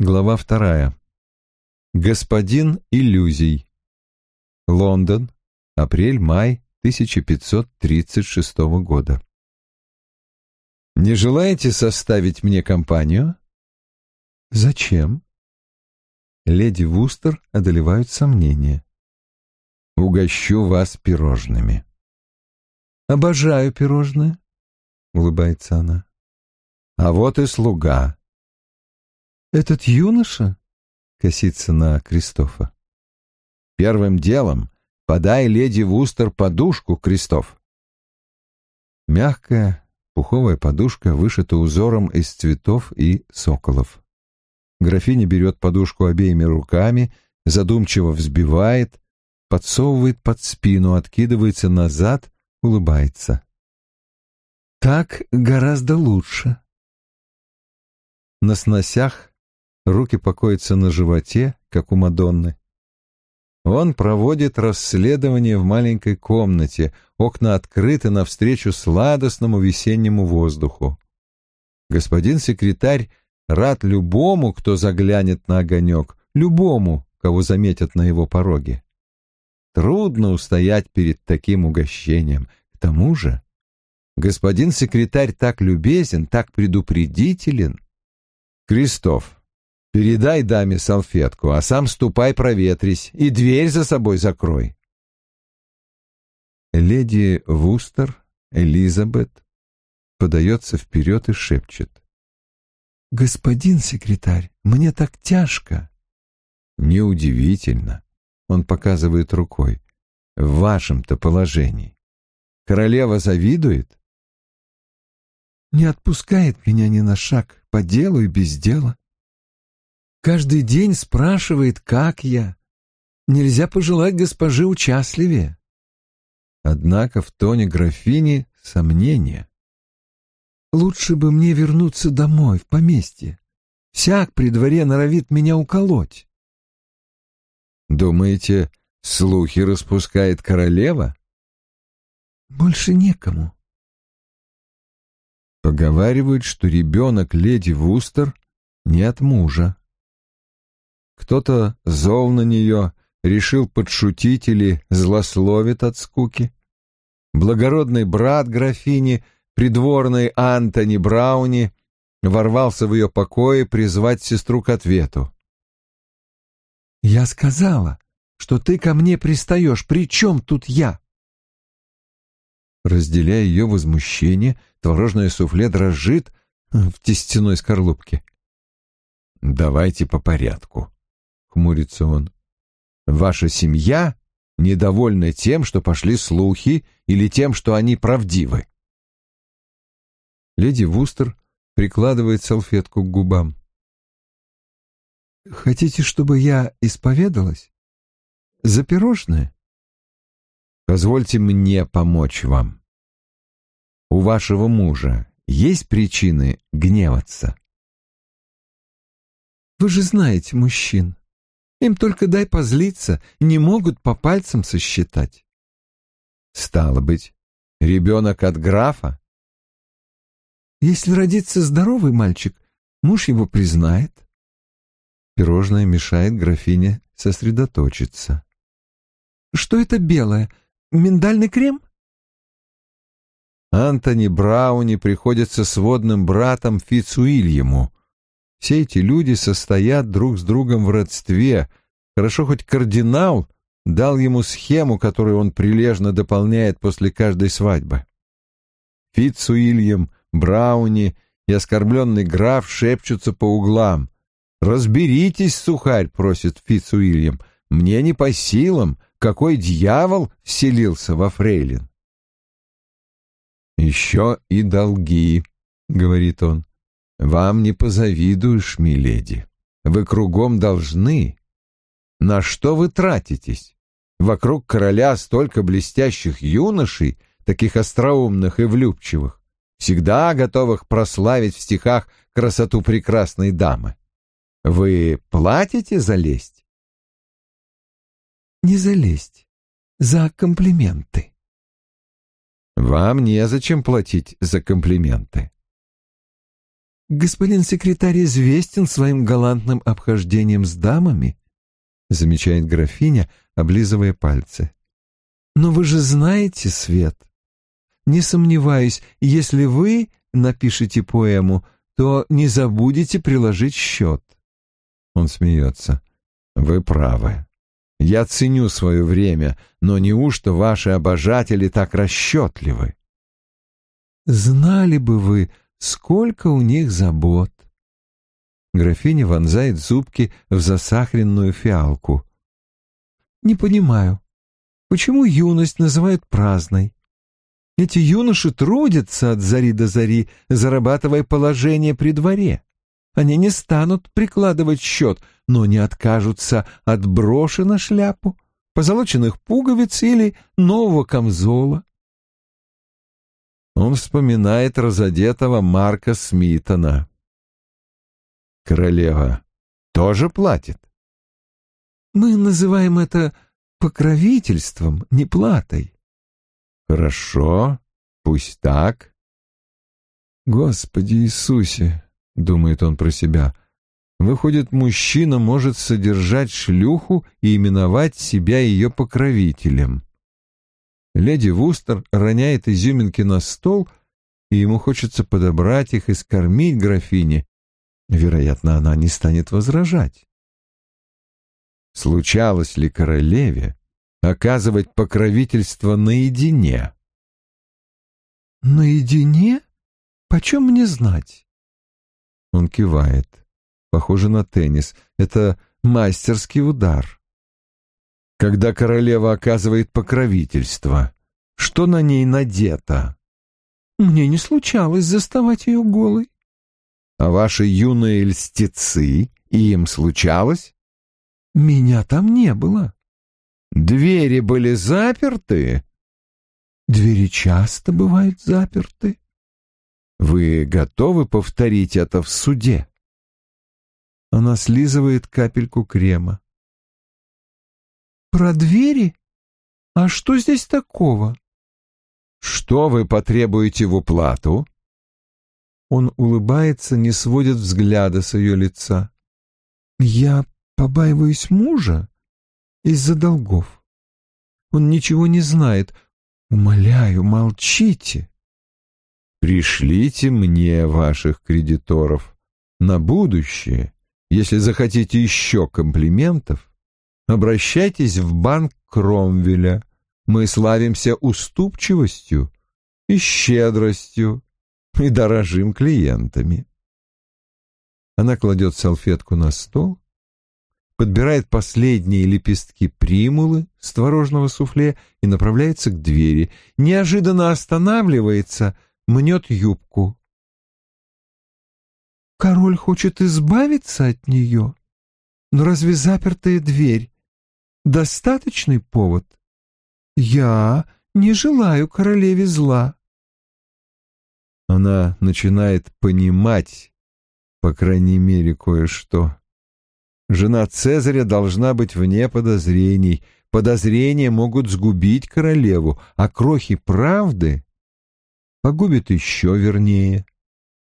Глава вторая. Господин иллюзий. Лондон. Апрель-май 1536 года. Не желаете составить мне компанию? Зачем? Леди Вустер одолевают сомнения. Угощу вас пирожными. Обожаю пирожные, улыбается она. А вот и слуга. Этот юноша косится на Кристофа. Первым делом подай леди Вустер подушку, Кристоф. Мягкая пуховая подушка вышита узором из цветов и соколов. Графиня берет подушку обеими руками, задумчиво взбивает, подсовывает под спину, откидывается назад, улыбается. Так гораздо лучше. На сносях руки покоятся на животе, как у Мадонны. Он проводит расследование в маленькой комнате, окна открыты навстречу сладостному весеннему воздуху. Господин секретарь рад любому, кто заглянет на огонек, любому, кого заметят на его пороге. Трудно устоять перед таким угощением. К тому же господин секретарь так любезен, так предупредителен. Кристоф, передай даме салфетку, а сам ступай проветрись и дверь за собой закрой. Леди Вустер, Элизабет, подается вперед и шепчет. «Господин секретарь, мне так тяжко». «Неудивительно», — он показывает рукой, — «в вашем-то положении. Королева завидует?» «Не отпускает меня ни на шаг, по делу и без дела. Каждый день спрашивает, как я. Нельзя пожелать госпоже участливее». Однако в тоне графини сомнения. Лучше бы мне вернуться домой, в поместье. Всяк при дворе норовит меня уколоть. Думаете, слухи распускает королева? Больше некому. Поговаривают, что ребенок леди Вустер не от мужа. Кто-то зол на нее, решил подшутить или злословит от скуки. Благородный брат графини — придворный Антони Брауни ворвался в ее покои призвать сестру к ответу. «Я сказала, что ты ко мне пристаешь. При чем тут я?» Разделяя ее возмущение, творожное суфле дрожит в тестяной скорлупке. «Давайте по порядку», — хмурится он. «Ваша семья недовольна тем, что пошли слухи, или тем, что они правдивы?» Леди Вустер прикладывает салфетку к губам. «Хотите, чтобы я исповедалась? За пирожное?» «Позвольте мне помочь вам. У вашего мужа есть причины гневаться?» «Вы же знаете мужчин. Им только дай позлиться, не могут по пальцам сосчитать». «Стало быть, ребенок от графа?» Если родится здоровый мальчик, муж его признает. Пирожное мешает графине сосредоточиться. Что это белое? Миндальный крем? Антони Брауни приходится сводным братом Фицуильему. Все эти люди состоят друг с другом в родстве. Хорошо хоть кардинал дал ему схему, которую он прилежно дополняет после каждой свадьбы. Фицуильям Брауни и оскорбленный граф шепчутся по углам. «Разберитесь, сухарь!» — просит Фицуильям. «Мне не по силам. Какой дьявол вселился во фрейлин?» «Еще и долги», — говорит он. «Вам не позавидуешь, миледи. Вы кругом должны. На что вы тратитесь? Вокруг короля столько блестящих юношей, таких остроумных и влюбчивых всегда готовых прославить в стихах красоту прекрасной дамы. Вы платите за лесть? Не за лесть, за комплименты. Вам незачем платить за комплименты. Господин секретарь известен своим галантным обхождением с дамами, замечает графиня, облизывая пальцы. Но вы же знаете, Свет. Не сомневаюсь, если вы напишете поэму, то не забудете приложить счет. Он смеется. Вы правы. Я ценю свое время, но неужто ваши обожатели так расчетливы? Знали бы вы, сколько у них забот. Графиня вонзает зубки в засахаренную фиалку. Не понимаю, почему юность называют праздной? Эти юноши трудятся от зари до зари, зарабатывая положение при дворе. Они не станут прикладывать счет, но не откажутся от броши на шляпу, позолоченных пуговиц или нового камзола. Он вспоминает разодетого Марка Смитона. Королева тоже платит? Мы называем это покровительством, не платой. Хорошо, пусть так. Господи Иисусе, думает он про себя, выходит, мужчина может содержать шлюху и именовать себя ее покровителем. Леди Вустер роняет изюминки на стол, и ему хочется подобрать их и скормить графине. Вероятно, она не станет возражать. Случалось ли королеве оказывать покровительство наедине. «Наедине? Почем мне знать?» Он кивает. Похоже на теннис. Это мастерский удар. Когда королева оказывает покровительство, что на ней надето? Мне не случалось заставать ее голой. А ваши юные льстецы, им случалось? Меня там не было. Двери были заперты? Двери часто бывают заперты. Вы готовы повторить это в суде? Она слизывает капельку крема. Про двери? А что здесь такого? Что вы потребуете в уплату? Он улыбается, не сводит взгляда с ее лица. Я побаиваюсь мужа из-за долгов. Он ничего не знает. Умоляю, молчите. Пришлите мне ваших кредиторов на будущее. Если захотите еще комплиментов, обращайтесь в банк Кромвеля. Мы славимся уступчивостью и щедростью и дорожим клиентами. Она кладет салфетку на стол подбирает последние лепестки примулы с творожного суфле и направляется к двери. Неожиданно останавливается, мнет юбку. Король хочет избавиться от нее. Но разве запертая дверь — достаточный повод? Я не желаю королеве зла. Она начинает понимать, по крайней мере, кое-что. Жена Цезаря должна быть вне подозрений. Подозрения могут сгубить королеву, а крохи правды погубят еще вернее.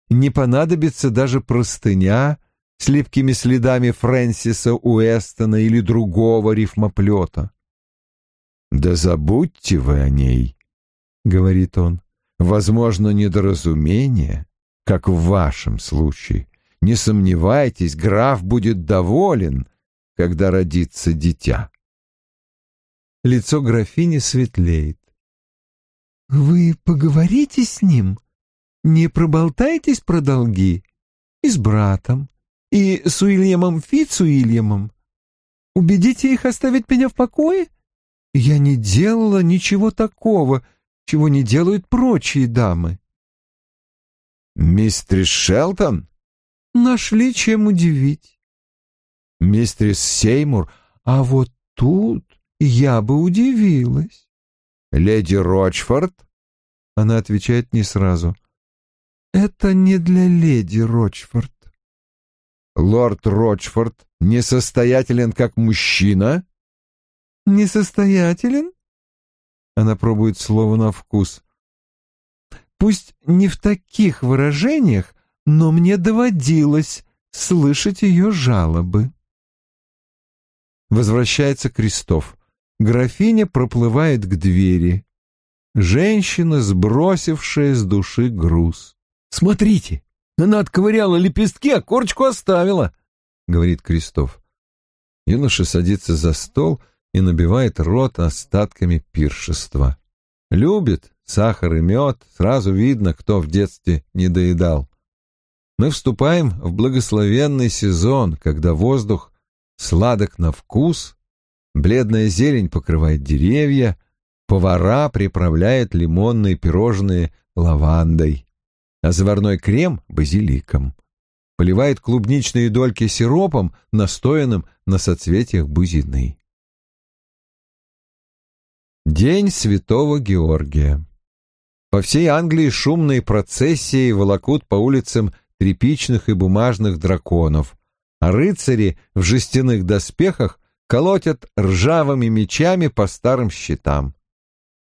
Не понадобится даже простыня с липкими следами Фрэнсиса Уэстона или другого рифмоплета. «Да забудьте вы о ней», — говорит он. «Возможно, недоразумение, как в вашем случае. Не сомневайтесь, граф будет доволен, когда родится дитя. Лицо графини светлеет. «Вы поговорите с ним? Не проболтайтесь про долги? И с братом, и с Уильямом Фицуильямом? Убедите их оставить меня в покое? Я не делала ничего такого, чего не делают прочие дамы». «Мистерис Шелтон?» Нашли чем удивить. Мистерис Сеймур, а вот тут я бы удивилась. Леди Рочфорд? Она отвечает не сразу. Это не для леди Рочфорд. Лорд Рочфорд несостоятелен как мужчина? Несостоятелен? Она пробует слово на вкус. Пусть не в таких выражениях, но мне доводилось слышать ее жалобы. Возвращается Крестов. Графиня проплывает к двери. Женщина, сбросившая с души груз. «Смотрите, она отковыряла лепестки, а корочку оставила», — говорит Крестов. Юноша садится за стол и набивает рот остатками пиршества. Любит сахар и мед, сразу видно, кто в детстве не доедал. Мы вступаем в благословенный сезон, когда воздух сладок на вкус, бледная зелень покрывает деревья, повара приправляют лимонные пирожные лавандой, а заварной крем — базиликом. Поливает клубничные дольки сиропом, настоянным на соцветиях бузины. День Святого Георгия. По всей Англии шумные процессии волокут по улицам тряпичных и бумажных драконов, а рыцари в жестяных доспехах колотят ржавыми мечами по старым щитам.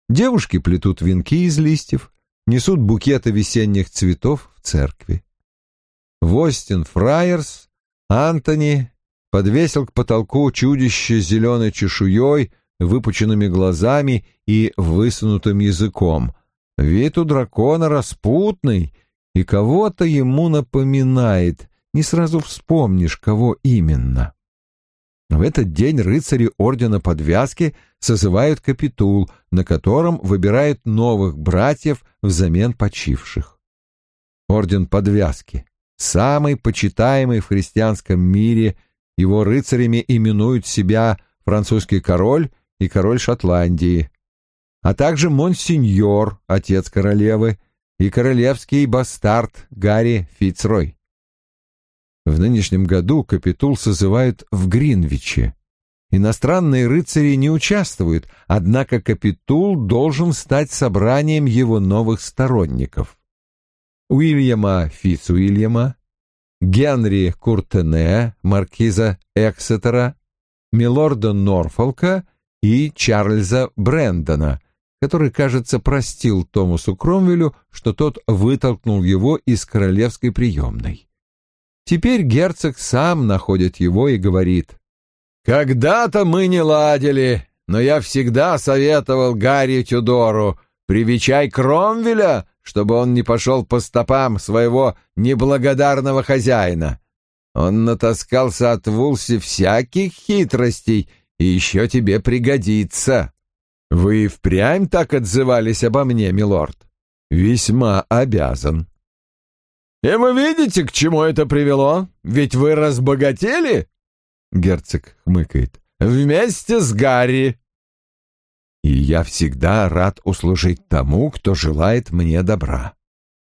Девушки плетут венки из листьев, несут букеты весенних цветов в церкви. В Остин Фраерс Антони подвесил к потолку чудище с зеленой чешуей, выпученными глазами и высунутым языком. Вид у дракона распутный и кого-то ему напоминает, не сразу вспомнишь, кого именно. В этот день рыцари Ордена Подвязки созывают капитул, на котором выбирают новых братьев взамен почивших. Орден Подвязки — самый почитаемый в христианском мире, его рыцарями именуют себя французский король и король Шотландии, а также монсеньор, отец королевы, и королевский бастард Гарри Фицрой. В нынешнем году капитул созывают в Гринвиче. Иностранные рыцари не участвуют, однако капитул должен стать собранием его новых сторонников. Уильяма Фицуильяма, Генри Куртене, маркиза Эксетера, милорда Норфолка и Чарльза Брэндона, который, кажется, простил Томасу Кромвелю, что тот вытолкнул его из королевской приемной. Теперь герцог сам находит его и говорит. «Когда-то мы не ладили, но я всегда советовал Гарри Тюдору, привечай Кромвеля, чтобы он не пошел по стопам своего неблагодарного хозяина. Он натаскался от Вулси всяких хитростей и еще тебе пригодится. Вы впрямь так отзывались обо мне, милорд? Весьма обязан. «И вы видите, к чему это привело? Ведь вы разбогатели?» Герцог хмыкает. «Вместе с Гарри». «И я всегда рад услужить тому, кто желает мне добра.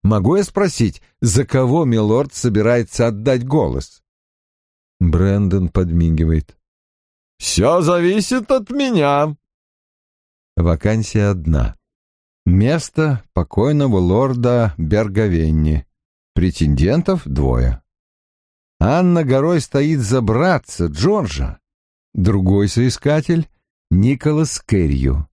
Могу я спросить, за кого милорд собирается отдать голос?» Брэндон подмигивает. «Все зависит от меня». Вакансия одна. Место покойного лорда Берговенни. Претендентов двое. Анна горой стоит за братца Джорджа. Другой соискатель — Николас Керрию.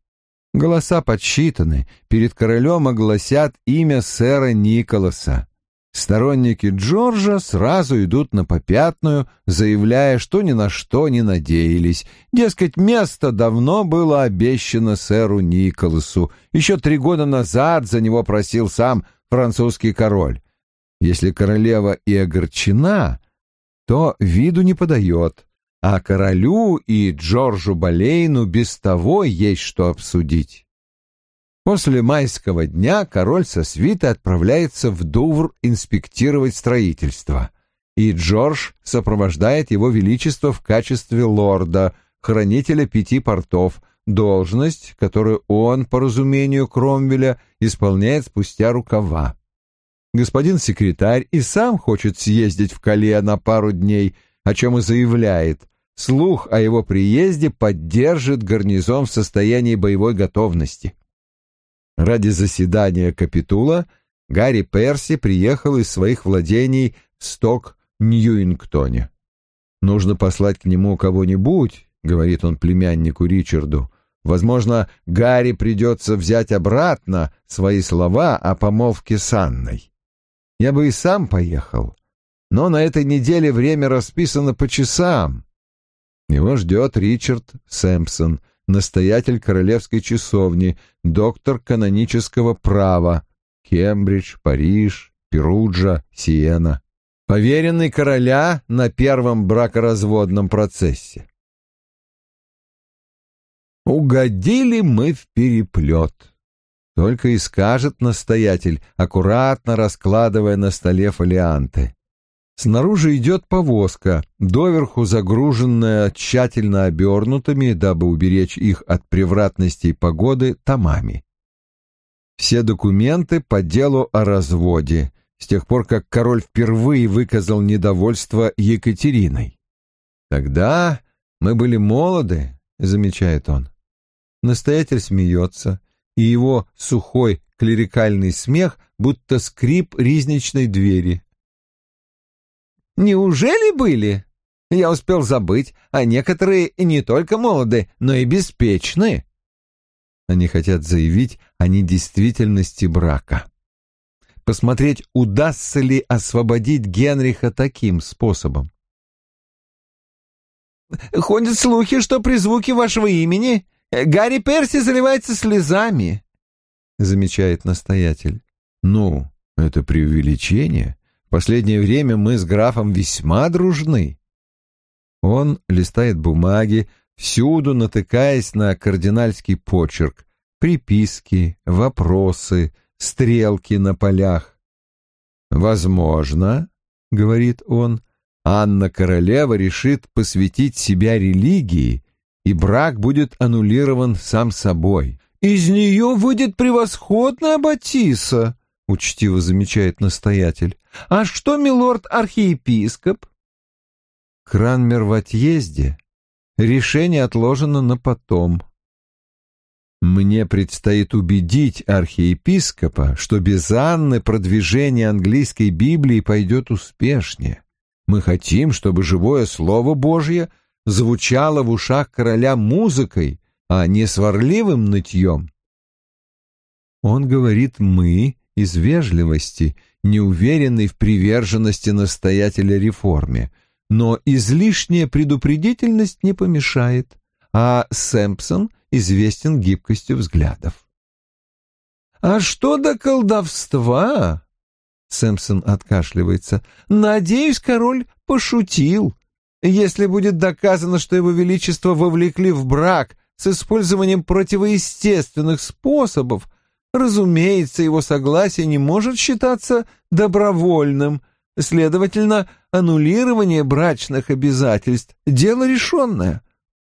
Голоса подсчитаны, перед королем огласят имя сэра Николаса. Сторонники Джорджа сразу идут на попятную, заявляя, что ни на что не надеялись. Дескать, место давно было обещано сэру Николасу. Еще три года назад за него просил сам французский король. Если королева и огорчена, то виду не подает, а королю и Джорджу Болейну без того есть что обсудить. После майского дня король со свитой отправляется в Дувр инспектировать строительство, и Джордж сопровождает его величество в качестве лорда, хранителя пяти портов, должность, которую он, по разумению Кромвеля, исполняет спустя рукава. Господин секретарь и сам хочет съездить в Кале на пару дней, о чем и заявляет. Слух о его приезде поддержит гарнизон в состоянии боевой готовности. Ради заседания капитула Гарри Перси приехал из своих владений в сток Ньюингтоне. «Нужно послать к нему кого-нибудь», — говорит он племяннику Ричарду. «Возможно, Гарри придется взять обратно свои слова о помолвке с Анной». Я бы и сам поехал, но на этой неделе время расписано по часам. Его ждет Ричард Сэмпсон, настоятель королевской часовни, доктор канонического права, Кембридж, Париж, Перуджа, Сиена. Поверенный короля на первом бракоразводном процессе. Угодили мы в переплет. Только и скажет настоятель, аккуратно раскладывая на столе фолианты. Снаружи идет повозка, доверху загруженная тщательно обернутыми, дабы уберечь их от превратностей погоды, томами. Все документы по делу о разводе, с тех пор, как король впервые выказал недовольство Екатериной. «Тогда мы были молоды», — замечает он. Настоятель смеется, и его сухой клерикальный смех будто скрип ризничной двери. «Неужели были? Я успел забыть, а некоторые не только молоды, но и беспечны». Они хотят заявить о недействительности брака. Посмотреть, удастся ли освободить Генриха таким способом. «Ходят слухи, что при звуке вашего имени Гарри Перси заливается слезами», — замечает настоятель. «Ну, это преувеличение. В последнее время мы с графом весьма дружны». Он листает бумаги, всюду натыкаясь на кардинальский почерк, приписки, вопросы, стрелки на полях. «Возможно, — говорит он, — Анна Королева решит посвятить себя религии и брак будет аннулирован сам собой. «Из нее выйдет превосходная Батиса», — учтиво замечает настоятель. «А что, милорд-архиепископ?» Кранмер в отъезде. Решение отложено на потом. Мне предстоит убедить архиепископа, что без Анны продвижение английской Библии пойдет успешнее. Мы хотим, чтобы живое Слово Божье — звучало в ушах короля музыкой, а не сварливым нытьем. Он говорит «мы» из вежливости, неуверенный в приверженности настоятеля реформе, но излишняя предупредительность не помешает, а Сэмпсон известен гибкостью взглядов. «А что до колдовства?» Сэмпсон откашливается. «Надеюсь, король пошутил. Если будет доказано, что его величество вовлекли в брак с использованием противоестественных способов, разумеется, его согласие не может считаться добровольным. Следовательно, аннулирование брачных обязательств — дело решенное.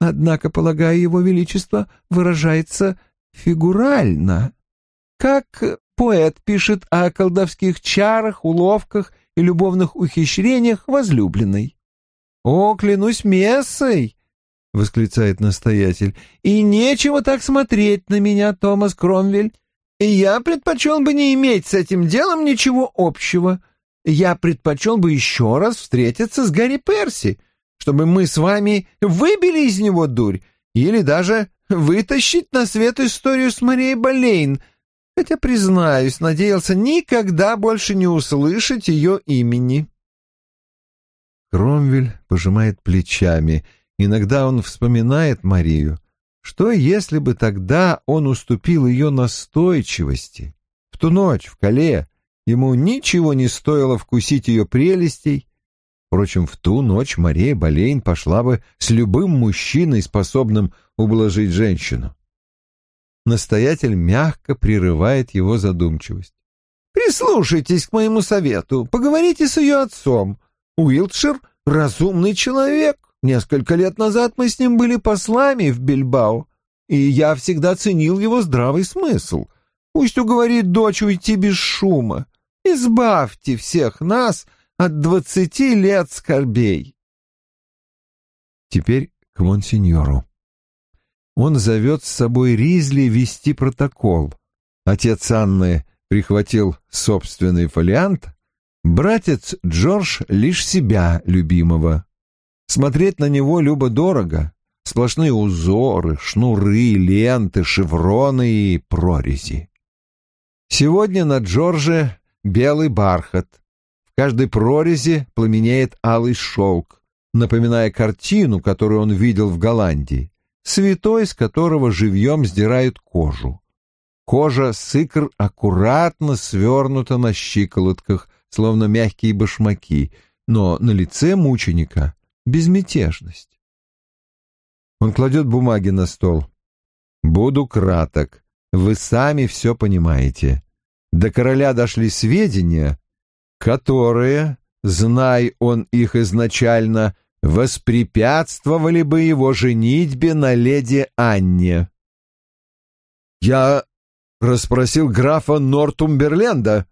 Однако, полагаю, его величество выражается фигурально. Как поэт пишет о колдовских чарах, уловках и любовных ухищрениях возлюбленной. «О, клянусь мессой!» — восклицает настоятель. «И нечего так смотреть на меня, Томас Кромвель. И я предпочел бы не иметь с этим делом ничего общего. Я предпочел бы еще раз встретиться с Гарри Перси, чтобы мы с вами выбили из него дурь или даже вытащить на свет историю с Марией Болейн, хотя, признаюсь, надеялся никогда больше не услышать ее имени». Кромвель пожимает плечами. Иногда он вспоминает Марию. Что, если бы тогда он уступил ее настойчивости? В ту ночь в Кале ему ничего не стоило вкусить ее прелестей. Впрочем, в ту ночь Мария Болейн пошла бы с любым мужчиной, способным ублажить женщину. Настоятель мягко прерывает его задумчивость. «Прислушайтесь к моему совету, поговорите с ее отцом. Уилтшир — разумный человек. Несколько лет назад мы с ним были послами в Бильбао, и я всегда ценил его здравый смысл. Пусть уговорит дочь уйти без шума. Избавьте всех нас от двадцати лет скорбей. Теперь к монсеньору. Он зовет с собой Ризли вести протокол. Отец Анны прихватил собственный фолиант, Братец Джордж лишь себя любимого. Смотреть на него любо-дорого. Сплошные узоры, шнуры, ленты, шевроны и прорези. Сегодня на Джорже белый бархат. В каждой прорези пламенеет алый шелк, напоминая картину, которую он видел в Голландии, святой, с которого живьем сдирают кожу. Кожа с икр аккуратно свернута на щиколотках, словно мягкие башмаки, но на лице мученика безмятежность. Он кладет бумаги на стол. «Буду краток. Вы сами все понимаете. До короля дошли сведения, которые, знай он их изначально, воспрепятствовали бы его женитьбе на леди Анне. «Я расспросил графа Нортумберленда», —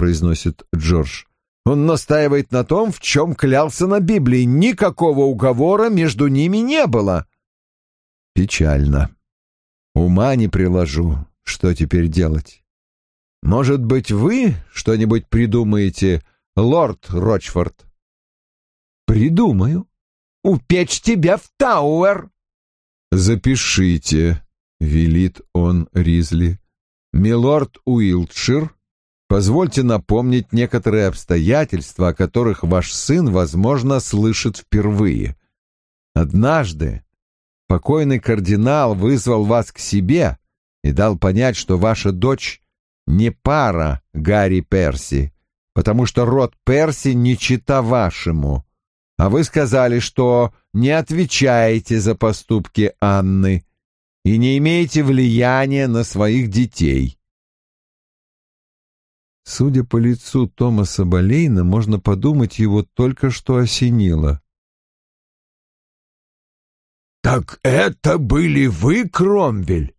произносит Джордж. «Он настаивает на том, в чем клялся на Библии. Никакого уговора между ними не было». «Печально. Ума не приложу. Что теперь делать? Может быть, вы что-нибудь придумаете, лорд Рочфорд?» «Придумаю. Упечь тебя в Тауэр!» «Запишите», — велит он Ризли. «Милорд Уилтшир, позвольте напомнить некоторые обстоятельства, о которых ваш сын, возможно, слышит впервые. Однажды покойный кардинал вызвал вас к себе и дал понять, что ваша дочь не пара Гарри Перси, потому что род Перси не чита вашему» а вы сказали, что не отвечаете за поступки Анны и не имеете влияния на своих детей. Судя по лицу Томаса Болейна, можно подумать, его только что осенило. «Так это были вы, Кромвель?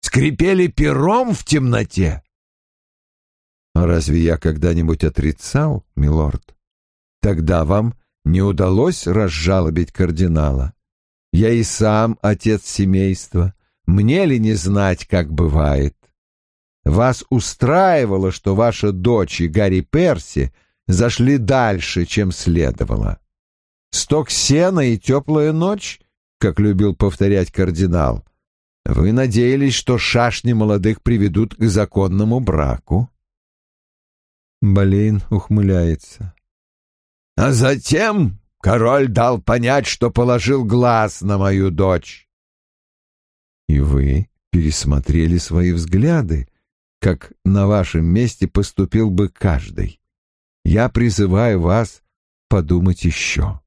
Скрипели пером в темноте?» «А разве я когда-нибудь отрицал, милорд? Тогда вам не удалось разжалобить кардинала. Я и сам отец семейства, мне ли не знать, как бывает? Вас устраивало, что ваша дочь и Гарри Перси зашли дальше, чем следовало. Сток сена и теплая ночь, как любил повторять кардинал. Вы надеялись, что шашни молодых приведут к законному браку? Болейн ухмыляется. А затем король дал понять, что положил глаз на мою дочь. И вы пересмотрели свои взгляды, как на вашем месте поступил бы каждый. Я призываю вас подумать еще.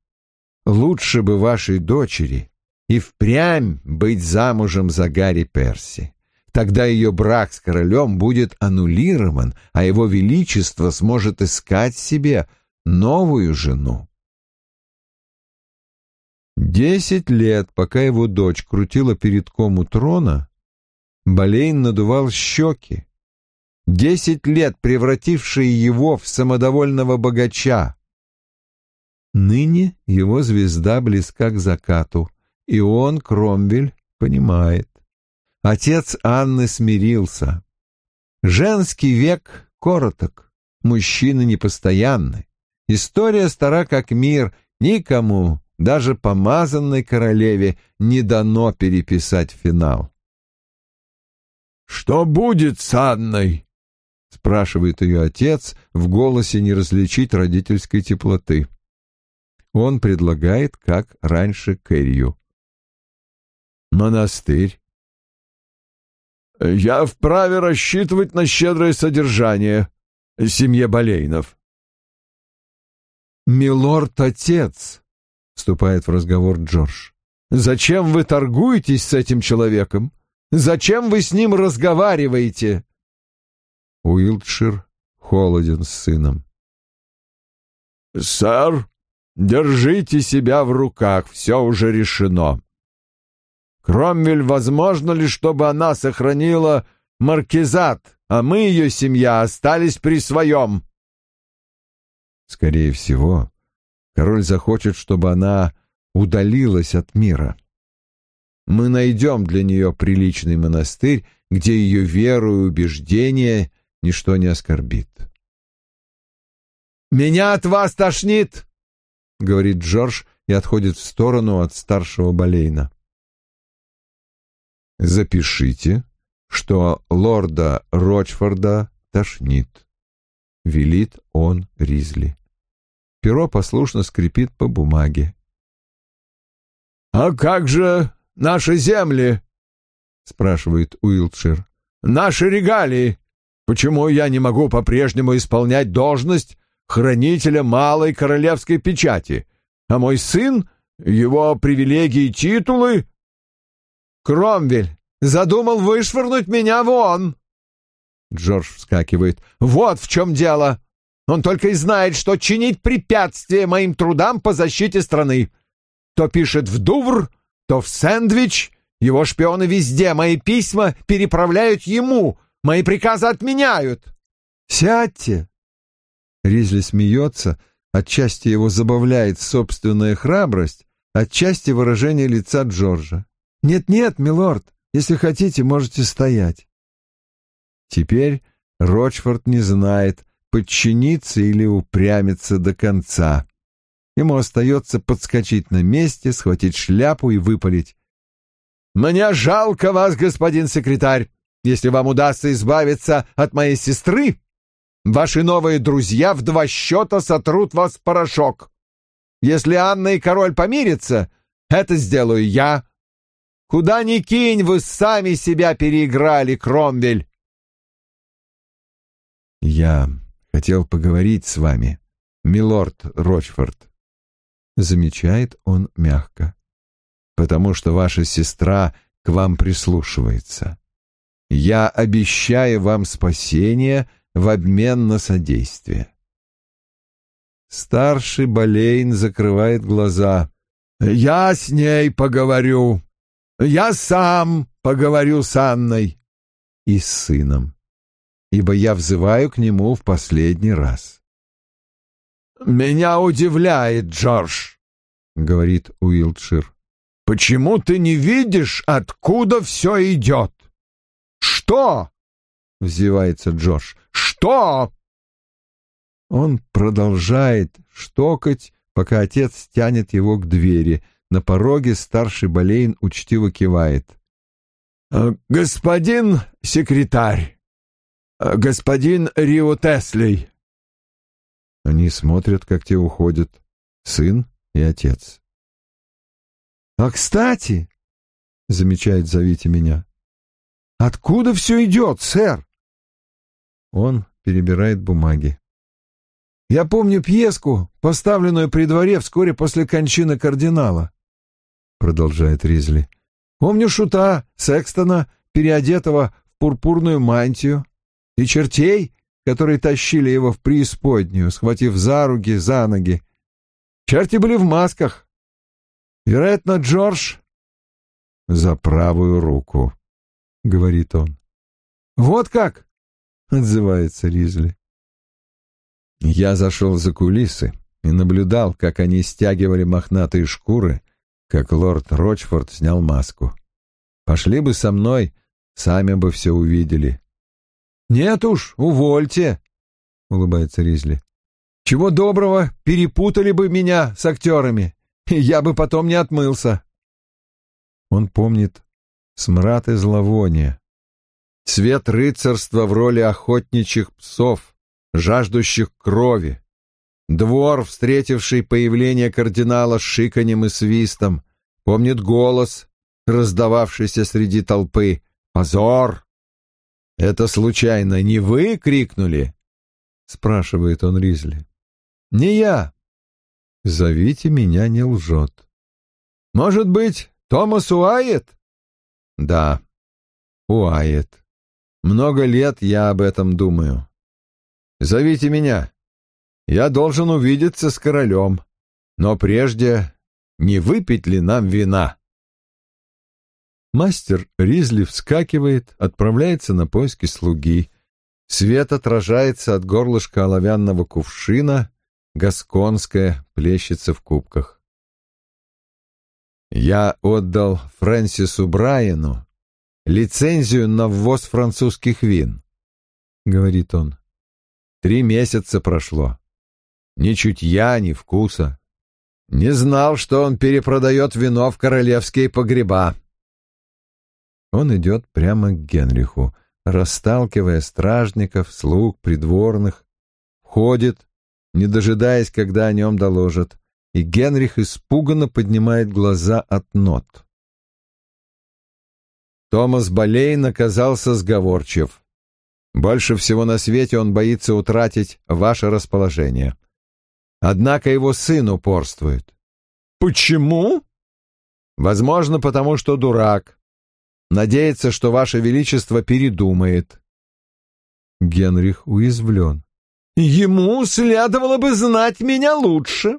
Лучше бы вашей дочери и впрямь быть замужем за Гарри Перси. Тогда ее брак с королем будет аннулирован, а его величество сможет искать себе новую жену. Десять лет, пока его дочь крутила передком у трона, Болейн надувал щеки. Десять лет, превратившие его в самодовольного богача. Ныне его звезда близка к закату, и он, Кромвель, понимает. Отец Анны смирился. Женский век короток, мужчины непостоянны. История стара как мир, никому, даже помазанной королеве, не дано переписать финал. «Что будет с Анной?» — спрашивает ее отец, в голосе не различить родительской теплоты. Он предлагает, как раньше, Кэррию. «Монастырь». «Я вправе рассчитывать на щедрое содержание семье Болейнов», «Милорд-отец», — вступает в разговор Джордж, — «зачем вы торгуетесь с этим человеком? Зачем вы с ним разговариваете?» Уилтшир холоден с сыном. «Сэр, держите себя в руках, все уже решено. Кромвель, возможно ли, чтобы она сохранила маркизат, а мы, ее семья, остались при своем?» Скорее всего, король захочет, чтобы она удалилась от мира. Мы найдем для нее приличный монастырь, где ее веру и убеждения ничто не оскорбит. «Меня от вас тошнит!» — говорит Джордж и отходит в сторону от старшего Болейна. «Запишите, что лорда Рочфорда тошнит», велит он Ризли. Перо послушно скрипит по бумаге. «А как же наши земли?» — спрашивает Уилтшир. «Наши регалии. Почему я не могу по-прежнему исполнять должность хранителя малой королевской печати, а мой сын, его привилегии и титулы...» «Кромвель задумал вышвырнуть меня вон!» Джордж вскакивает. «Вот в чем дело! Он только и знает, что чинить препятствия моим трудам по защите страны. То пишет в Дувр, то в Сэндвич. Его шпионы везде мои письма переправляют ему, мои приказы отменяют. Сядьте!» Ризли смеется, отчасти его забавляет собственная храбрость, отчасти выражение лица Джорджа. «Нет-нет, милорд, если хотите, можете стоять». Теперь Рочфорд не знает, подчиниться или упрямиться до конца. Ему остается подскочить на месте, схватить шляпу и выпалить. «Мне жалко вас, господин секретарь. Если вам удастся избавиться от моей сестры, ваши новые друзья в два счета сотрут вас в порошок. Если Анна и король помирятся, это сделаю я. Куда ни кинь, вы сами себя переиграли, Кромвель. Я хотел поговорить с вами, милорд Рочфорд. Замечает он мягко. Потому что ваша сестра к вам прислушивается. Я обещаю вам спасение в обмен на содействие. Старший Болейн закрывает глаза. «Я с ней поговорю. Я сам поговорю с Анной». И с сыном ибо я взываю к нему в последний раз. «Меня удивляет, Джордж», — говорит Уилтшир. «Почему ты не видишь, откуда все идет?» «Что?» — взывается Джордж. «Что?» Он продолжает штокать, пока отец тянет его к двери. На пороге старший Болейн учтиво кивает. «Господин секретарь, Э, господин Рио Теслей. Они смотрят, как те уходят, сын и отец. «А кстати», — замечает «Зовите меня», — «откуда все идет, сэр?» Он перебирает бумаги. «Я помню пьеску, поставленную при дворе вскоре после кончины кардинала», — продолжает Ризли. «Помню шута Секстона, переодетого в пурпурную мантию, и чертей, которые тащили его в преисподнюю, схватив за руки, за ноги. Черти были в масках. Вероятно, Джордж... «За правую руку», — говорит он. «Вот как?» — отзывается Ризли. Я зашел за кулисы и наблюдал, как они стягивали мохнатые шкуры, как лорд Рочфорд снял маску. Пошли бы со мной, сами бы все увидели. «Нет уж, увольте», — улыбается Ризли. «Чего доброго, перепутали бы меня с актерами, я бы потом не отмылся». Он помнит смрад и зловоние, цвет рыцарства в роли охотничьих псов, жаждущих крови, двор, встретивший появление кардинала с шиканьем и свистом, помнит голос, раздававшийся среди толпы «Позор! «Это случайно не вы крикнули?» — спрашивает он Ризли. «Не я». «Зовите меня не лжет». «Может быть, Томас Уайет?» «Да, Уайет. Много лет я об этом думаю. Зовите меня. Я должен увидеться с королем. Но прежде не выпить ли нам вина?» Мастер Ризли вскакивает, отправляется на поиски слуги. Свет отражается от горлышка оловянного кувшина, гасконская плещется в кубках. Я отдал Фрэнсису Брайану лицензию на ввоз французских вин, — говорит он. Три месяца прошло. Ни чутья, ни вкуса. Не знал, что он перепродает вино в королевские погреба. Он идет прямо к Генриху, расталкивая стражников, слуг, придворных. Ходит, не дожидаясь, когда о нем доложат, и Генрих испуганно поднимает глаза от нот. Томас Болейн оказался сговорчив. Больше всего на свете он боится утратить ваше расположение. Однако его сын упорствует. «Почему?» «Возможно, потому что дурак. Надеется, что ваше величество передумает». Генрих уязвлен. «Ему следовало бы знать меня лучше.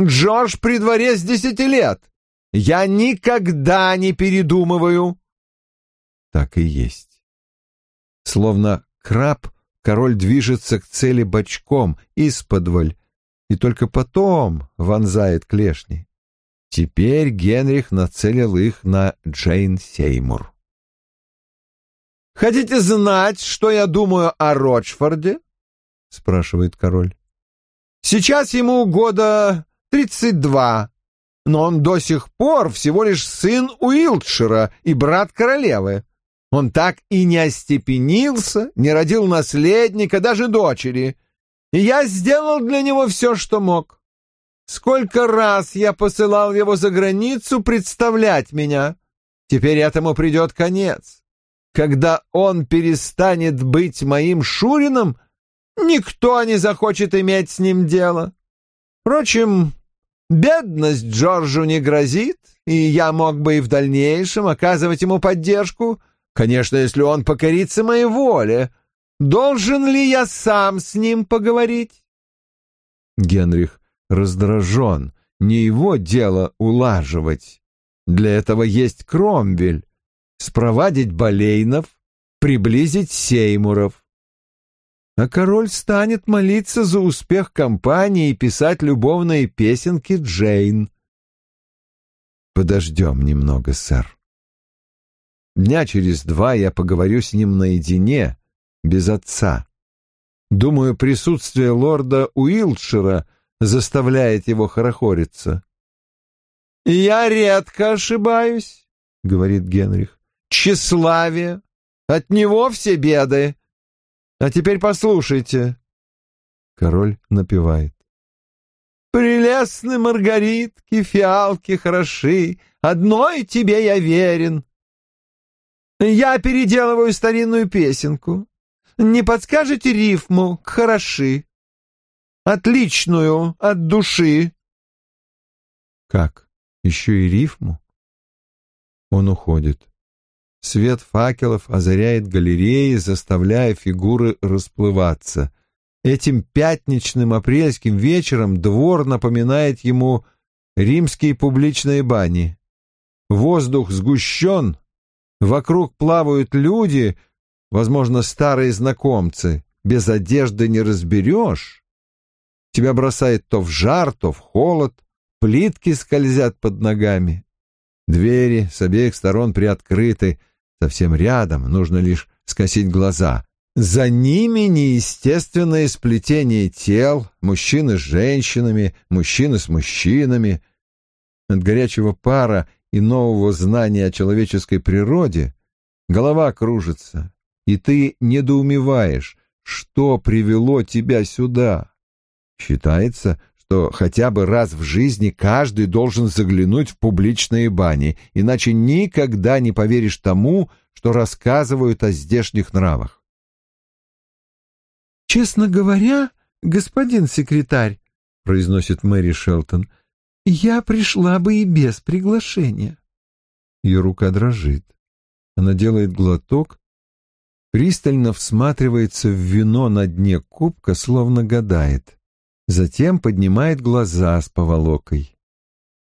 Джордж при дворе с десяти лет. Я никогда не передумываю». Так и есть. Словно краб, король движется к цели бочком, исподволь, и только потом вонзает клешни. Теперь Генрих нацелил их на Джейн Сеймур. «Хотите знать, что я думаю о Рочфорде?» — спрашивает король. «Сейчас ему года тридцать два, но он до сих пор всего лишь сын Уилтшира и брат королевы. Он так и не остепенился, не родил наследника, даже дочери. И я сделал для него все, что мог. Сколько раз я посылал его за границу представлять меня. Теперь этому придет конец. Когда он перестанет быть моим Шурином, никто не захочет иметь с ним дело. Впрочем, бедность Джорджу не грозит, и я мог бы и в дальнейшем оказывать ему поддержку, конечно, если он покорится моей воле. Должен ли я сам с ним поговорить? Генрих раздражен. Не его дело улаживать. Для этого есть Кромвель. Спровадить Болейнов, приблизить Сеймуров. А король станет молиться за успех кампании и писать любовные песенки Джейн. Подождем немного, сэр. Дня через два я поговорю с ним наедине, без отца. Думаю, присутствие лорда Уилтшира заставляет его хорохориться. «Я редко ошибаюсь», — говорит Генрих. «Тщеславие. От него все беды. А теперь послушайте». Король напевает. «Прелестны маргаритки, фиалки хороши, одной тебе я верен. Я переделываю старинную песенку. Не подскажете рифму к «хороши»? Отличную, от души. Как? Еще и рифму? Он уходит. Свет факелов озаряет галереи, заставляя фигуры расплываться. Этим пятничным апрельским вечером двор напоминает ему римские публичные бани. Воздух сгущен, вокруг плавают люди, возможно, старые знакомцы, без одежды не разберешь. Тебя бросает то в жар, то в холод, плитки скользят под ногами. Двери с обеих сторон приоткрыты, совсем рядом, нужно лишь скосить глаза. За ними неестественное сплетение тел, мужчины с женщинами, мужчины с мужчинами. От горячего пара и нового знания о человеческой природе голова кружится, и ты недоумеваешь, что привело тебя сюда. Считается, что хотя бы раз в жизни каждый должен заглянуть в публичные бани, иначе никогда не поверишь тому, что рассказывают о здешних нравах. «Честно говоря, господин секретарь», — произносит Мэри Шелтон, — «я пришла бы и без приглашения». Ее рука дрожит. Она делает глоток пристально всматривается в вино на дне кубка, словно гадает. Затем поднимает глаза с поволокой.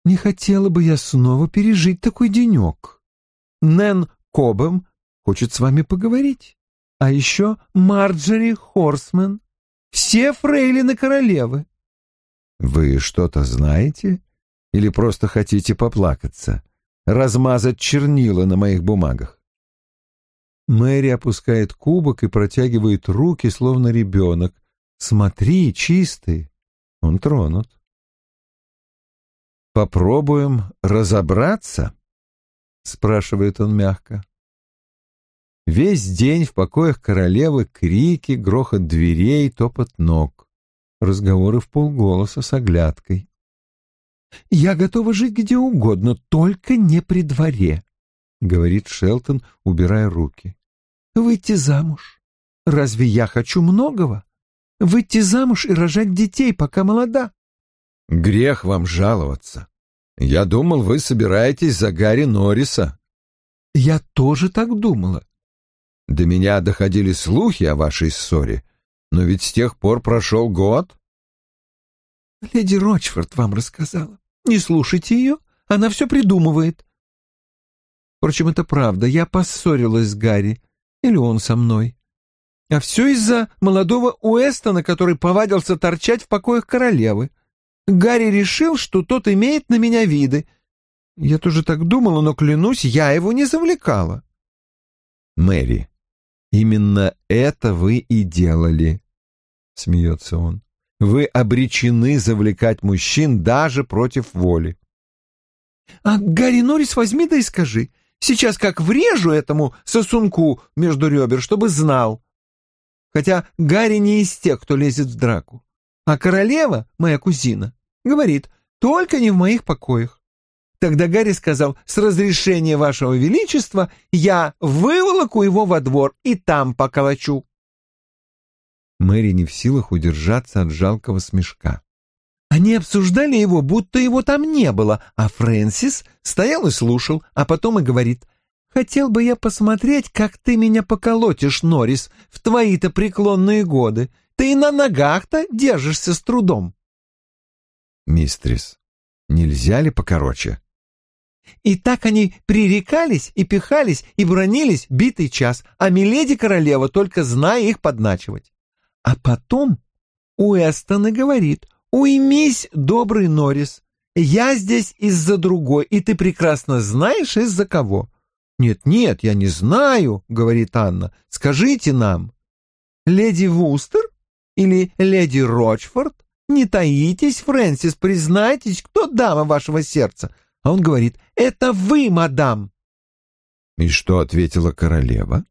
«Не хотела бы я снова пережить такой денек. Нэн Кобэм хочет с вами поговорить. А еще Марджери Хорсмен. Все фрейлины королевы». «Вы что-то знаете? Или просто хотите поплакаться? Размазать чернила на моих бумагах?» Мэри опускает кубок и протягивает руки, словно ребенок. «Смотри, чистый!» Он тронут. «Попробуем разобраться?» — спрашивает он мягко. Весь день в покоях королевы крики, грохот дверей, топот ног. Разговоры в полголоса с оглядкой. «Я готова жить где угодно, только не при дворе», — говорит Шелтон, убирая руки. «Выйти замуж. Разве я хочу многого? Выйти замуж и рожать детей, пока молода». «Грех вам жаловаться. Я думал, вы собираетесь за Гарри Норриса». «Я тоже так думала. До меня доходили слухи о вашей ссоре, но ведь с тех пор прошел год. Леди Рочфорд вам рассказала. Не слушайте ее, она все придумывает. Впрочем, это правда, я поссорилась с Гарри, или он со мной. А все из-за молодого Уэстона, который повадился торчать в покоях королевы. Гарри решил, что тот имеет на меня виды. Я тоже так думала, но, клянусь, я его не завлекала. Мэри, Именно это вы и делали, смеется он. Вы обречены завлекать мужчин даже против воли. А Гарри Норрис возьми да и скажи. Сейчас как врежу этому сосунку между ребер, чтобы знал. Хотя Гарри не из тех, кто лезет в драку. А королева, моя кузина, говорит, только не в моих покоях. Тогда Гарри сказал, с разрешения вашего величества я выволоку его во двор и там поколочу. Мэри не в силах удержаться от жалкого смешка. Они обсуждали его, будто его там не было, а Фрэнсис стоял и слушал, а потом и говорит, «Хотел бы я посмотреть, как ты меня поколотишь, Норрис, в твои-то преклонные годы. Ты и на ногах-то держишься с трудом». «Мистрис, нельзя ли покороче?» И так они пререкались и пихались и бронились битый час, а миледи-королева только зная их подначивать. А потом Уэстон и говорит, «Уймись, добрый Норрис, я здесь из-за другой, и ты прекрасно знаешь, из-за кого». «Нет-нет, я не знаю», — говорит Анна, — «скажите нам». «Леди Вустер или леди Рочфорд? Не таитесь, Фрэнсис, признайтесь, кто дама вашего сердца. А он говорит, «Это вы, мадам!» И что ответила королева?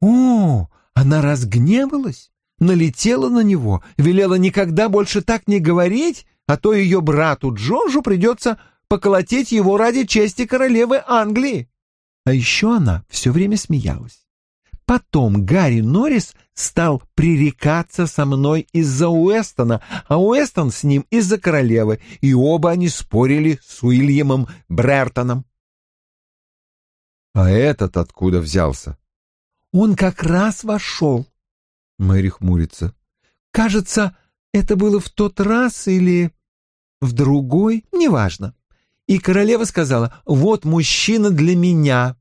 «О, она разгневалась, налетела на него, велела никогда больше так не говорить, а то ее брату Джорджу придется поколотить его ради чести королевы Англии». А еще она все время смеялась. Потом Гарри Норрис стал пререкаться со мной из-за Уэстона, а Уэстон с ним из-за королевы, и оба они спорили с Уильямом Брертоном. А этот откуда взялся? Он как раз вошел. Мэри хмурится. Кажется, это было в тот раз или в другой, неважно. И королева сказала, вот мужчина для меня.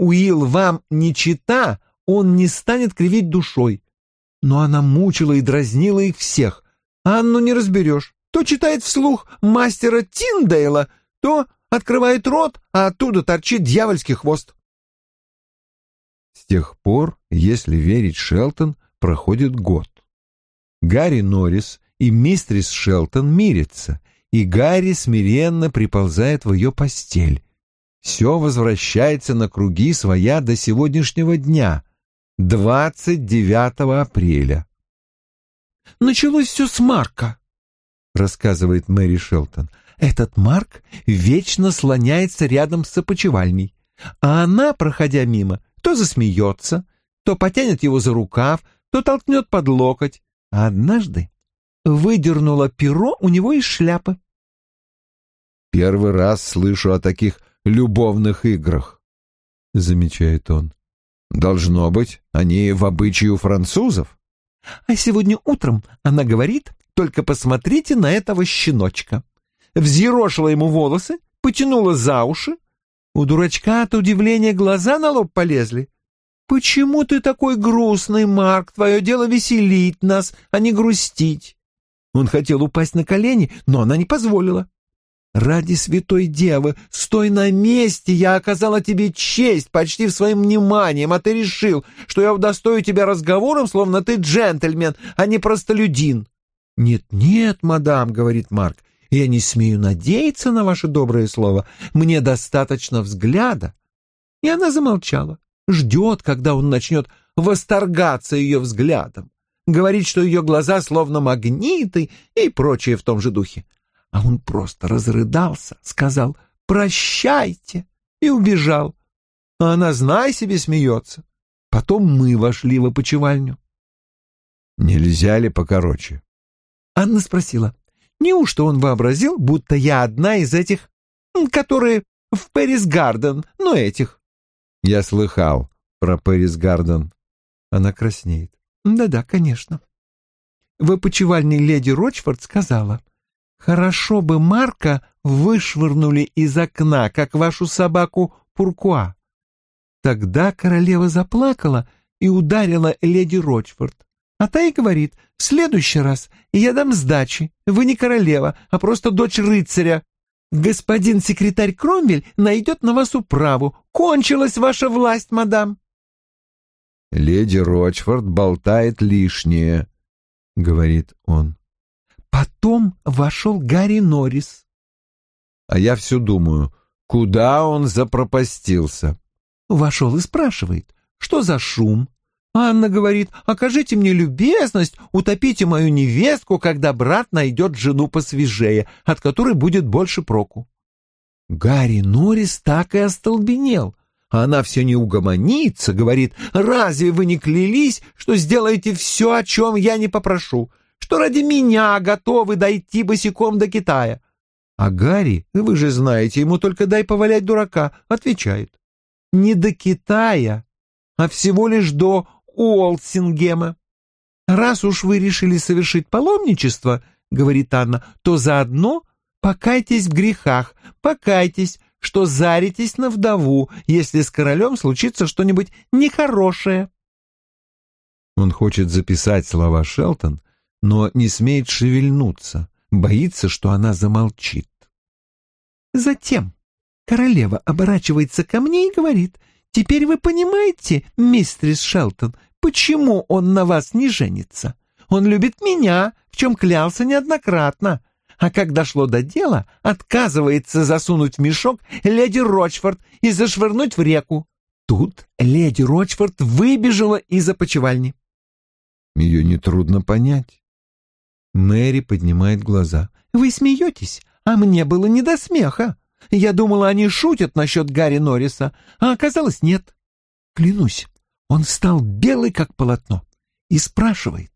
Уилл вам не чита, он не станет кривить душой. Но она мучила и дразнила их всех. Анну не разберешь. То читает вслух мастера Тиндейла, то открывает рот, а оттуда торчит дьявольский хвост. С тех пор, если верить Шелтон, проходит год. Гарри Норрис и мистрис Шелтон мирятся, и Гарри смиренно приползает в ее постель. Все возвращается на круги своя до сегодняшнего дня, 29 апреля. «Началось все с Марка», — рассказывает Мэри Шелтон. «Этот Марк вечно слоняется рядом с опочивальней, а она, проходя мимо, то засмеется, то потянет его за рукав, то толкнет под локоть, а однажды выдернула перо у него из шляпы». «Первый раз слышу о таких любовных играх», — замечает он. Должно быть, они в обычае у французов. А сегодня утром она говорит, только посмотрите на этого щеночка. Взъерошила ему волосы, потянула за уши. У дурачка от удивления глаза на лоб полезли. «Почему ты такой грустный, Марк? Твое дело веселить нас, а не грустить». Он хотел упасть на колени, но она не позволила. Ради святой девы, стой на месте, я оказала тебе честь почти в своим вниманием, а ты решил, что я удостою тебя разговором, словно ты джентльмен, а не простолюдин. Нет-нет, мадам, говорит Марк, я не смею надеяться на ваше доброе слово, мне достаточно взгляда. И она замолчала, ждет, когда он начнет восторгаться ее взглядом, говорит, что ее глаза словно магниты и прочее в том же духе. А он просто разрыдался, сказал «прощайте» и убежал. А она, знай себе, смеется. Потом мы вошли в опочивальню. Нельзя ли покороче? Анна спросила, неужто он вообразил, будто я одна из этих, которые в Пэрис Гарден, ну этих? Я слыхал про Пэрис Гарден. Она краснеет. Да-да, конечно. В опочивальне леди Рочфорд сказала, хорошо бы Марка вышвырнули из окна, как вашу собаку Пуркуа. Тогда королева заплакала и ударила леди Рочфорд. А та и говорит, в следующий раз я дам сдачи. Вы не королева, а просто дочь рыцаря. Господин секретарь Кромвель найдет на вас управу. Кончилась ваша власть, мадам. Леди Рочфорд болтает лишнее, — говорит он. Потом вошел Гарри Норрис. А я все думаю, куда он запропастился? Вошел и спрашивает, что за шум? Анна говорит, окажите мне любезность, утопите мою невестку, когда брат найдет жену посвежее, от которой будет больше проку. Гарри Норрис так и остолбенел. А она все не угомонится, говорит, разве вы не клялись, что сделаете все, о чем я не попрошу, что ради меня готовы дойти босиком до Китая? А Гарри, вы же знаете, ему только дай повалять дурака, отвечает не до Китая, а всего лишь до Уолсингема. Раз уж вы решили совершить паломничество, говорит Анна, то заодно покайтесь в грехах, покайтесь, что заритесь на вдову, если с королем случится что-нибудь нехорошее. Он хочет записать слова Шелтон, но не смеет шевельнуться, боится, что она замолчит. Затем Королева оборачивается ко мне и говорит, «Теперь вы понимаете, мистерис Шелтон, почему он на вас не женится? Он любит меня, в чем клялся неоднократно. А как дошло до дела, отказывается засунуть в мешок леди Рочфорд и зашвырнуть в реку. Тут леди Рочфорд выбежала из опочивальни. Ее нетрудно понять. Мэри поднимает глаза. «Вы смеетесь, а мне было не до смеха. Я думала, они шутят насчет Гарри Норриса, а оказалось нет. Клянусь, он стал белый, как полотно, и спрашивает,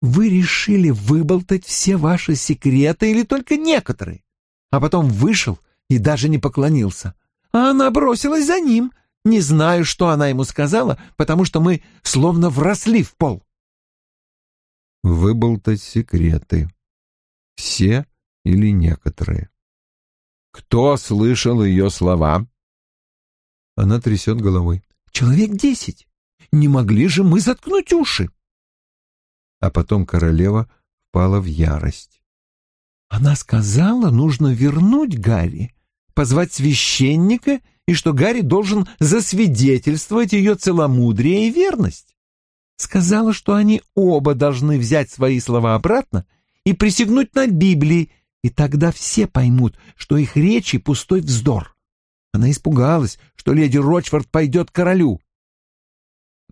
«Вы решили выболтать все ваши секреты или только некоторые?» А потом вышел и даже не поклонился. А она бросилась за ним. Не знаю, что она ему сказала, потому что мы словно вросли в пол. Выболтать секреты. Все или некоторые. Кто слышал ее слова? Она трясет головой. Человек десять. Не могли же мы заткнуть уши? А потом королева впала в ярость. Она сказала, нужно вернуть Гарри, позвать священника, и что Гарри должен засвидетельствовать ее целомудрие и верность. Сказала, что они оба должны взять свои слова обратно и присягнуть на Библии, и тогда все поймут, что их речи — пустой вздор. Она испугалась, что леди Рочфорд пойдет к королю.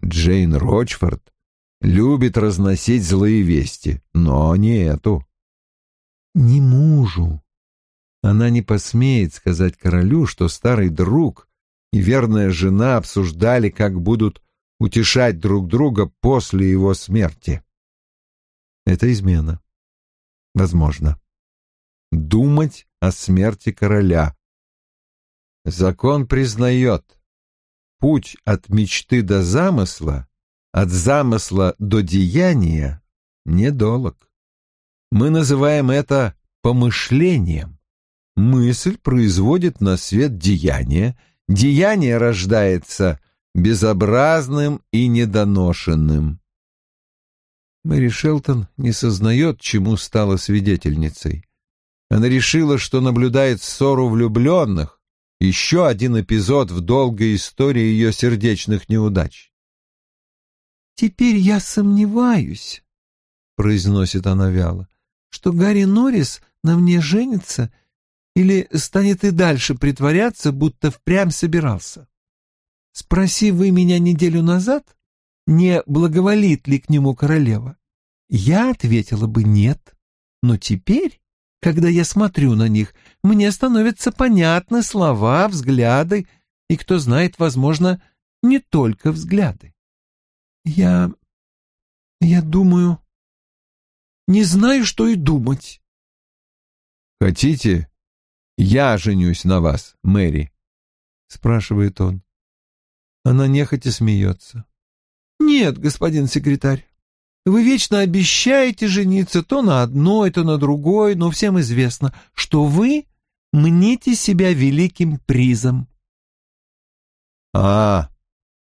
Джейн Рочфорд любит разносить злые вести, но не эту. Не мужу. Она не посмеет сказать королю, что старый друг и верная жена обсуждали, как будут утешать друг друга после его смерти. Это измена. Возможно думать о смерти короля. Закон признает, путь от мечты до замысла, от замысла до деяния недолг. Мы называем это помышлением. Мысль производит на свет деяние, деяние рождается безобразным и недоношенным. Мэри Шелтон не сознает, чему стала свидетельницей. Она решила, что наблюдает ссору влюбленных, еще один эпизод в долгой истории ее сердечных неудач. «Теперь я сомневаюсь», — произносит она вяло, — «что Гарри Норрис на мне женится или станет и дальше притворяться, будто впрямь собирался. Спроси вы меня неделю назад, не благоволит ли к нему королева, я ответила бы нет. Но теперь, когда я смотрю на них, мне становятся понятны слова, взгляды и, кто знает, возможно, не только взгляды. Я... я думаю... Не знаю, что и думать. «Хотите, я женюсь на вас, Мэри?» — спрашивает он. Она нехотя смеется. «Нет, господин секретарь, вы вечно обещаете жениться то на одной, то на другой, но всем известно, что вы мните себя великим призом». «А,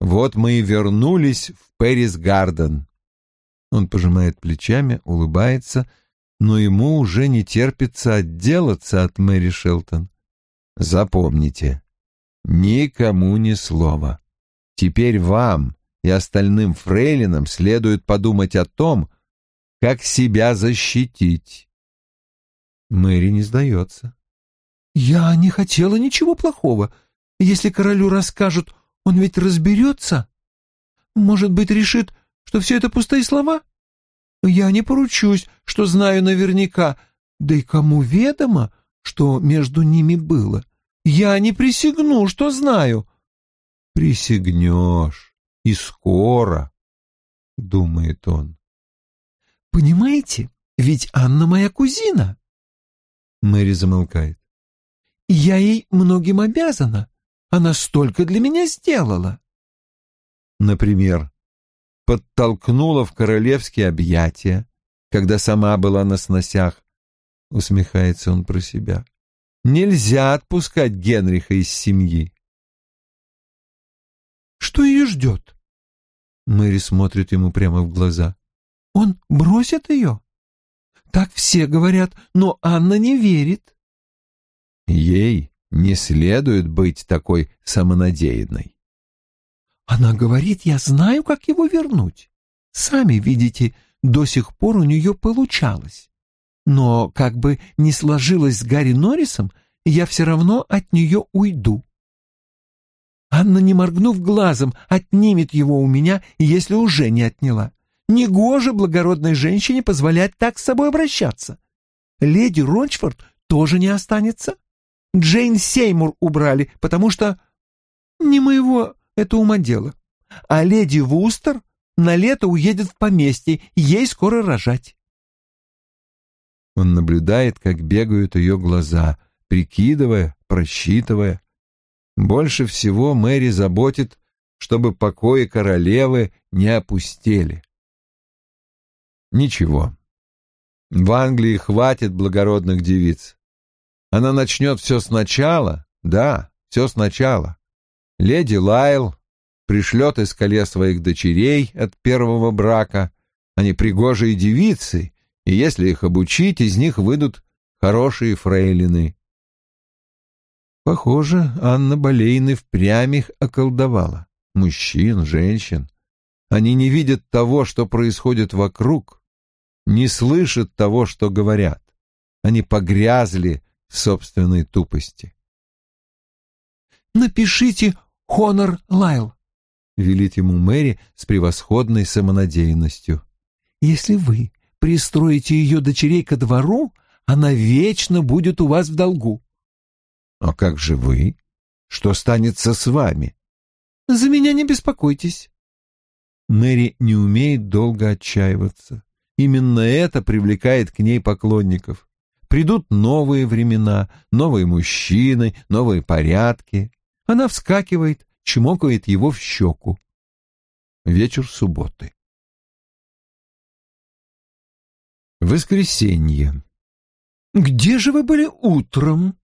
вот мы и вернулись в Пэрис-Гарден». Он пожимает плечами, улыбается, но ему уже не терпится отделаться от Мэри Шелтон. «Запомните, никому ни слова. Теперь вам и остальным фрейлинам следует подумать о том, как себя защитить». Мэри не сдается. «Я не хотела ничего плохого. Если королю расскажут, он ведь разберется. Может быть, решит, что все это пустые слова? Я не поручусь, что знаю наверняка. Да и кому ведомо, что между ними было? Я не присягну, что знаю». «Присягнешь, и скоро», — думает он. «Понимаете, ведь Анна моя кузина». Мэри замолкает. «Я ей многим обязана. Она столько для меня сделала. Например, подтолкнула в королевские объятия, когда сама была на сносях, усмехается он про себя. Нельзя отпускать Генриха из семьи. Что ее ждет? Мэри смотрит ему прямо в глаза. Он бросит ее? Так все говорят, но Анна не верит. Ей не следует быть такой самонадеянной. Она говорит, я знаю, как его вернуть. Сами видите, до сих пор у нее получалось. Но как бы ни сложилось с Гарри Норрисом, я все равно от нее уйду. Анна, не моргнув глазом, отнимет его у меня, если уже не отняла. Негоже благородной женщине позволять так с собой обращаться. Леди Рончфорд тоже не останется. Джейн Сеймур убрали, потому что... Не моего это ума дело. А леди Вустер на лето уедет в поместье, ей скоро рожать. Он наблюдает, как бегают ее глаза, прикидывая, просчитывая. Больше всего Мэри заботит, чтобы покои королевы не опустели. Ничего. В Англии хватит благородных девиц. Она начнет все сначала, да, все сначала. Леди Лайл пришлет из коле своих дочерей от первого брака. Они пригожие девицы, и если их обучить, из них выйдут хорошие фрейлины. Похоже, Анна Болейн и впрямь их околдовала. Мужчин, женщин. Они не видят того, что происходит вокруг, не слышат того, что говорят. Они погрязли собственной тупости. «Напишите Хонор Лайл», — велит ему Мэри с превосходной самонадеянностью. «Если вы пристроите ее дочерей ко двору, она вечно будет у вас в долгу». «А как же вы? Что станется с вами?» «За меня не беспокойтесь». Мэри не умеет долго отчаиваться. Именно это привлекает к ней поклонников. Придут новые времена, новые мужчины, новые порядки. Она вскакивает, чмокает его в щеку. Вечер субботы. Воскресенье. «Где же вы были утром?»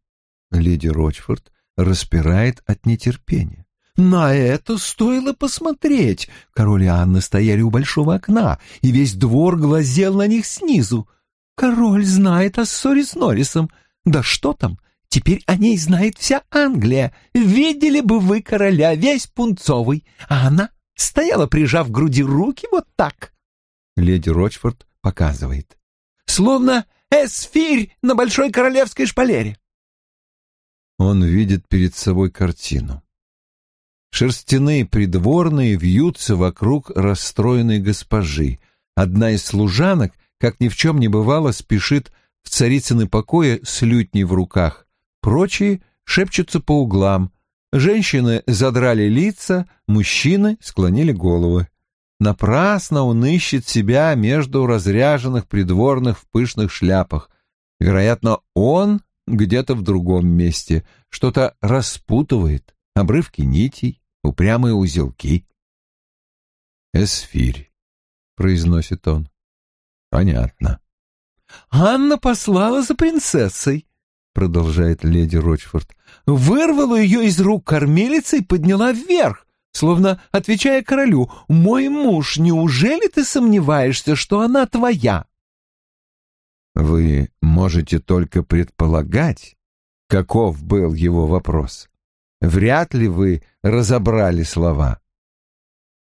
Леди Рочфорд распирает от нетерпения. На это стоило посмотреть. Король и Анна стояли у большого окна, и весь двор глазел на них снизу. Король знает о ссоре с Норрисом. Да что там, теперь о ней знает вся Англия. Видели бы вы короля, весь пунцовый, а она стояла, прижав к груди руки вот так. Леди Рочфорд показывает. Словно эсфирь на большой королевской шпалере. Он видит перед собой картину. Шерстяные придворные вьются вокруг расстроенной госпожи. Одна из служанок, как ни в чем не бывало, спешит в царицыны покоя с лютней в руках. Прочие шепчутся по углам. Женщины задрали лица, мужчины склонили головы. Напрасно он ищет себя между разряженных придворных в пышных шляпах. Вероятно, он где-то в другом месте что-то распутывает, обрывки нитей, упрямые узелки. «Эсфирь», — произносит он. «Понятно». «Анна послала за принцессой», — продолжает леди Рочфорд. «Вырвала ее из рук кормилицы и подняла вверх, словно отвечая королю, «Мой муж, неужели ты сомневаешься, что она твоя?» Вы можете только предполагать, каков был его вопрос. Вряд ли вы разобрали слова.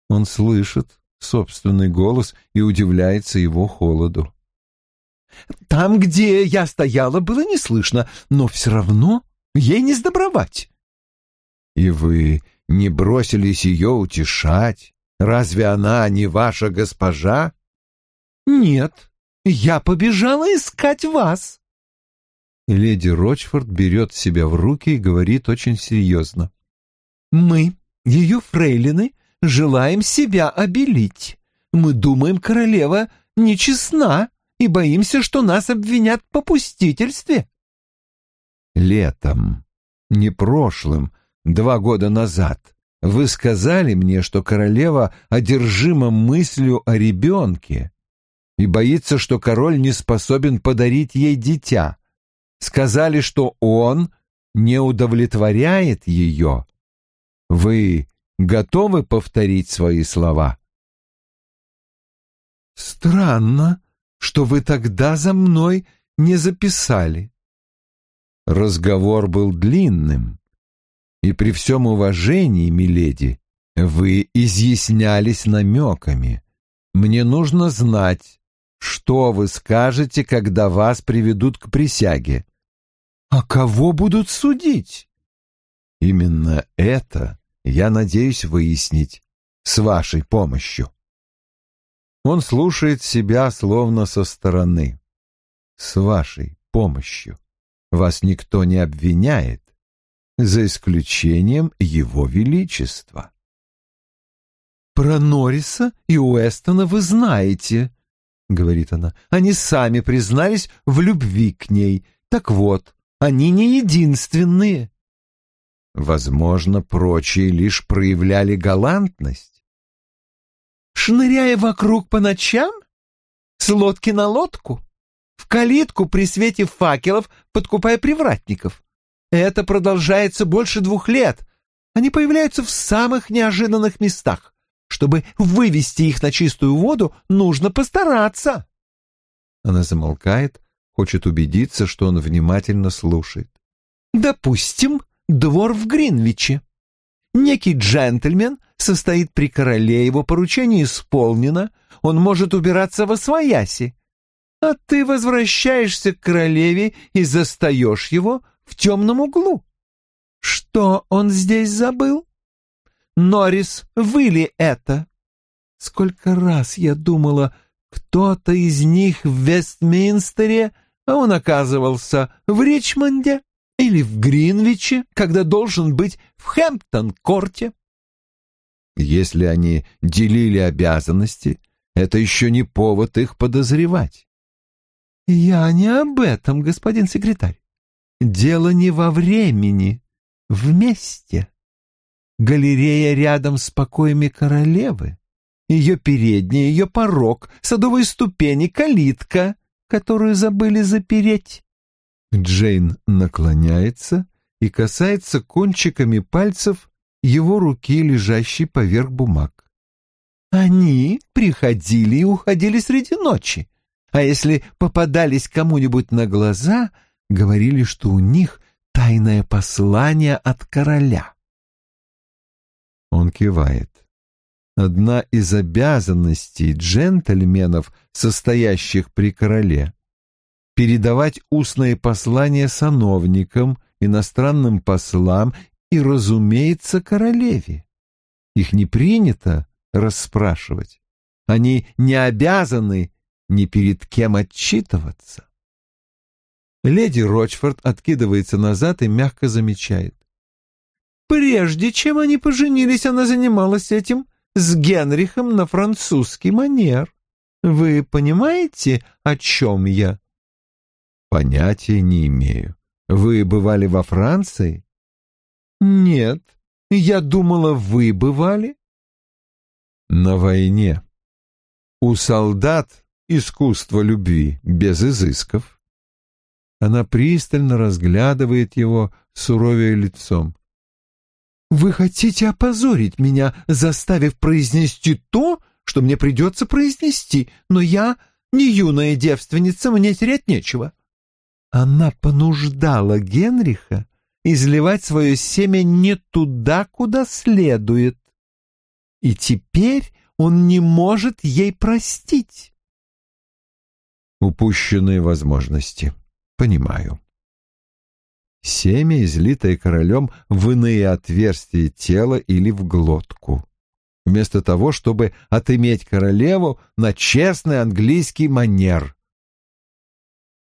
Он слышит собственный голос и удивляется его холоду. Там, где я стояла, было не слышно, но все равно ей не сдобровать. И вы не бросились ее утешать? Разве она не ваша госпожа? Нет, я побежала искать вас. Леди Рочфорд берет себя в руки и говорит очень серьезно. Мы, ее фрейлины, желаем себя обелить. Мы думаем, королева нечестна и боимся, что нас обвинят в попустительстве. Летом, не прошлым, два года назад, вы сказали мне, что королева одержима мыслью о ребенке и боится, что король не способен подарить ей дитя. Сказали, что он не удовлетворяет ее. Вы готовы повторить свои слова? Странно, что вы тогда за мной не записали. Разговор был длинным, и при всем уважении, миледи, вы изъяснялись намеками. Мне нужно знать, что вы скажете, когда вас приведут к присяге. А кого будут судить? Именно это я надеюсь выяснить с вашей помощью. Он слушает себя словно со стороны. С вашей помощью. Вас никто не обвиняет, за исключением его величества. Про Норриса и Уэстона вы знаете, — говорит она. Они сами признались в любви к ней. Так вот, они не единственные. Возможно, прочие лишь проявляли галантность. Шныряя вокруг по ночам? С лодки на лодку? В калитку при свете факелов, подкупая привратников? Это продолжается больше двух лет. Они появляются в самых неожиданных местах. Чтобы вывести их на чистую воду, нужно постараться. Она замолкает, хочет убедиться, что он внимательно слушает. Допустим, двор в Гринвиче. Некий джентльмен состоит при короле, его поручение исполнено, он может убираться во свояси. А ты возвращаешься к королеве и застаешь его в темном углу. Что он здесь забыл? Норрис, вы ли это? Сколько раз я думала, кто-то из них в Вестминстере, а он оказывался в Ричмонде или в Гринвиче, когда должен быть в Хэмптон-корте. Если они делили обязанности, это еще не повод их подозревать. Я не об этом, господин секретарь. Дело не во времени, вместе галерея рядом с покоями королевы, ее передняя, ее порог, садовые ступени, калитка, которую забыли запереть. Джейн наклоняется и касается кончиками пальцев его руки, лежащей поверх бумаг. Они приходили и уходили среди ночи, а если попадались кому-нибудь на глаза, говорили, что у них тайное послание от короля. Он кивает. Одна из обязанностей джентльменов, состоящих при короле, передавать устные послания сановникам, иностранным послам и, разумеется, королеве. Их не принято расспрашивать. Они не обязаны ни перед кем отчитываться. Леди Рочфорд откидывается назад и мягко замечает. Прежде чем они поженились, она занималась этим с Генрихом на французский манер. Вы понимаете, о чем я? Понятия не имею. Вы бывали во Франции? Нет, я думала, вы бывали. На войне. У солдат искусство любви без изысков. Она пристально разглядывает его суровее лицом. «Вы хотите опозорить меня, заставив произнести то, что мне придется произнести, но я не юная девственница, мне терять нечего». Она понуждала Генриха изливать свое семя не туда, куда следует. И теперь он не может ей простить. Упущенные возможности. Понимаю. Семя, излитое королем в иные отверстия тела или в глотку. Вместо того, чтобы отыметь королеву на честный английский манер.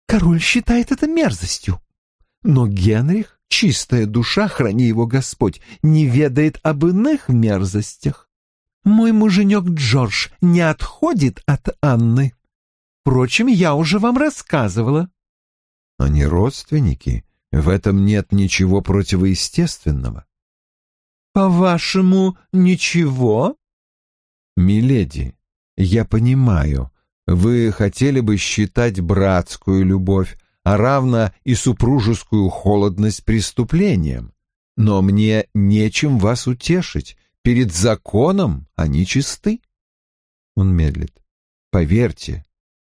Король считает это мерзостью. Но Генрих, чистая душа, храни его Господь, не ведает об иных мерзостях. Мой муженек Джордж не отходит от Анны. Впрочем, я уже вам рассказывала. Они родственники, в этом нет ничего противоестественного. По-вашему, ничего? Миледи, я понимаю, вы хотели бы считать братскую любовь, а равно и супружескую холодность преступлением. Но мне нечем вас утешить. Перед законом они чисты. Он медлит. Поверьте,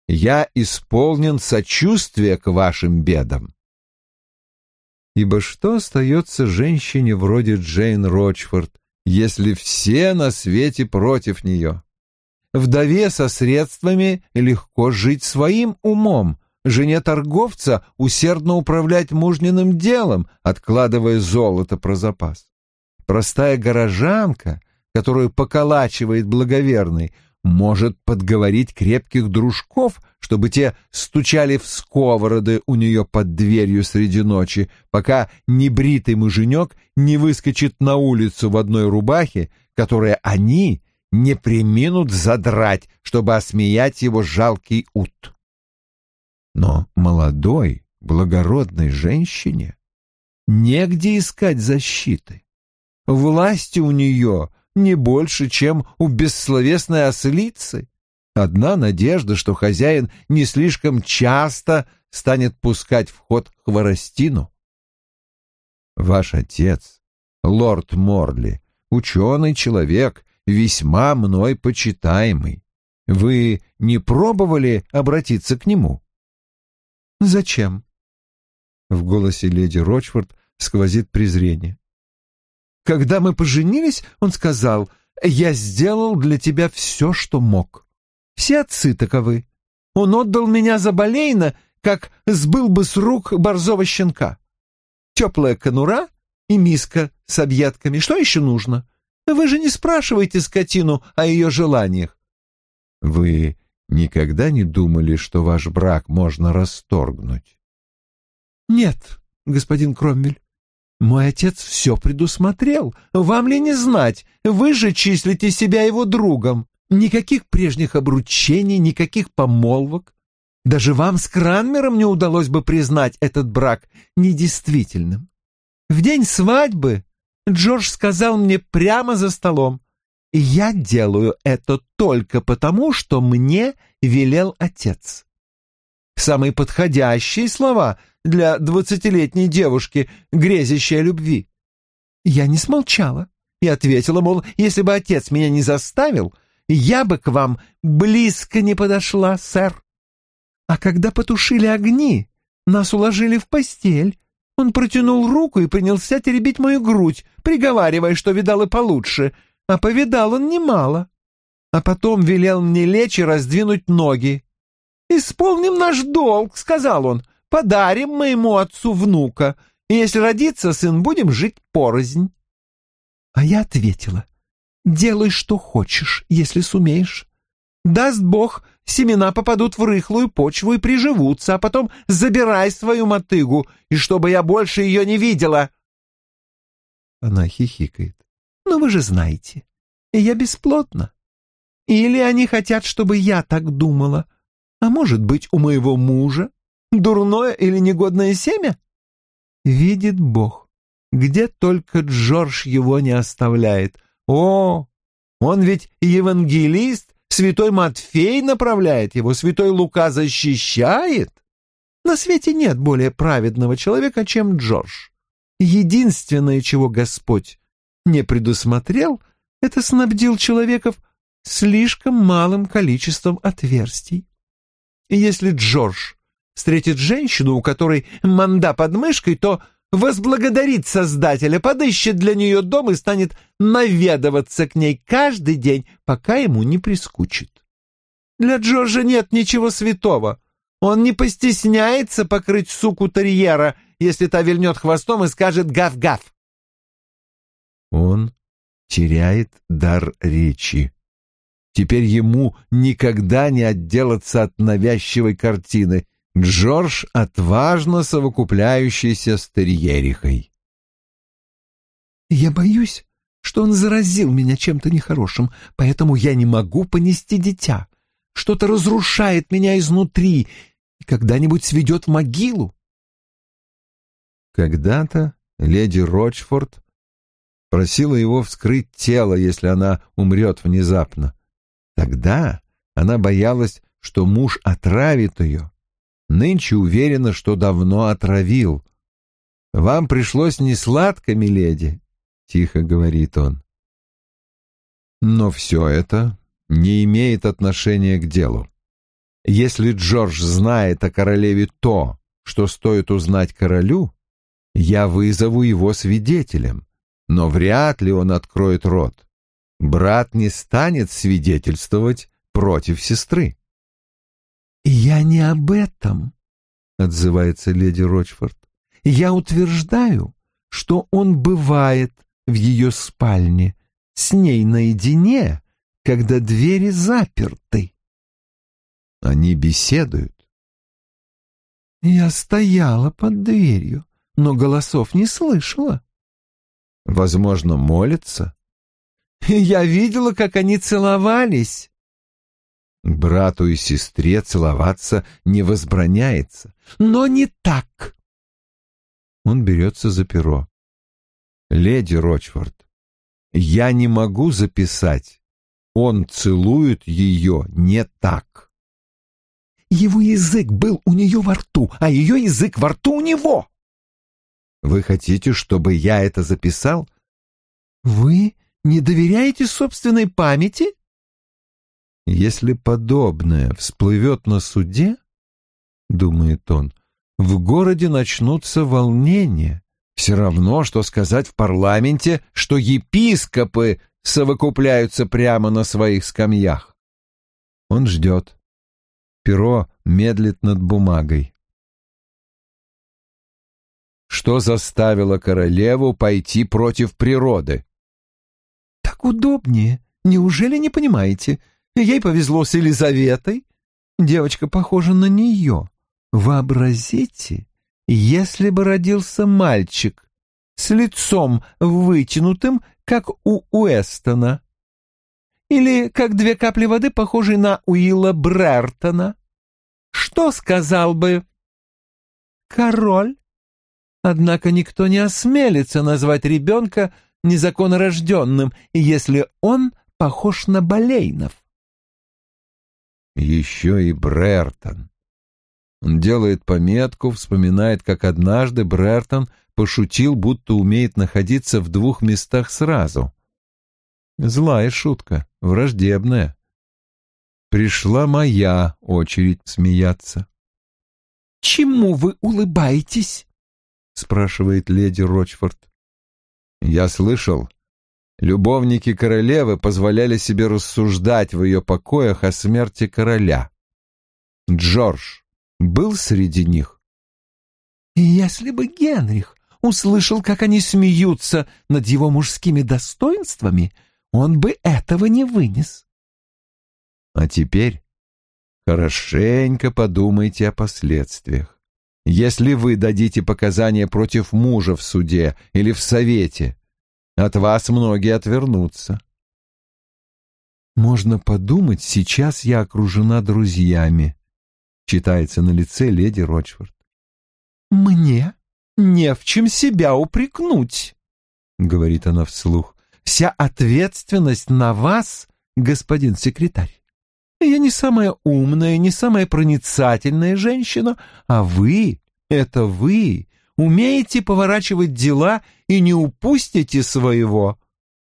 я исполнен сочувствия к вашим бедам. Ибо что остается женщине вроде Джейн Рочфорд, если все на свете против нее? Вдове со средствами легко жить своим умом, жене торговца усердно управлять мужниным делом, откладывая золото про запас. Простая горожанка, которую поколачивает благоверный, может подговорить крепких дружков, чтобы те стучали в сковороды у нее под дверью среди ночи, пока небритый муженек не выскочит на улицу в одной рубахе, которую они не приминут задрать, чтобы осмеять его жалкий ут. Но молодой, благородной женщине негде искать защиты. Власти у нее не больше, чем у бессловесной ослицы. Одна надежда, что хозяин не слишком часто станет пускать в ход хворостину. Ваш отец, лорд Морли, ученый человек, весьма мной почитаемый. Вы не пробовали обратиться к нему? Зачем? В голосе леди Рочфорд сквозит презрение. Когда мы поженились, он сказал, «Я сделал для тебя все, что мог. Все отцы таковы. Он отдал меня за Болейна, как сбыл бы с рук борзого щенка. Теплая конура и миска с объедками. Что еще нужно? Вы же не спрашиваете скотину о ее желаниях. Вы никогда не думали, что ваш брак можно расторгнуть? Нет, господин Кромвель. Мой отец все предусмотрел. Вам ли не знать? Вы же числите себя его другом. Никаких прежних обручений, никаких помолвок. Даже вам с Кранмером не удалось бы признать этот брак недействительным. В день свадьбы Джордж сказал мне прямо за столом, я делаю это только потому, что мне велел отец. Самые подходящие слова для двадцатилетней девушки, грезящей о любви. Я не смолчала и ответила, мол, если бы отец меня не заставил, я бы к вам близко не подошла, сэр. А когда потушили огни, нас уложили в постель. Он протянул руку и принялся теребить мою грудь, приговаривая, что видал и получше, а повидал он немало. А потом велел мне лечь и раздвинуть ноги. «Исполним наш долг», — сказал он, — «подарим моему отцу внука. и если родится сын, будем жить порознь. А я ответила, делай, что хочешь, если сумеешь. Даст Бог, семена попадут в рыхлую почву и приживутся, а потом забирай свою мотыгу, и чтобы я больше ее не видела. Она хихикает. Ну, вы же знаете, я бесплотна. Или они хотят, чтобы я так думала, а может быть, у моего мужа дурное или негодное семя? Видит Бог, где только Джордж его не оставляет. О, он ведь евангелист, святой Матфей направляет его, святой Лука защищает. На свете нет более праведного человека, чем Джордж. Единственное, чего Господь не предусмотрел, это снабдил человеков слишком малым количеством отверстий. Если Джордж встретит женщину, у которой манда под мышкой, то возблагодарит Создателя, подыщет для нее дом и станет наведываться к ней каждый день, пока ему не прискучит. Для Джорджа нет ничего святого. Он не постесняется покрыть суку терьера, если та вильнет хвостом и скажет «гав-гав». Он теряет дар речи. Теперь ему никогда не отделаться от навязчивой картины. Джордж отважно совокупляющийся с терьерихой. «Я боюсь, что он заразил меня чем-то нехорошим, поэтому я не могу понести дитя. Что-то разрушает меня изнутри и когда-нибудь сведет в могилу». Когда-то леди Рочфорд просила его вскрыть тело, если она умрет внезапно. Тогда она боялась, что муж отравит ее Нынче уверена, что давно отравил. Вам пришлось не сладко, миледи, — тихо говорит он. Но все это не имеет отношения к делу. Если Джордж знает о королеве то, что стоит узнать королю, я вызову его свидетелем, но вряд ли он откроет рот. Брат не станет свидетельствовать против сестры. «Я не об этом», — отзывается леди Рочфорд. «Я утверждаю, что он бывает в ее спальне, с ней наедине, когда двери заперты». Они беседуют. Я стояла под дверью, но голосов не слышала. Возможно, молятся. Я видела, как они целовались. Брату и сестре целоваться не возбраняется. Но не так. Он берется за перо. Леди Рочфорд, я не могу записать. Он целует ее не так. Его язык был у нее во рту, а ее язык во рту у него. Вы хотите, чтобы я это записал? Вы не доверяете собственной памяти? Если подобное всплывет на суде, — думает он, — в городе начнутся волнения. Все равно, что сказать в парламенте, что епископы совокупляются прямо на своих скамьях. Он ждет. Перо медлит над бумагой. Что заставило королеву пойти против природы? Так удобнее. Неужели не понимаете? Ей повезло с Елизаветой. Девочка похожа на нее. Вообразите, если бы родился мальчик с лицом вытянутым, как у Уэстона. Или как две капли воды, похожие на Уилла Брертона. Что сказал бы король? Однако никто не осмелится назвать ребенка незаконнорожденным, если он похож на Болейнов еще и Брертон. Он делает пометку, вспоминает, как однажды Брертон пошутил, будто умеет находиться в двух местах сразу. Злая шутка, враждебная. Пришла моя очередь смеяться. «Чему вы улыбаетесь?» — спрашивает леди Рочфорд. «Я слышал, Любовники королевы позволяли себе рассуждать в ее покоях о смерти короля. Джордж был среди них? «Если бы Генрих услышал, как они смеются над его мужскими достоинствами, он бы этого не вынес. А теперь хорошенько подумайте о последствиях. Если вы дадите показания против мужа в суде или в совете, от вас многие отвернутся. Можно подумать, сейчас я окружена друзьями, читается на лице леди Рочфорд. Мне не в чем себя упрекнуть, говорит она вслух. Вся ответственность на вас, господин секретарь. Я не самая умная, не самая проницательная женщина, а вы, это вы, умеете поворачивать дела и не упустите своего.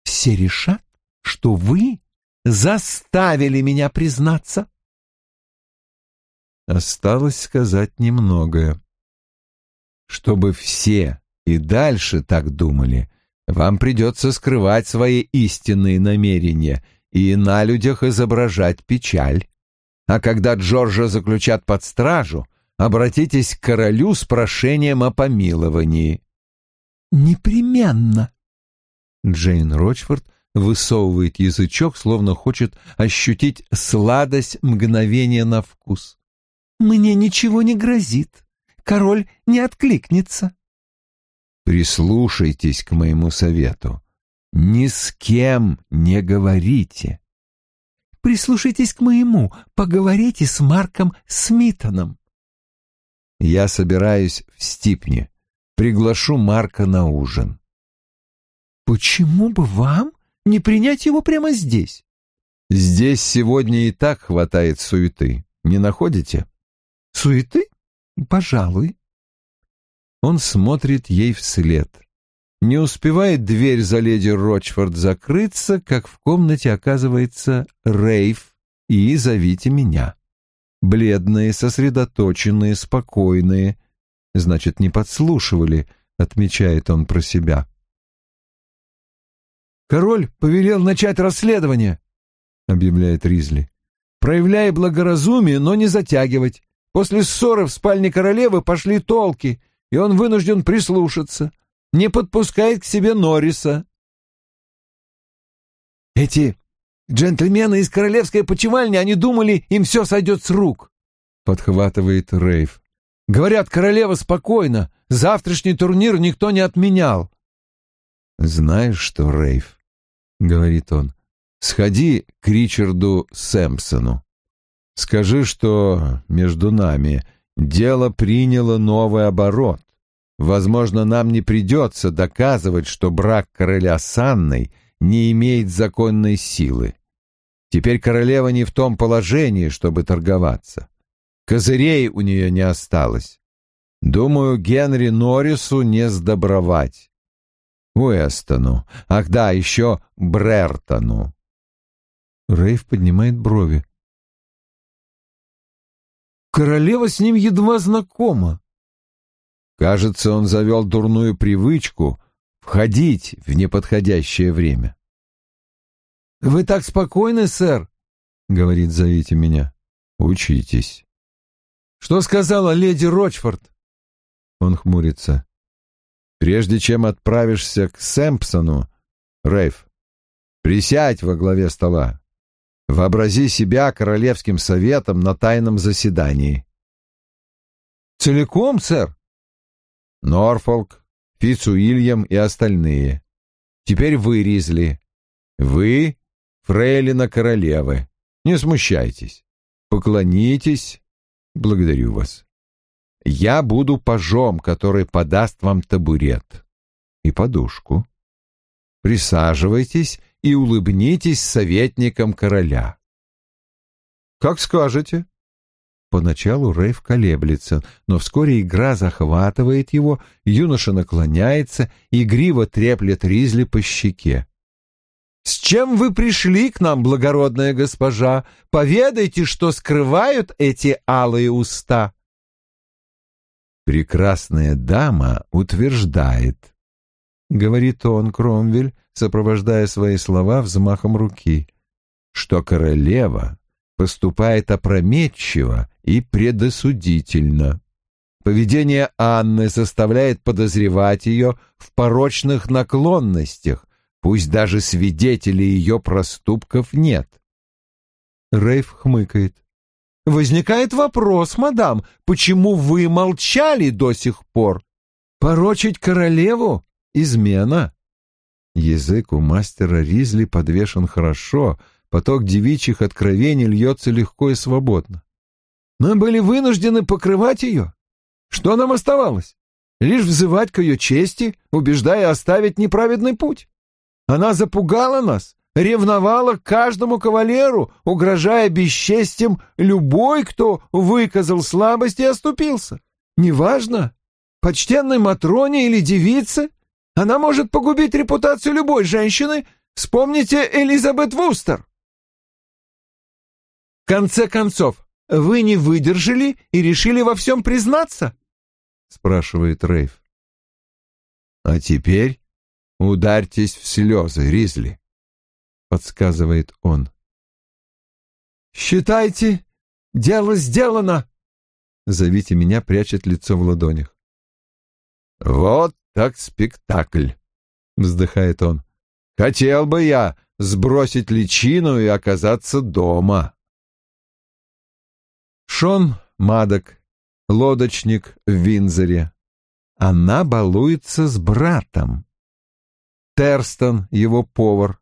Все решат, что вы заставили меня признаться. Осталось сказать немногое. Чтобы все и дальше так думали, вам придется скрывать свои истинные намерения и на людях изображать печаль. А когда Джорджа заключат под стражу, обратитесь к королю с прошением о помиловании. «Непременно!» Джейн Рочфорд высовывает язычок, словно хочет ощутить сладость мгновения на вкус. «Мне ничего не грозит. Король не откликнется». «Прислушайтесь к моему совету. Ни с кем не говорите». «Прислушайтесь к моему. Поговорите с Марком Смитоном». «Я собираюсь в Стипне. Приглашу Марка на ужин». «Почему бы вам не принять его прямо здесь?» «Здесь сегодня и так хватает суеты, не находите?» «Суеты? Пожалуй». Он смотрит ей вслед. Не успевает дверь за леди Рочфорд закрыться, как в комнате оказывается Рейв и «Зовите меня». Бледные, сосредоточенные, спокойные. Значит, не подслушивали, отмечает он про себя. «Король повелел начать расследование», — объявляет Ризли. «Проявляя благоразумие, но не затягивать. После ссоры в спальне королевы пошли толки, и он вынужден прислушаться. Не подпускает к себе Норриса». «Эти джентльмены из королевской почевальни, они думали, им все сойдет с рук», — подхватывает Рейв. «Говорят, королева спокойно, завтрашний турнир никто не отменял». «Знаешь что, Рейв?» — говорит он, — сходи к Ричарду Сэмпсону. Скажи, что между нами дело приняло новый оборот. Возможно, нам не придется доказывать, что брак короля с Анной не имеет законной силы. Теперь королева не в том положении, чтобы торговаться. Козырей у нее не осталось. Думаю, Генри Норрису не сдобровать. Уэстону. Ах да, еще Брертону. Рейв поднимает брови. Королева с ним едва знакома. Кажется, он завел дурную привычку входить в неподходящее время. «Вы так спокойны, сэр?» — говорит, зовите меня. «Учитесь». «Что сказала леди Рочфорд?» Он хмурится. Прежде чем отправишься к Сэмпсону, Рейф, присядь во главе стола. Вообрази себя королевским советом на тайном заседании. Целиком, сэр? Норфолк, Фицуильям и остальные. Теперь вы, Ризли. Вы — фрейлина королевы. Не смущайтесь. Поклонитесь. Благодарю вас. Я буду пажом, который подаст вам табурет и подушку. Присаживайтесь и улыбнитесь советникам короля. Как скажете. Поначалу Рейв колеблется, но вскоре игра захватывает его, юноша наклоняется, игриво треплет Ризли по щеке. «С чем вы пришли к нам, благородная госпожа? Поведайте, что скрывают эти алые уста». «Прекрасная дама утверждает», — говорит он, Кромвель, сопровождая свои слова взмахом руки, «что королева поступает опрометчиво и предосудительно. Поведение Анны заставляет подозревать ее в порочных наклонностях, пусть даже свидетелей ее проступков нет. Рейф хмыкает. Возникает вопрос, мадам, почему вы молчали до сих пор? Порочить королеву — измена. Язык у мастера Ризли подвешен хорошо, поток девичьих откровений льется легко и свободно. Мы были вынуждены покрывать ее. Что нам оставалось? Лишь взывать к ее чести, убеждая оставить неправедный путь. Она запугала нас, ревновала каждому кавалеру, угрожая бесчестием любой, кто выказал слабость и оступился. Неважно, почтенной Матроне или девице, она может погубить репутацию любой женщины. Вспомните Элизабет Вустер. Конце концов, вы не выдержали и решили во всем признаться? Спрашивает Рейв. А теперь ударьтесь в слезы, Ризли, подсказывает он. Считайте, дело сделано. Зовите меня, прячет лицо в ладонях. Вот так спектакль, вздыхает он. Хотел бы я сбросить личину и оказаться дома. Шон Мадок, лодочник в Винзоре. Она балуется с братом. Терстон, его повар.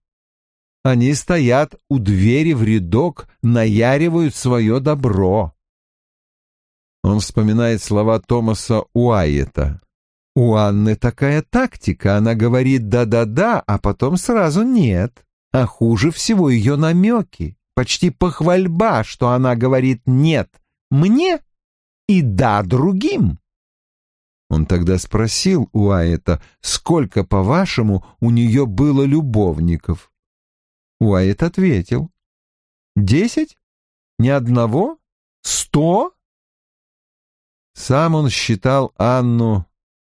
Они стоят у двери в рядок, наяривают свое добро. Он вспоминает слова Томаса Уайета. У Анны такая тактика, она говорит «да-да-да», а потом сразу «нет». А хуже всего ее намеки, почти похвальба, что она говорит «нет» мне и «да» другим. Он тогда спросил у Уайета, сколько, по-вашему, у нее было любовников. Уайет ответил. «Десять? Ни одного? Сто?» Сам он считал Анну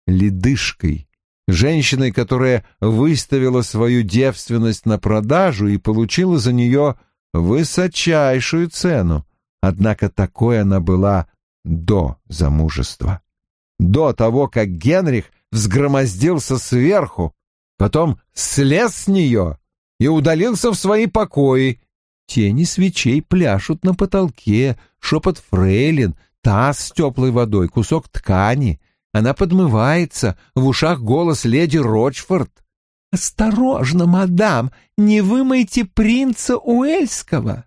ледышкой, женщиной, которая выставила свою девственность на продажу и получила за нее высочайшую цену. Однако такой она была до замужества. До того, как Генрих взгромоздился сверху, потом слез с нее и удалился в свои покои. Тени свечей пляшут на потолке, шепот фрейлин, таз с теплой водой, кусок ткани — она подмывается, в ушах голос леди Рочфорд. «Осторожно, мадам, не вымойте принца Уэльского!»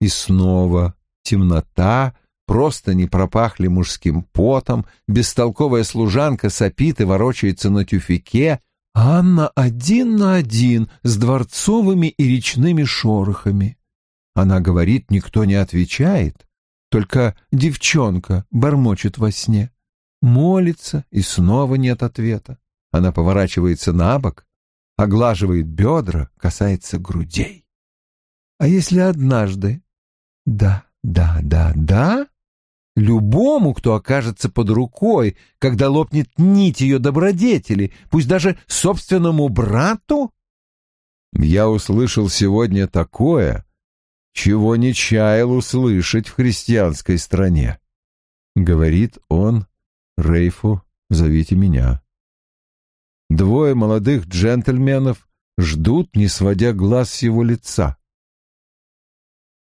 И снова темнота, просто не пропахли мужским потом, бестолковая служанка сопит и ворочается на тюфике, Анна один на один с дворцовыми и речными шорохами. Она говорит, никто не отвечает, только девчонка бормочет во сне молится, и снова нет ответа. Она поворачивается на бок, оглаживает бедра, касается грудей. А если однажды «да, да, да, да», любому, кто окажется под рукой, когда лопнет нить ее добродетели, пусть даже собственному брату? Я услышал сегодня такое, чего не чаял услышать в христианской стране, — говорит он Рейфу, зовите меня. Двое молодых джентльменов ждут, не сводя глаз с его лица.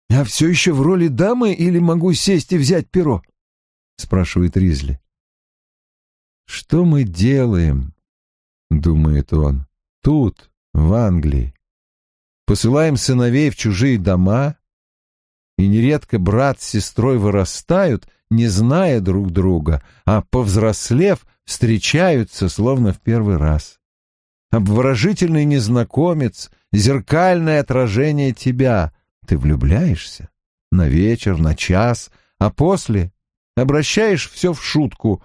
«Я все еще в роли дамы или могу сесть и взять перо?» — спрашивает Ризли. «Что мы делаем?» — думает он. «Тут, в Англии. Посылаем сыновей в чужие дома, и нередко брат с сестрой вырастают, не зная друг друга, а, повзрослев, встречаются словно в первый раз. Обворожительный незнакомец, зеркальное отражение тебя. Ты влюбляешься на вечер, на час, а после обращаешь все в шутку,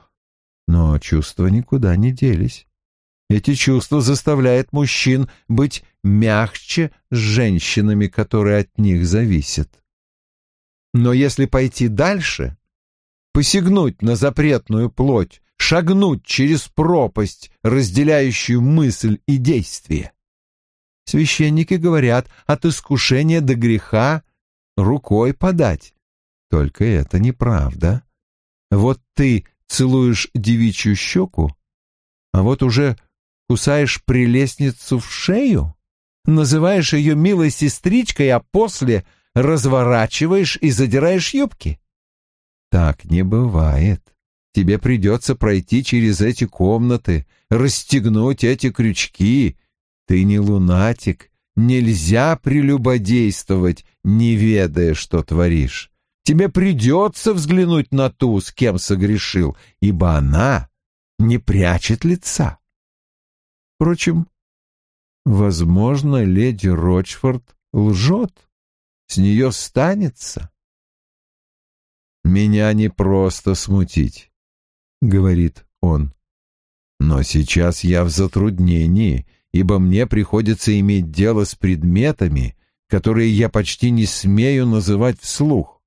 но чувства никуда не делись. Эти чувства заставляют мужчин быть мягче с женщинами, которые от них зависят. Но если пойти дальше, посягнуть на запретную плоть, шагнуть через пропасть, разделяющую мысль и действие. Священники говорят, от искушения до греха рукой подать. Только это неправда. Вот ты целуешь девичью щеку, а вот уже кусаешь прелестницу в шею, называешь ее милой сестричкой, а после разворачиваешь и задираешь юбки. Так не бывает. Тебе придется пройти через эти комнаты, расстегнуть эти крючки. Ты не лунатик, нельзя прелюбодействовать, не ведая, что творишь. Тебе придется взглянуть на ту, с кем согрешил, ибо она не прячет лица. Впрочем, возможно, леди Рочфорд лжет, с нее станется. «Меня не просто смутить», — говорит он. «Но сейчас я в затруднении, ибо мне приходится иметь дело с предметами, которые я почти не смею называть вслух.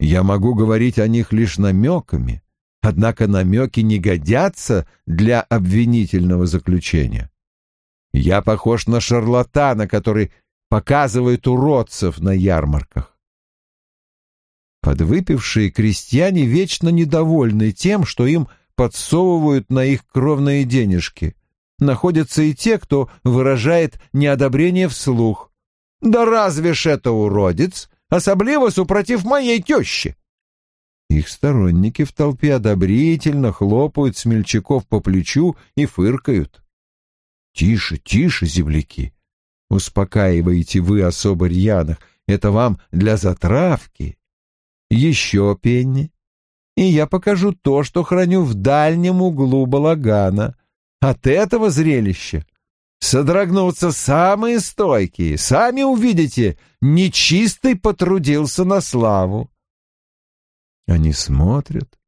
Я могу говорить о них лишь намеками, однако намеки не годятся для обвинительного заключения. Я похож на шарлатана, который показывает уродцев на ярмарках. Подвыпившие крестьяне вечно недовольны тем, что им подсовывают на их кровные денежки. Находятся и те, кто выражает неодобрение вслух. «Да разве ж это уродец? Особливо супротив моей тещи!» Их сторонники в толпе одобрительно хлопают смельчаков по плечу и фыркают. «Тише, тише, земляки!» Успокаиваете вы особо рьяных. Это вам для затравки еще пенни, и я покажу то, что храню в дальнем углу балагана. От этого зрелища содрогнутся самые стойкие. Сами увидите, нечистый потрудился на славу. Они смотрят,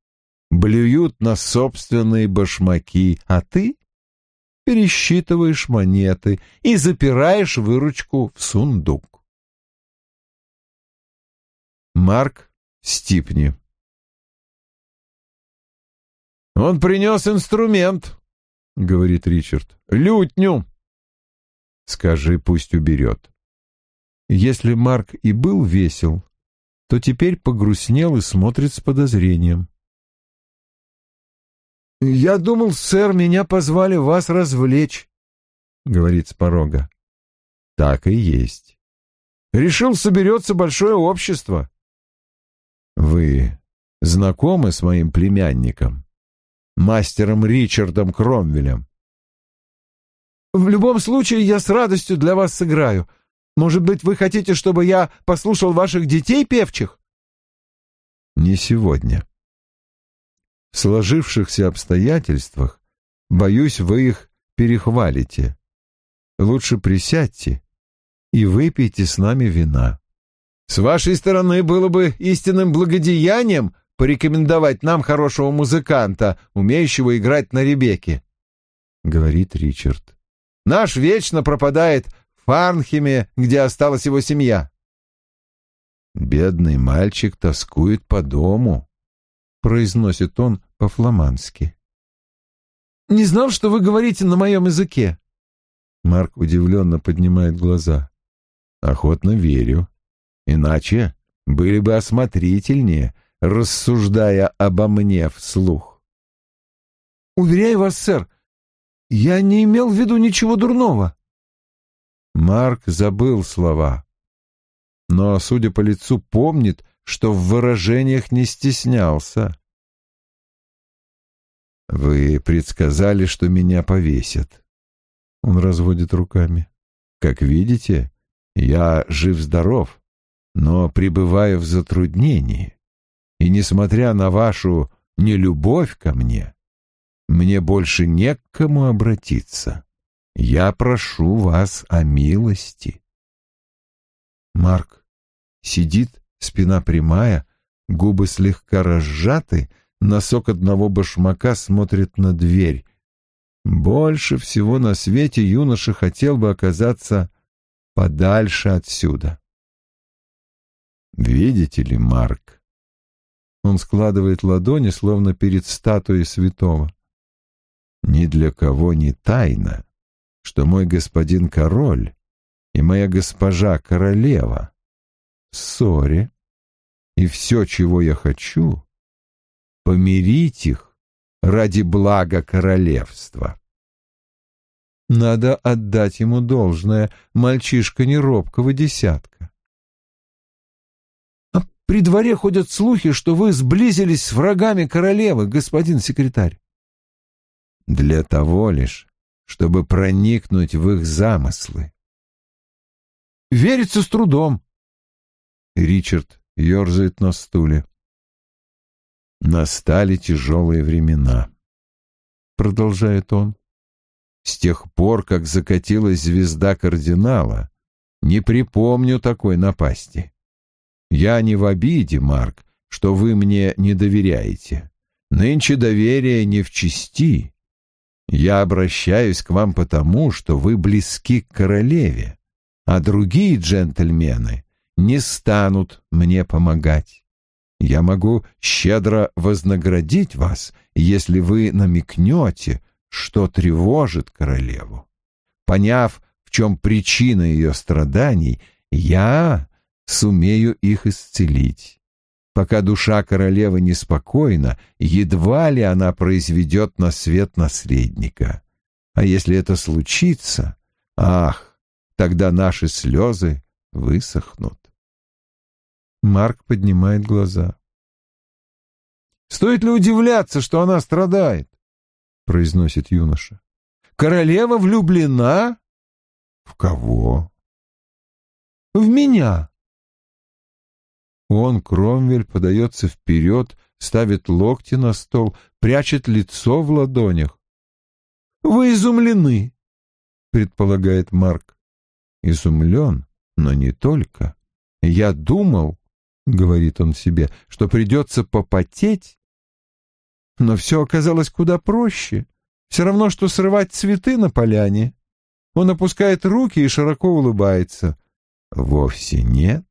блюют на собственные башмаки, а ты пересчитываешь монеты и запираешь выручку в сундук. Марк Стипни. «Он принес инструмент», — говорит Ричард. «Лютню». «Скажи, пусть уберет». Если Марк и был весел, то теперь погрустнел и смотрит с подозрением. «Я думал, сэр, меня позвали вас развлечь», — говорит с порога. «Так и есть». «Решил, соберется большое общество». Вы знакомы с моим племянником, мастером Ричардом Кромвелем? В любом случае, я с радостью для вас сыграю. Может быть, вы хотите, чтобы я послушал ваших детей певчих? Не сегодня. В сложившихся обстоятельствах, боюсь, вы их перехвалите. Лучше присядьте и выпейте с нами вина. С вашей стороны было бы истинным благодеянием порекомендовать нам хорошего музыканта, умеющего играть на ребеке, — говорит Ричард. Наш вечно пропадает в Фарнхеме, где осталась его семья. Бедный мальчик тоскует по дому, — произносит он по-фламандски. «Не знал, что вы говорите на моем языке». Марк удивленно поднимает глаза. «Охотно верю. Иначе были бы осмотрительнее, рассуждая обо мне вслух. «Уверяю вас, сэр, я не имел в виду ничего дурного». Марк забыл слова, но, судя по лицу, помнит, что в выражениях не стеснялся. «Вы предсказали, что меня повесят». Он разводит руками. «Как видите, я жив-здоров но пребываю в затруднении, и, несмотря на вашу нелюбовь ко мне, мне больше не к кому обратиться. Я прошу вас о милости. Марк сидит, спина прямая, губы слегка разжаты, носок одного башмака смотрит на дверь. Больше всего на свете юноша хотел бы оказаться подальше отсюда. Видите ли, Марк? Он складывает ладони, словно перед статуей святого. Ни для кого не тайна, что мой господин король и моя госпожа королева в ссоре, и все, чего я хочу, помирить их ради блага королевства. Надо отдать ему должное, мальчишка не робкого десятка. При дворе ходят слухи, что вы сблизились с врагами королевы, господин секретарь. Для того лишь, чтобы проникнуть в их замыслы. Верится с трудом. Ричард ерзает на стуле. Настали тяжелые времена, продолжает он. С тех пор, как закатилась звезда кардинала, не припомню такой напасти. Я не в обиде, Марк, что вы мне не доверяете. Нынче доверие не в чести. Я обращаюсь к вам потому, что вы близки к королеве, а другие джентльмены не станут мне помогать. Я могу щедро вознаградить вас, если вы намекнете, что тревожит королеву. Поняв, в чем причина ее страданий, я сумею их исцелить. Пока душа королевы неспокойна, едва ли она произведет на свет наследника. А если это случится, ах, тогда наши слезы высохнут. Марк поднимает глаза. «Стоит ли удивляться, что она страдает?» — произносит юноша. «Королева влюблена?» «В кого?» «В меня». Он, Кромвель, подается вперед, ставит локти на стол, прячет лицо в ладонях. «Вы изумлены», — предполагает Марк. «Изумлен, но не только. Я думал, — говорит он себе, — что придется попотеть. Но все оказалось куда проще. Все равно, что срывать цветы на поляне. Он опускает руки и широко улыбается. Вовсе нет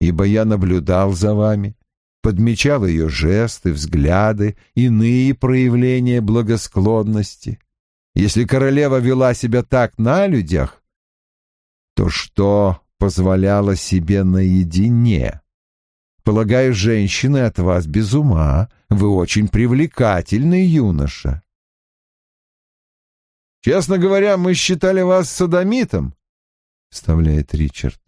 ибо я наблюдал за вами, подмечал ее жесты, взгляды, иные проявления благосклонности. Если королева вела себя так на людях, то что позволяла себе наедине? Полагаю, женщины от вас без ума, вы очень привлекательный юноша. «Честно говоря, мы считали вас садомитом», — вставляет Ричард.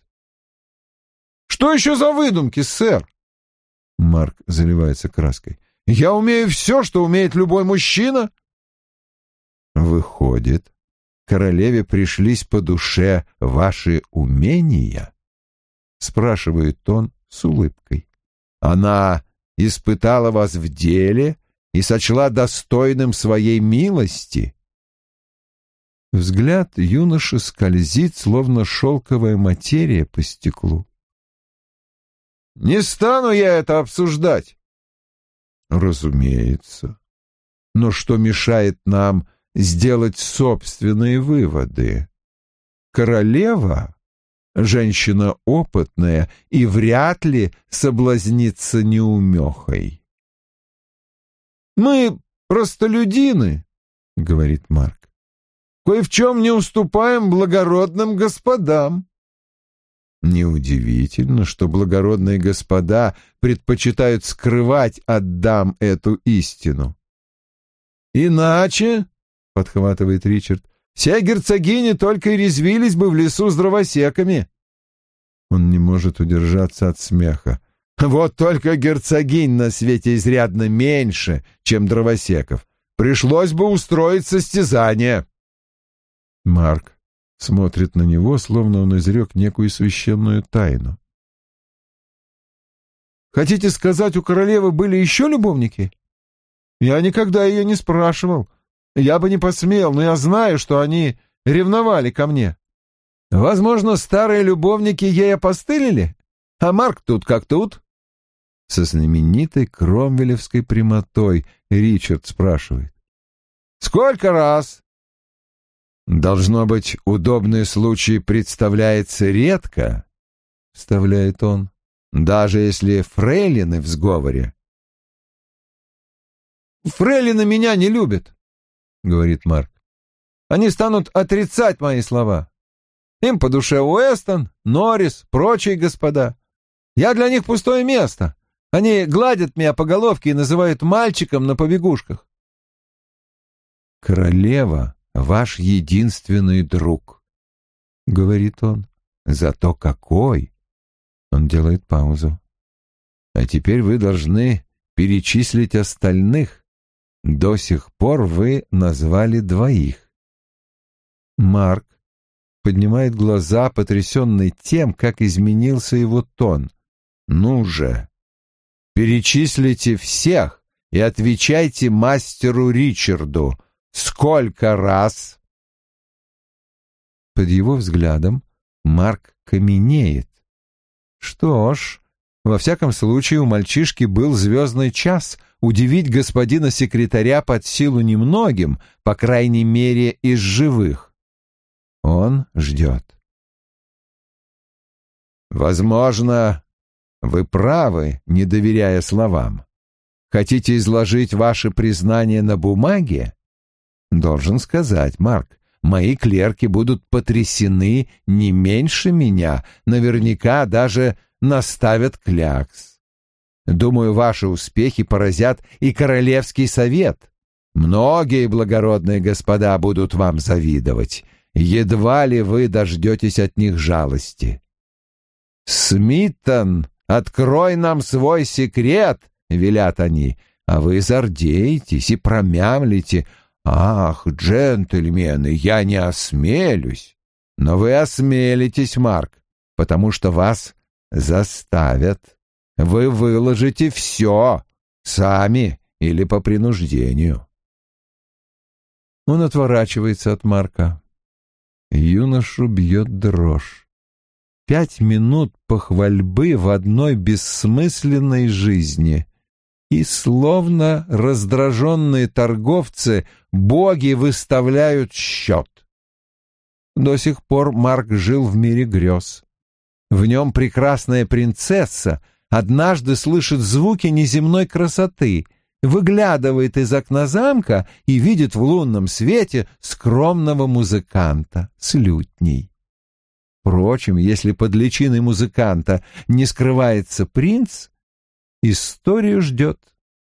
Что еще за выдумки, сэр? Марк заливается краской. Я умею все, что умеет любой мужчина. Выходит, королеве пришлись по душе ваши умения? Спрашивает он с улыбкой. Она испытала вас в деле и сочла достойным своей милости? Взгляд юноши скользит, словно шелковая материя по стеклу. Не стану я это обсуждать. Разумеется. Но что мешает нам сделать собственные выводы? Королева — женщина опытная и вряд ли соблазнится неумехой. «Мы простолюдины», — говорит Марк. «Кое в чем не уступаем благородным господам». Неудивительно, что благородные господа предпочитают скрывать от дам эту истину. «Иначе», — подхватывает Ричард, — «все герцогини только и резвились бы в лесу с дровосеками». Он не может удержаться от смеха. «Вот только герцогинь на свете изрядно меньше, чем дровосеков. Пришлось бы устроить состязание». Марк смотрит на него, словно он изрек некую священную тайну. «Хотите сказать, у королевы были еще любовники? Я никогда ее не спрашивал. Я бы не посмел, но я знаю, что они ревновали ко мне. Возможно, старые любовники ей опостылили, а Марк тут как тут». Со знаменитой кромвелевской прямотой Ричард спрашивает. «Сколько раз?» «Должно быть, удобный случай представляется редко», — вставляет он, — «даже если фрейлины в сговоре». «Фрейлины меня не любят», — говорит Марк. «Они станут отрицать мои слова. Им по душе Уэстон, Норрис, прочие господа. Я для них пустое место. Они гладят меня по головке и называют мальчиком на побегушках. «Королева — ваш единственный друг», — говорит он. «Зато какой!» Он делает паузу. «А теперь вы должны перечислить остальных. До сих пор вы назвали двоих». Марк поднимает глаза, потрясенный тем, как изменился его тон. «Ну же, перечислите всех и отвечайте мастеру Ричарду, сколько раз?» Под его взглядом Марк каменеет. Что ж, во всяком случае у мальчишки был звездный час удивить господина секретаря под силу немногим, по крайней мере, из живых. Он ждет. Возможно, вы правы, не доверяя словам. Хотите изложить ваше признание на бумаге? Должен сказать, Марк, мои клерки будут потрясены не меньше меня, наверняка даже наставят клякс. Думаю, ваши успехи поразят и Королевский совет. Многие благородные господа будут вам завидовать едва ли вы дождетесь от них жалости. «Смиттон, открой нам свой секрет!» — велят они, а вы зардеетесь и промямлите. «Ах, джентльмены, я не осмелюсь!» Но вы осмелитесь, Марк, потому что вас заставят. Вы выложите все, сами или по принуждению. Он отворачивается от Марка. Юношу бьет дрожь. Пять минут похвальбы в одной бессмысленной жизни. И словно раздраженные торговцы боги выставляют счет. До сих пор Марк жил в мире грез. В нем прекрасная принцесса однажды слышит звуки неземной красоты — выглядывает из окна замка и видит в лунном свете скромного музыканта с лютней. Впрочем, если под личиной музыканта не скрывается принц, историю ждет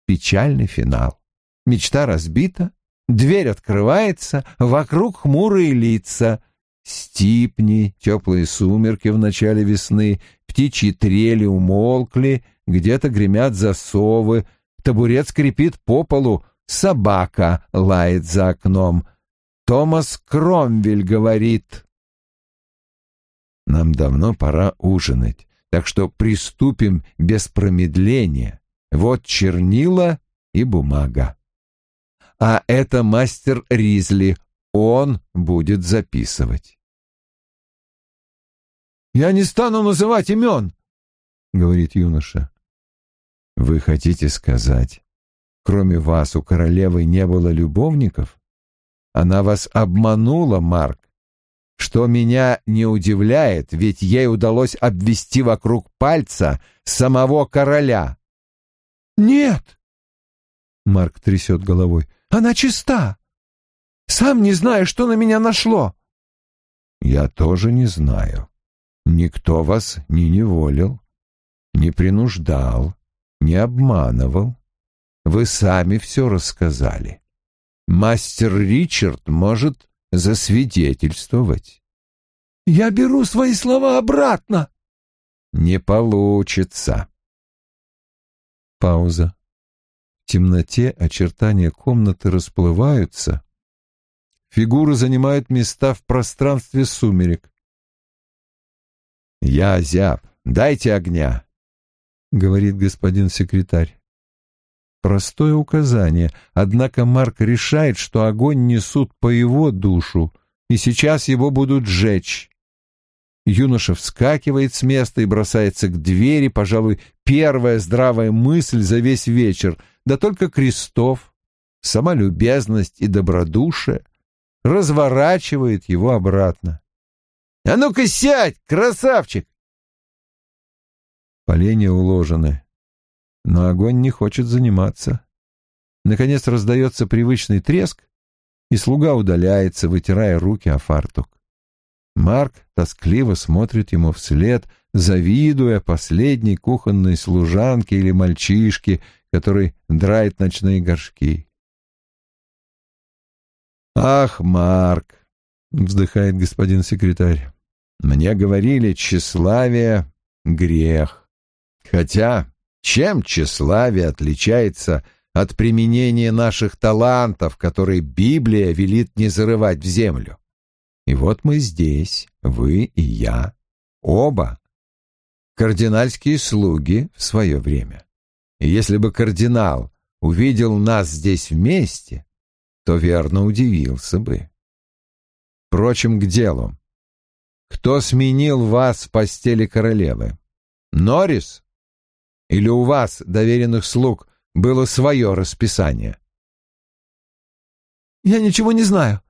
печальный финал. Мечта разбита, дверь открывается, вокруг хмурые лица, стипни, теплые сумерки в начале весны, птичьи трели умолкли, где-то гремят засовы, табурет скрипит по полу, собака лает за окном. Томас Кромвель говорит. Нам давно пора ужинать, так что приступим без промедления. Вот чернила и бумага. А это мастер Ризли, он будет записывать. «Я не стану называть имен», — говорит юноша. Вы хотите сказать, кроме вас у королевы не было любовников? Она вас обманула, Марк. Что меня не удивляет, ведь ей удалось обвести вокруг пальца самого короля. Нет. Марк трясет головой. Она чиста. Сам не знаю, что на меня нашло. Я тоже не знаю. Никто вас не неволил, не принуждал не обманывал. Вы сами все рассказали. Мастер Ричард может засвидетельствовать. Я беру свои слова обратно. Не получится. Пауза. В темноте очертания комнаты расплываются. Фигуры занимают места в пространстве сумерек. «Я зяб. Дайте огня. — говорит господин секретарь. Простое указание, однако Марк решает, что огонь несут по его душу, и сейчас его будут сжечь. Юноша вскакивает с места и бросается к двери, пожалуй, первая здравая мысль за весь вечер, да только Крестов, сама любезность и добродушие разворачивает его обратно. «А ну-ка сядь, красавчик! Поленья уложены. Но огонь не хочет заниматься. Наконец раздается привычный треск, и слуга удаляется, вытирая руки о фартук. Марк тоскливо смотрит ему вслед, завидуя последней кухонной служанке или мальчишке, который драет ночные горшки. «Ах, Марк!» — вздыхает господин секретарь. «Мне говорили, тщеславие — грех. Хотя чем тщеславие отличается от применения наших талантов, которые Библия велит не зарывать в землю? И вот мы здесь, вы и я, оба, кардинальские слуги в свое время. И если бы кардинал увидел нас здесь вместе, то верно удивился бы. Впрочем, к делу. Кто сменил вас в постели королевы? Норрис? Или у вас, доверенных слуг, было свое расписание? Я ничего не знаю.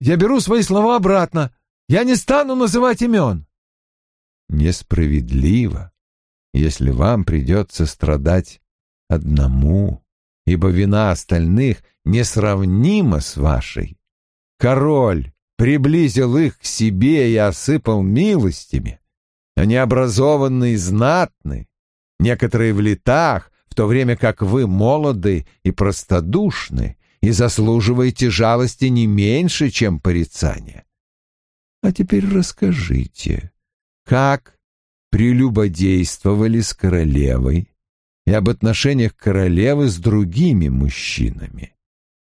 Я беру свои слова обратно. Я не стану называть имен. Несправедливо, если вам придется страдать одному, ибо вина остальных несравнима с вашей. Король приблизил их к себе и осыпал милостями. Они образованные и знатны, некоторые в летах, в то время как вы молоды и простодушны, и заслуживаете жалости не меньше, чем порицания. А теперь расскажите, как прелюбодействовали с королевой и об отношениях королевы с другими мужчинами.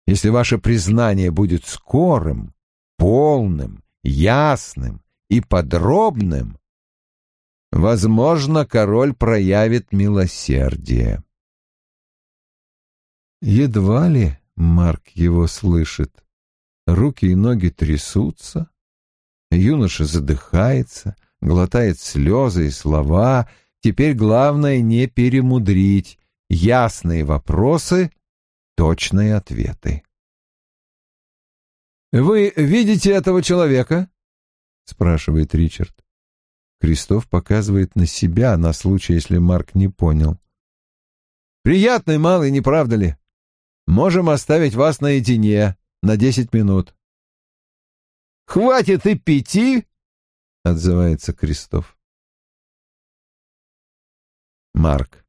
Если ваше признание будет скорым, полным, ясным и подробным, возможно, король проявит милосердие. Едва ли Марк его слышит. Руки и ноги трясутся, юноша задыхается, глотает слезы и слова. Теперь главное не перемудрить. Ясные вопросы, точные ответы. «Вы видите этого человека?» — спрашивает Ричард. Кристоф показывает на себя на случай, если Марк не понял. «Приятный малый, не правда ли? Можем оставить вас наедине на десять минут». «Хватит и пяти!» — отзывается Кристоф. Марк.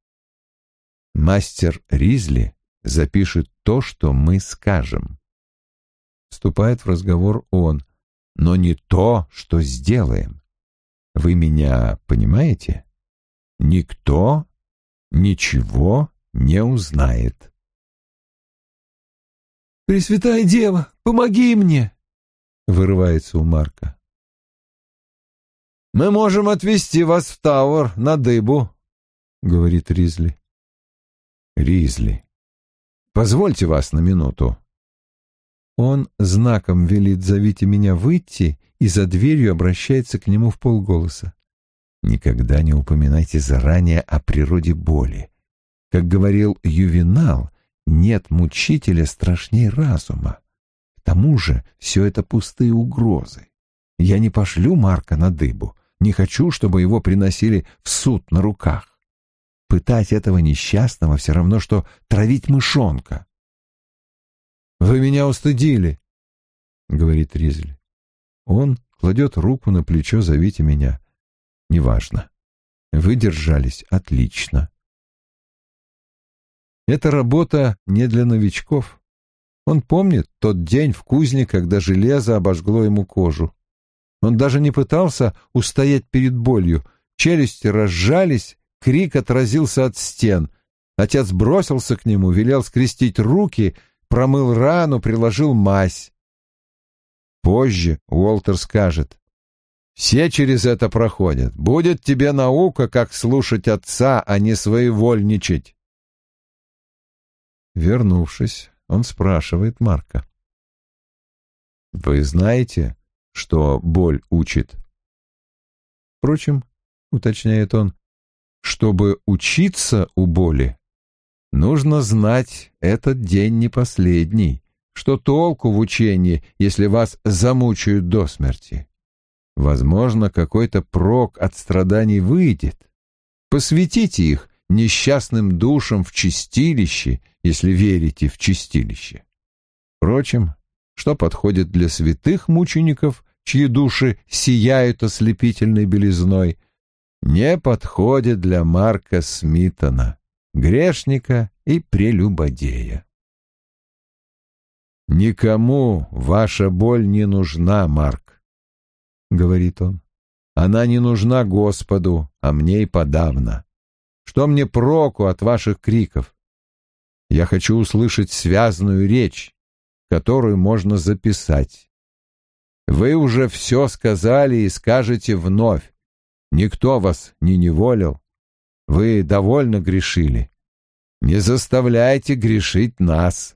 Мастер Ризли запишет то, что мы скажем вступает в разговор он, но не то, что сделаем. Вы меня понимаете? Никто ничего не узнает. «Пресвятая Дева, помоги мне!» — вырывается у Марка. «Мы можем отвезти вас в Тауэр на дыбу», — говорит Ризли. «Ризли, позвольте вас на минуту», он знаком велит «зовите меня выйти» и за дверью обращается к нему в полголоса. Никогда не упоминайте заранее о природе боли. Как говорил Ювенал, нет мучителя страшней разума. К тому же все это пустые угрозы. Я не пошлю Марка на дыбу, не хочу, чтобы его приносили в суд на руках. Пытать этого несчастного все равно, что травить мышонка. «Вы меня устыдили», — говорит Ризли. Он кладет руку на плечо «Зовите меня». «Неважно. Вы держались отлично». Эта работа не для новичков. Он помнит тот день в кузне, когда железо обожгло ему кожу. Он даже не пытался устоять перед болью. Челюсти разжались, крик отразился от стен. Отец бросился к нему, велел скрестить руки — промыл рану, приложил мазь. Позже Уолтер скажет, «Все через это проходят. Будет тебе наука, как слушать отца, а не своевольничать». Вернувшись, он спрашивает Марка. «Вы знаете, что боль учит?» Впрочем, уточняет он, чтобы учиться у боли, Нужно знать, этот день не последний. Что толку в учении, если вас замучают до смерти? Возможно, какой-то прок от страданий выйдет. Посвятите их несчастным душам в чистилище, если верите в чистилище. Впрочем, что подходит для святых мучеников, чьи души сияют ослепительной белизной, не подходит для Марка Смитона, грешника и прелюбодея. «Никому ваша боль не нужна, Марк», — говорит он. «Она не нужна Господу, а мне и подавно. Что мне проку от ваших криков? Я хочу услышать связную речь, которую можно записать. Вы уже все сказали и скажете вновь. Никто вас не неволил. Вы довольно грешили. Не заставляйте грешить нас.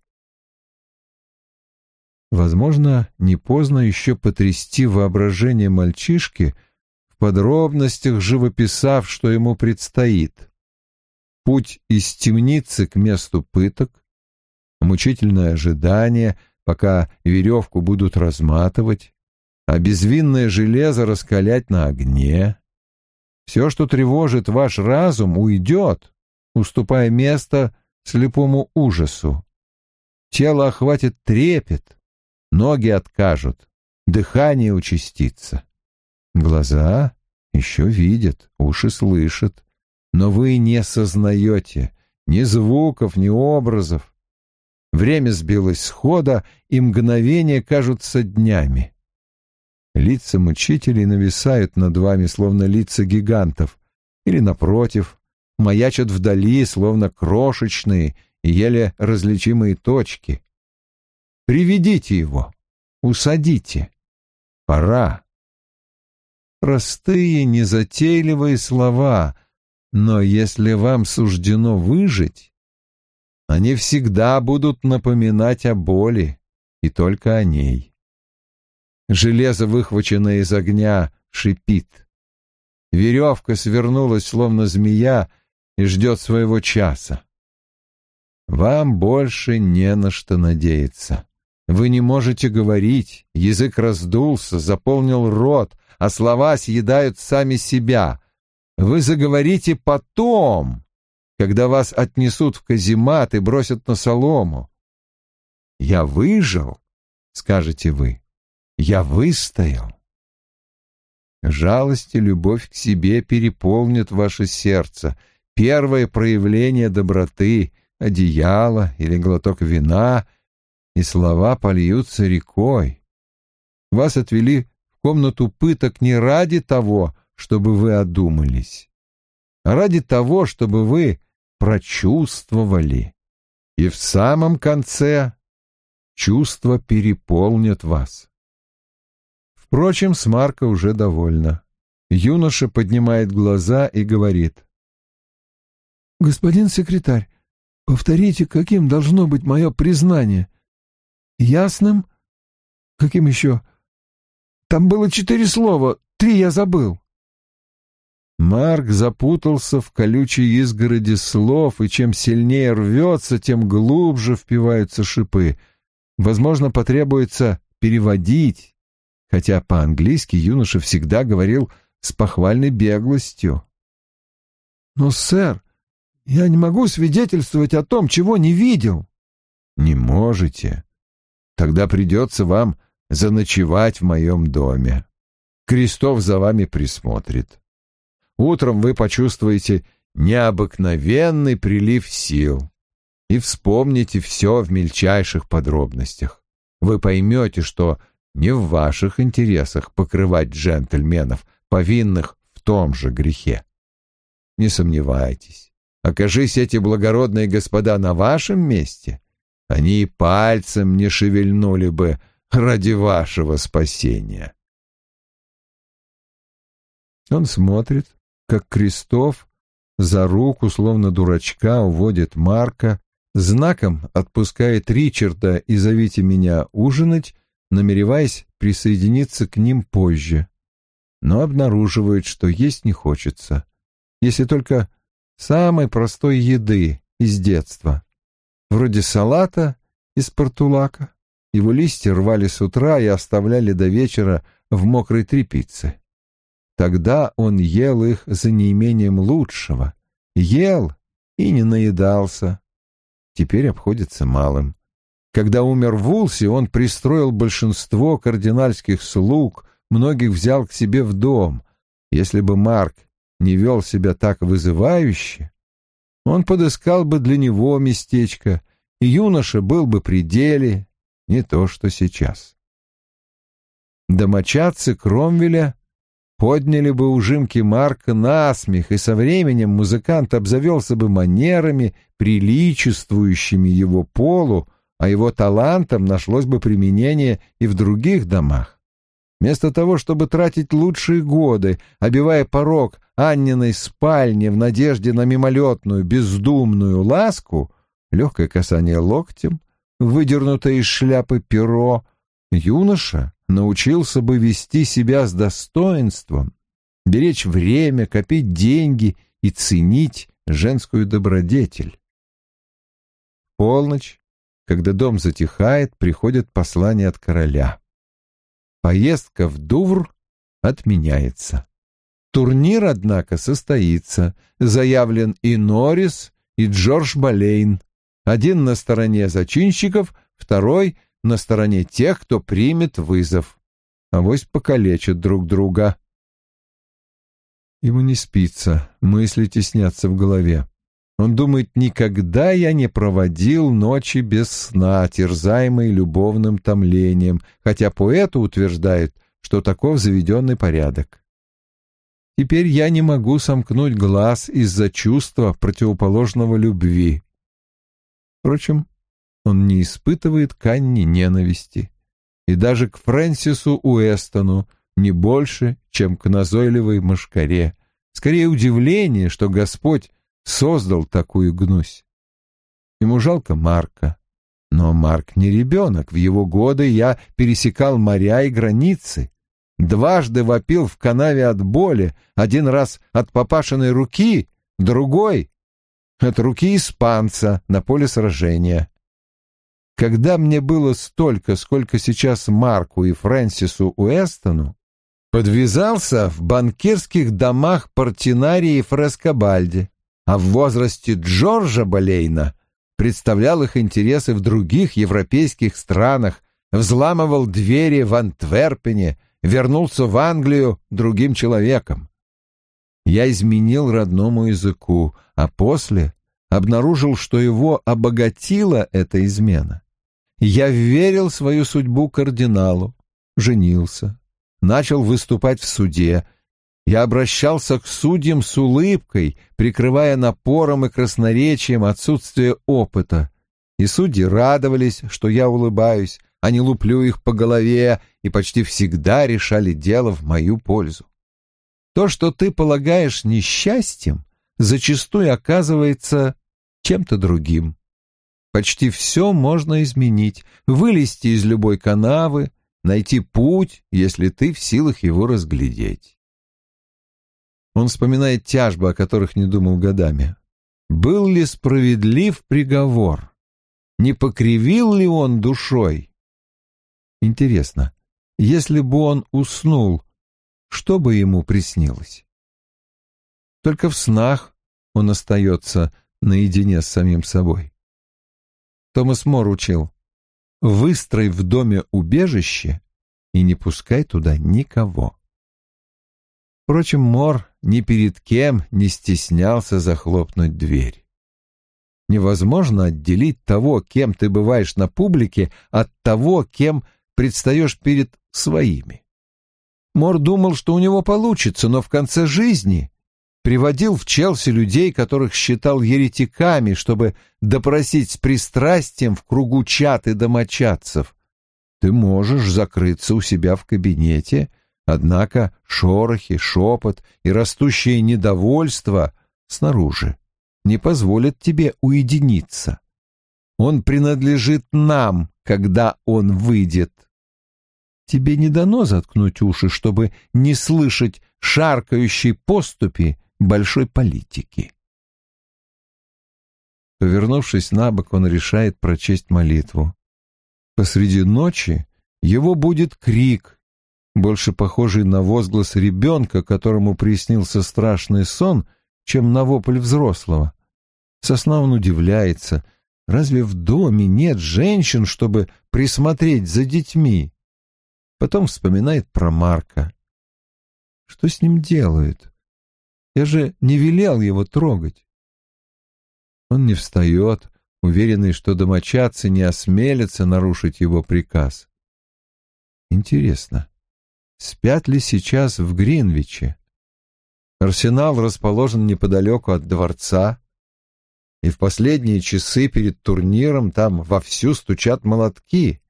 Возможно, не поздно еще потрясти воображение мальчишки, в подробностях живописав, что ему предстоит. Путь из темницы к месту пыток, мучительное ожидание, пока веревку будут разматывать, а безвинное железо раскалять на огне. Все, что тревожит ваш разум, уйдет, уступая место слепому ужасу. Тело охватит трепет, ноги откажут, дыхание участится. Глаза еще видят, уши слышат, но вы не сознаете ни звуков, ни образов. Время сбилось с хода, и мгновения кажутся днями. Лица мучителей нависают над вами, словно лица гигантов, или, напротив, маячат вдали, словно крошечные еле различимые точки. Приведите его, усадите. Пора. Простые, незатейливые слова, но если вам суждено выжить, они всегда будут напоминать о боли, и только о ней. Железо, выхваченное из огня, шипит. Веревка свернулась, словно змея, и ждет своего часа. Вам больше не на что надеяться. Вы не можете говорить, язык раздулся, заполнил рот, а слова съедают сами себя. Вы заговорите потом, когда вас отнесут в каземат и бросят на солому. «Я выжил», — скажете вы. Я выстоял. Жалость и любовь к себе переполнят ваше сердце. Первое проявление доброты — одеяло или глоток вина, и слова польются рекой. Вас отвели в комнату пыток не ради того, чтобы вы одумались, а ради того, чтобы вы прочувствовали. И в самом конце чувства переполнят вас. Впрочем, с Марка уже довольна. Юноша поднимает глаза и говорит. «Господин секретарь, повторите, каким должно быть мое признание? Ясным? Каким еще? Там было четыре слова, три я забыл». Марк запутался в колючей изгороди слов, и чем сильнее рвется, тем глубже впиваются шипы. Возможно, потребуется переводить, хотя по-английски юноша всегда говорил с похвальной беглостью. «Но, сэр, я не могу свидетельствовать о том, чего не видел». «Не можете. Тогда придется вам заночевать в моем доме. Крестов за вами присмотрит. Утром вы почувствуете необыкновенный прилив сил и вспомните все в мельчайших подробностях. Вы поймете, что не в ваших интересах покрывать джентльменов, повинных в том же грехе. Не сомневайтесь, окажись эти благородные господа на вашем месте, они и пальцем не шевельнули бы ради вашего спасения. Он смотрит, как Крестов за руку, словно дурачка, уводит Марка, знаком отпускает Ричарда и зовите меня ужинать, намереваясь присоединиться к ним позже, но обнаруживают, что есть не хочется, если только самой простой еды из детства, вроде салата из портулака. Его листья рвали с утра и оставляли до вечера в мокрой тряпице. Тогда он ел их за неимением лучшего, ел и не наедался. Теперь обходится малым. Когда умер Вулси, он пристроил большинство кардинальских слуг, многих взял к себе в дом. Если бы Марк не вел себя так вызывающе, он подыскал бы для него местечко, и юноша был бы при деле, не то что сейчас. Домочадцы Кромвеля подняли бы ужимки Марка на смех, и со временем музыкант обзавелся бы манерами, приличествующими его полу, а его талантам нашлось бы применение и в других домах. Вместо того, чтобы тратить лучшие годы, обивая порог Анниной спальни в надежде на мимолетную, бездумную ласку, легкое касание локтем, выдернутое из шляпы перо, юноша научился бы вести себя с достоинством, беречь время, копить деньги и ценить женскую добродетель. Полночь, когда дом затихает, приходит послание от короля. Поездка в Дувр отменяется. Турнир, однако, состоится. Заявлен и Норрис, и Джордж Болейн. Один на стороне зачинщиков, второй на стороне тех, кто примет вызов. Авось покалечат друг друга. Ему не спится, мысли теснятся в голове. Он думает, никогда я не проводил ночи без сна, терзаемый любовным томлением, хотя поэты утверждают, что таков заведенный порядок. Теперь я не могу сомкнуть глаз из-за чувства противоположного любви. Впрочем, он не испытывает к Анне ненависти. И даже к Фрэнсису Уэстону не больше, чем к назойливой мошкаре. Скорее удивление, что Господь создал такую гнусь. Ему жалко Марка. Но Марк не ребенок. В его годы я пересекал моря и границы. Дважды вопил в канаве от боли, один раз от папашиной руки, другой — от руки испанца на поле сражения. Когда мне было столько, сколько сейчас Марку и Фрэнсису Уэстону, подвязался в банкирских домах Портинарии и Фрескобальде, а в возрасте Джорджа Болейна представлял их интересы в других европейских странах, взламывал двери в Антверпене, вернулся в Англию другим человеком. Я изменил родному языку, а после обнаружил, что его обогатила эта измена. Я верил свою судьбу кардиналу, женился, начал выступать в суде. Я обращался к судьям с улыбкой, прикрывая напором и красноречием отсутствие опыта. И судьи радовались, что я улыбаюсь, а не луплю их по голове, и почти всегда решали дело в мою пользу. То, что ты полагаешь несчастьем, зачастую оказывается чем-то другим. Почти все можно изменить, вылезти из любой канавы, найти путь, если ты в силах его разглядеть. Он вспоминает тяжбы, о которых не думал годами. Был ли справедлив приговор? Не покривил ли он душой? Интересно, если бы он уснул, что бы ему приснилось? Только в снах он остается наедине с самим собой. Томас Мор учил, выстрой в доме убежище и не пускай туда никого. Впрочем, Мор ни перед кем не стеснялся захлопнуть дверь. Невозможно отделить того, кем ты бываешь на публике, от того, кем предстаешь перед своими. Мор думал, что у него получится, но в конце жизни приводил в Челси людей, которых считал еретиками, чтобы допросить с пристрастием в кругу чат и домочадцев. Ты можешь закрыться у себя в кабинете, однако шорохи, шепот и растущее недовольство снаружи не позволят тебе уединиться. Он принадлежит нам, когда он выйдет. Тебе не дано заткнуть уши, чтобы не слышать шаркающей поступи большой политики. Повернувшись на бок, он решает прочесть молитву. Посреди ночи его будет крик, больше похожий на возглас ребенка, которому приснился страшный сон, чем на вопль взрослого. Сосна он удивляется. Разве в доме нет женщин, чтобы присмотреть за детьми? потом вспоминает про Марка. Что с ним делают? Я же не велел его трогать. Он не встает, уверенный, что домочадцы не осмелятся нарушить его приказ. Интересно, спят ли сейчас в Гринвиче? Арсенал расположен неподалеку от дворца, и в последние часы перед турниром там вовсю стучат молотки.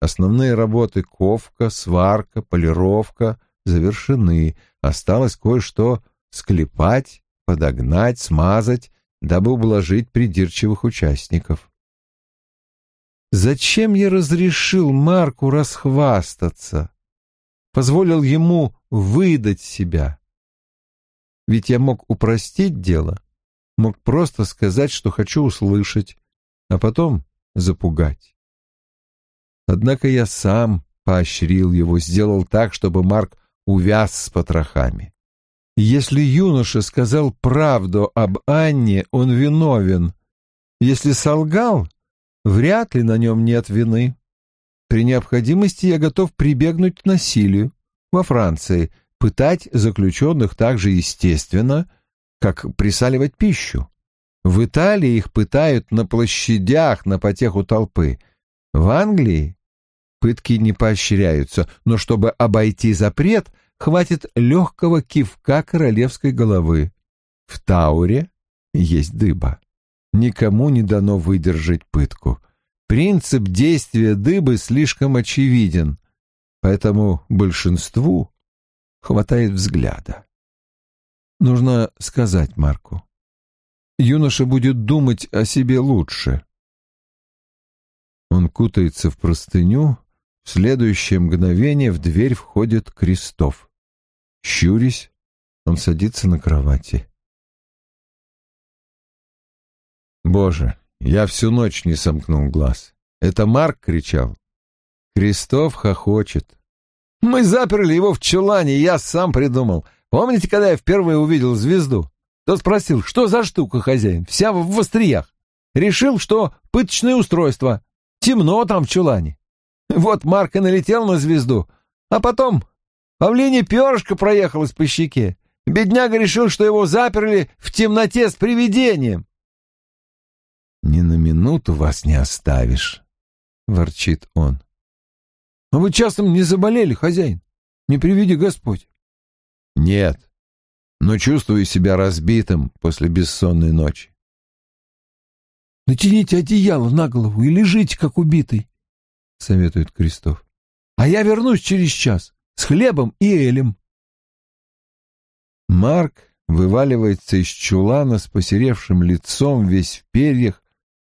Основные работы — ковка, сварка, полировка — завершены. Осталось кое-что склепать, подогнать, смазать, дабы ублажить придирчивых участников. Зачем я разрешил Марку расхвастаться? Позволил ему выдать себя? Ведь я мог упростить дело, мог просто сказать, что хочу услышать, а потом запугать. Однако я сам поощрил его, сделал так, чтобы Марк увяз с потрохами. Если юноша сказал правду об Анне, он виновен. Если солгал, вряд ли на нем нет вины. При необходимости я готов прибегнуть к насилию. Во Франции пытать заключенных так же естественно, как присаливать пищу. В Италии их пытают на площадях на потеху толпы. В Англии пытки не поощряются, но чтобы обойти запрет, хватит легкого кивка королевской головы. В Тауре есть дыба. Никому не дано выдержать пытку. Принцип действия дыбы слишком очевиден, поэтому большинству хватает взгляда. Нужно сказать Марку. Юноша будет думать о себе лучше. Он кутается в простыню, в следующее мгновение в дверь входит Крестов. Щурясь, он садится на кровати. Боже, я всю ночь не сомкнул глаз. Это Марк кричал. Крестов хохочет. Мы заперли его в чулане, я сам придумал. Помните, когда я впервые увидел звезду? Тот спросил, что за штука, хозяин? Вся в остриях. Решил, что пыточное устройство. Темно там в чулане. Вот Марк и налетел на звезду, а потом Павлине перышко проехалось по щеке. Бедняга решил, что его заперли в темноте с привидением. «Ни на минуту вас не оставишь», — ворчит он. «А вы часом не заболели, хозяин? Не приведи Господь». «Нет, но чувствую себя разбитым после бессонной ночи». «Натяните одеяло на голову и лежите, как убитый», — советует Крестов. «А я вернусь через час с хлебом и элем. Марк вываливается из чулана с посеревшим лицом, весь в перьях,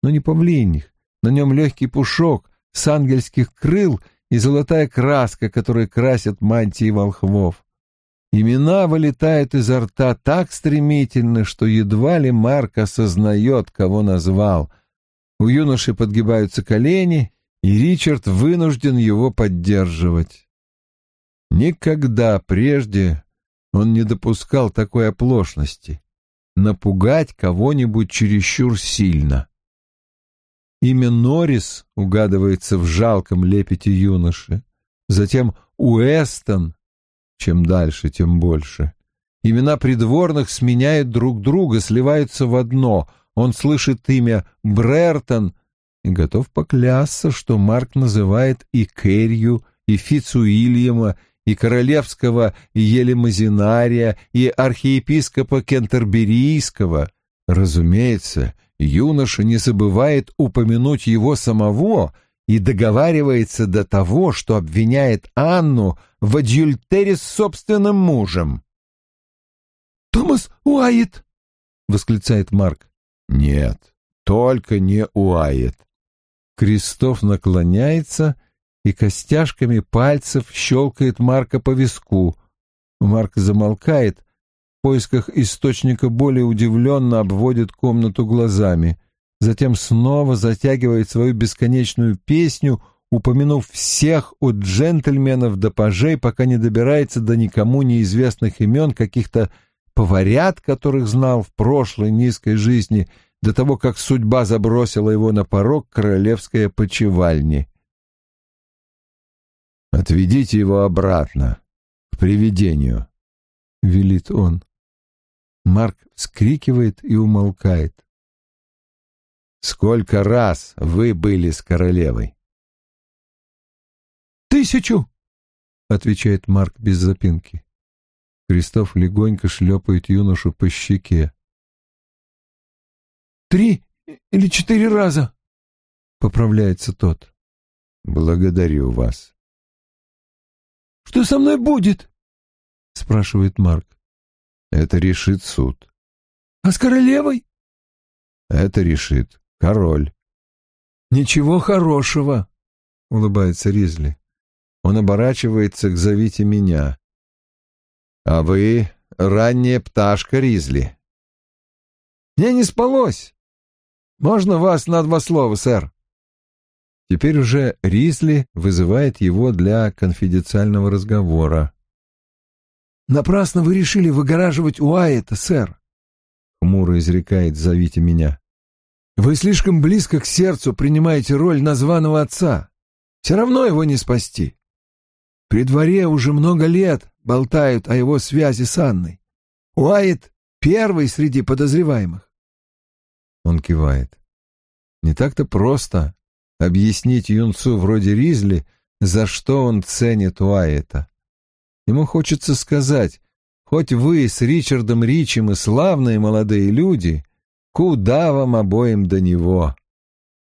но не павлиньих. На нем легкий пушок с ангельских крыл и золотая краска, которой красят мантии волхвов. Имена вылетают изо рта так стремительно, что едва ли Марк осознает, кого назвал. У юноши подгибаются колени, и Ричард вынужден его поддерживать. Никогда прежде он не допускал такой оплошности — напугать кого-нибудь чересчур сильно. Имя Норрис угадывается в жалком лепете юноши, затем Уэстон, чем дальше, тем больше. Имена придворных сменяют друг друга, сливаются в одно. Он слышит имя Брертон и готов поклясться, что Марк называет и Кэррию, и Фицуильяма, и королевского Елемазинария, и архиепископа Кентерберийского. Разумеется, юноша не забывает упомянуть его самого и договаривается до того, что обвиняет Анну в адюльтере с собственным мужем. «Томас Уайт!» — восклицает Марк. «Нет, только не Уайт». Крестов наклоняется и костяшками пальцев щелкает Марка по виску. Марк замолкает, поисках источника более удивленно обводит комнату глазами, затем снова затягивает свою бесконечную песню, упомянув всех от джентльменов до пажей, пока не добирается до никому неизвестных имен каких-то поварят, которых знал в прошлой низкой жизни, до того, как судьба забросила его на порог королевской опочивальни. «Отведите его обратно, к привидению», — велит он. Марк вскрикивает и умолкает. «Сколько раз вы были с королевой?» «Тысячу!» — отвечает Марк без запинки. Кристоф легонько шлепает юношу по щеке. «Три или четыре раза!» — поправляется тот. «Благодарю вас». «Что со мной будет?» — спрашивает Марк. Это решит суд. А с королевой? Это решит король. Ничего хорошего, улыбается Ризли. Он оборачивается к «Зовите меня». А вы ранняя пташка, Ризли. Мне не спалось. Можно вас на два слова, сэр? Теперь уже Ризли вызывает его для конфиденциального разговора. Напрасно вы решили выгораживать Уайета, сэр. Хмуро изрекает «Зовите меня». Вы слишком близко к сердцу принимаете роль названного отца. Все равно его не спасти. При дворе уже много лет болтают о его связи с Анной. Уайт первый среди подозреваемых. Он кивает. Не так-то просто объяснить юнцу вроде Ризли, за что он ценит Уайета. Ему хочется сказать, хоть вы с Ричардом Ричем и славные молодые люди, куда вам обоим до него?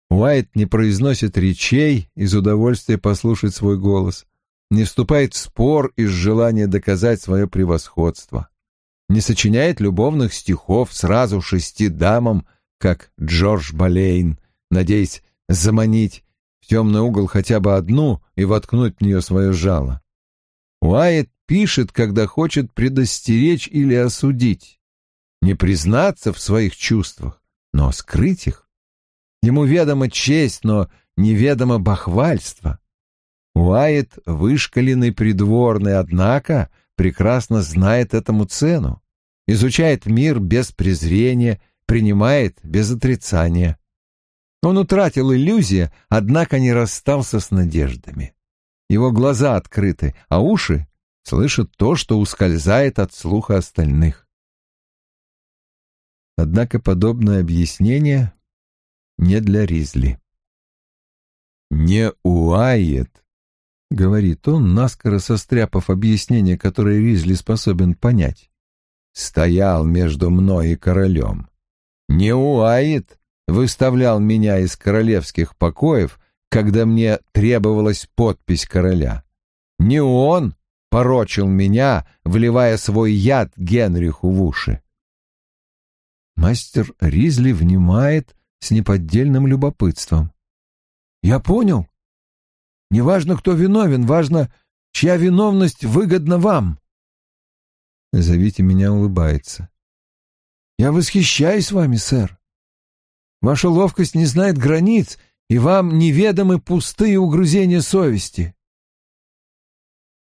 Уайт не произносит речей из удовольствия послушать свой голос, не вступает в спор из желания доказать свое превосходство, не сочиняет любовных стихов сразу шести дамам, как Джордж Болейн, надеясь заманить в темный угол хотя бы одну и воткнуть в нее свое жало. Уайт пишет, когда хочет предостеречь или осудить. Не признаться в своих чувствах, но скрыть их. Ему ведома честь, но неведомо бахвальство. Уайт вышкаленный придворный, однако прекрасно знает этому цену, изучает мир без презрения, принимает без отрицания. Он утратил иллюзии, однако не расстался с надеждами. Его глаза открыты, а уши слышат то, что ускользает от слуха остальных. Однако подобное объяснение не для Ризли. «Не Уайет», — говорит он, наскоро состряпав объяснение, которое Ризли способен понять, — «стоял между мной и королем. Не Уайет выставлял меня из королевских покоев, когда мне требовалась подпись короля. Не он порочил меня, вливая свой яд Генриху в уши. Мастер Ризли внимает с неподдельным любопытством. «Я понял. Неважно, кто виновен, важно, чья виновность выгодна вам». Зовите меня улыбается. «Я восхищаюсь вами, сэр. Ваша ловкость не знает границ, и вам неведомы пустые угрызения совести.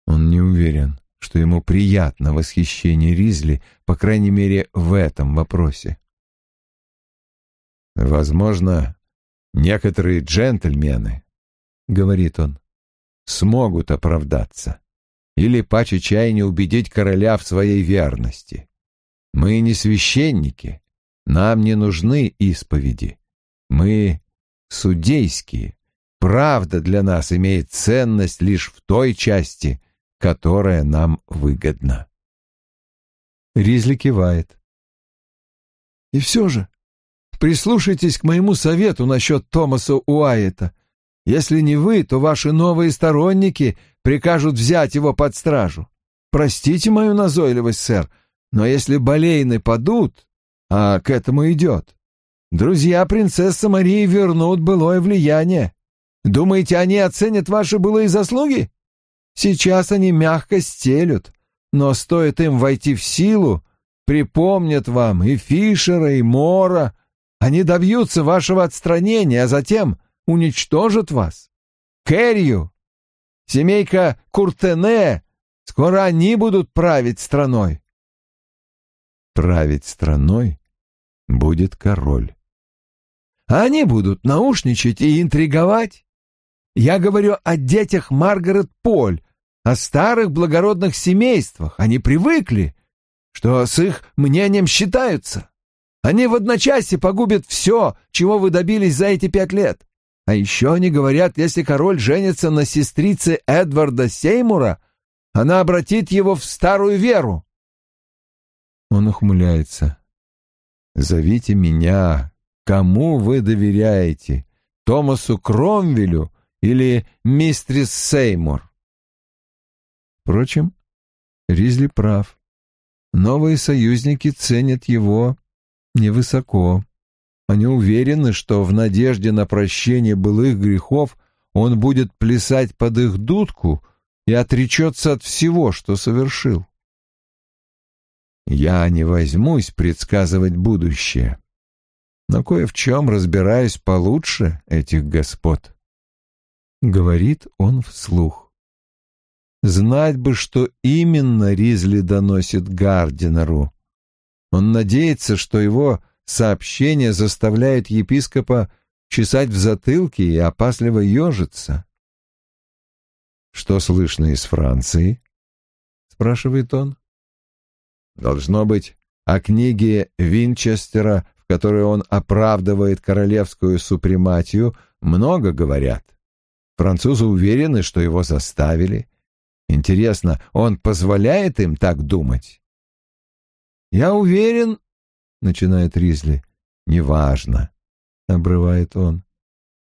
Он не уверен, что ему приятно восхищение Ризли, по крайней мере, в этом вопросе. «Возможно, некоторые джентльмены, — говорит он, — смогут оправдаться или паче чаяния убедить короля в своей верности. Мы не священники, нам не нужны исповеди. Мы судейские. Правда для нас имеет ценность лишь в той части, которая нам выгодна. Ризли кивает. И все же, прислушайтесь к моему совету насчет Томаса Уайета. Если не вы, то ваши новые сторонники прикажут взять его под стражу. Простите мою назойливость, сэр, но если болейны падут, а к этому идет, друзья принцессы Марии вернут былое влияние. Думаете, они оценят ваши былые заслуги? Сейчас они мягко стелют, но стоит им войти в силу, припомнят вам и Фишера, и Мора. Они добьются вашего отстранения, а затем уничтожат вас. Кэррию, семейка Куртене, скоро они будут править страной. Править страной будет король. Они будут наушничать и интриговать. Я говорю о детях Маргарет Поль, о старых благородных семействах. Они привыкли, что с их мнением считаются. Они в одночасье погубят все, чего вы добились за эти пять лет. А еще они говорят, если король женится на сестрице Эдварда Сеймура, она обратит его в старую веру. Он ухмыляется. «Зовите меня. Кому вы доверяете? Томасу Кромвелю или мистрис Сеймур?» Впрочем, Ризли прав. Новые союзники ценят его невысоко. Они уверены, что в надежде на прощение былых грехов он будет плясать под их дудку и отречется от всего, что совершил. Я не возьмусь предсказывать будущее, но кое в чем разбираюсь получше этих господ. Говорит он вслух. Знать бы, что именно Ризли доносит Гардинеру. Он надеется, что его сообщение заставляет епископа чесать в затылке и опасливо ежиться. «Что слышно из Франции?» — спрашивает он. Должно быть, о книге Винчестера, в которой он оправдывает королевскую супрематию, много говорят. Французы уверены, что его заставили. Интересно, он позволяет им так думать? «Я уверен», — начинает Ризли. «Неважно», — обрывает он.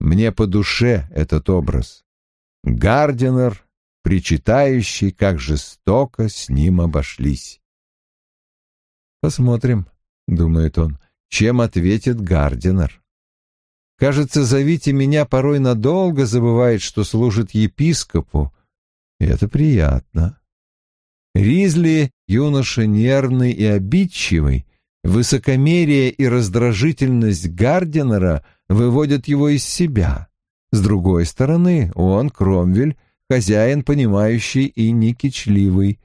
«Мне по душе этот образ. Гардинер, причитающий, как жестоко с ним обошлись». Посмотрим, думает он, чем ответит Гардинер. Кажется, зовите меня порой надолго забывает, что служит епископу, это приятно. Ризли — юноша нервный и обидчивый, высокомерие и раздражительность Гардинера выводят его из себя. С другой стороны, он, Кромвель, хозяин, понимающий и не кичливый.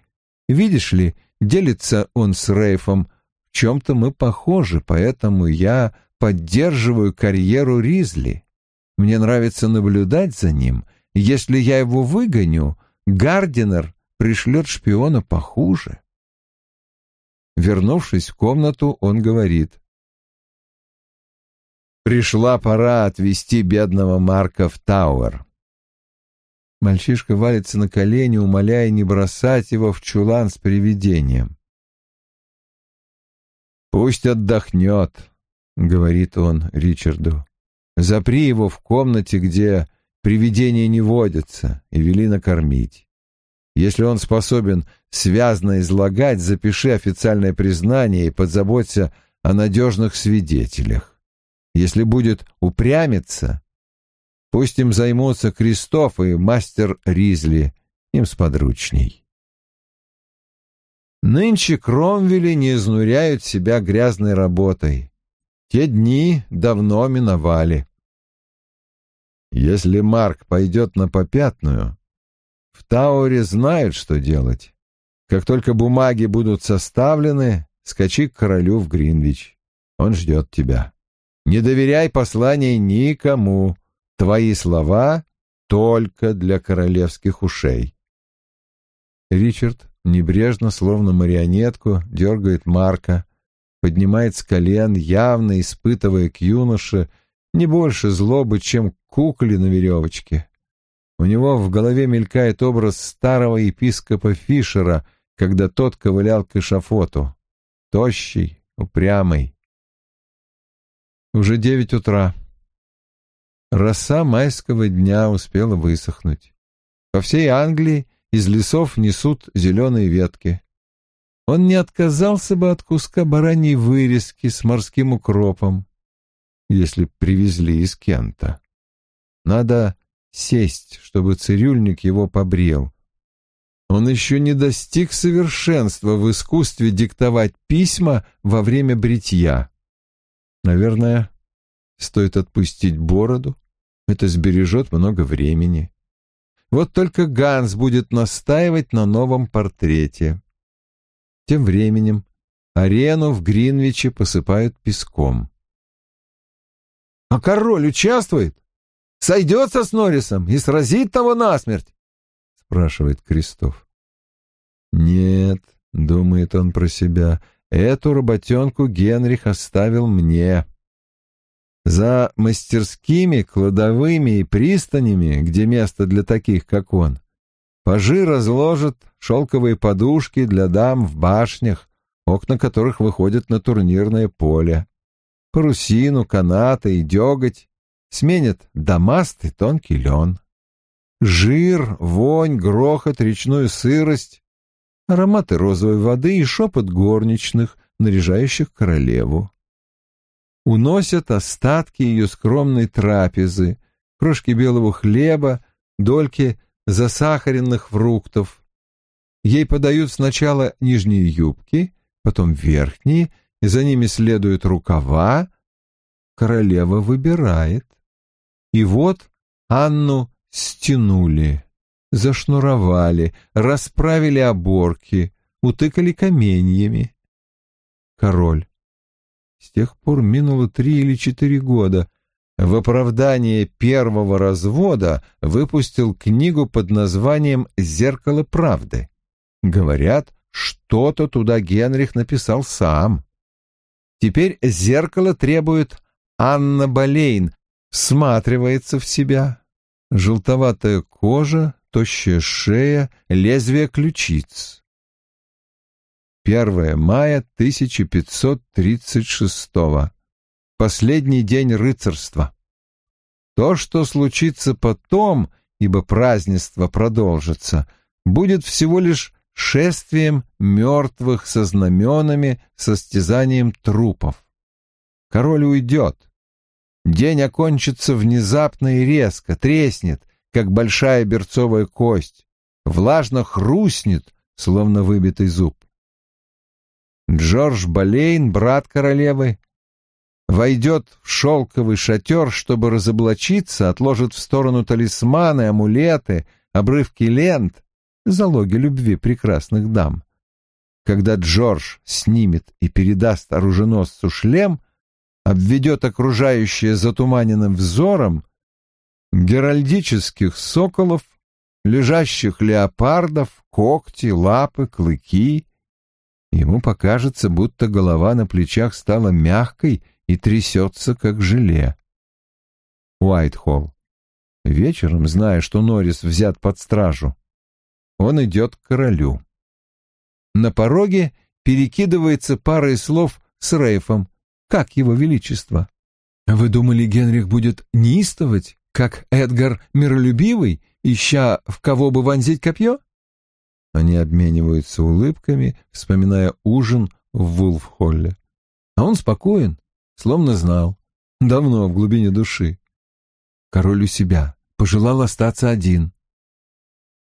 Видишь ли, Делится он с Рейфом. В чем-то мы похожи, поэтому я поддерживаю карьеру Ризли. Мне нравится наблюдать за ним. Если я его выгоню, Гардинер пришлет шпиона похуже. Вернувшись в комнату, он говорит. Пришла пора отвезти бедного Марка в Тауэр. Мальчишка валится на колени, умоляя не бросать его в чулан с привидением. «Пусть отдохнет», — говорит он Ричарду. «Запри его в комнате, где привидения не водятся, и вели накормить. Если он способен связно излагать, запиши официальное признание и подзаботься о надежных свидетелях. Если будет упрямиться, Пусть им займутся Кристоф и мастер Ризли, им сподручней. Нынче Кромвели не изнуряют себя грязной работой. Те дни давно миновали. Если Марк пойдет на попятную, в Тауре знают, что делать. Как только бумаги будут составлены, скачи к королю в Гринвич. Он ждет тебя. Не доверяй послание никому. Твои слова только для королевских ушей. Ричард небрежно, словно марионетку, дергает Марка, поднимает с колен, явно испытывая к юноше не больше злобы, чем кукле на веревочке. У него в голове мелькает образ старого епископа Фишера, когда тот ковылял к эшафоту. Тощий, упрямый. Уже девять утра. Роса майского дня успела высохнуть. По всей Англии из лесов несут зеленые ветки. Он не отказался бы от куска бараньей вырезки с морским укропом, если привезли из Кента. Надо сесть, чтобы цирюльник его побрел. Он еще не достиг совершенства в искусстве диктовать письма во время бритья. Наверное, стоит отпустить бороду, это сбережет много времени. Вот только Ганс будет настаивать на новом портрете. Тем временем арену в Гринвиче посыпают песком. «А король участвует?» — Сойдется с Норрисом и сразит того насмерть? — спрашивает Крестов. «Нет», — думает он про себя, — «эту работенку Генрих оставил мне». За мастерскими, кладовыми и пристанями, где место для таких, как он, пажи разложат шелковые подушки для дам в башнях, окна которых выходят на турнирное поле, парусину, канаты и деготь, сменят дамаст и тонкий лен. Жир, вонь, грохот, речную сырость, ароматы розовой воды и шепот горничных, наряжающих королеву уносят остатки ее скромной трапезы, крошки белого хлеба, дольки засахаренных фруктов. Ей подают сначала нижние юбки, потом верхние, и за ними следуют рукава. Королева выбирает. И вот Анну стянули, зашнуровали, расправили оборки, утыкали каменьями. Король с тех пор минуло три или четыре года. В оправдание первого развода выпустил книгу под названием «Зеркало правды». Говорят, что-то туда Генрих написал сам. Теперь зеркало требует Анна Болейн, всматривается в себя. Желтоватая кожа, тощая шея, лезвие ключиц. 1 мая 1536 Последний день рыцарства. То, что случится потом, ибо празднество продолжится, будет всего лишь шествием мертвых со знаменами, состязанием трупов. Король уйдет. День окончится внезапно и резко, треснет, как большая берцовая кость, влажно хрустнет, словно выбитый зуб. Джордж Болейн, брат королевы, войдет в шелковый шатер, чтобы разоблачиться, отложит в сторону талисманы, амулеты, обрывки лент, залоги любви прекрасных дам. Когда Джордж снимет и передаст оруженосцу шлем, обведет окружающее затуманенным взором геральдических соколов, лежащих леопардов, когти, лапы, клыки, Ему покажется, будто голова на плечах стала мягкой и трясется, как желе. Уайтхолл. Вечером, зная, что Норрис взят под стражу, он идет к королю. На пороге перекидывается парой слов с Рейфом, как его величество. Вы думали, Генрих будет неистовать, как Эдгар миролюбивый, ища в кого бы вонзить копье? Они обмениваются улыбками, вспоминая ужин в Вулфхолле. А он спокоен, словно знал, давно в глубине души. Король у себя, пожелал остаться один.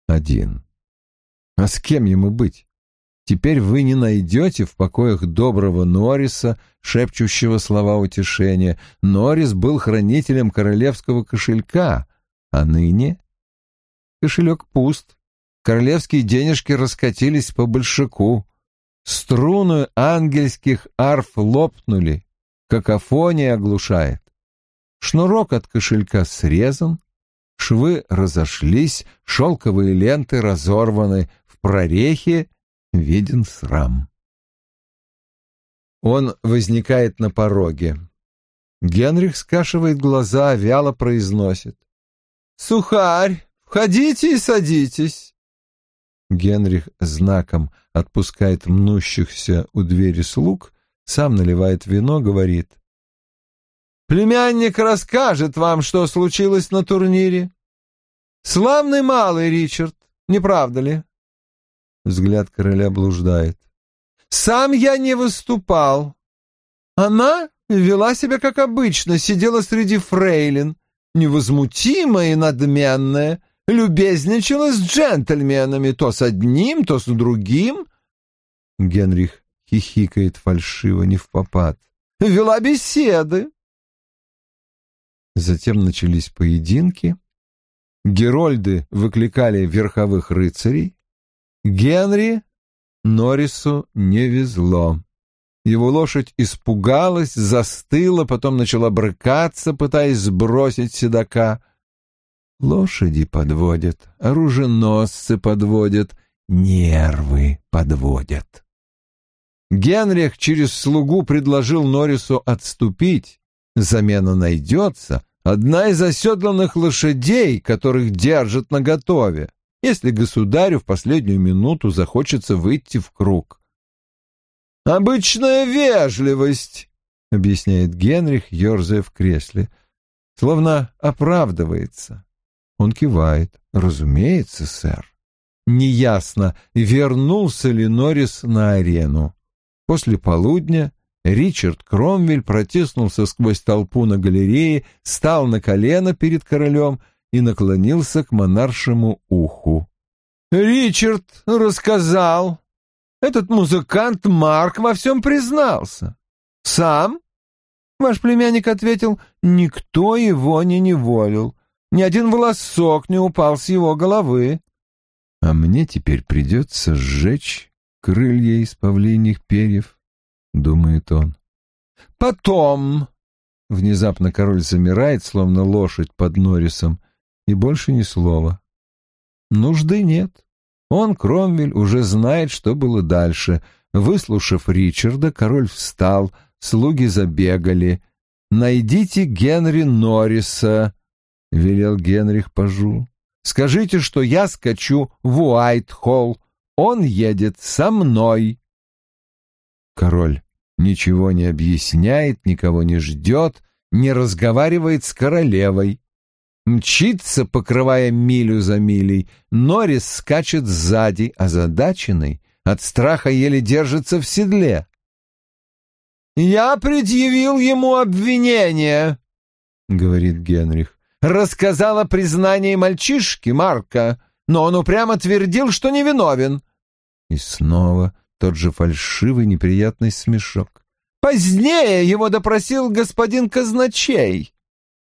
Один. А с кем ему быть? Теперь вы не найдете в покоях доброго Норриса, шепчущего слова утешения. Норрис был хранителем королевского кошелька, а ныне кошелек пуст, королевские денежки раскатились по большаку. Струны ангельских арф лопнули, какофония оглушает. Шнурок от кошелька срезан, швы разошлись, шелковые ленты разорваны, в прорехе виден срам. Он возникает на пороге. Генрих скашивает глаза, вяло произносит. «Сухарь, входите и садитесь. Генрих знаком отпускает мнущихся у двери слуг, сам наливает вино, говорит. «Племянник расскажет вам, что случилось на турнире. Славный малый Ричард, не правда ли?» Взгляд короля блуждает. «Сам я не выступал. Она вела себя как обычно, сидела среди фрейлин, невозмутимая и надменная, любезничала с джентльменами, то с одним, то с другим. Генрих хихикает фальшиво, не в попад. Вела беседы. Затем начались поединки. Герольды выкликали верховых рыцарей. Генри Норрису не везло. Его лошадь испугалась, застыла, потом начала брыкаться, пытаясь сбросить седока. Лошади подводят, оруженосцы подводят, нервы подводят. Генрих через слугу предложил Норрису отступить. Замена найдется. Одна из оседланных лошадей, которых держат наготове, если государю в последнюю минуту захочется выйти в круг. «Обычная вежливость», — объясняет Генрих, ерзая в кресле, словно оправдывается. Он кивает. «Разумеется, сэр». Неясно, вернулся ли Норрис на арену. После полудня Ричард Кромвель протиснулся сквозь толпу на галерее, стал на колено перед королем и наклонился к монаршему уху. «Ричард рассказал. Этот музыкант Марк во всем признался. Сам?» Ваш племянник ответил, «Никто его не неволил. Ни один волосок не упал с его головы. А мне теперь придется сжечь крылья из павлиньих перьев, — думает он. Потом... Внезапно король замирает, словно лошадь под Норрисом, и больше ни слова. Нужды нет. Он, Кромвель, уже знает, что было дальше. Выслушав Ричарда, король встал, слуги забегали. «Найдите Генри Норриса», — велел Генрих пажу. «Скажите, что я скачу в Уайт-Холл. Он едет со мной». Король ничего не объясняет, никого не ждет, не разговаривает с королевой. Мчится, покрывая милю за милей. Норрис скачет сзади, озадаченный, от страха еле держится в седле. «Я предъявил ему обвинение», — говорит Генрих рассказал о признании мальчишки Марка, но он упрямо твердил, что невиновен. И снова тот же фальшивый неприятный смешок. Позднее его допросил господин Казначей.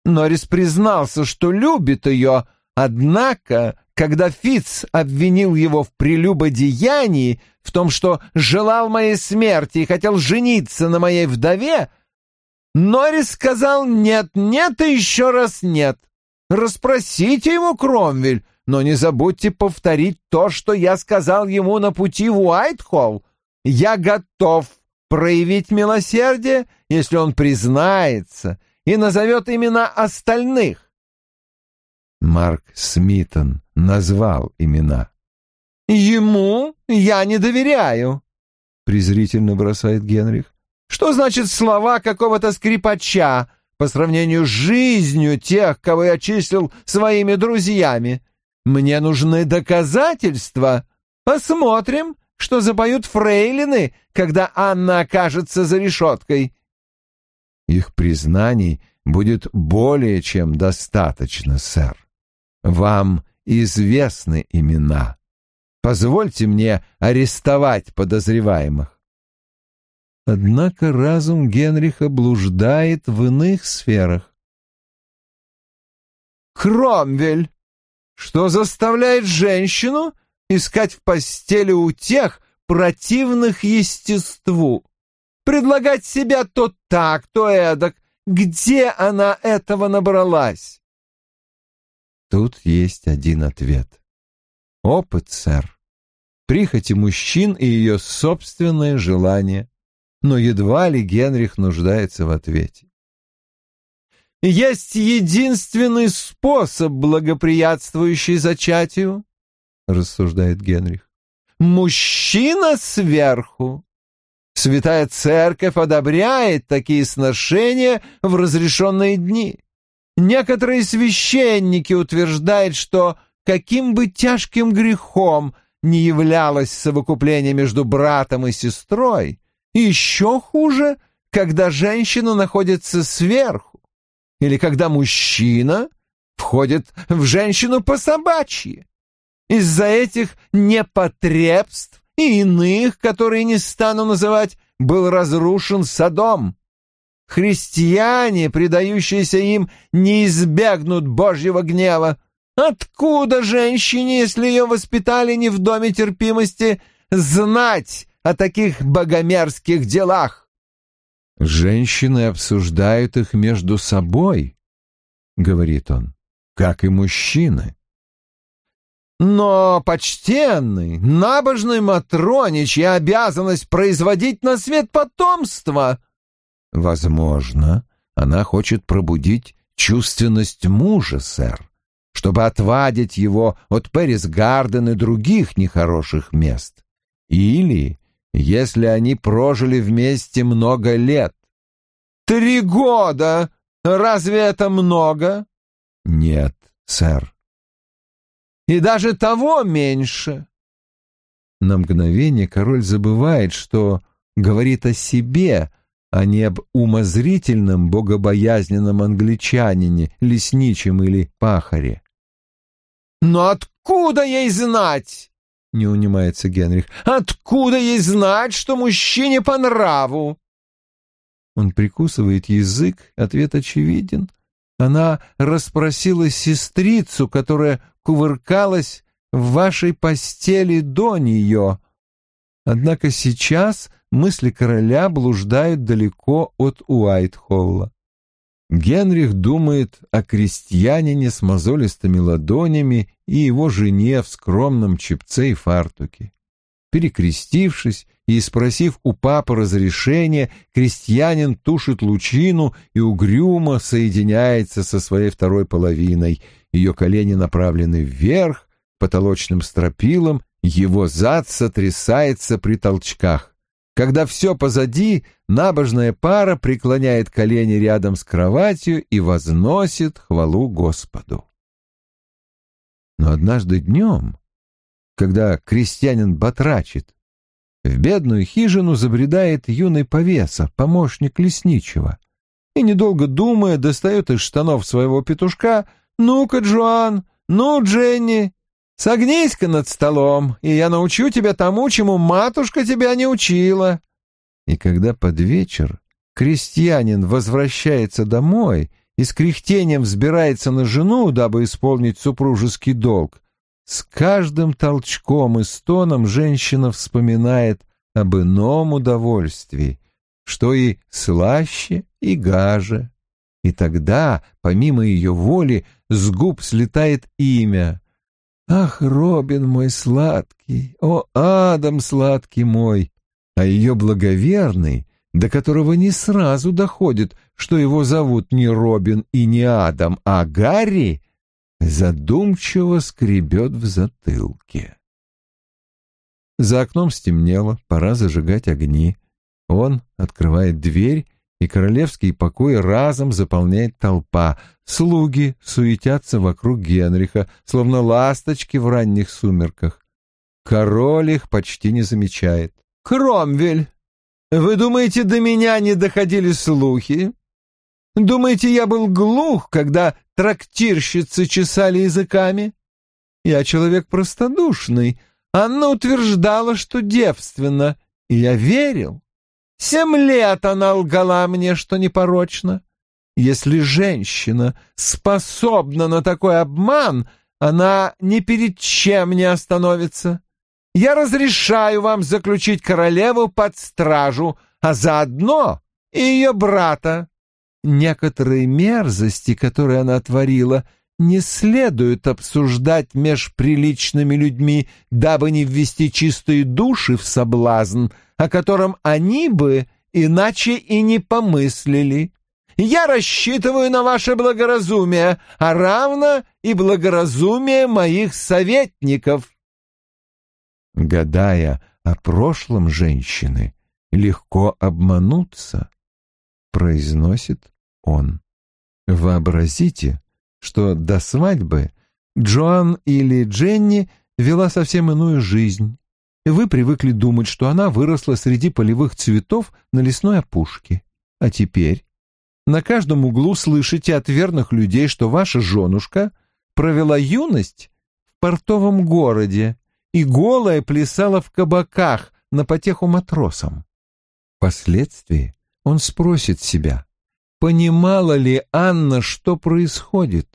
Норрис признался, что любит ее, однако, когда Фиц обвинил его в прелюбодеянии, в том, что желал моей смерти и хотел жениться на моей вдове, Норрис сказал «нет, нет и еще раз нет». Расспросите его, Кромвель, но не забудьте повторить то, что я сказал ему на пути в Уайтхолл. Я готов проявить милосердие, если он признается и назовет имена остальных. Марк Смитон назвал имена. «Ему я не доверяю», — презрительно бросает Генрих. «Что значит слова какого-то скрипача, по сравнению с жизнью тех, кого я числил своими друзьями. Мне нужны доказательства. Посмотрим, что запоют фрейлины, когда Анна окажется за решеткой. Их признаний будет более чем достаточно, сэр. Вам известны имена. Позвольте мне арестовать подозреваемых. Однако разум Генриха блуждает в иных сферах. Кромвель, что заставляет женщину искать в постели у тех, противных естеству, предлагать себя то так, то эдак, где она этого набралась? Тут есть один ответ. Опыт, сэр. Прихоти мужчин и ее собственное желание но едва ли Генрих нуждается в ответе. «Есть единственный способ, благоприятствующий зачатию», — рассуждает Генрих. «Мужчина сверху. Святая Церковь одобряет такие сношения в разрешенные дни. Некоторые священники утверждают, что каким бы тяжким грехом не являлось совокупление между братом и сестрой, еще хуже, когда женщина находится сверху, или когда мужчина входит в женщину по собачьи. Из-за этих непотребств и иных, которые не стану называть, был разрушен Содом. Христиане, предающиеся им, не избегнут Божьего гнева. Откуда женщине, если ее воспитали не в доме терпимости, знать о таких богомерзких делах. Женщины обсуждают их между собой, говорит он. как и мужчины. Но, почтенный, набожный Матроничья обязанность производить на свет потомство. Возможно, она хочет пробудить чувственность мужа, сэр, чтобы отвадить его от Пэрис Гарден и других нехороших мест. Или, если они прожили вместе много лет. Три года! Разве это много? Нет, сэр и даже того меньше. На мгновение король забывает, что говорит о себе, а не об умозрительном, богобоязненном англичанине, лесничем или пахаре. «Но откуда ей знать?» — не унимается Генрих. «Откуда ей знать, что мужчине по нраву?» Он прикусывает язык, ответ очевиден. Она расспросила сестрицу, которая кувыркалась в вашей постели до нее. Однако сейчас мысли короля блуждают далеко от Уайтхолла. Генрих думает о крестьянине с мозолистыми ладонями и его жене в скромном чепце и фартуке. Перекрестившись и спросив у папы разрешения, крестьянин тушит лучину и угрюмо соединяется со своей второй половиной — ее колени направлены вверх, потолочным стропилом, его зад сотрясается при толчках. Когда все позади, набожная пара преклоняет колени рядом с кроватью и возносит хвалу Господу. Но однажды днем, когда крестьянин батрачит, в бедную хижину забредает юный повеса, помощник лесничего, и, недолго думая, достает из штанов своего петушка «Ну-ка, Джоан, ну, Дженни, согнись-ка над столом, и я научу тебя тому, чему матушка тебя не учила». И когда под вечер крестьянин возвращается домой и с кряхтением взбирается на жену, дабы исполнить супружеский долг, с каждым толчком и стоном женщина вспоминает об ином удовольствии, что и слаще, и гаже. И тогда, помимо ее воли, с губ слетает имя. «Ах, Робин мой сладкий! О, Адам сладкий мой!» А ее благоверный, до которого не сразу доходит, что его зовут не Робин и не Адам, а Гарри, задумчиво скребет в затылке. За окном стемнело, пора зажигать огни. Он открывает дверь и королевский покой разом заполняет толпа. Слуги суетятся вокруг Генриха, словно ласточки в ранних сумерках. Король их почти не замечает. «Кромвель, вы думаете, до меня не доходили слухи? Думаете, я был глух, когда трактирщицы чесали языками? Я человек простодушный. Анна утверждала, что девственно, и я верил. Семь лет она лгала мне, что непорочно. Если женщина способна на такой обман, она ни перед чем не остановится. Я разрешаю вам заключить королеву под стражу, а заодно и ее брата. Некоторые мерзости, которые она творила, не следует обсуждать меж приличными людьми, дабы не ввести чистые души в соблазн — о котором они бы иначе и не помыслили. Я рассчитываю на ваше благоразумие, а равно и благоразумие моих советников. Гадая о прошлом женщины, легко обмануться, произносит он. Вообразите, что до свадьбы Джоан или Дженни вела совсем иную жизнь, вы привыкли думать, что она выросла среди полевых цветов на лесной опушке. А теперь на каждом углу слышите от верных людей, что ваша женушка провела юность в портовом городе и голая плясала в кабаках на потеху матросам. Впоследствии он спросит себя, понимала ли Анна, что происходит.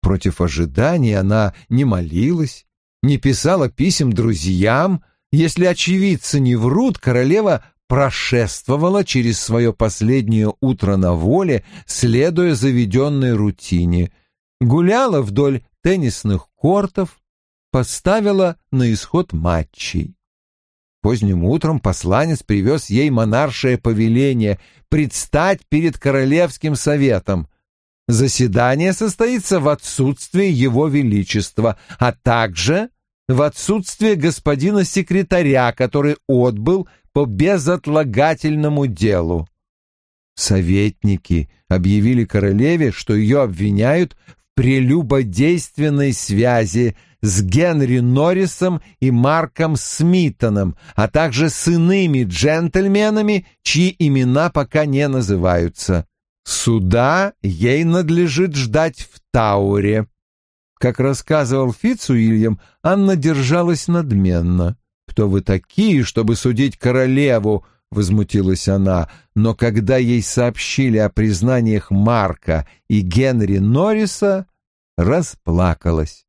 Против ожиданий она не молилась, не писала писем друзьям, если очевидцы не врут, королева прошествовала через свое последнее утро на воле, следуя заведенной рутине. гуляла вдоль теннисных кортов, поставила на исход матчей. Поздним утром посланец привез ей монаршее повеление предстать перед Королевским советом. Заседание состоится в отсутствии его величества, а также в отсутствие господина секретаря, который отбыл по безотлагательному делу. Советники объявили королеве, что ее обвиняют прелюбодейственной связи с Генри Норрисом и Марком Смитоном, а также с иными джентльменами, чьи имена пока не называются. Суда ей надлежит ждать в Тауре. Как рассказывал Фицуильям, Анна держалась надменно. «Кто вы такие, чтобы судить королеву?» — возмутилась она. Но когда ей сообщили о признаниях Марка и Генри Норриса, расплакалась.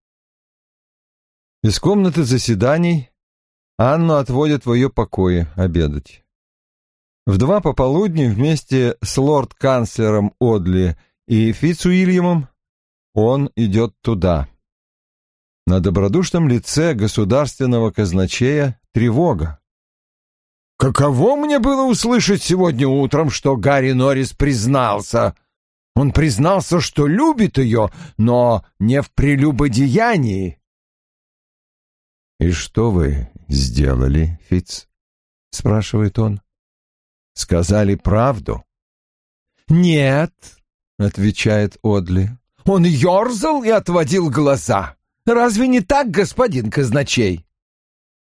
Из комнаты заседаний Анну отводят в ее покое обедать. В два пополудни вместе с лорд-канцлером Одли и Фицуильямом он идет туда. На добродушном лице государственного казначея тревога. «Каково мне было услышать сегодня утром, что Гарри Норрис признался? Он признался, что любит ее, но не в прелюбодеянии». «И что вы сделали, Фиц?» — спрашивает он. «Сказали правду?» «Нет», — отвечает Одли. Он ерзал и отводил глаза. Разве не так, господин казначей?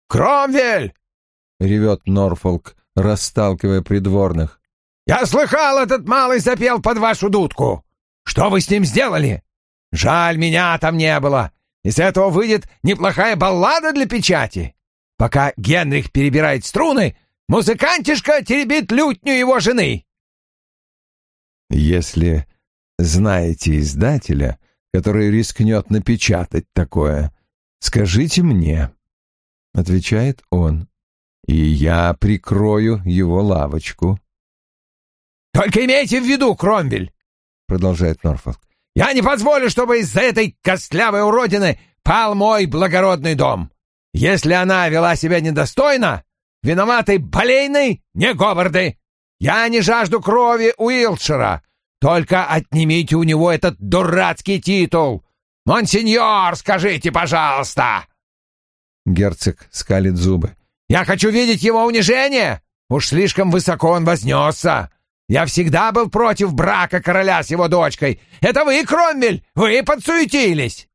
«Кромвель!» — ревет Норфолк, расталкивая придворных. «Я слыхал, этот малый запел под вашу дудку. Что вы с ним сделали? Жаль, меня там не было. Из этого выйдет неплохая баллада для печати. Пока Генрих перебирает струны, музыкантишка теребит лютню его жены». «Если знаете издателя, который рискнет напечатать такое, скажите мне, — отвечает он, — и я прикрою его лавочку. — Только имейте в виду, Кромвель, — продолжает Норфолк, — я не позволю, чтобы из-за этой костлявой уродины пал мой благородный дом. Если она вела себя недостойно, виноватой болейной не Говарды. Я не жажду крови Уилтшира, только отнимите у него этот дурацкий титул. Монсеньор, скажите, пожалуйста. Герцог скалит зубы. Я хочу видеть его унижение. Уж слишком высоко он вознесся. Я всегда был против брака короля с его дочкой. Это вы, Кромвель, вы подсуетились.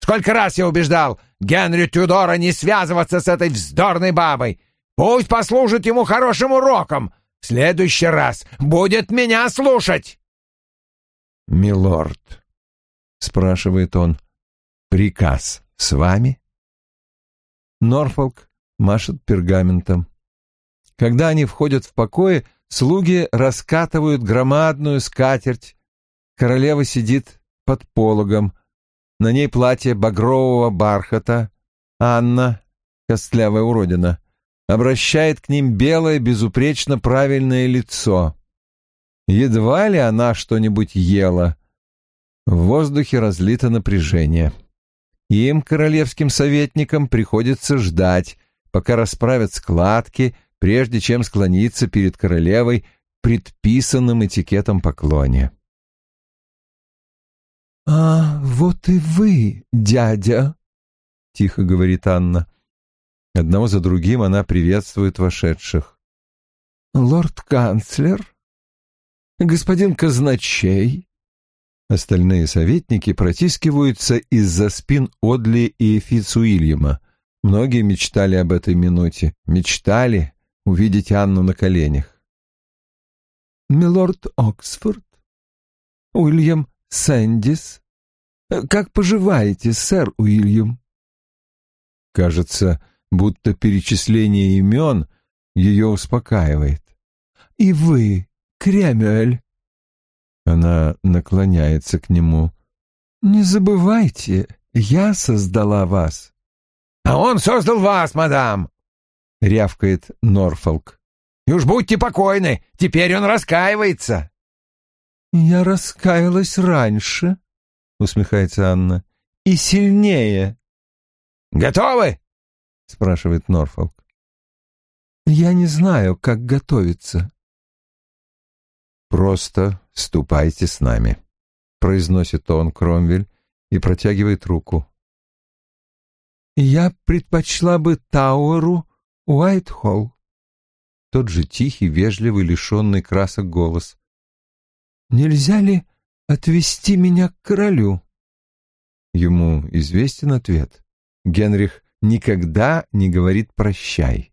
Сколько раз я убеждал Генри Тюдора не связываться с этой вздорной бабой. Пусть послужит ему хорошим уроком. В следующий раз будет меня слушать. «Милорд», — спрашивает он, — «приказ с вами?» Норфолк машет пергаментом. Когда они входят в покое, слуги раскатывают громадную скатерть. Королева сидит под пологом. На ней платье багрового бархата. Анна, костлявая уродина, обращает к ним белое, безупречно правильное лицо. Едва ли она что-нибудь ела. В воздухе разлито напряжение. Им, королевским советникам, приходится ждать, пока расправят складки, прежде чем склониться перед королевой предписанным этикетом поклоне. «А вот и вы, дядя!» — тихо говорит Анна. Одного за другим она приветствует вошедших. «Лорд-канцлер?» господин казначей. Остальные советники протискиваются из-за спин Одли и Фицуильяма. Многие мечтали об этой минуте, мечтали увидеть Анну на коленях. «Милорд Оксфорд? Уильям Сэндис? Как поживаете, сэр Уильям?» Кажется, будто перечисление имен ее успокаивает. «И вы, Кремюэль. Она наклоняется к нему. Не забывайте, я создала вас. А он создал вас, мадам, рявкает Норфолк. И уж будьте покойны, теперь он раскаивается. Я раскаялась раньше, — усмехается Анна, — «и сильнее». «Готовы?» — спрашивает Норфолк. «Я не знаю, как готовиться». «Просто ступайте с нами», — произносит он Кромвель и протягивает руку. «Я предпочла бы Тауэру Уайтхолл». Тот же тихий, вежливый, лишенный красок голос. «Нельзя ли отвести меня к королю?» Ему известен ответ. Генрих никогда не говорит «прощай».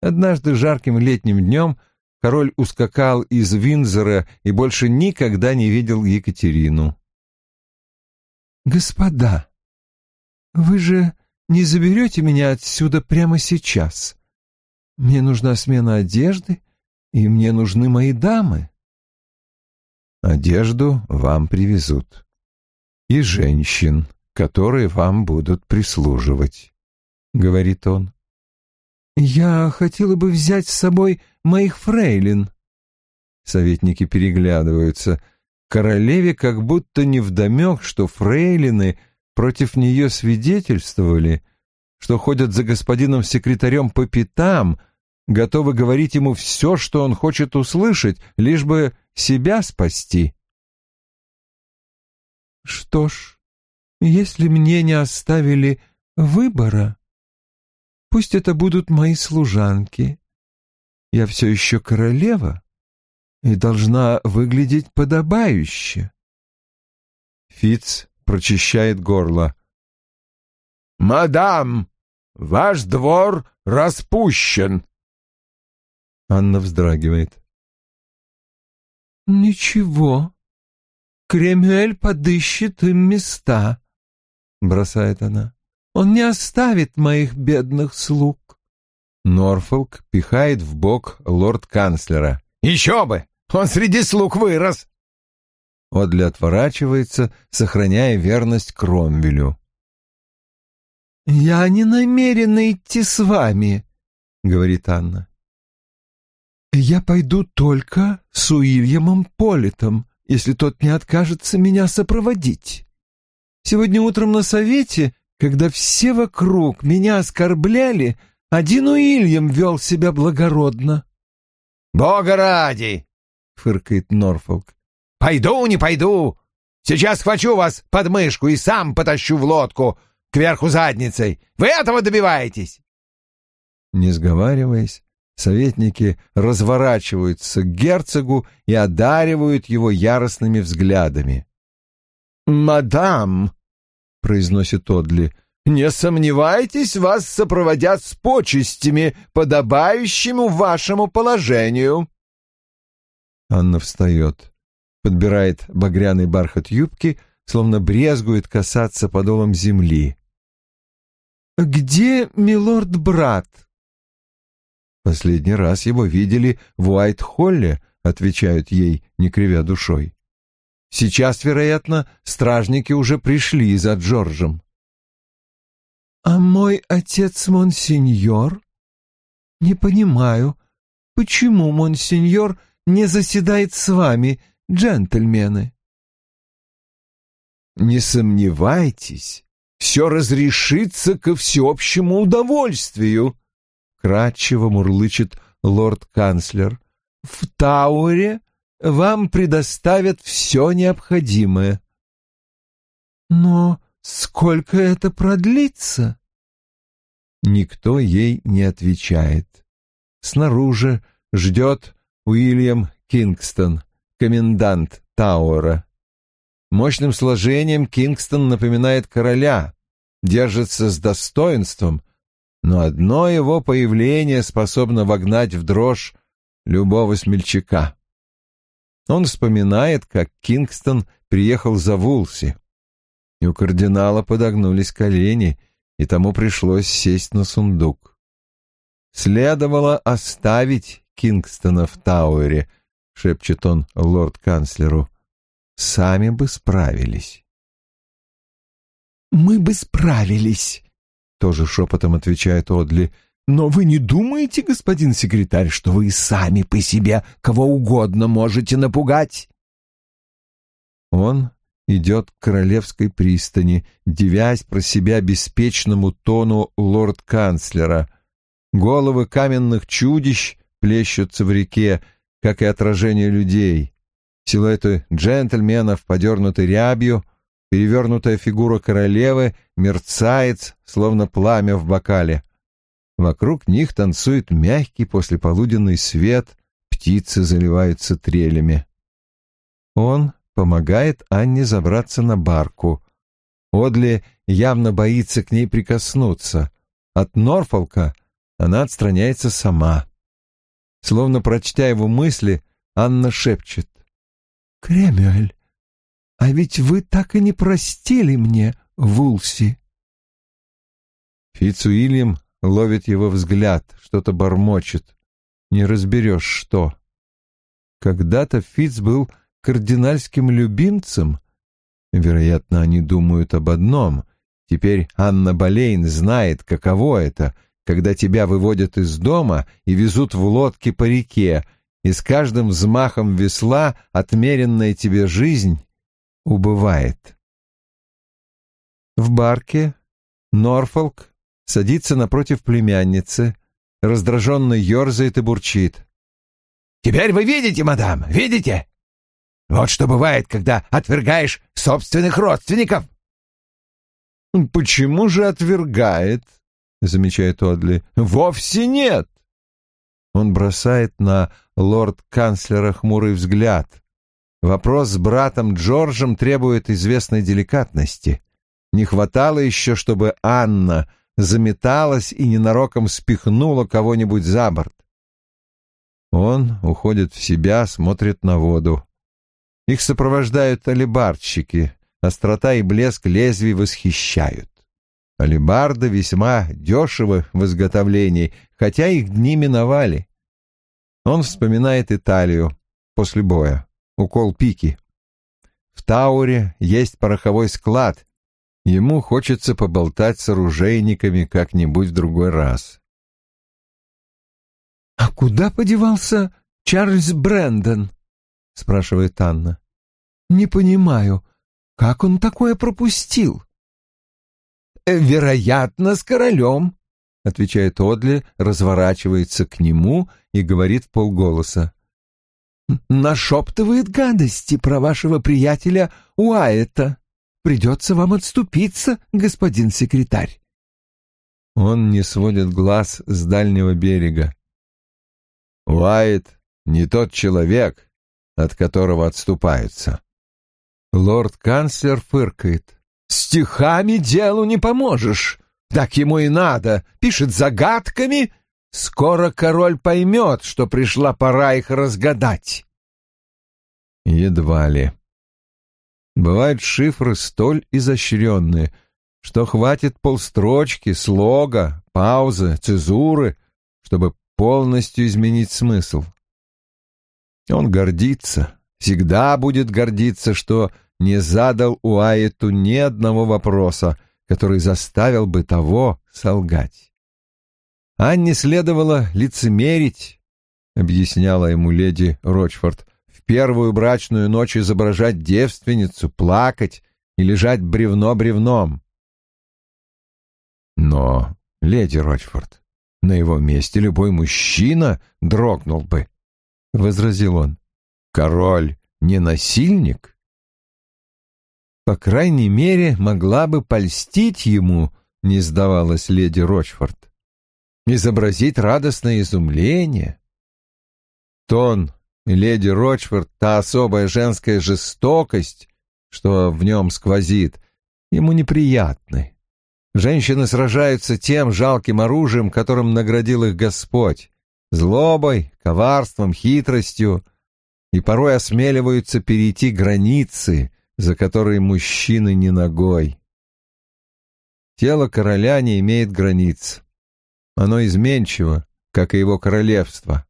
Однажды жарким летним днем король ускакал из Винзора и больше никогда не видел Екатерину. «Господа, вы же не заберете меня отсюда прямо сейчас? Мне нужна смена одежды, и мне нужны мои дамы». «Одежду вам привезут. И женщин, которые вам будут прислуживать», — говорит он. «Я хотела бы взять с собой моих фрейлин». Советники переглядываются. Королеве как будто невдомек, что фрейлины против нее свидетельствовали, что ходят за господином секретарем по пятам, готовы говорить ему все, что он хочет услышать, лишь бы себя спасти. «Что ж, если мне не оставили выбора...» Пусть это будут мои служанки. Я все еще королева и должна выглядеть подобающе. Фиц прочищает горло. «Мадам, ваш двор распущен!» Анна вздрагивает. «Ничего, Кремюэль подыщет им места», — бросает она. Он не оставит моих бедных слуг. Норфолк пихает в бок лорд-канцлера. «Еще бы! Он среди слуг вырос!» Одли отворачивается, сохраняя верность Кромвелю. «Я не намерена идти с вами», — говорит Анна. «Я пойду только с Уильямом Политом, если тот не откажется меня сопроводить. Сегодня утром на совете когда все вокруг меня оскорбляли, один Уильям вел себя благородно. «Бога ради!» — фыркает Норфолк. «Пойду, не пойду! Сейчас схвачу вас под мышку и сам потащу в лодку кверху задницей. Вы этого добиваетесь?» Не сговариваясь, советники разворачиваются к герцогу и одаривают его яростными взглядами. «Мадам!» — произносит Одли. «Не сомневайтесь, вас сопроводят с почестями, подобающими вашему положению». Анна встает, подбирает багряный бархат юбки, словно брезгует касаться подолом земли. «Где милорд-брат?» «Последний раз его видели в Уайт-Холле», — отвечают ей, не кривя душой. Сейчас, вероятно, стражники уже пришли за Джорджем. «А мой отец Монсеньор? Не понимаю, почему Монсеньор не заседает с вами, джентльмены?» «Не сомневайтесь, все разрешится ко всеобщему удовольствию», — кратчево мурлычет лорд-канцлер. «В Тауре вам предоставят все необходимое. Но сколько это продлится? Никто ей не отвечает. Снаружи ждет Уильям Кингстон, комендант Тауэра. Мощным сложением Кингстон напоминает короля, держится с достоинством, но одно его появление способно вогнать в дрожь любого смельчака. Он вспоминает, как Кингстон приехал за Вулси. И у кардинала подогнулись колени, и тому пришлось сесть на сундук. Следовало оставить Кингстона в Тауэре, шепчет он лорд-канцлеру. Сами бы справились. «Мы бы справились», — тоже шепотом отвечает Одли. Но вы не думаете, господин секретарь, что вы сами по себе кого угодно можете напугать? Он идет к королевской пристани, девясь про себя беспечному тону лорд-канцлера. Головы каменных чудищ плещутся в реке, как и отражение людей. Силуэты джентльменов, подернуты рябью, перевернутая фигура королевы мерцает, словно пламя в бокале. Вокруг них танцует мягкий послеполуденный свет, птицы заливаются трелями. Он помогает Анне забраться на барку. Одли явно боится к ней прикоснуться. От Норфолка она отстраняется сама. Словно прочтя его мысли, Анна шепчет. «Кремюэль, а ведь вы так и не простили мне, Вулси». Фицуильям ловит его взгляд, что-то бормочет. Не разберешь, что. Когда-то Фиц был кардинальским любимцем. Вероятно, они думают об одном. Теперь Анна Болейн знает, каково это, когда тебя выводят из дома и везут в лодке по реке, и с каждым взмахом весла отмеренная тебе жизнь убывает. В барке Норфолк садится напротив племянницы, раздраженно ерзает и бурчит. «Теперь вы видите, мадам, видите? Вот что бывает, когда отвергаешь собственных родственников. Почему же отвергает? Замечает Одли. Вовсе нет. Он бросает на лорд-канцлера хмурый взгляд. Вопрос с братом Джорджем требует известной деликатности. Не хватало еще, чтобы Анна заметалась и ненароком спихнула кого-нибудь за борт. Он уходит в себя, смотрит на воду. Их сопровождают алибардщики. Острота и блеск лезвий восхищают. Алибарды весьма дешевы в изготовлении, хотя их дни миновали. Он вспоминает Италию после боя. Укол пики. В Тауре есть пороховой склад. Ему хочется поболтать с оружейниками как-нибудь в другой раз. «А куда подевался Чарльз Брэндон?» — спрашивает Анна. «Не понимаю, как он такое пропустил?» «Э, «Вероятно, с королем», — отвечает Одли, разворачивается к нему и говорит в полголоса. «Нашептывает гадости про вашего приятеля Уайета. Придется вам отступиться, господин секретарь». Он не сводит глаз с дальнего берега. Уайт не тот человек, от которого отступаются. Лорд-канцлер фыркает. «Стихами делу не поможешь. Так ему и надо. Пишет загадками. Скоро король поймет, что пришла пора их разгадать». Едва ли. Бывают шифры столь изощренные, что хватит полстрочки, слога, паузы, цезуры, чтобы полностью изменить смысл. Он гордится, всегда будет гордиться, что не задал Уайту ни одного вопроса, который заставил бы того солгать. Анне следовало лицемерить, объясняла ему леди Рочфорд, в первую брачную ночь изображать девственницу, плакать и лежать бревно бревном. Но, леди Рочфорд, на его месте любой мужчина дрогнул бы. — возразил он. «Король не насильник?» По крайней мере, могла бы польстить ему, не сдавалась леди Рочфорд. Изобразить радостное изумление. Тон леди Рочфорд, та особая женская жестокость, что в нем сквозит, ему неприятны. Женщины сражаются тем жалким оружием, которым наградил их Господь злобой, коварством, хитростью, и порой осмеливаются перейти границы, за которые мужчины не ногой. Тело короля не имеет границ. Оно изменчиво, как и его королевство.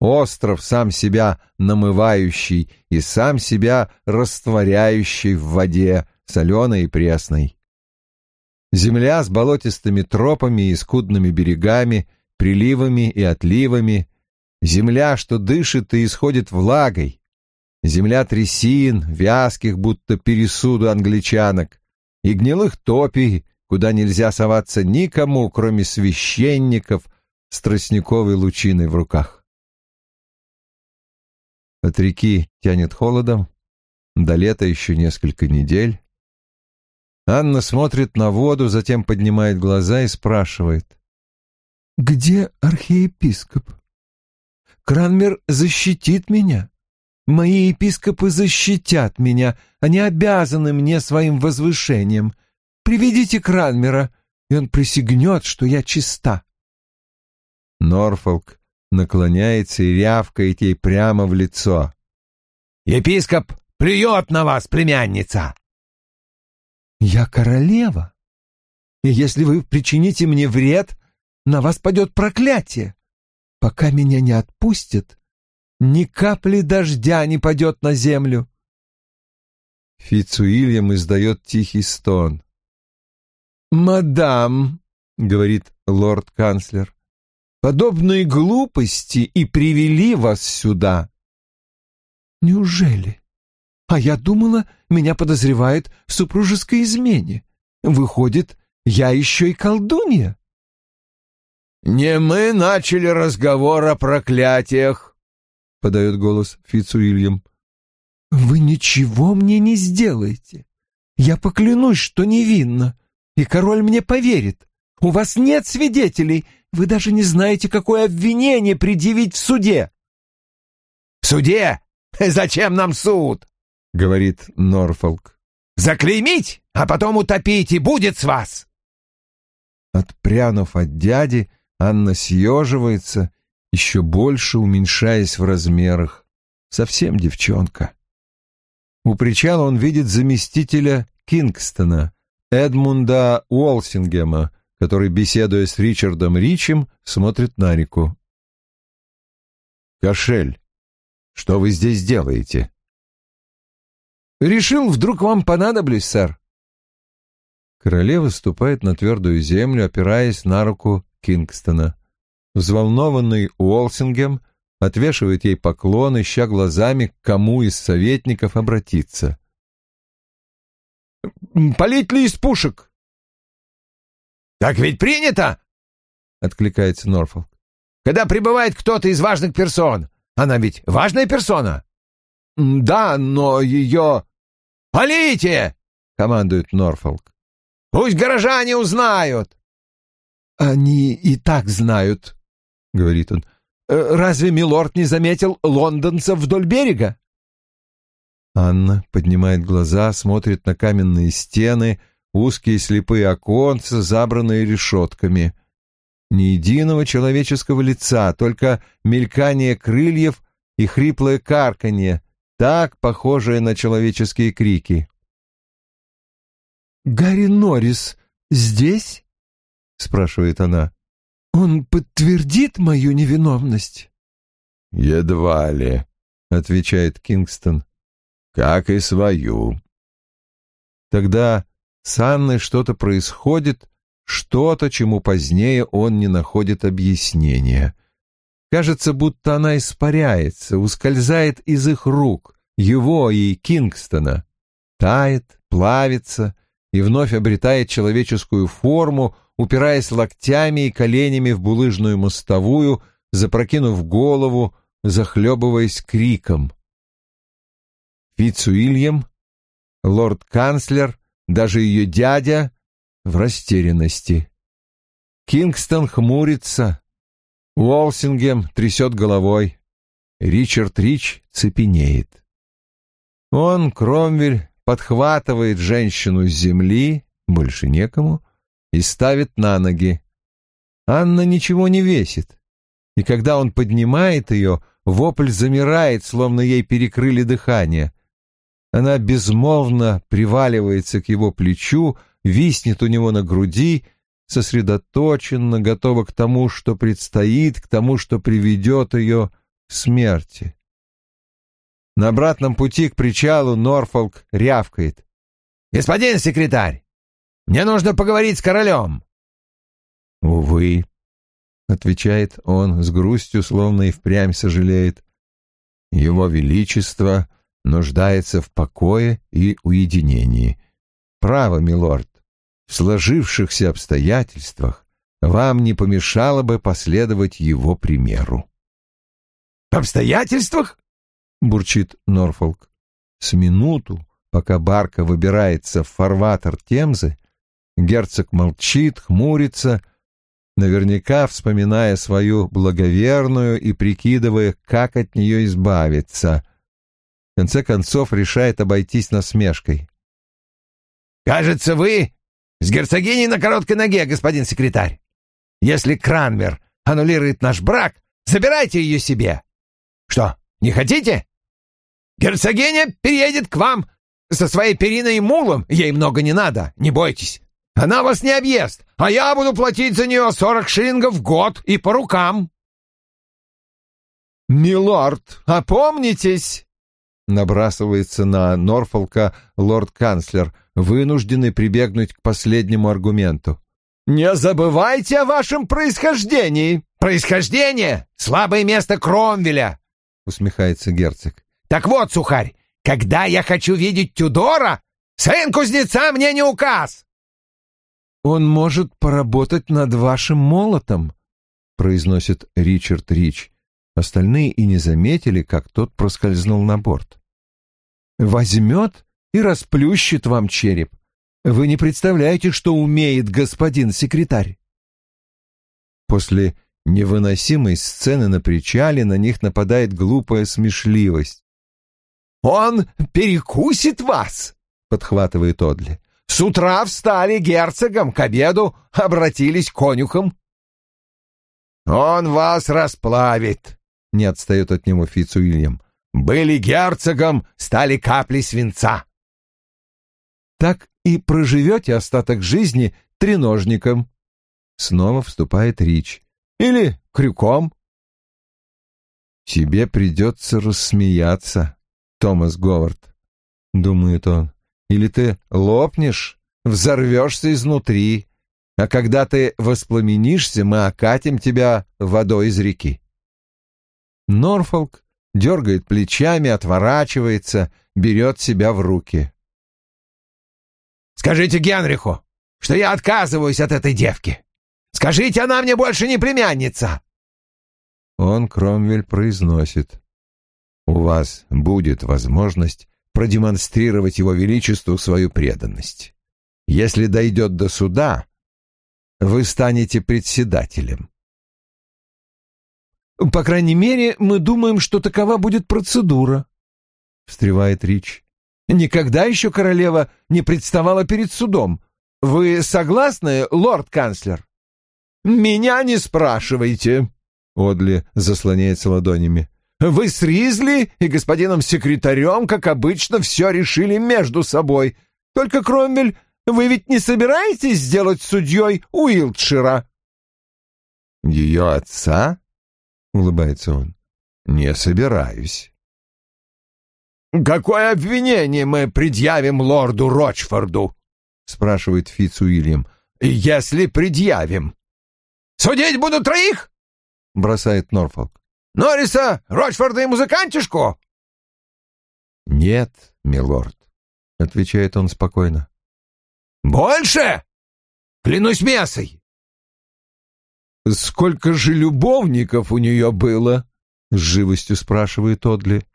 Остров, сам себя намывающий и сам себя растворяющий в воде, соленой и пресной. Земля с болотистыми тропами и скудными берегами приливами и отливами, земля, что дышит и исходит влагой, земля трясин, вязких, будто пересуду англичанок, и гнилых топий, куда нельзя соваться никому, кроме священников с тростниковой лучиной в руках. От реки тянет холодом, до лета еще несколько недель. Анна смотрит на воду, затем поднимает глаза и спрашивает. «Где архиепископ? Кранмер защитит меня. Мои епископы защитят меня, они обязаны мне своим возвышением. Приведите Кранмера, и он присягнет, что я чиста». Норфолк наклоняется и рявкает ей прямо в лицо. «Епископ плюет на вас, племянница!» «Я королева, и если вы причините мне вред, на вас падет проклятие. Пока меня не отпустят, ни капли дождя не падет на землю». Фицуильям издает тихий стон. «Мадам», — говорит лорд-канцлер, — «подобные глупости и привели вас сюда». «Неужели? А я думала, меня подозревают в супружеской измене. Выходит, я еще и колдунья?» «Не мы начали разговор о проклятиях», — подает голос Фицуильям. «Вы ничего мне не сделаете. Я поклянусь, что невинна и король мне поверит. У вас нет свидетелей, вы даже не знаете, какое обвинение предъявить в суде». «В суде? Зачем нам суд?» — говорит Норфолк. «Заклеймить, а потом утопить, и будет с вас!» Отпрянув от дяди, Анна съеживается, еще больше уменьшаясь в размерах. Совсем девчонка. У причала он видит заместителя Кингстона, Эдмунда Уолсингема, который, беседуя с Ричардом Ричем, смотрит на реку. «Кошель, что вы здесь делаете?» «Решил, вдруг вам понадоблюсь, сэр». Королева ступает на твердую землю, опираясь на руку Кингстона. Взволнованный Уолсингем отвешивает ей поклон, ища глазами, к кому из советников обратиться. Полить ли из пушек?» «Так ведь принято!» — откликается Норфолк. «Когда прибывает кто-то из важных персон. Она ведь важная персона?» «Да, но ее...» «Полите!» — командует Норфолк. «Пусть горожане узнают!» «Они и так знают», — говорит он. «Э, «Разве милорд не заметил лондонцев вдоль берега?» Анна поднимает глаза, смотрит на каменные стены, узкие слепые оконца, забранные решетками. Ни единого человеческого лица, только мелькание крыльев и хриплое карканье, так похожее на человеческие крики. «Гарри Норрис здесь?» — спрашивает она. «Он подтвердит мою невиновность?» «Едва ли», — отвечает Кингстон как и свою. Тогда с Анной что-то происходит, что-то, чему позднее он не находит объяснения. Кажется, будто она испаряется, ускользает из их рук, его и Кингстона, тает, плавится и вновь обретает человеческую форму, упираясь локтями и коленями в булыжную мостовую, запрокинув голову, захлебываясь криком. Фицуильям, лорд-канцлер, даже ее дядя в растерянности. Кингстон хмурится, Уолсингем трясет головой, Ричард Рич цепенеет. Он, Кромвель, подхватывает женщину с земли, больше некому, и ставит на ноги. Анна ничего не весит, и когда он поднимает ее, вопль замирает, словно ей перекрыли дыхание. Она безмолвно приваливается к его плечу, виснет у него на груди, сосредоточенно, готова к тому, что предстоит, к тому, что приведет ее к смерти. На обратном пути к причалу Норфолк рявкает. «Господин секретарь, мне нужно поговорить с королем!» «Увы», — отвечает он с грустью, словно и впрямь сожалеет. «Его Величество нуждается в покое и уединении. Право, милорд, в сложившихся обстоятельствах вам не помешало бы последовать его примеру. — В обстоятельствах? — бурчит Норфолк. С минуту, пока барка выбирается в фарватер Темзы, герцог молчит, хмурится, наверняка вспоминая свою благоверную и прикидывая, как от нее избавиться. В конце концов решает обойтись насмешкой. «Кажется, вы с герцогиней на короткой ноге, господин секретарь. Если Кранмер аннулирует наш брак, забирайте ее себе. Что, не хотите? Герцогиня переедет к вам со своей периной и мулом. Ей много не надо, не бойтесь. Она вас не объест, а я буду платить за нее сорок шиллингов в год и по рукам. «Милорд, опомнитесь!» Набрасывается на Норфолка лорд-канцлер, вынужденный прибегнуть к последнему аргументу. «Не забывайте о вашем происхождении!» «Происхождение — слабое место Кромвеля!» — усмехается герцог. «Так вот, сухарь, когда я хочу видеть Тюдора, сын кузнеца мне не указ!» «Он может поработать над вашим молотом», — произносит Ричард Рич. Остальные и не заметили, как тот проскользнул на борт. «Возьмет и расплющит вам череп. Вы не представляете, что умеет господин секретарь. После невыносимой сцены на причале на них нападает глупая смешливость. «Он перекусит вас!» — подхватывает Одли. «С утра встали герцогом, к обеду обратились конюхом». «Он вас расплавит!» — не отстает от него Фицуильям. «Были герцогом, стали капли свинца!» Так и проживете остаток жизни треножником. Снова вступает Рич. Или крюком. Тебе придется рассмеяться, Томас Говард, думает он. Или ты лопнешь, взорвешься изнутри, а когда ты воспламенишься, мы окатим тебя водой из реки. Норфолк дергает плечами, отворачивается, берет себя в руки. Скажите Генриху, что я отказываюсь от этой девки. Скажите, она мне больше не племянница. Он, Кромвель, произносит. У вас будет возможность продемонстрировать его величеству свою преданность. Если дойдет до суда, вы станете председателем. «По крайней мере, мы думаем, что такова будет процедура», — встревает Рич. Никогда еще королева не представала перед судом. Вы согласны, лорд-канцлер? Меня не спрашивайте, Одли заслоняется ладонями. Вы с Ризли и господином секретарем, как обычно, все решили между собой. Только, Кромвель, вы ведь не собираетесь сделать судьей Уилтшира? Ее отца? — улыбается он. «Не собираюсь. «Какое обвинение мы предъявим лорду Рочфорду?» — спрашивает Фитц Уильям. «Если предъявим». «Судить буду троих?» — бросает Норфолк. «Норриса, Рочфорда и музыкантишку?» «Нет, милорд», — отвечает он спокойно. «Больше? Клянусь мясой!» «Сколько же любовников у нее было?» — с живостью спрашивает Одли.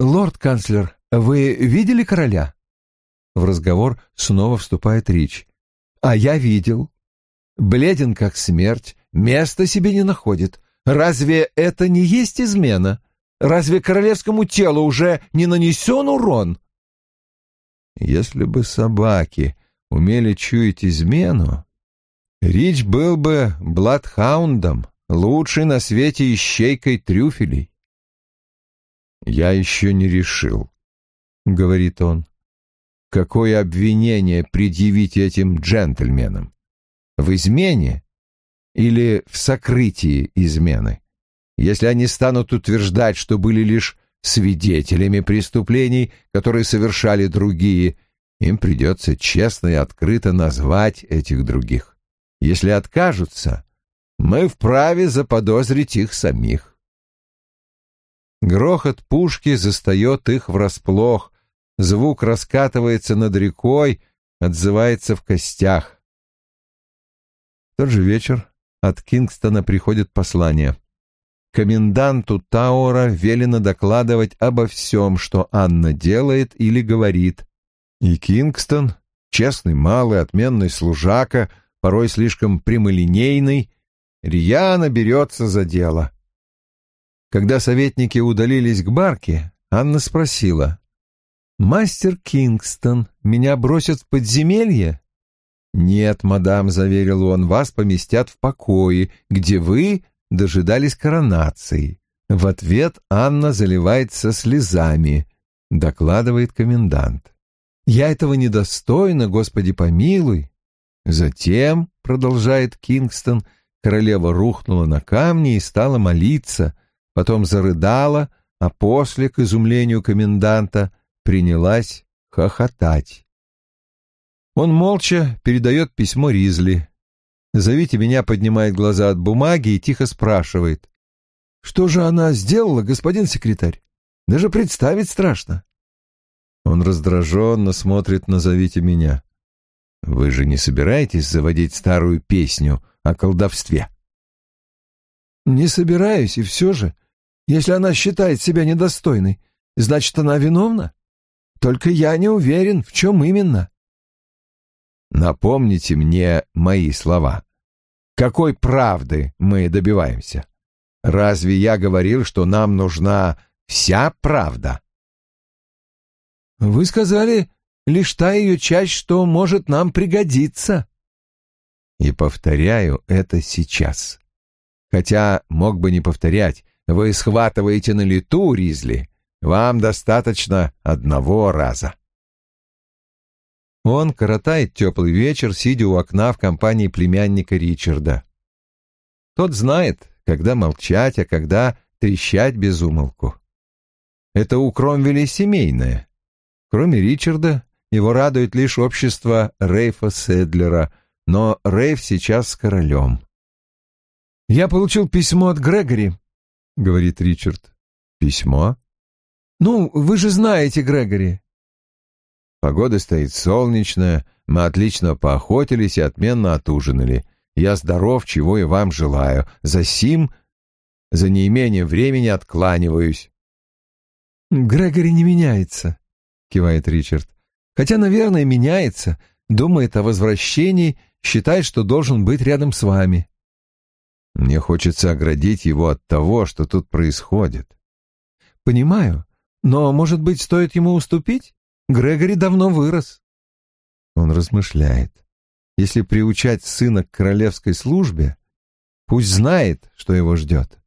«Лорд-канцлер, вы видели короля?» В разговор снова вступает Рич. «А я видел. Бледен, как смерть, места себе не находит. Разве это не есть измена? Разве королевскому телу уже не нанесен урон?» Если бы собаки умели чуять измену, Рич был бы бладхаундом, лучшей на свете ищейкой трюфелей. «Я еще не решил», — говорит он. «Какое обвинение предъявить этим джентльменам? В измене или в сокрытии измены? Если они станут утверждать, что были лишь свидетелями преступлений, которые совершали другие, им придется честно и открыто назвать этих других. Если откажутся, мы вправе заподозрить их самих. Грохот пушки застает их врасплох, звук раскатывается над рекой, отзывается в костях. В тот же вечер от Кингстона приходит послание. Коменданту Таура велено докладывать обо всем, что Анна делает или говорит. И Кингстон, честный малый, отменный служака, порой слишком прямолинейный, рьяно берется за дело. Когда советники удалились к барке, Анна спросила, «Мастер Кингстон, меня бросят в подземелье?» «Нет, мадам», — заверил он, — «вас поместят в покое, где вы дожидались коронации». В ответ Анна заливается слезами, докладывает комендант. «Я этого недостойна, Господи помилуй». Затем, продолжает Кингстон, королева рухнула на камни и стала молиться, потом зарыдала, а после, к изумлению коменданта, принялась хохотать. Он молча передает письмо Ризли. «Зовите меня», поднимает глаза от бумаги и тихо спрашивает. «Что же она сделала, господин секретарь? Даже представить страшно». Он раздраженно смотрит на «Зовите меня». «Вы же не собираетесь заводить старую песню о колдовстве?» «Не собираюсь, и все же. Если она считает себя недостойной, значит, она виновна. Только я не уверен, в чем именно». Напомните мне мои слова. Какой правды мы добиваемся? Разве я говорил, что нам нужна вся правда? Вы сказали лишь та ее часть, что может нам пригодиться. И повторяю это сейчас. Хотя мог бы не повторять, вы схватываете на лету, Ризли. Вам достаточно одного раза. Он коротает теплый вечер, сидя у окна в компании племянника Ричарда. Тот знает, когда молчать, а когда трещать без умолку. Это у Кромвеля семейное. Кроме Ричарда, его радует лишь общество Рейфа Седлера, но Рейф сейчас с королем. «Я получил письмо от Грегори», — говорит Ричард. «Письмо?» «Ну, вы же знаете Грегори. Погода стоит солнечная, мы отлично поохотились и отменно отужинали. Я здоров, чего и вам желаю. За сим, за неимением времени откланиваюсь. «Грегори не меняется», — кивает Ричард. «Хотя, наверное, меняется. Думает о возвращении, считает, что должен быть рядом с вами». Мне хочется оградить его от того, что тут происходит. «Понимаю, но, может быть, стоит ему уступить? Грегори давно вырос. Он размышляет. Если приучать сына к королевской службе, пусть знает, что его ждет.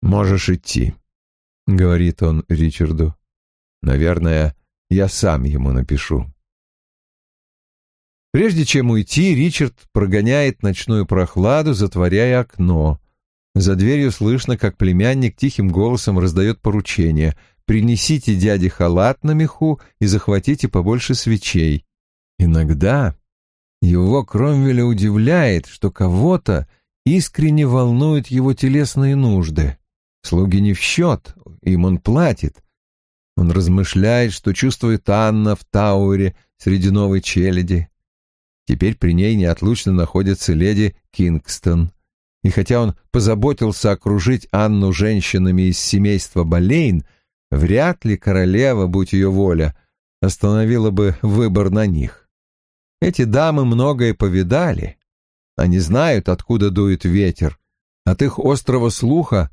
«Можешь идти», — говорит он Ричарду. «Наверное, я сам ему напишу». Прежде чем уйти, Ричард прогоняет ночную прохладу, затворяя окно. За дверью слышно, как племянник тихим голосом раздает поручение — принесите дяде халат на меху и захватите побольше свечей. Иногда его Кромвеля удивляет, что кого-то искренне волнуют его телесные нужды. Слуги не в счет, им он платит. Он размышляет, что чувствует Анна в Тауре среди новой челяди. Теперь при ней неотлучно находится леди Кингстон. И хотя он позаботился окружить Анну женщинами из семейства Болейн, Вряд ли королева, будь ее воля, остановила бы выбор на них. Эти дамы многое повидали. Они знают, откуда дует ветер. От их острого слуха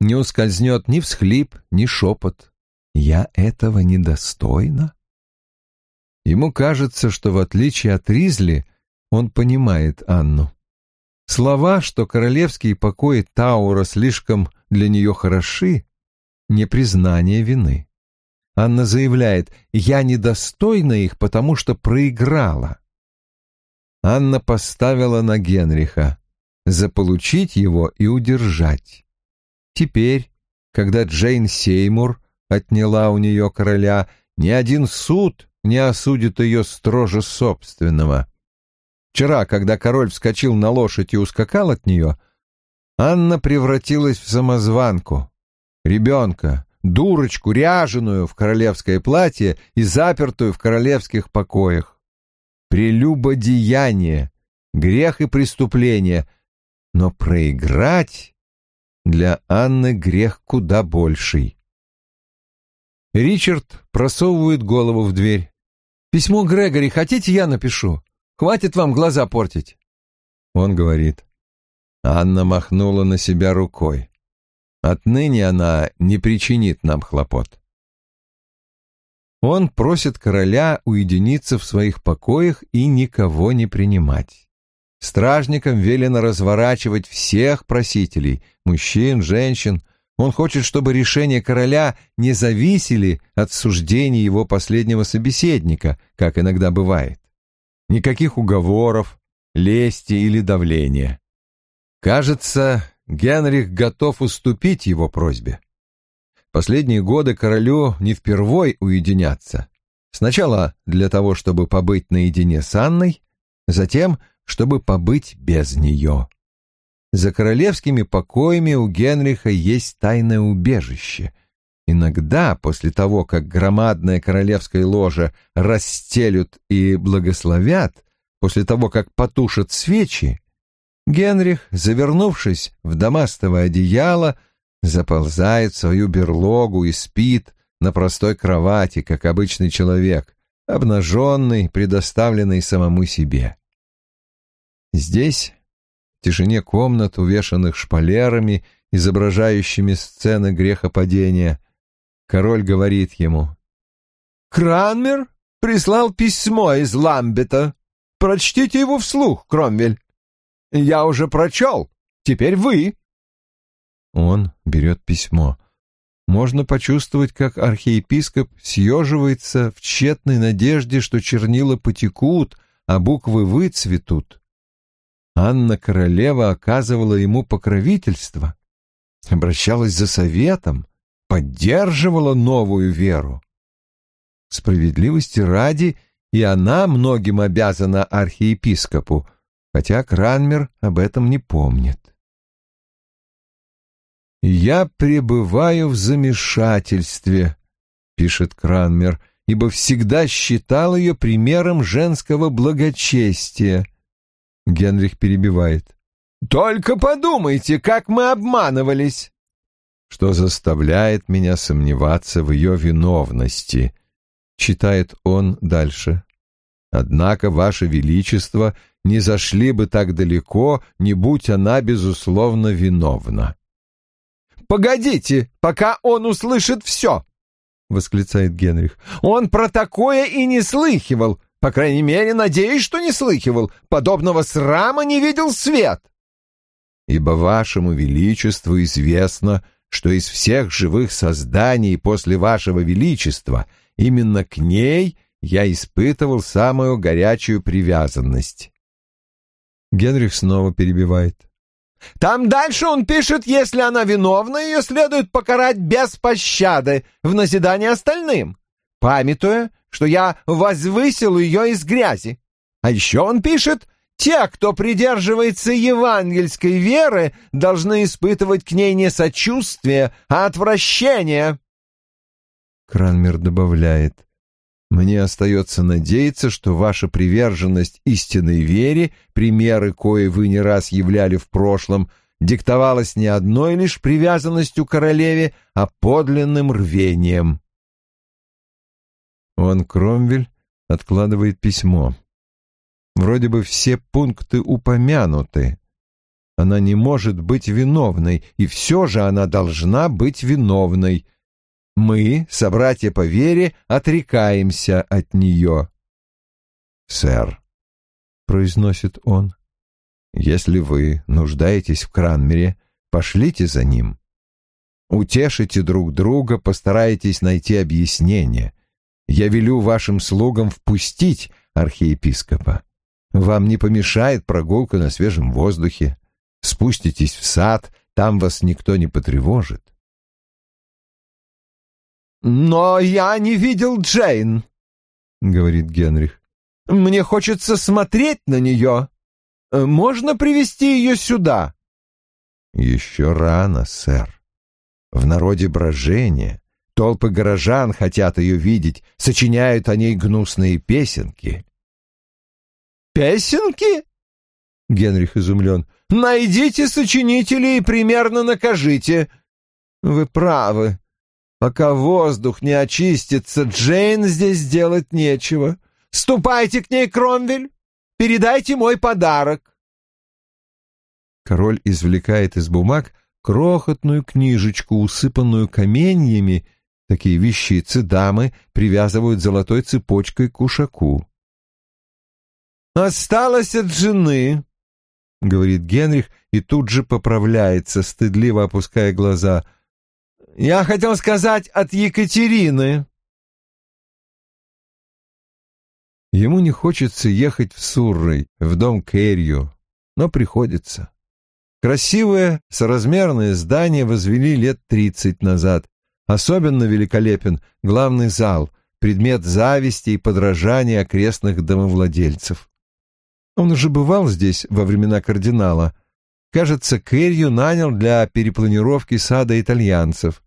не ускользнет ни всхлип, ни шепот. «Я этого недостойна?» Ему кажется, что в отличие от Ризли, он понимает Анну. Слова, что королевские покои Таура слишком для нее хороши, непризнание вины. Анна заявляет, я недостойна их, потому что проиграла. Анна поставила на Генриха заполучить его и удержать. Теперь, когда Джейн Сеймур отняла у нее короля, ни один суд не осудит ее строже собственного. Вчера, когда король вскочил на лошадь и ускакал от нее, Анна превратилась в самозванку, ребенка, дурочку, ряженую в королевское платье и запертую в королевских покоях. Прелюбодеяние, грех и преступление, но проиграть для Анны грех куда больший. Ричард просовывает голову в дверь. «Письмо Грегори хотите, я напишу? Хватит вам глаза портить». Он говорит. Анна махнула на себя рукой. Отныне она не причинит нам хлопот. Он просит короля уединиться в своих покоях и никого не принимать. Стражникам велено разворачивать всех просителей, мужчин, женщин. Он хочет, чтобы решения короля не зависели от суждений его последнего собеседника, как иногда бывает. Никаких уговоров, лести или давления. Кажется, Генрих готов уступить его просьбе. Последние годы королю не впервой уединяться. Сначала для того, чтобы побыть наедине с Анной, затем, чтобы побыть без нее. За королевскими покоями у Генриха есть тайное убежище. Иногда, после того, как громадное королевское ложе расстелют и благословят, после того, как потушат свечи, Генрих, завернувшись в дамастовое одеяло, заползает в свою берлогу и спит на простой кровати, как обычный человек, обнаженный, предоставленный самому себе. Здесь, в тишине комнат, увешанных шпалерами, изображающими сцены грехопадения, король говорит ему, «Кранмер прислал письмо из Ламбета. Прочтите его вслух, Кромвель». Я уже прочел. Теперь вы. Он берет письмо. Можно почувствовать, как архиепископ съеживается в тщетной надежде, что чернила потекут, а буквы выцветут. Анна Королева оказывала ему покровительство, обращалась за советом, поддерживала новую веру. Справедливости ради, и она многим обязана архиепископу, хотя Кранмер об этом не помнит. «Я пребываю в замешательстве», — пишет Кранмер, «ибо всегда считал ее примером женского благочестия». Генрих перебивает. «Только подумайте, как мы обманывались!» Что заставляет меня сомневаться в ее виновности, читает он дальше. Однако, Ваше Величество, не зашли бы так далеко, не будь она, безусловно, виновна. «Погодите, пока он услышит все!» — восклицает Генрих. «Он про такое и не слыхивал. По крайней мере, надеюсь, что не слыхивал. Подобного срама не видел свет». «Ибо вашему величеству известно, что из всех живых созданий после вашего величества именно к ней я испытывал самую горячую привязанность. Генрих снова перебивает. Там дальше он пишет, если она виновна, ее следует покарать без пощады, в назидание остальным, памятуя, что я возвысил ее из грязи. А еще он пишет, те, кто придерживается евангельской веры, должны испытывать к ней не сочувствие, а отвращение. Кранмер добавляет, мне остается надеяться, что ваша приверженность истинной вере, примеры, кои вы не раз являли в прошлом, диктовалась не одной лишь привязанностью к королеве, а подлинным рвением. Он, Кромвель, откладывает письмо. Вроде бы все пункты упомянуты. Она не может быть виновной, и все же она должна быть виновной — мы, собратья по вере, отрекаемся от нее. «Сэр», — произносит он, — «если вы нуждаетесь в Кранмере, пошлите за ним. Утешите друг друга, постарайтесь найти объяснение. Я велю вашим слугам впустить архиепископа. Вам не помешает прогулка на свежем воздухе. Спуститесь в сад, там вас никто не потревожит. «Но я не видел Джейн», — говорит Генрих. «Мне хочется смотреть на нее. Можно привести ее сюда?» «Еще рано, сэр. В народе брожение. Толпы горожан хотят ее видеть, сочиняют о ней гнусные песенки. «Песенки?» — Генрих изумлен. «Найдите сочинителей и примерно накажите. Вы правы. Пока воздух не очистится, Джейн здесь делать нечего. Ступайте к ней, Кромвель, передайте мой подарок». Король извлекает из бумаг крохотную книжечку, усыпанную каменьями. Такие вещицы дамы привязывают золотой цепочкой к ушаку. «Осталось от жены», — говорит Генрих и тут же поправляется, стыдливо опуская глаза. «Я хотел сказать от Екатерины». Ему не хочется ехать в Суррой, в дом Кэрью, но приходится. Красивое, соразмерное здание возвели лет тридцать назад. Особенно великолепен главный зал, предмет зависти и подражания окрестных домовладельцев. Он уже бывал здесь во времена кардинала. Кажется, Кэрью нанял для перепланировки сада итальянцев.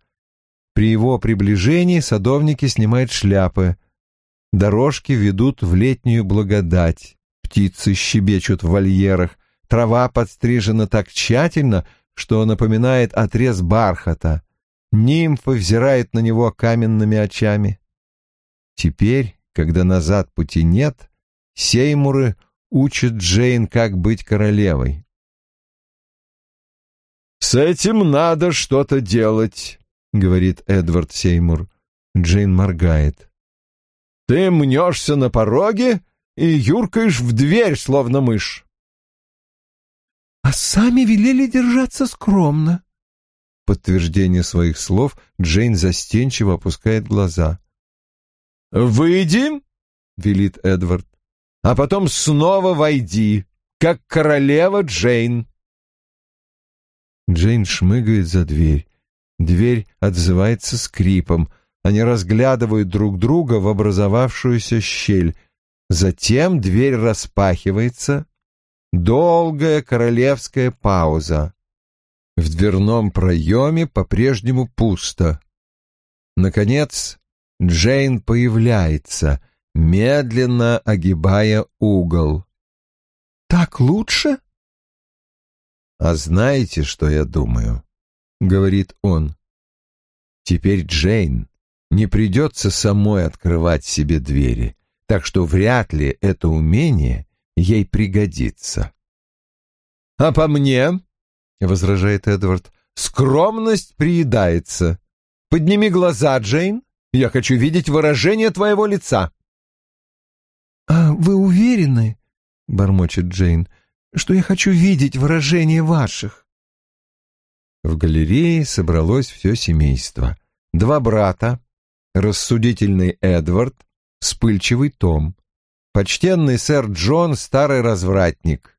При его приближении садовники снимают шляпы. Дорожки ведут в летнюю благодать. Птицы щебечут в вольерах. Трава подстрижена так тщательно, что напоминает отрез бархата. Нимфы взирают на него каменными очами. Теперь, когда назад пути нет, сеймуры учат Джейн, как быть королевой. «С этим надо что-то делать», — говорит Эдвард Сеймур. Джейн моргает. «Ты мнешься на пороге и юркаешь в дверь, словно мышь. «А сами велели держаться скромно». подтверждение своих слов Джейн застенчиво опускает глаза. «Выйди», — велит Эдвард, — «а потом снова войди, как королева Джейн». Джейн шмыгает за дверь. Дверь отзывается скрипом. Они разглядывают друг друга в образовавшуюся щель. Затем дверь распахивается, Долгая королевская пауза. В дверном проеме по-прежнему пусто. Наконец, Джейн появляется, медленно огибая угол. «Так лучше?» «А знаете, что я думаю?» — говорит он. «Теперь Джейн не придется самой открывать себе двери, так что вряд ли это умение ей пригодится. «А по мне, — возражает Эдвард, — скромность приедается. Подними глаза, Джейн, я хочу видеть выражение твоего лица». «А вы уверены, — бормочет Джейн, — что я хочу видеть выражение ваших?» В галерее собралось все семейство. Два брата, рассудительный Эдвард, вспыльчивый Том почтенный сэр Джон — старый развратник.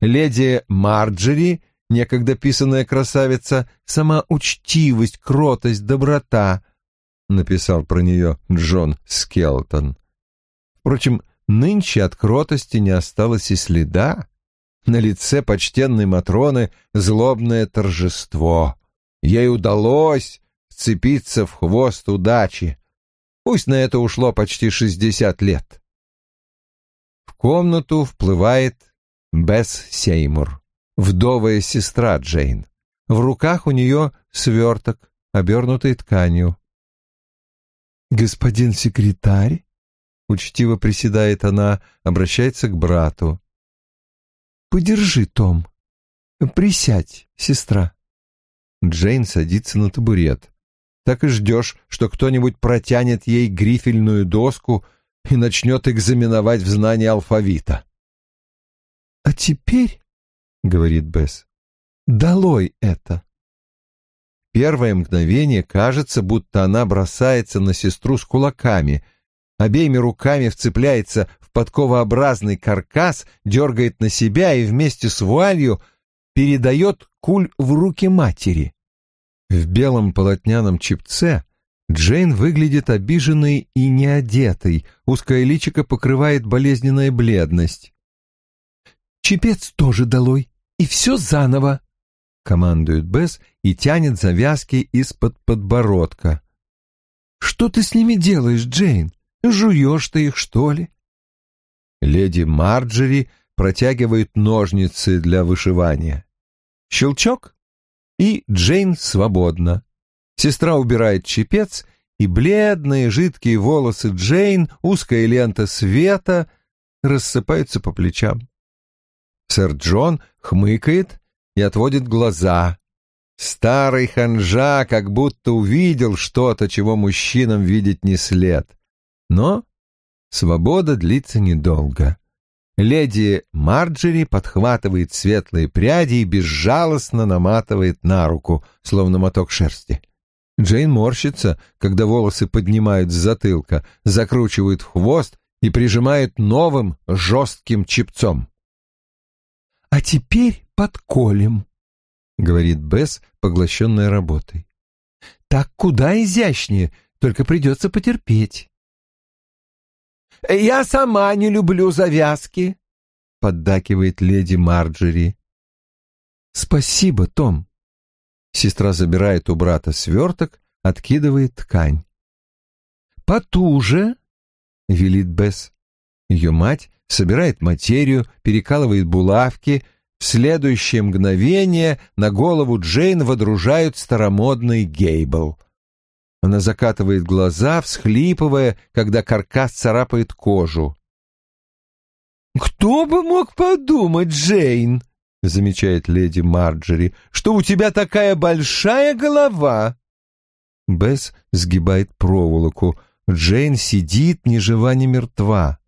Леди Марджери, некогда писанная красавица, сама учтивость, кротость, доброта, — написал про нее Джон Скелтон. Впрочем, нынче от кротости не осталось и следа. На лице почтенной Матроны злобное торжество. Ей удалось вцепиться в хвост удачи. Пусть на это ушло почти шестьдесят лет комнату вплывает Бесс Сеймур, вдовая сестра Джейн. В руках у нее сверток, обернутый тканью. «Господин секретарь?» — учтиво приседает она, обращается к брату. «Подержи, Том. Присядь, сестра». Джейн садится на табурет. Так и ждешь, что кто-нибудь протянет ей грифельную доску и начнет экзаменовать в знании алфавита. «А теперь, — говорит Бесс, — долой это!» Первое мгновение кажется, будто она бросается на сестру с кулаками, обеими руками вцепляется в подковообразный каркас, дергает на себя и вместе с вуалью передает куль в руки матери. В белом полотняном чипце Джейн выглядит обиженной и неодетой, узкое личико покрывает болезненная бледность. «Чепец тоже долой, и все заново!» командует Бесс и тянет завязки из-под подбородка. «Что ты с ними делаешь, Джейн? Жуешь ты их, что ли?» Леди Марджери протягивает ножницы для вышивания. Щелчок, и Джейн свободна. Сестра убирает чепец, и бледные жидкие волосы Джейн, узкая лента света, рассыпаются по плечам. Сэр Джон хмыкает и отводит глаза. Старый ханжа как будто увидел что-то, чего мужчинам видеть не след. Но свобода длится недолго. Леди Марджери подхватывает светлые пряди и безжалостно наматывает на руку, словно моток шерсти. Джейн морщится, когда волосы поднимают с затылка, закручивают в хвост и прижимают новым жестким чепцом. «А теперь подколем», — говорит Бесс, поглощенная работой. «Так куда изящнее, только придется потерпеть». «Я сама не люблю завязки», — поддакивает леди Марджери. «Спасибо, Том». Сестра забирает у брата сверток, откидывает ткань. «Потуже», — велит Бесс. Ее мать собирает материю, перекалывает булавки. В следующее мгновение на голову Джейн водружают старомодный гейбл. Она закатывает глаза, всхлипывая, когда каркас царапает кожу. «Кто бы мог подумать, Джейн?» — замечает леди Марджери, — что у тебя такая большая голова. Бесс сгибает проволоку. Джейн сидит ни жива, ни мертва.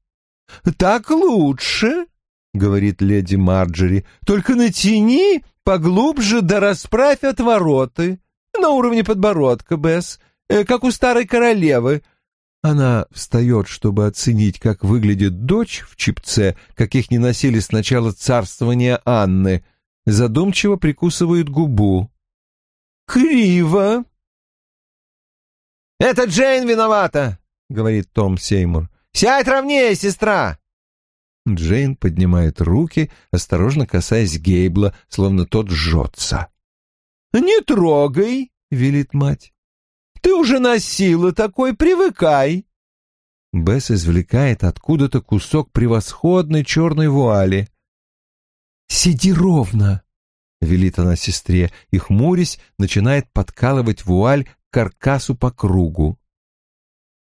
«Так лучше», — говорит леди Марджери, — «только натяни поглубже да расправь отвороты. На уровне подбородка, Бесс, как у старой королевы». Она встает, чтобы оценить, как выглядит дочь в чипце, каких не носили с начала царствования Анны. Задумчиво прикусывает губу. «Криво!» «Это Джейн виновата!» — говорит Том Сеймур. «Сядь ровнее, сестра!» Джейн поднимает руки, осторожно касаясь Гейбла, словно тот жжется. «Не трогай!» — велит мать. «Ты уже носила такой, привыкай!» Бесс извлекает откуда-то кусок превосходной черной вуали. «Сиди ровно!» — велит она сестре, и, хмурясь, начинает подкалывать вуаль каркасу по кругу.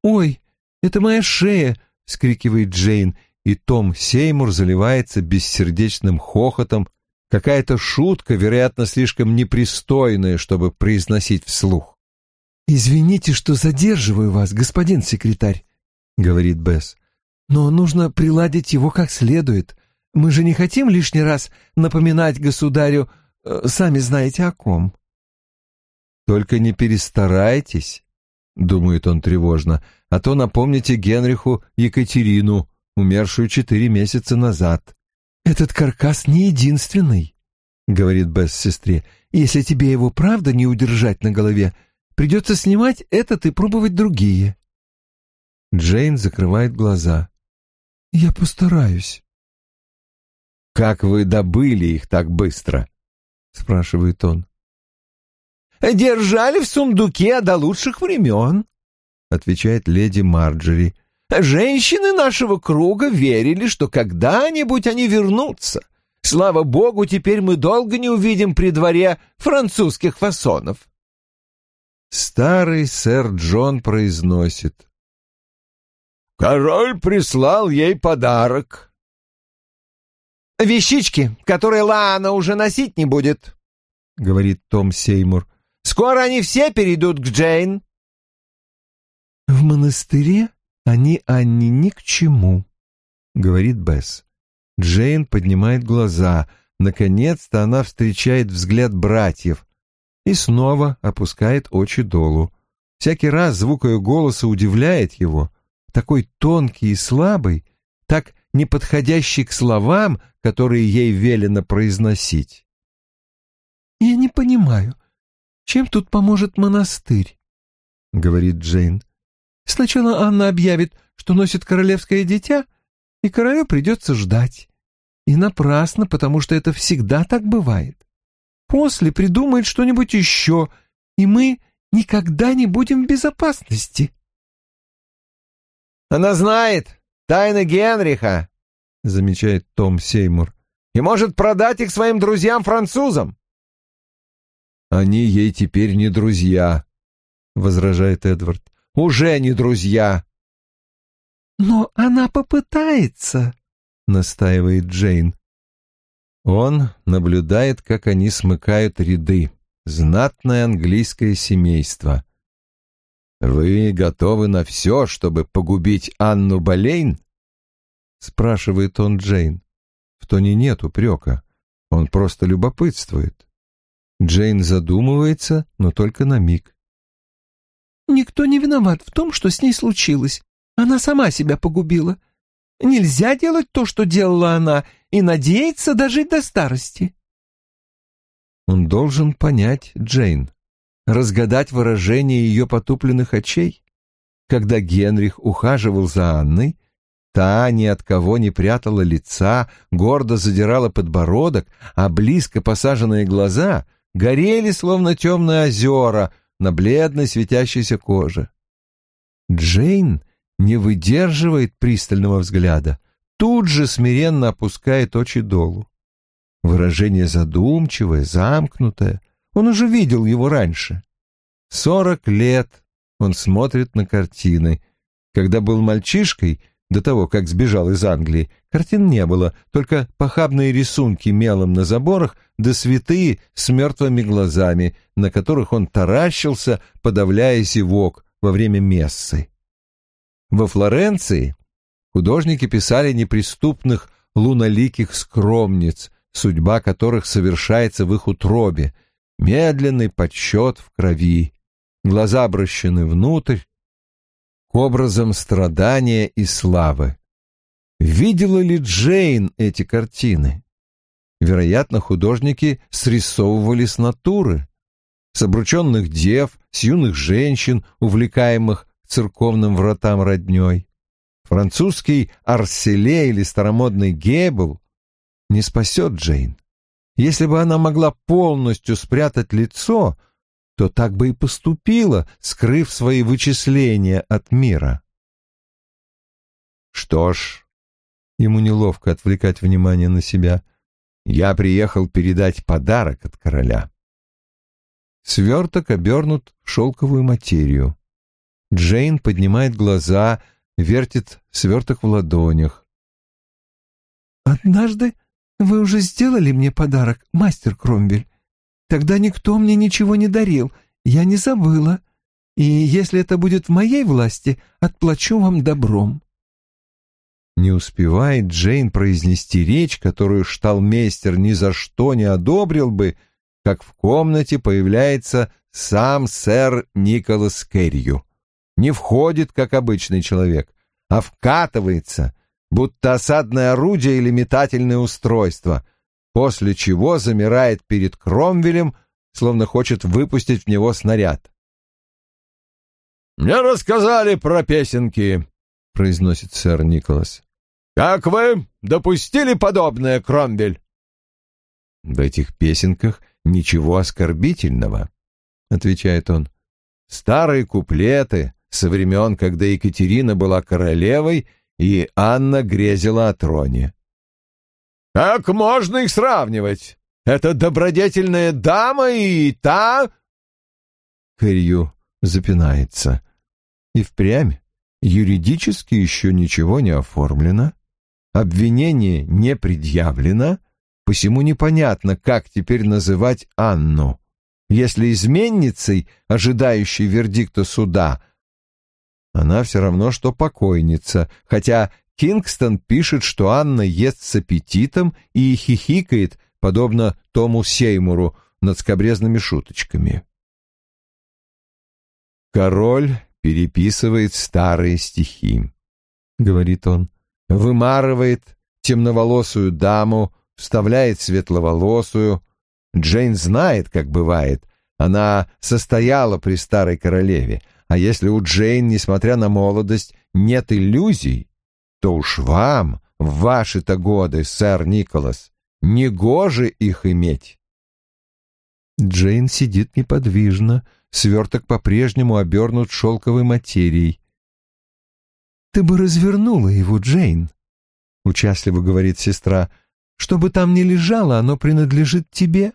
«Ой, это моя шея!» — скрикивает Джейн, и Том Сеймур заливается бессердечным хохотом, какая-то шутка, вероятно, слишком непристойная, чтобы произносить вслух. «Извините, что задерживаю вас, господин секретарь», — говорит Бесс, «но нужно приладить его как следует. Мы же не хотим лишний раз напоминать государю, э, сами знаете о ком». Только не перестарайтесь, — думает он тревожно, — а то напомните Генриху Екатерину, умершую четыре месяца назад. «Этот каркас не единственный», — говорит Бесс сестре. «Если тебе его правда не удержать на голове, придется снимать этот и пробовать другие». Джейн закрывает глаза. «Я постараюсь». «Как вы добыли их так быстро?» — спрашивает он держали в сундуке до лучших времен», — отвечает леди Марджери. «Женщины нашего круга верили, что когда-нибудь они вернутся. Слава богу, теперь мы долго не увидим при дворе французских фасонов». Старый сэр Джон произносит. «Король прислал ей подарок». «Вещички, которые Лана уже носить не будет», — говорит Том Сеймур. Скоро они все перейдут к Джейн». «В монастыре они Анне ни к чему», — говорит Бесс. Джейн поднимает глаза. Наконец-то она встречает взгляд братьев и снова опускает очи долу. Всякий раз звук ее голоса удивляет его. Такой тонкий и слабый, так неподходящий к словам, которые ей велено произносить. «Я не понимаю, чем тут поможет монастырь? — говорит Джейн. Сначала Анна объявит, что носит королевское дитя, и королю придется ждать. И напрасно, потому что это всегда так бывает. После придумает что-нибудь еще, и мы никогда не будем в безопасности. Она знает тайны Генриха, замечает Том Сеймур, и может продать их своим друзьям-французам. Они ей теперь не друзья, возражает Эдвард. Уже не друзья. Но она попытается, настаивает Джейн. Он наблюдает, как они смыкают ряды. Знатное английское семейство. «Вы готовы на все, чтобы погубить Анну Болейн?» — спрашивает он Джейн. В тоне нет упрека. Он просто любопытствует. Джейн задумывается, но только на миг. «Никто не виноват в том, что с ней случилось. Она сама себя погубила. Нельзя делать то, что делала она, и надеяться дожить до старости». Он должен понять Джейн разгадать выражение ее потупленных очей. Когда Генрих ухаживал за Анной, та ни от кого не прятала лица, гордо задирала подбородок, а близко посаженные глаза горели, словно темные озера на бледной светящейся коже. Джейн не выдерживает пристального взгляда, тут же смиренно опускает очи долу. Выражение задумчивое, замкнутое — он уже видел его раньше. Сорок лет он смотрит на картины. Когда был мальчишкой, до того, как сбежал из Англии, картин не было, только похабные рисунки мелом на заборах, да святые с мертвыми глазами, на которых он таращился, подавляя зевок во время мессы. Во Флоренции художники писали неприступных луноликих скромниц, судьба которых совершается в их утробе, медленный подсчет в крови, глаза обращены внутрь, к образам страдания и славы. Видела ли Джейн эти картины? Вероятно, художники срисовывали с натуры, с обрученных дев, с юных женщин, увлекаемых к церковным вратам родней. Французский Арселе или старомодный Геббел не спасет Джейн. Если бы она могла полностью спрятать лицо, то так бы и поступила, скрыв свои вычисления от мира. Что ж, ему неловко отвлекать внимание на себя. Я приехал передать подарок от короля. Сверток обернут в шелковую материю. Джейн поднимает глаза, вертит сверток в ладонях. «Однажды вы уже сделали мне подарок, мастер Кромвель. Тогда никто мне ничего не дарил, я не забыла. И если это будет в моей власти, отплачу вам добром». Не успевает Джейн произнести речь, которую шталмейстер ни за что не одобрил бы, как в комнате появляется сам сэр Николас Керрию. Не входит, как обычный человек, а вкатывается, будто осадное орудие или метательное устройство, после чего замирает перед Кромвелем, словно хочет выпустить в него снаряд. «Мне рассказали про песенки», — произносит сэр Николас. «Как вы допустили подобное, Кромвель?» «В этих песенках ничего оскорбительного», — отвечает он. «Старые куплеты со времен, когда Екатерина была королевой — и Анна грезила о троне. «Как можно их сравнивать? Это добродетельная дама и та...» Кэрью запинается. И впрямь юридически еще ничего не оформлено, обвинение не предъявлено, посему непонятно, как теперь называть Анну. Если изменницей, ожидающей вердикта суда, она все равно, что покойница, хотя Кингстон пишет, что Анна ест с аппетитом и хихикает, подобно Тому Сеймуру, над скобрезными шуточками. «Король переписывает старые стихи», — говорит он, — «вымарывает темноволосую даму, вставляет светловолосую. Джейн знает, как бывает. Она состояла при старой королеве, а если у Джейн, несмотря на молодость, нет иллюзий, то уж вам, в ваши-то годы, сэр Николас, негоже их иметь. Джейн сидит неподвижно, сверток по-прежнему обернут шелковой материей. «Ты бы развернула его, Джейн», — участливо говорит сестра. «Что бы там ни лежало, оно принадлежит тебе».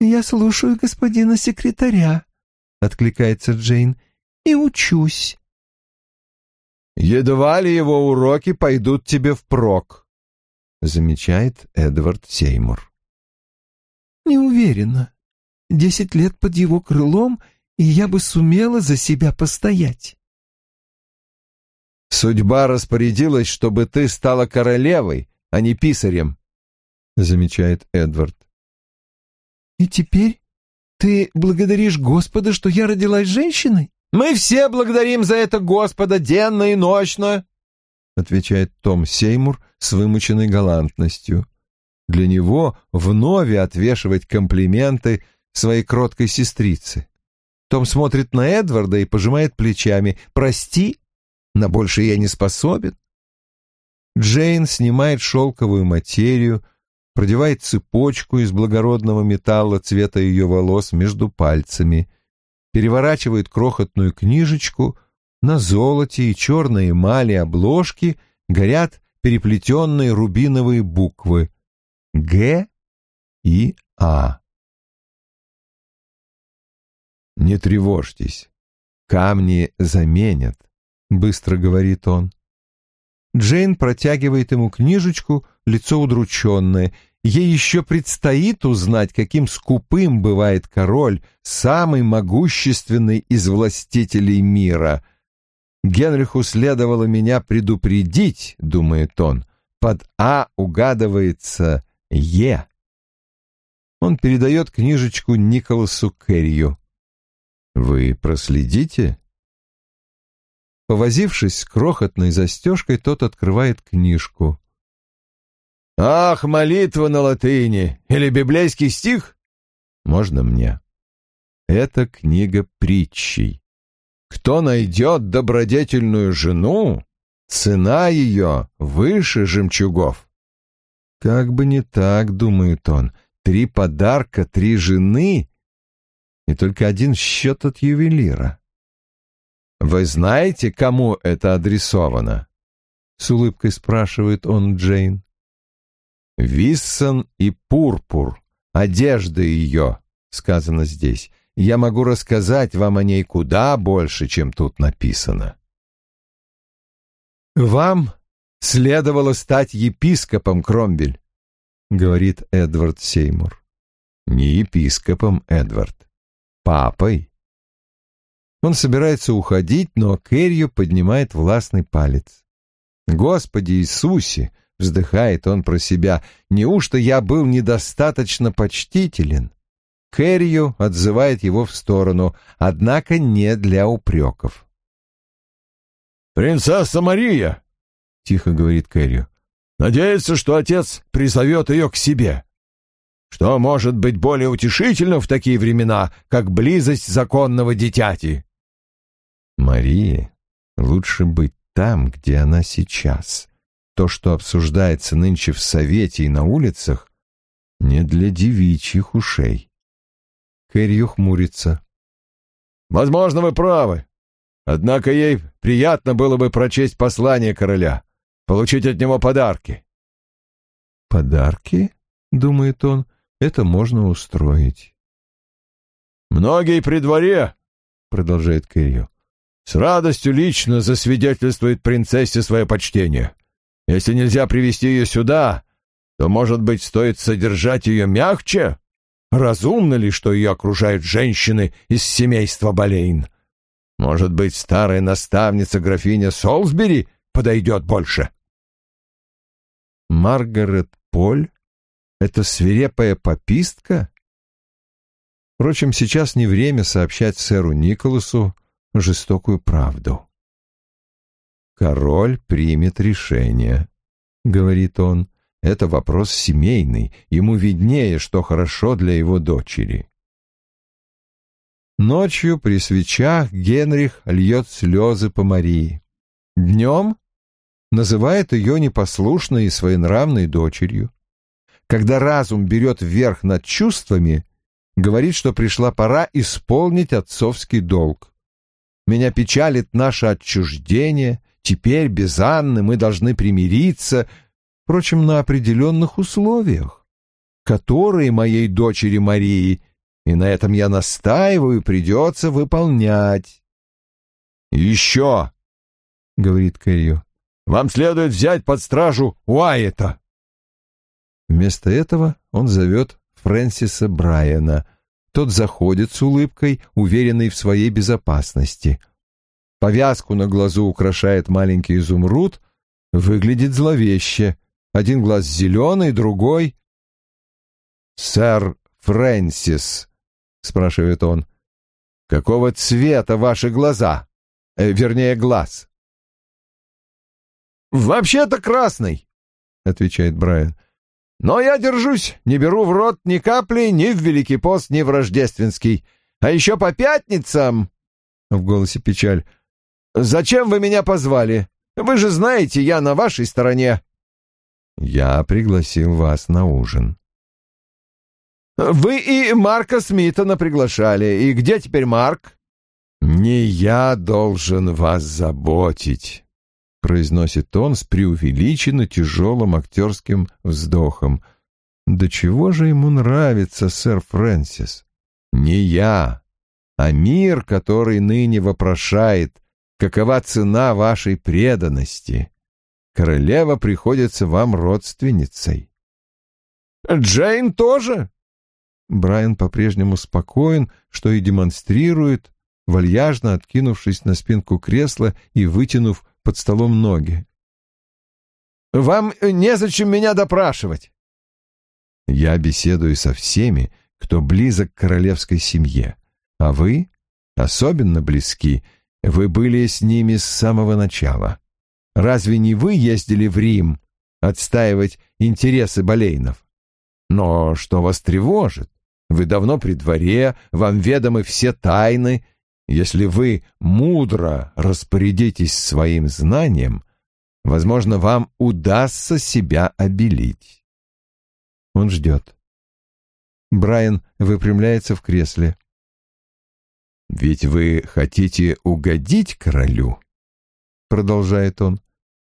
«Я слушаю господина секретаря», — откликается Джейн, — «и учусь». «Едва ли его уроки пойдут тебе впрок», — замечает Эдвард Сеймур. «Не уверена. Десять лет под его крылом, и я бы сумела за себя постоять». «Судьба распорядилась, чтобы ты стала королевой, а не писарем», — замечает Эдвард. «И теперь ты благодаришь Господа, что я родилась женщиной?» «Мы все благодарим за это Господа денно и ночно», — отвечает Том Сеймур с вымученной галантностью. Для него вновь отвешивать комплименты своей кроткой сестрице. Том смотрит на Эдварда и пожимает плечами. «Прости, на больше я не способен». Джейн снимает шелковую материю, продевает цепочку из благородного металла цвета ее волос между пальцами, переворачивает крохотную книжечку, на золоте и черной эмали обложки горят переплетенные рубиновые буквы «Г» и «А». «Не тревожьтесь, камни заменят», — быстро говорит он. Джейн протягивает ему книжечку, лицо удрученное. Ей еще предстоит узнать, каким скупым бывает король, самый могущественный из властителей мира. Генриху следовало меня предупредить, думает он. Под «А» угадывается «Е». Он передает книжечку Николасу Керрию. «Вы проследите?» Повозившись с крохотной застежкой, тот открывает книжку. «Ах, молитва на латыни! Или библейский стих?» «Можно мне?» «Это книга притчей. Кто найдет добродетельную жену, цена ее выше жемчугов». Как бы не так, думает он, три подарка, три жены и только один счет от ювелира. «Вы знаете, кому это адресовано?» — с улыбкой спрашивает он Джейн. «Виссон и Пурпур, одежда ее», — сказано здесь. «Я могу рассказать вам о ней куда больше, чем тут написано». «Вам следовало стать епископом, Кромбель», — говорит Эдвард Сеймур. «Не епископом, Эдвард, папой». Он собирается уходить, но Кэрью поднимает властный палец. «Господи Иисусе!» — вздыхает он про себя. «Неужто я был недостаточно почтителен?» Кэрью отзывает его в сторону, однако не для упреков. «Принцесса Мария!» — тихо говорит Кэрью. «Надеется, что отец призовет ее к себе. Что может быть более утешительно в такие времена, как близость законного дитяти?» Марии лучше быть там, где она сейчас. То, что обсуждается нынче в совете и на улицах, не для девичьих ушей. Кэрри хмурится. «Возможно, вы правы. Однако ей приятно было бы прочесть послание короля, получить от него подарки». «Подарки?» — думает он. «Это можно устроить». «Многие при дворе», — продолжает Кирилл, с радостью лично засвидетельствует принцессе свое почтение. Если нельзя привести ее сюда, то, может быть, стоит содержать ее мягче? Разумно ли, что ее окружают женщины из семейства Болейн? Может быть, старая наставница графиня Солсбери подойдет больше? Маргарет Поль? Это свирепая попистка? Впрочем, сейчас не время сообщать сэру Николасу, жестокую правду. «Король примет решение», — говорит он. «Это вопрос семейный, ему виднее, что хорошо для его дочери». Ночью при свечах Генрих льет слезы по Марии. Днем называет ее непослушной и своенравной дочерью. Когда разум берет вверх над чувствами, Говорит, что пришла пора исполнить отцовский долг. Меня печалит наше отчуждение. Теперь без Анны мы должны примириться, впрочем, на определенных условиях, которые моей дочери Марии, и на этом я настаиваю, придется выполнять. «Еще!» — говорит Кэррио. «Вам следует взять под стражу Уайета». Вместо этого он зовет Фрэнсиса Брайана. Тот заходит с улыбкой, уверенный в своей безопасности. Повязку на глазу украшает маленький изумруд, выглядит зловеще. Один глаз зеленый, другой... «Сэр Фрэнсис», — спрашивает он, — «какого цвета ваши глаза? Э, вернее, глаз?» «Вообще-то красный», — отвечает Брайан. «Но я держусь, не беру в рот ни капли ни в Великий пост, ни в Рождественский. А еще по пятницам...» — в голосе печаль. «Зачем вы меня позвали? Вы же знаете, я на вашей стороне». «Я пригласил вас на ужин». «Вы и Марка Смитона приглашали. И где теперь Марк?» «Не я должен вас заботить» произносит он с преувеличенно тяжелым актерским вздохом. «Да чего же ему нравится сэр Фрэнсис? Не я, а мир, который ныне вопрошает, какова цена вашей преданности. Королева приходится вам родственницей». «Джейн тоже?» Брайан по-прежнему спокоен, что и демонстрирует, вальяжно откинувшись на спинку кресла и вытянув под столом ноги. «Вам незачем меня допрашивать». «Я беседую со всеми, кто близок к королевской семье, а вы особенно близки, вы были с ними с самого начала. Разве не вы ездили в Рим отстаивать интересы болейнов? Но что вас тревожит? Вы давно при дворе, вам ведомы все тайны, если вы мудро распорядитесь своим знанием, возможно, вам удастся себя обелить. Он ждет. Брайан выпрямляется в кресле. «Ведь вы хотите угодить королю?» Продолжает он.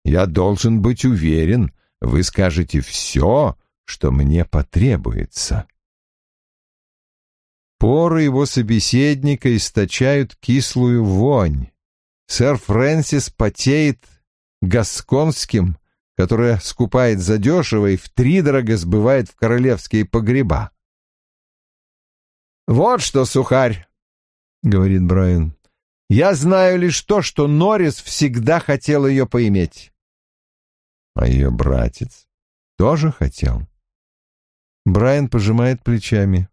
«Я должен быть уверен, вы скажете все, что мне потребуется». Поры его собеседника источают кислую вонь. Сэр Фрэнсис потеет гасконским, которое скупает задешево и втридорого сбывает в королевские погреба. «Вот что, сухарь!» — говорит Брайан. «Я знаю лишь то, что Норрис всегда хотел ее поиметь». А ее братец тоже хотел. Брайан пожимает плечами.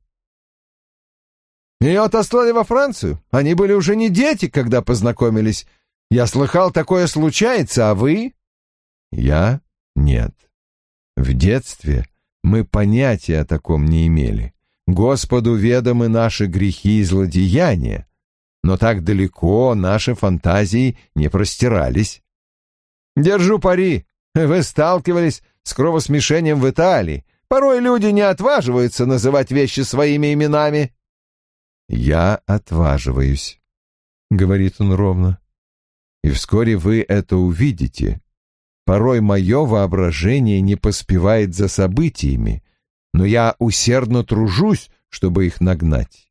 Ее отослали во Францию. Они были уже не дети, когда познакомились. Я слыхал, такое случается, а вы? Я? Нет. В детстве мы понятия о таком не имели. Господу ведомы наши грехи и злодеяния, но так далеко наши фантазии не простирались. Держу пари, вы сталкивались с кровосмешением в Италии. Порой люди не отваживаются называть вещи своими именами. «Я отваживаюсь», — говорит он ровно. «И вскоре вы это увидите. Порой мое воображение не поспевает за событиями, но я усердно тружусь, чтобы их нагнать».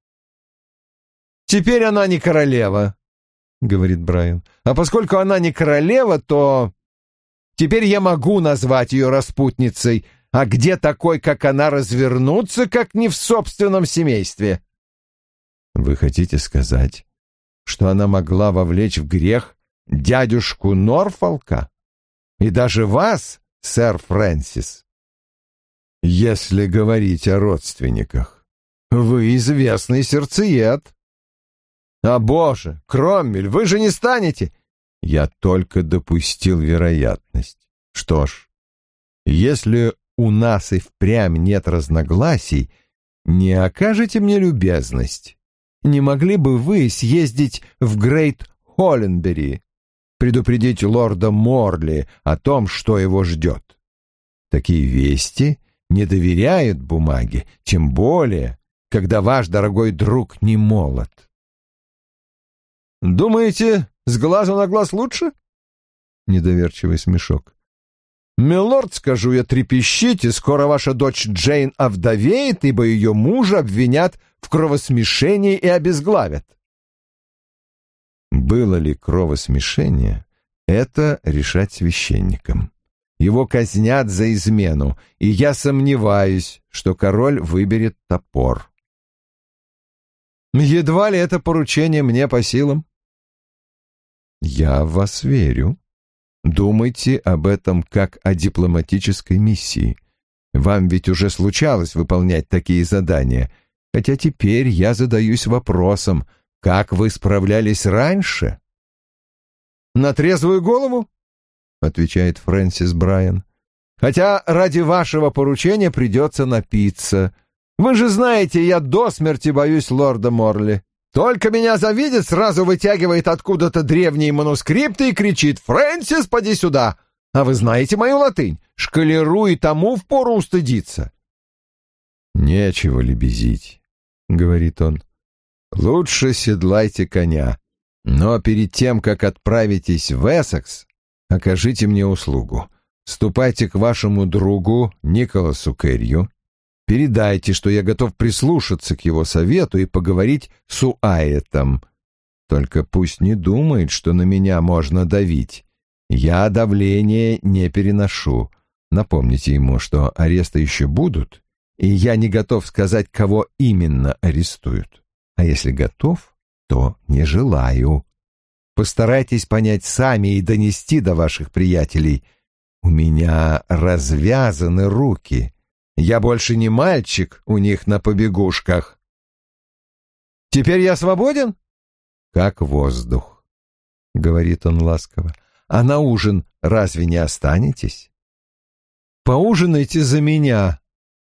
«Теперь она не королева», — говорит Брайан. «А поскольку она не королева, то теперь я могу назвать ее распутницей. А где такой, как она, развернуться, как не в собственном семействе?» Вы хотите сказать, что она могла вовлечь в грех дядюшку Норфолка и даже вас, сэр Фрэнсис? Если говорить о родственниках, вы известный сердцеед. А, боже, Кроммель, вы же не станете... Я только допустил вероятность. Что ж, если у нас и впрямь нет разногласий, не окажете мне любезность не могли бы вы съездить в Грейт Холленбери, предупредить лорда Морли о том, что его ждет? Такие вести не доверяют бумаге, тем более, когда ваш дорогой друг не молод. Думаете, с глазу на глаз лучше? Недоверчивый смешок. «Милорд, скажу я, трепещите, скоро ваша дочь Джейн овдовеет, ибо ее мужа обвинят в кровосмешении и обезглавят». Было ли кровосмешение, это решать священникам. Его казнят за измену, и я сомневаюсь, что король выберет топор. Едва ли это поручение мне по силам. Я в вас верю. Думайте об этом как о дипломатической миссии. Вам ведь уже случалось выполнять такие задания, хотя теперь я задаюсь вопросом, как вы справлялись раньше? На трезвую голову? Отвечает Фрэнсис Брайан. Хотя ради вашего поручения придется напиться. Вы же знаете, я до смерти боюсь лорда Морли. Только меня завидит, сразу вытягивает откуда-то древние манускрипты и кричит «Фрэнсис, поди сюда!» А вы знаете мою латынь? Шкалеру и тому впору устыдиться. «Нечего лебезить», — говорит он. «Лучше седлайте коня. Но перед тем, как отправитесь в Эссекс, окажите мне услугу. Ступайте к вашему другу Николасу Кэррию, передайте, что я готов прислушаться к его совету и поговорить с Уайетом. Только пусть не думает, что на меня можно давить. Я давление не переношу. Напомните ему, что аресты еще будут, и я не готов сказать, кого именно арестуют. А если готов, то не желаю. Постарайтесь понять сами и донести до ваших приятелей. У меня развязаны руки. Я больше не мальчик у них на побегушках. Теперь я свободен? Как воздух, — говорит он ласково. А на ужин разве не останетесь? Поужинайте за меня,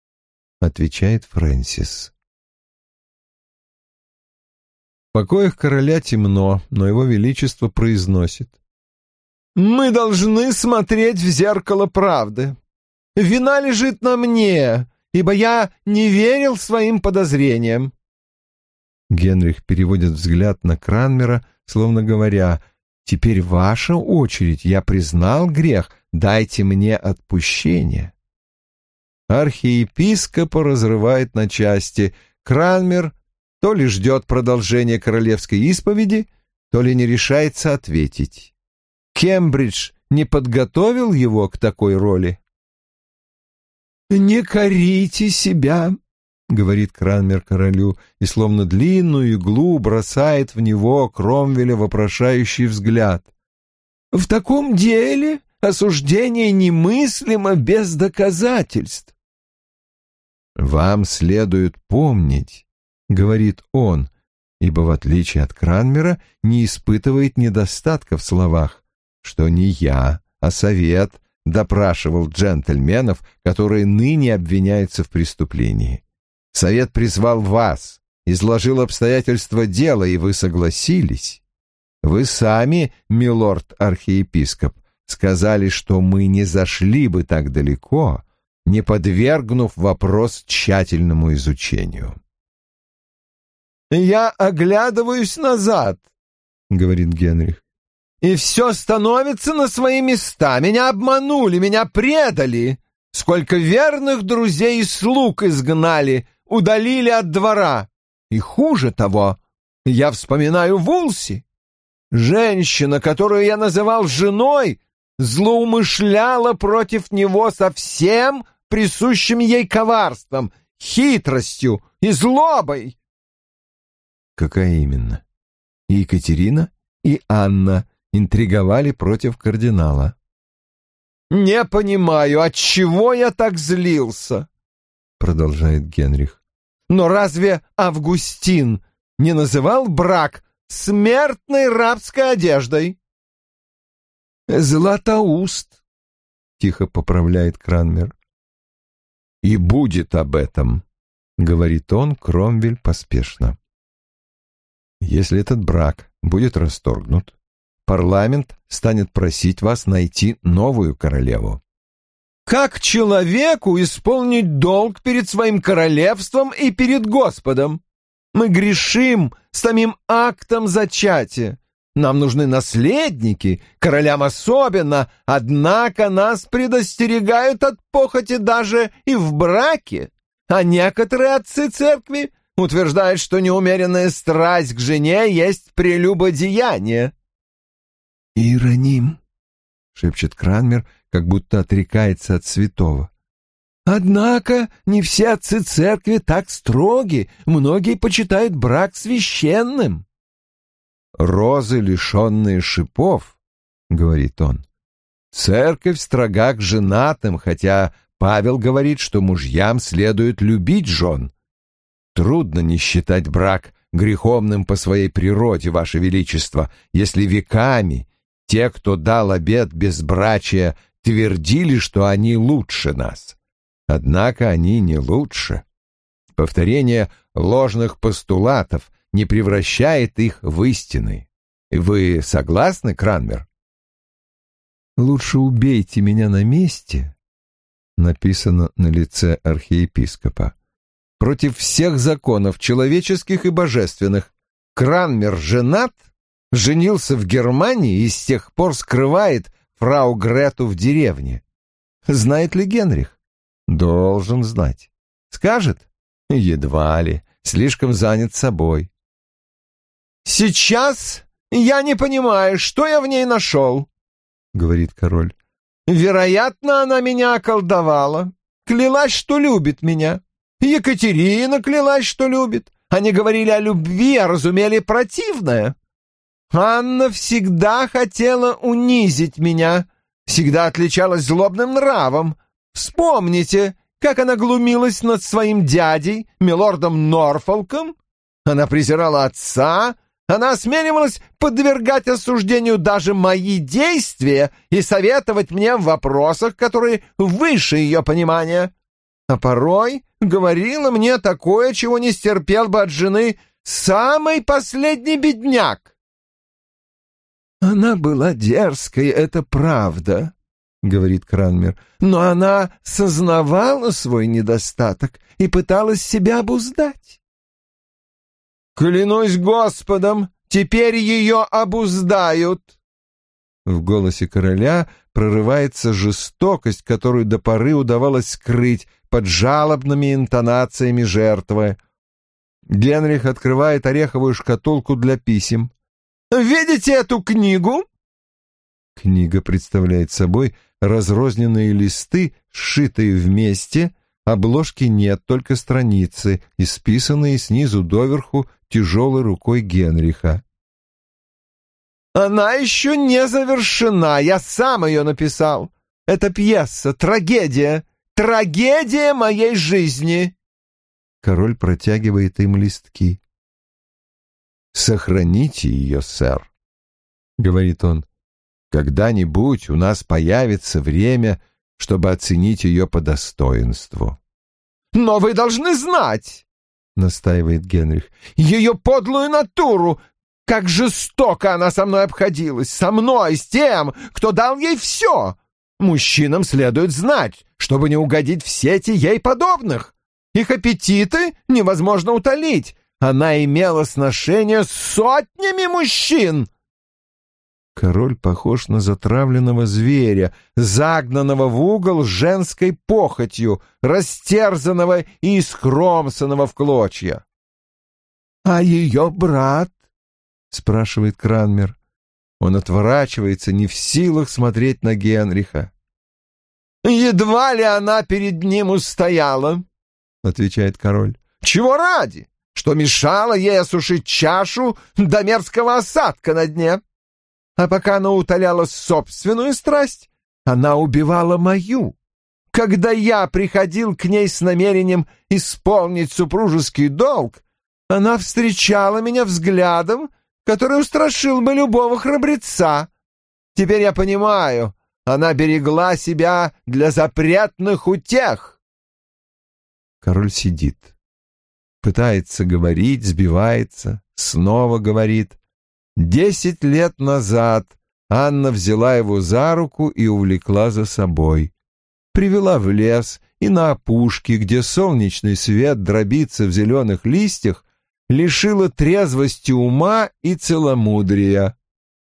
— отвечает Фрэнсис покоях короля темно, но его величество произносит. «Мы должны смотреть в зеркало правды. Вина лежит на мне, ибо я не верил своим подозрениям». Генрих переводит взгляд на Кранмера, словно говоря, «Теперь ваша очередь, я признал грех, дайте мне отпущение». Архиепископа разрывает на части. Кранмер то ли ждет продолжения королевской исповеди, то ли не решается ответить. Кембридж не подготовил его к такой роли. «Не корите себя», — говорит Кранмер королю, и словно длинную иглу бросает в него Кромвеля вопрошающий взгляд. «В таком деле осуждение немыслимо без доказательств». «Вам следует помнить, — говорит он, ибо в отличие от Кранмера не испытывает недостатка в словах, что не я, а совет допрашивал джентльменов, которые ныне обвиняются в преступлении. Совет призвал вас, изложил обстоятельства дела, и вы согласились. Вы сами, милорд-архиепископ, сказали, что мы не зашли бы так далеко, не подвергнув вопрос тщательному изучению. «Я оглядываюсь назад», — говорит Генрих. «И все становится на свои места. Меня обманули, меня предали. Сколько верных друзей и слуг изгнали, удалили от двора. И хуже того, я вспоминаю Вулси. Женщина, которую я называл женой, злоумышляла против него со всем присущим ей коварством, хитростью и злобой. Какая именно? И Екатерина, и Анна интриговали против кардинала. «Не понимаю, от чего я так злился?» — продолжает Генрих. «Но разве Августин не называл брак смертной рабской одеждой?» «Златоуст», — тихо поправляет Кранмер. «И будет об этом», — говорит он, Кромвель поспешно. Если этот брак будет расторгнут, парламент станет просить вас найти новую королеву. Как человеку исполнить долг перед своим королевством и перед Господом? Мы грешим самим актом зачатия. Нам нужны наследники, королям особенно, однако нас предостерегают от похоти даже и в браке. А некоторые отцы церкви утверждают, что неумеренная страсть к жене есть прелюбодеяние. «Ироним», — шепчет Кранмер, как будто отрекается от святого. Однако не все отцы церкви так строги, многие почитают брак священным розы, лишенные шипов, — говорит он. Церковь строга к женатым, хотя Павел говорит, что мужьям следует любить жен. Трудно не считать брак греховным по своей природе, Ваше Величество, если веками те, кто дал обет безбрачия, твердили, что они лучше нас. Однако они не лучше. Повторение ложных постулатов не превращает их в истины. Вы согласны, Кранмер? «Лучше убейте меня на месте», — написано на лице архиепископа. «Против всех законов, человеческих и божественных. Кранмер женат, женился в Германии и с тех пор скрывает фрау Грету в деревне. Знает ли Генрих? Должен знать. Скажет? Едва ли. Слишком занят собой. «Сейчас я не понимаю, что я в ней нашел», — говорит король. «Вероятно, она меня околдовала, клялась, что любит меня. Екатерина клялась, что любит. Они говорили о любви, а разумели противное. Анна всегда хотела унизить меня, всегда отличалась злобным нравом. Вспомните, как она глумилась над своим дядей, милордом Норфолком. Она презирала отца, она осмеливалась подвергать осуждению даже мои действия и советовать мне в вопросах, которые выше ее понимания. А порой говорила мне такое, чего не стерпел бы от жены самый последний бедняк. Она была дерзкой, это правда, — говорит Кранмер, — но она сознавала свой недостаток и пыталась себя обуздать. «Клянусь Господом, теперь ее обуздают!» В голосе короля прорывается жестокость, которую до поры удавалось скрыть под жалобными интонациями жертвы. Генрих открывает ореховую шкатулку для писем. «Видите эту книгу?» Книга представляет собой разрозненные листы, сшитые вместе, обложки нет, только страницы, исписанные снизу доверху тяжелой рукой Генриха. «Она еще не завершена, я сам ее написал. Это пьеса, трагедия, трагедия моей жизни!» Король протягивает им листки. «Сохраните ее, сэр», — говорит он. «Когда-нибудь у нас появится время, чтобы оценить ее по достоинству». «Но вы должны знать!» — настаивает Генрих. «Ее подлую натуру! Как жестоко она со мной обходилась! Со мной, с тем, кто дал ей все! Мужчинам следует знать, чтобы не угодить в сети ей подобных. Их аппетиты невозможно утолить. Она имела сношение с сотнями мужчин!» Король похож на затравленного зверя, загнанного в угол женской похотью, растерзанного и искромсанного в клочья. — А ее брат? — спрашивает Кранмер. Он отворачивается, не в силах смотреть на Генриха. — Едва ли она перед ним устояла, — отвечает король. — Чего ради? Что мешало ей осушить чашу до мерзкого осадка на дне? — а пока она утоляла собственную страсть, она убивала мою. Когда я приходил к ней с намерением исполнить супружеский долг, она встречала меня взглядом, который устрашил бы любого храбреца. Теперь я понимаю, она берегла себя для запретных утех. Король сидит. Пытается говорить, сбивается, снова говорит. Десять лет назад Анна взяла его за руку и увлекла за собой. привела в лес и на опушке, где солнечный свет дробится в зеленых листьях, лишила трезвости ума и целомудрия.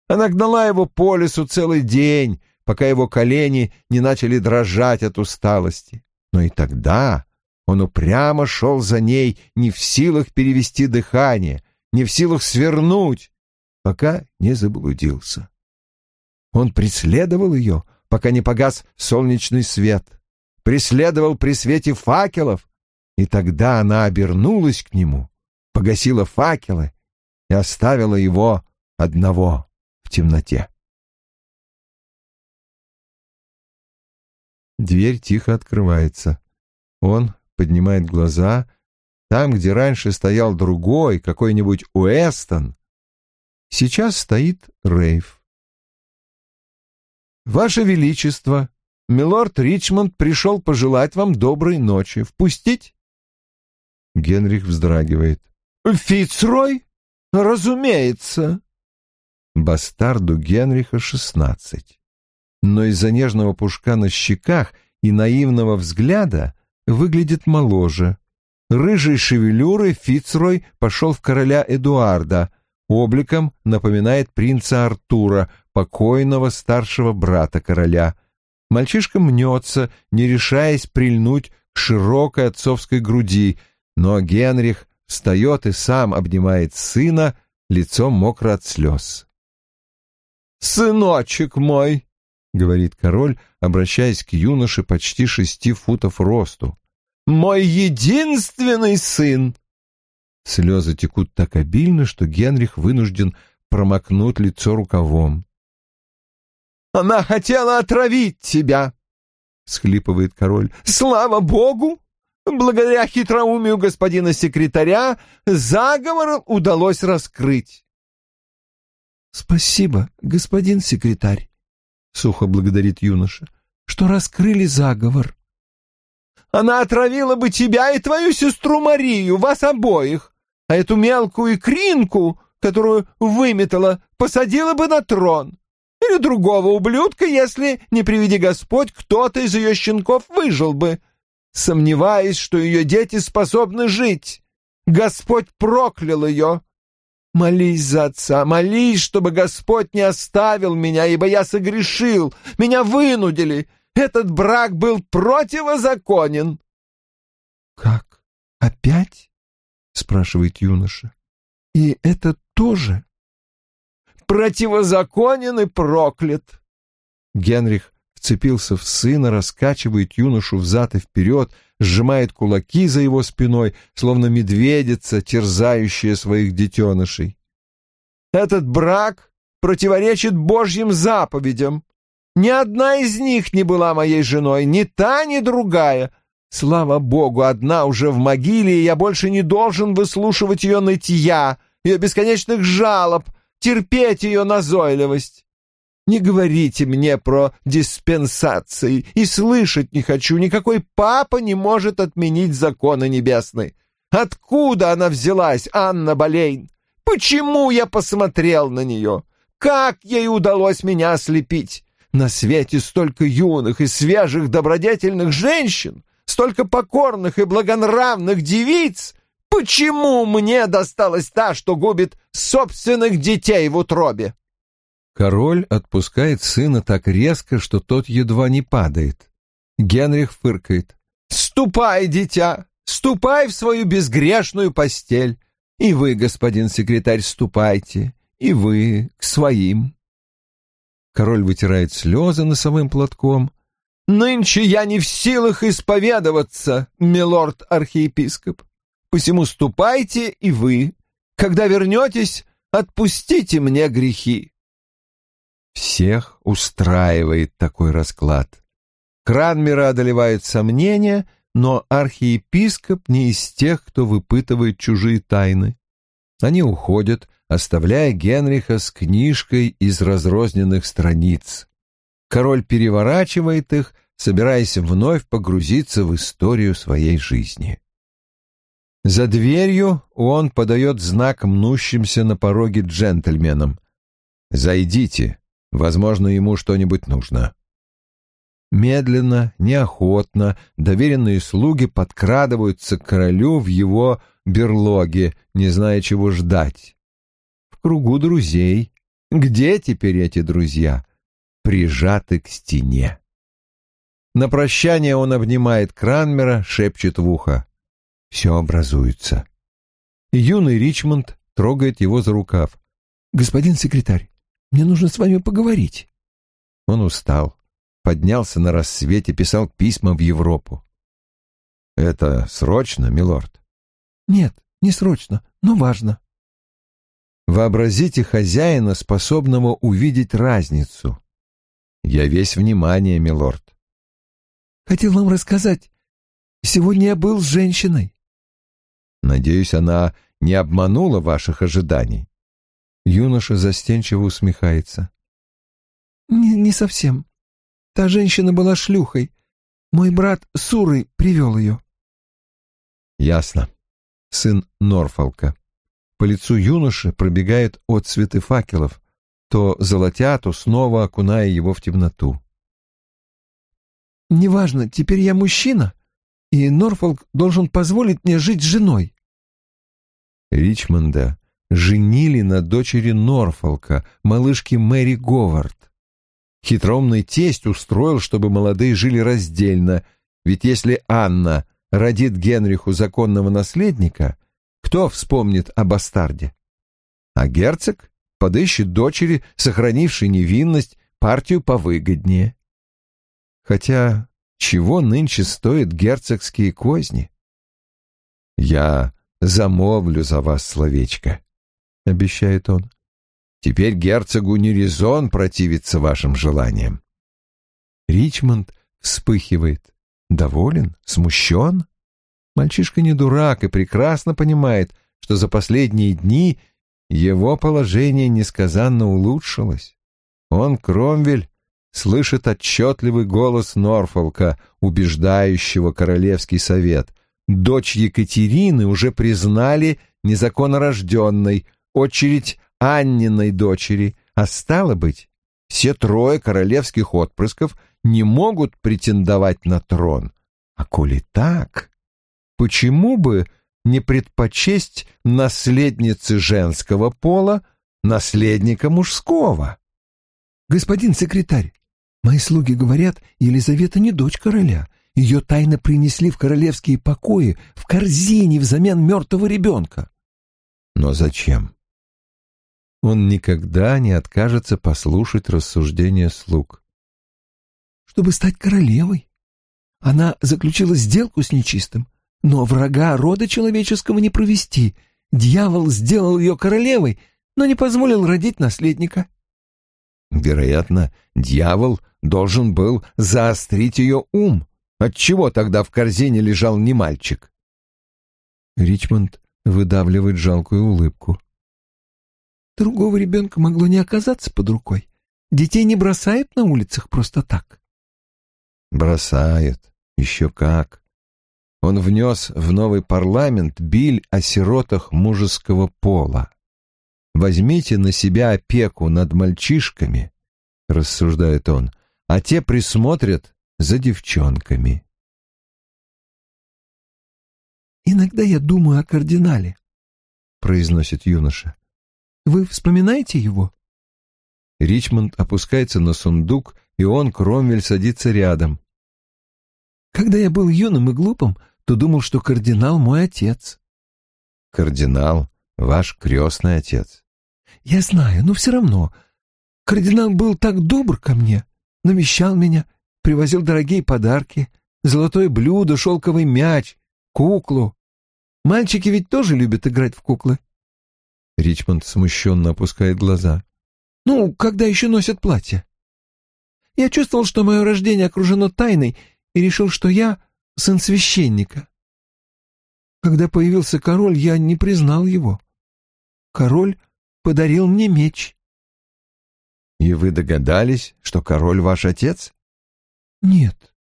Она гнала его по лесу целый день, пока его колени не начали дрожать от усталости. Но и тогда он упрямо шел за ней, не в силах перевести дыхание, не в силах свернуть, пока не заблудился. Он преследовал ее, пока не погас солнечный свет, преследовал при свете факелов, и тогда она обернулась к нему, погасила факелы и оставила его одного в темноте. Дверь тихо открывается. Он поднимает глаза. Там, где раньше стоял другой, какой-нибудь Уэстон, сейчас стоит Рейв. «Ваше Величество, милорд Ричмонд пришел пожелать вам доброй ночи. Впустить?» Генрих вздрагивает. «Фицрой? Разумеется!» Бастарду Генриха шестнадцать. Но из-за нежного пушка на щеках и наивного взгляда выглядит моложе. Рыжей шевелюрой Фицрой пошел в короля Эдуарда, обликом напоминает принца Артура, покойного старшего брата короля. Мальчишка мнется, не решаясь прильнуть к широкой отцовской груди, но Генрих встает и сам обнимает сына, лицо мокро от слез. «Сыночек мой!» — говорит король, обращаясь к юноше почти шести футов росту. «Мой единственный сын!» Слезы текут так обильно, что Генрих вынужден промокнуть лицо рукавом. «Она хотела отравить тебя!» — схлипывает король. «Слава богу! Благодаря хитроумию господина секретаря заговор удалось раскрыть». «Спасибо, господин секретарь», — сухо благодарит юноша, — «что раскрыли заговор». «Она отравила бы тебя и твою сестру Марию, вас обоих, а эту мелкую кринку, которую выметала, посадила бы на трон. Или другого ублюдка, если, не приведи Господь, кто-то из ее щенков выжил бы. Сомневаюсь, что ее дети способны жить. Господь проклял ее, Молись за отца, молись, чтобы Господь не оставил меня, ибо я согрешил, меня вынудили. Этот брак был противозаконен. — Как? Опять? — спрашивает юноша. — И это тоже? — Противозаконен и проклят. Генрих вцепился в сына, раскачивает юношу взад и вперед, сжимает кулаки за его спиной, словно медведица, терзающая своих детенышей. «Этот брак противоречит Божьим заповедям. Ни одна из них не была моей женой, ни та, ни другая. Слава Богу, одна уже в могиле, и я больше не должен выслушивать ее нытья, ее бесконечных жалоб, терпеть ее назойливость. Не говорите мне про диспенсации, и слышать не хочу. Никакой папа не может отменить законы небесные. Откуда она взялась, Анна Болейн? Почему я посмотрел на нее? Как ей удалось меня ослепить? На свете столько юных и свежих добродетельных женщин, столько покорных и благонравных девиц. Почему мне досталась та, что губит собственных детей в утробе? Король отпускает сына так резко, что тот едва не падает. Генрих фыркает. «Ступай, дитя! Ступай в свою безгрешную постель! И вы, господин секретарь, ступайте, и вы к своим!» Король вытирает слезы носовым платком. «Нынче я не в силах исповедоваться, милорд-архиепископ. Посему ступайте и вы. Когда вернетесь, отпустите мне грехи». Всех устраивает такой расклад. Кранмера одолевают сомнения, но архиепископ не из тех, кто выпытывает чужие тайны. Они уходят, оставляя Генриха с книжкой из разрозненных страниц. Король переворачивает их, собираясь вновь погрузиться в историю своей жизни. За дверью он подает знак мнущимся на пороге джентльменам. «Зайдите, Возможно, ему что-нибудь нужно. Медленно, неохотно доверенные слуги подкрадываются к королю в его берлоге, не зная, чего ждать. В кругу друзей. Где теперь эти друзья? Прижаты к стене. На прощание он обнимает Кранмера, шепчет в ухо. Все образуется. Юный Ричмонд трогает его за рукав. «Господин секретарь, мне нужно с вами поговорить». Он устал поднялся на рассвете, писал письма в Европу. «Это срочно, милорд?» «Нет, не срочно, но важно». Вообразите хозяина, способного увидеть разницу. Я весь внимание, милорд. Хотел вам рассказать. Сегодня я был с женщиной. Надеюсь, она не обманула ваших ожиданий. Юноша застенчиво усмехается. Не, не совсем. Та женщина была шлюхой. Мой брат Сурый привел ее. Ясно. Сын Норфолка. По лицу юноши пробегают отцветы факелов, то золотя, то снова окуная его в темноту. «Неважно, теперь я мужчина, и Норфолк должен позволить мне жить с женой». Ричмонда женили на дочери Норфолка, малышке Мэри Говард. Хитромный тесть устроил, чтобы молодые жили раздельно, ведь если Анна родит Генриху законного наследника, кто вспомнит о бастарде? А герцог подыщет дочери, сохранившей невинность, партию повыгоднее. Хотя чего нынче стоят герцогские козни? Я замолвлю за вас словечко, — обещает он. Теперь герцогу не резон противиться вашим желаниям. Ричмонд вспыхивает. Доволен? Смущен? Мальчишка не дурак и прекрасно понимает, что за последние дни его положение несказанно улучшилось. Он, Кромвель, слышит отчетливый голос Норфолка, убеждающего Королевский совет. Дочь Екатерины уже признали незаконнорожденной, очередь Анниной дочери, а стало быть, все трое королевских отпрысков не могут претендовать на трон. А коли так, почему бы не предпочесть наследницы женского пола наследника мужского? Господин секретарь, мои слуги говорят, Елизавета не дочь короля. Ее тайно принесли в королевские покои в корзине взамен мертвого ребенка. Но зачем? Он никогда не откажется послушать рассуждения слуг. «Чтобы стать королевой. Она заключила сделку с нечистым, но врага рода человеческого не провести. Дьявол сделал ее королевой, но не позволил родить наследника». Вероятно, дьявол должен был заострить ее ум. Отчего тогда в корзине лежал не мальчик? Ричмонд выдавливает жалкую улыбку. Другого ребенка могло не оказаться под рукой. Детей не бросают на улицах просто так. Бросает. Еще как. Он внес в новый парламент биль о сиротах мужеского пола. Возьмите на себя опеку над мальчишками, рассуждает он, а те присмотрят за девчонками. «Иногда я думаю о кардинале», — произносит юноша. Вы вспоминаете его?» Ричмонд опускается на сундук, и он, Кромвель, садится рядом. «Когда я был юным и глупым, то думал, что кардинал мой отец». «Кардинал — ваш крестный отец». «Я знаю, но все равно. Кардинал был так добр ко мне, навещал меня, привозил дорогие подарки, золотое блюдо, шелковый мяч, куклу. Мальчики ведь тоже любят играть в куклы. Ричмонд смущенно опускает глаза. «Ну, когда еще носят платья?» Я чувствовал, что мое рождение окружено тайной, и решил, что я сын священника. Когда появился король, я не признал его. Король подарил мне меч. И вы догадались, что король ваш отец? Нет.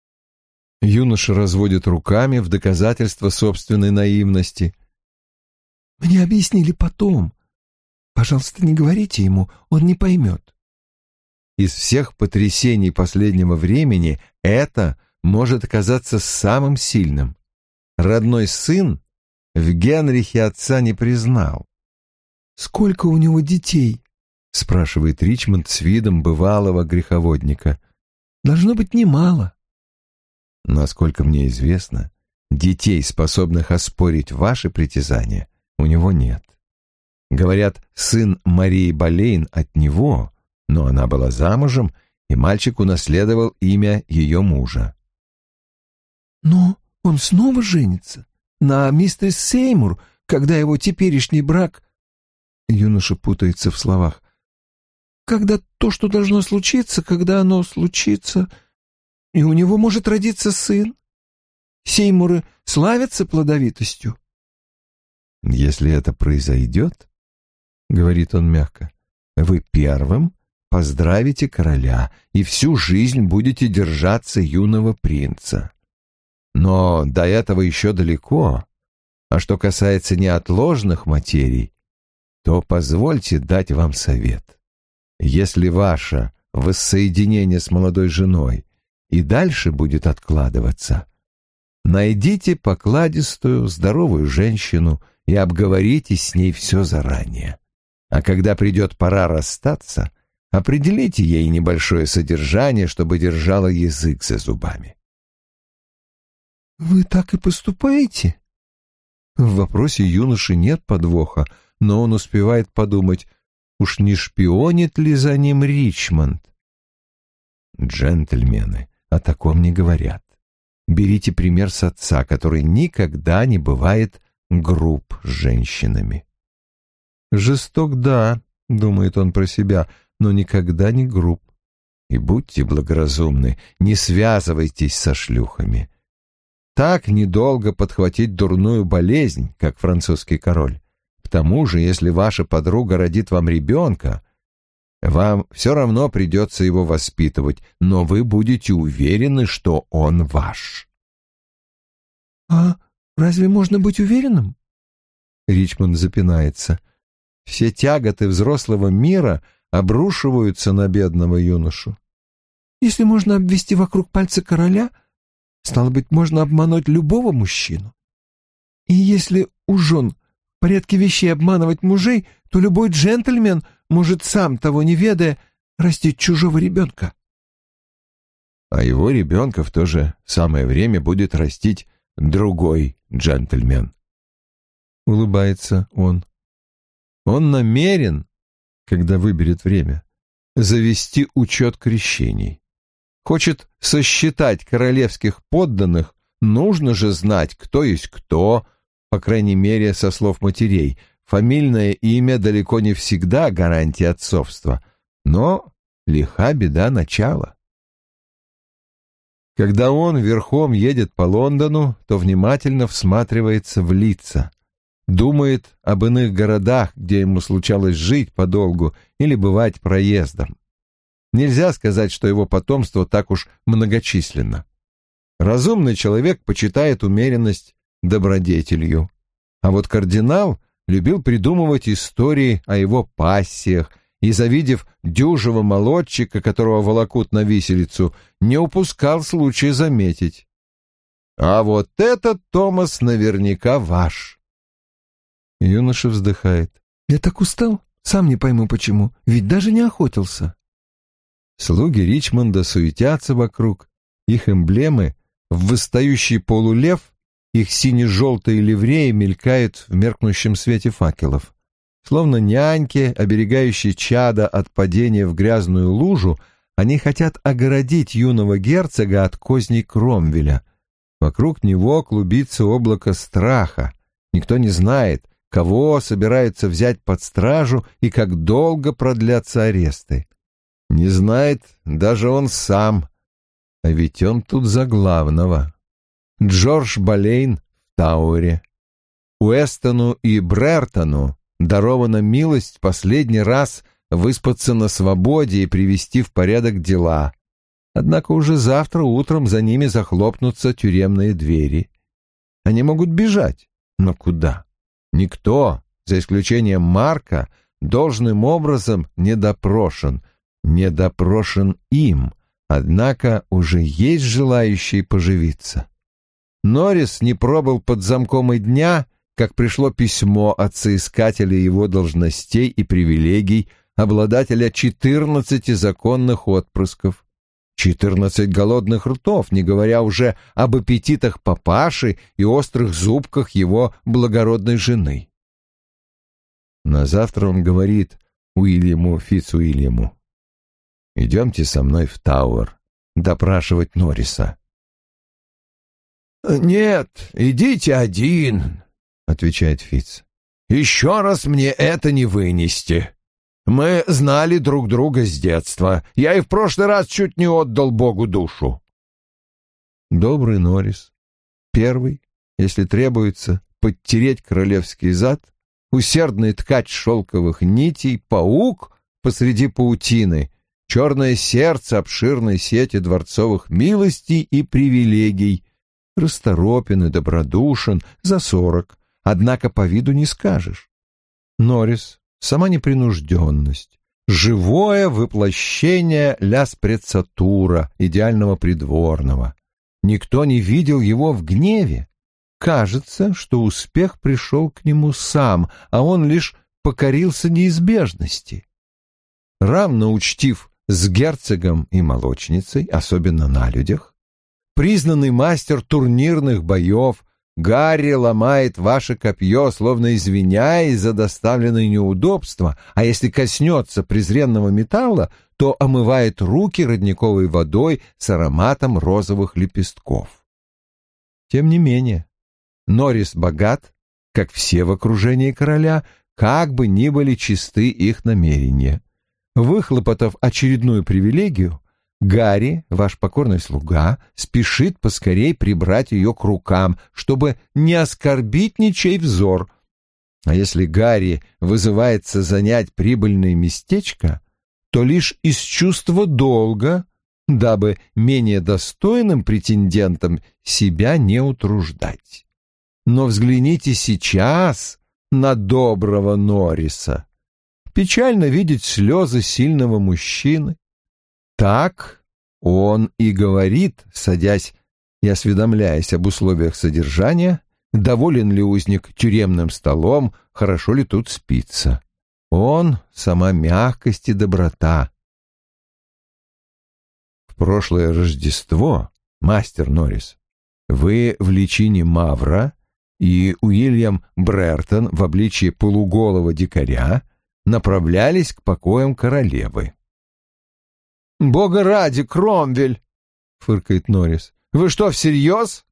Юноша разводит руками в доказательство собственной наивности. Мне объяснили потом. Пожалуйста, не говорите ему, он не поймет. из всех потрясений последнего времени это может оказаться самым сильным. Родной сын в Генрихе отца не признал. «Сколько у него детей?» — спрашивает Ричмонд с видом бывалого греховодника. «Должно быть немало». Насколько мне известно, детей, способных оспорить ваши притязания, у него нет. Говорят, сын Марии Болейн от него, но она была замужем, и мальчик унаследовал имя ее мужа. «Но он снова женится на мистерс Сеймур, когда его теперешний брак...» Юноша путается в словах. «Когда то, что должно случиться, когда оно случится, и у него может родиться сын. Сеймуры славятся плодовитостью». «Если это произойдет, — говорит он мягко, — вы первым поздравите короля и всю жизнь будете держаться юного принца. Но до этого еще далеко. А что касается неотложных материй, то позвольте дать вам совет. Если ваше воссоединение с молодой женой и дальше будет откладываться, найдите покладистую, здоровую женщину и обговорите с ней все заранее. А когда придет пора расстаться, определите ей небольшое содержание, чтобы держала язык за зубами. «Вы так и поступаете?» В вопросе юноши нет подвоха, но он успевает подумать, уж не шпионит ли за ним Ричмонд. Джентльмены о таком не говорят. Берите пример с отца, который никогда не бывает груб с женщинами. Жесток, да, думает он про себя, но никогда не груб. И будьте благоразумны, не связывайтесь со шлюхами так недолго подхватить дурную болезнь, как французский король. К тому же, если ваша подруга родит вам ребенка, вам все равно придется его воспитывать, но вы будете уверены, что он ваш. «А разве можно быть уверенным?» Ричмонд запинается. Все тяготы взрослого мира обрушиваются на бедного юношу. «Если можно обвести вокруг пальца короля, Стало быть, можно обмануть любого мужчину. И если у жен в порядке вещей обманывать мужей, то любой джентльмен может сам, того не ведая, растить чужого ребенка. А его ребенка в то же самое время будет растить другой джентльмен. Улыбается он. Он намерен, когда выберет время, завести учет крещений хочет сосчитать королевских подданных, нужно же знать, кто есть кто, по крайней мере, со слов матерей. Фамильное имя далеко не всегда гарантия отцовства, но лиха беда начала. Когда он верхом едет по Лондону, то внимательно всматривается в лица, думает об иных городах, где ему случалось жить подолгу или бывать проездом. Нельзя сказать, что его потомство так уж многочисленно. Разумный человек почитает умеренность добродетелью. А вот кардинал любил придумывать истории о его пассиях и, завидев дюжего молодчика, которого волокут на виселицу, не упускал случая заметить. «А вот этот Томас наверняка ваш». Юноша вздыхает. «Я так устал, сам не пойму почему, ведь даже не охотился». Слуги Ричмонда суетятся вокруг. Их эмблемы в выстающий полулев, их сине-желтые ливреи мелькают в меркнущем свете факелов. Словно няньки, оберегающие чада от падения в грязную лужу, они хотят огородить юного герцога от козней Кромвеля. Вокруг него клубится облако страха. Никто не знает, кого собирается взять под стражу и как долго продлятся аресты. Не знает даже он сам, а ведь он тут за главного. Джордж Болейн в Тауэре. Уэстону и Брертону дарована милость последний раз выспаться на свободе и привести в порядок дела. Однако уже завтра утром за ними захлопнутся тюремные двери. Они могут бежать, но куда? Никто, за исключением Марка, должным образом не допрошен — не допрошен им, однако уже есть желающие поживиться. Норрис не пробыл под замком и дня, как пришло письмо от соискателя его должностей и привилегий, обладателя четырнадцати законных отпрысков. Четырнадцать голодных ртов, не говоря уже об аппетитах папаши и острых зубках его благородной жены. На завтра он говорит Уильяму Фицуильяму, «Идемте со мной в Тауэр допрашивать Норриса». «Нет, идите один», — отвечает Фиц. «Еще раз мне это не вынести. Мы знали друг друга с детства. Я и в прошлый раз чуть не отдал Богу душу». Добрый Норрис. Первый, если требуется, подтереть королевский зад, усердный ткач шелковых нитей, паук посреди паутины, черное сердце обширной сети дворцовых милостей и привилегий, расторопен и добродушен, за сорок, однако по виду не скажешь. Норрис, сама непринужденность, живое воплощение ля спрецатура, идеального придворного. Никто не видел его в гневе. Кажется, что успех пришел к нему сам, а он лишь покорился неизбежности. Равно учтив с герцогом и молочницей, особенно на людях, признанный мастер турнирных боев, Гарри ломает ваше копье, словно извиняясь за доставленные неудобства, а если коснется презренного металла, то омывает руки родниковой водой с ароматом розовых лепестков. Тем не менее, Норрис богат, как все в окружении короля, как бы ни были чисты их намерения. Выхлопотав очередную привилегию, Гарри, ваш покорный слуга, спешит поскорей прибрать ее к рукам, чтобы не оскорбить ничей взор. А если Гарри вызывается занять прибыльное местечко, то лишь из чувства долга, дабы менее достойным претендентам себя не утруждать. Но взгляните сейчас на доброго Норриса. Печально видеть слезы сильного мужчины, так он и говорит, садясь и осведомляясь об условиях содержания, доволен ли узник тюремным столом, хорошо ли тут спится. Он — сама мягкость и доброта. В прошлое Рождество, мастер Норрис, вы в личине Мавра и Уильям Брертон в обличии полуголого дикаря направлялись к покоям королевы. «Бога ради, Кромвель!» — фыркает Норрис. «Вы что, всерьез?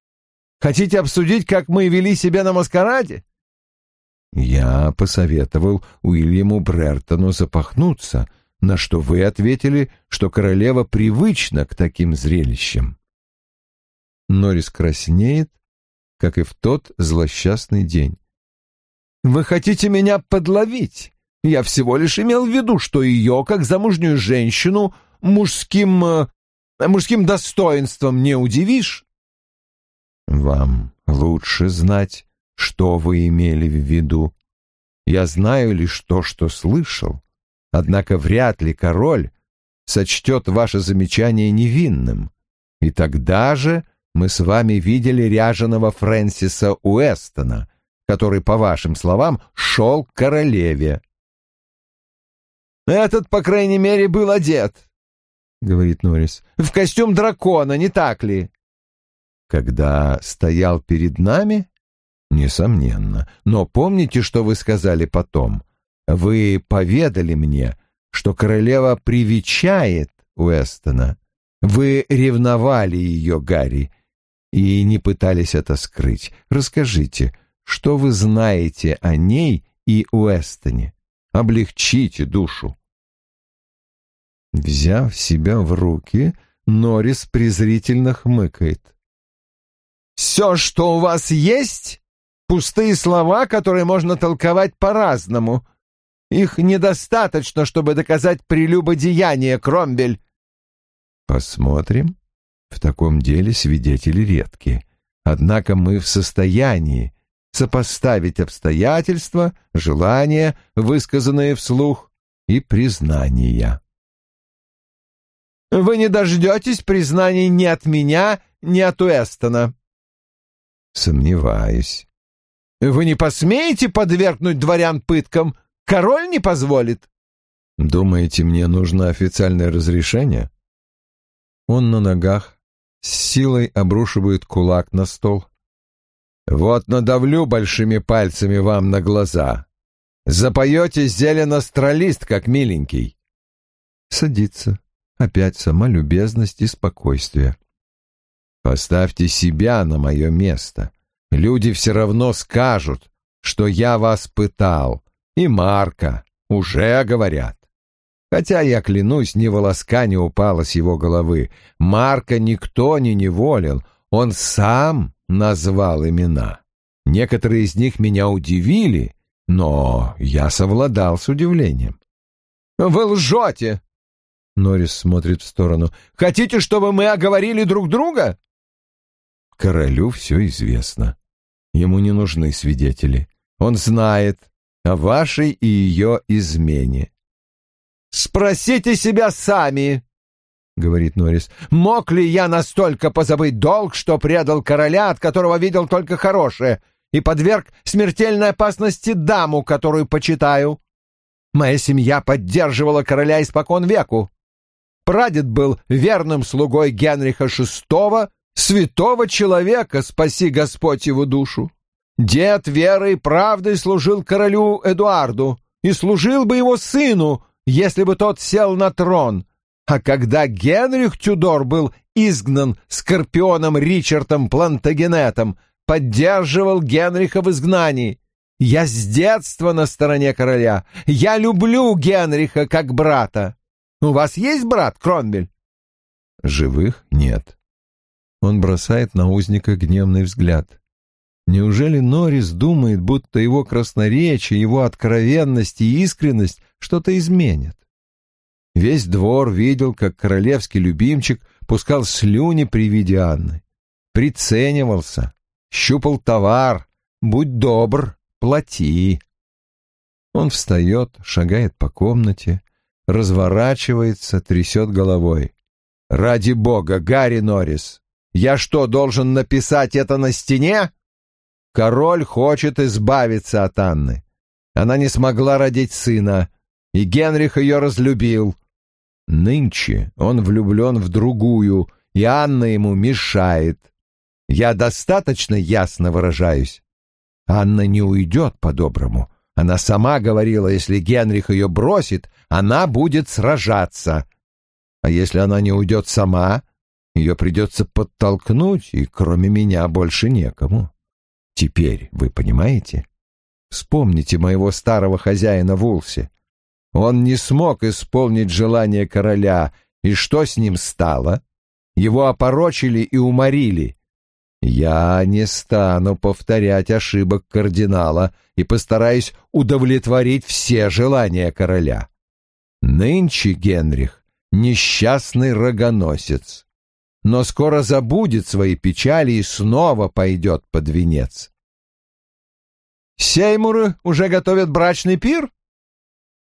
Хотите обсудить, как мы вели себя на маскараде?» Я посоветовал Уильяму Брертону запахнуться, на что вы ответили, что королева привычна к таким зрелищам. Норрис краснеет, как и в тот злосчастный день. «Вы хотите меня подловить? Я всего лишь имел в виду, что ее, как замужнюю женщину, мужским... Э, мужским достоинством не удивишь? Вам лучше знать, что вы имели в виду. Я знаю лишь то, что слышал. Однако вряд ли король сочтет ваше замечание невинным. И тогда же мы с вами видели ряженого Фрэнсиса Уэстона, который, по вашим словам, шел к королеве. Этот, по крайней мере, был одет, говорит Норрис. «В костюм дракона, не так ли?» «Когда стоял перед нами?» «Несомненно. Но помните, что вы сказали потом? Вы поведали мне, что королева привечает Уэстона. Вы ревновали ее, Гарри, и не пытались это скрыть. Расскажите, что вы знаете о ней и Уэстоне? Облегчите душу». Взяв себя в руки, Норрис презрительно хмыкает. «Все, что у вас есть, пустые слова, которые можно толковать по-разному. Их недостаточно, чтобы доказать прелюбодеяние, Кромбель». «Посмотрим. В таком деле свидетели редки. Однако мы в состоянии сопоставить обстоятельства, желания, высказанные вслух, и признания». Вы не дождетесь признаний ни от меня, ни от Уэстона. Сомневаюсь. Вы не посмеете подвергнуть дворян пыткам? Король не позволит. Думаете, мне нужно официальное разрешение? Он на ногах, с силой обрушивает кулак на стол. Вот надавлю большими пальцами вам на глаза. Запоете зелено-стролист, как миленький. Садится. Опять сама любезность и спокойствие. Поставьте себя на мое место. Люди все равно скажут, что я вас пытал. И Марка уже говорят. Хотя, я клянусь, ни волоска не упало с его головы. Марка никто не неволил, он сам назвал имена. Некоторые из них меня удивили, но я совладал с удивлением. «Вы лжете!» Норрис смотрит в сторону. «Хотите, чтобы мы оговорили друг друга?» Королю все известно. Ему не нужны свидетели. Он знает о вашей и ее измене. «Спросите себя сами!» — говорит Норрис. «Мог ли я настолько позабыть долг, что предал короля, от которого видел только хорошее, и подверг смертельной опасности даму, которую почитаю? Моя семья поддерживала короля испокон веку. Прадед был верным слугой Генриха VI, святого человека, спаси Господь его душу. Дед верой и правдой служил королю Эдуарду и служил бы его сыну, если бы тот сел на трон. А когда Генрих Тюдор был изгнан скорпионом Ричардом Плантагенетом, поддерживал Генриха в изгнании. Я с детства на стороне короля. Я люблю Генриха как брата. У вас есть брат, Кромвель? Живых нет. Он бросает на узника гневный взгляд. Неужели Норрис думает, будто его красноречие, его откровенность и искренность что-то изменят? Весь двор видел, как королевский любимчик пускал слюни при виде Анны. Приценивался, щупал товар. Будь добр, плати. Он встает, шагает по комнате, разворачивается, трясет головой. «Ради бога, Гарри Норрис, я что, должен написать это на стене? Король хочет избавиться от Анны. Она не смогла родить сына, и Генрих ее разлюбил. Нынче он влюблен в другую, и Анна ему мешает. Я достаточно ясно выражаюсь. Анна не уйдет по-доброму. Она сама говорила, если Генрих ее бросит, она будет сражаться. А если она не уйдет сама, ее придется подтолкнуть, и кроме меня больше некому. Теперь вы понимаете? Вспомните моего старого хозяина в Улсе. Он не смог исполнить желание короля, и что с ним стало? Его опорочили и уморили. Я не стану повторять ошибок кардинала и постараюсь удовлетворить все желания короля. Нынче Генрих — несчастный рогоносец но скоро забудет свои печали и снова пойдет под венец. «Сеймуры уже готовят брачный пир?»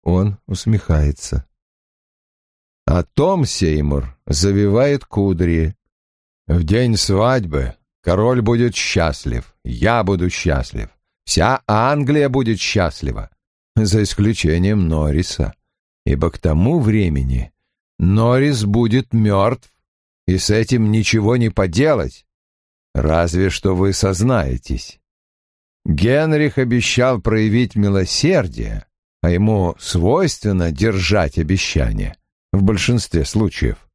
Он усмехается. А Том Сеймур завивает кудри. В день свадьбы король будет счастлив, я буду счастлив, вся Англия будет счастлива, за исключением Норриса, ибо к тому времени Норрис будет мертв и с этим ничего не поделать, разве что вы сознаетесь. Генрих обещал проявить милосердие, а ему свойственно держать обещания в большинстве случаев.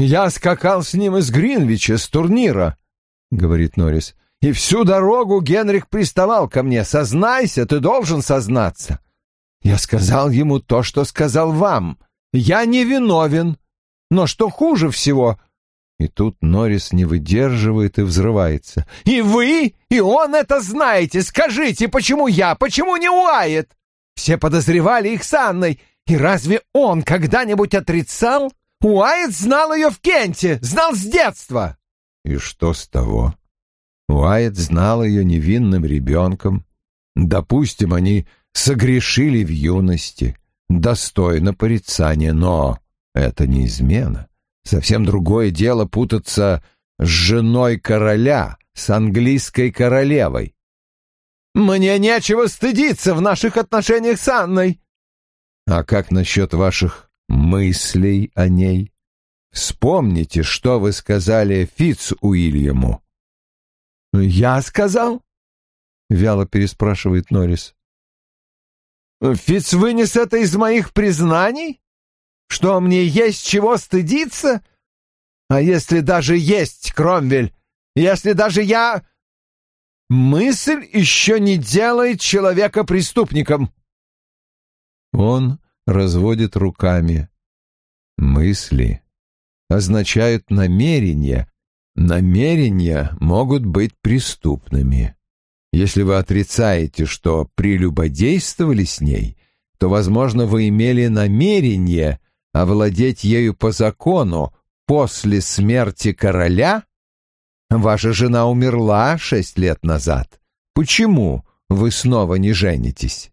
«Я скакал с ним из Гринвича, с турнира», — говорит Норрис, — «и всю дорогу Генрих приставал ко мне. Сознайся, ты должен сознаться». Я сказал ему то, что сказал вам. Я не виновен. Но что хуже всего...» И тут Норрис не выдерживает и взрывается. «И вы, и он это знаете! Скажите, почему я, почему не Уайет? Все подозревали их с Анной, и разве он когда-нибудь отрицал? Уайет знал ее в Кенте, знал с детства!» «И что с того?» Уайет знал ее невинным ребенком. Допустим, они согрешили в юности, достойно порицания, но Это не измена. Совсем другое дело путаться с женой короля, с английской королевой. «Мне нечего стыдиться в наших отношениях с Анной». «А как насчет ваших мыслей о ней? Вспомните, что вы сказали Фитц Уильяму». «Я сказал?» — вяло переспрашивает Норрис. «Фитц вынес это из моих признаний? Что мне есть чего стыдиться? А если даже есть, Кромвель, если даже я... Мысль еще не делает человека преступником. Он разводит руками. Мысли означают намерения. Намерения могут быть преступными. Если вы отрицаете, что прелюбодействовали с ней, то, возможно, вы имели намерение овладеть ею по закону после смерти короля Ваша жена умерла шесть лет назад. Почему вы снова не женитесь?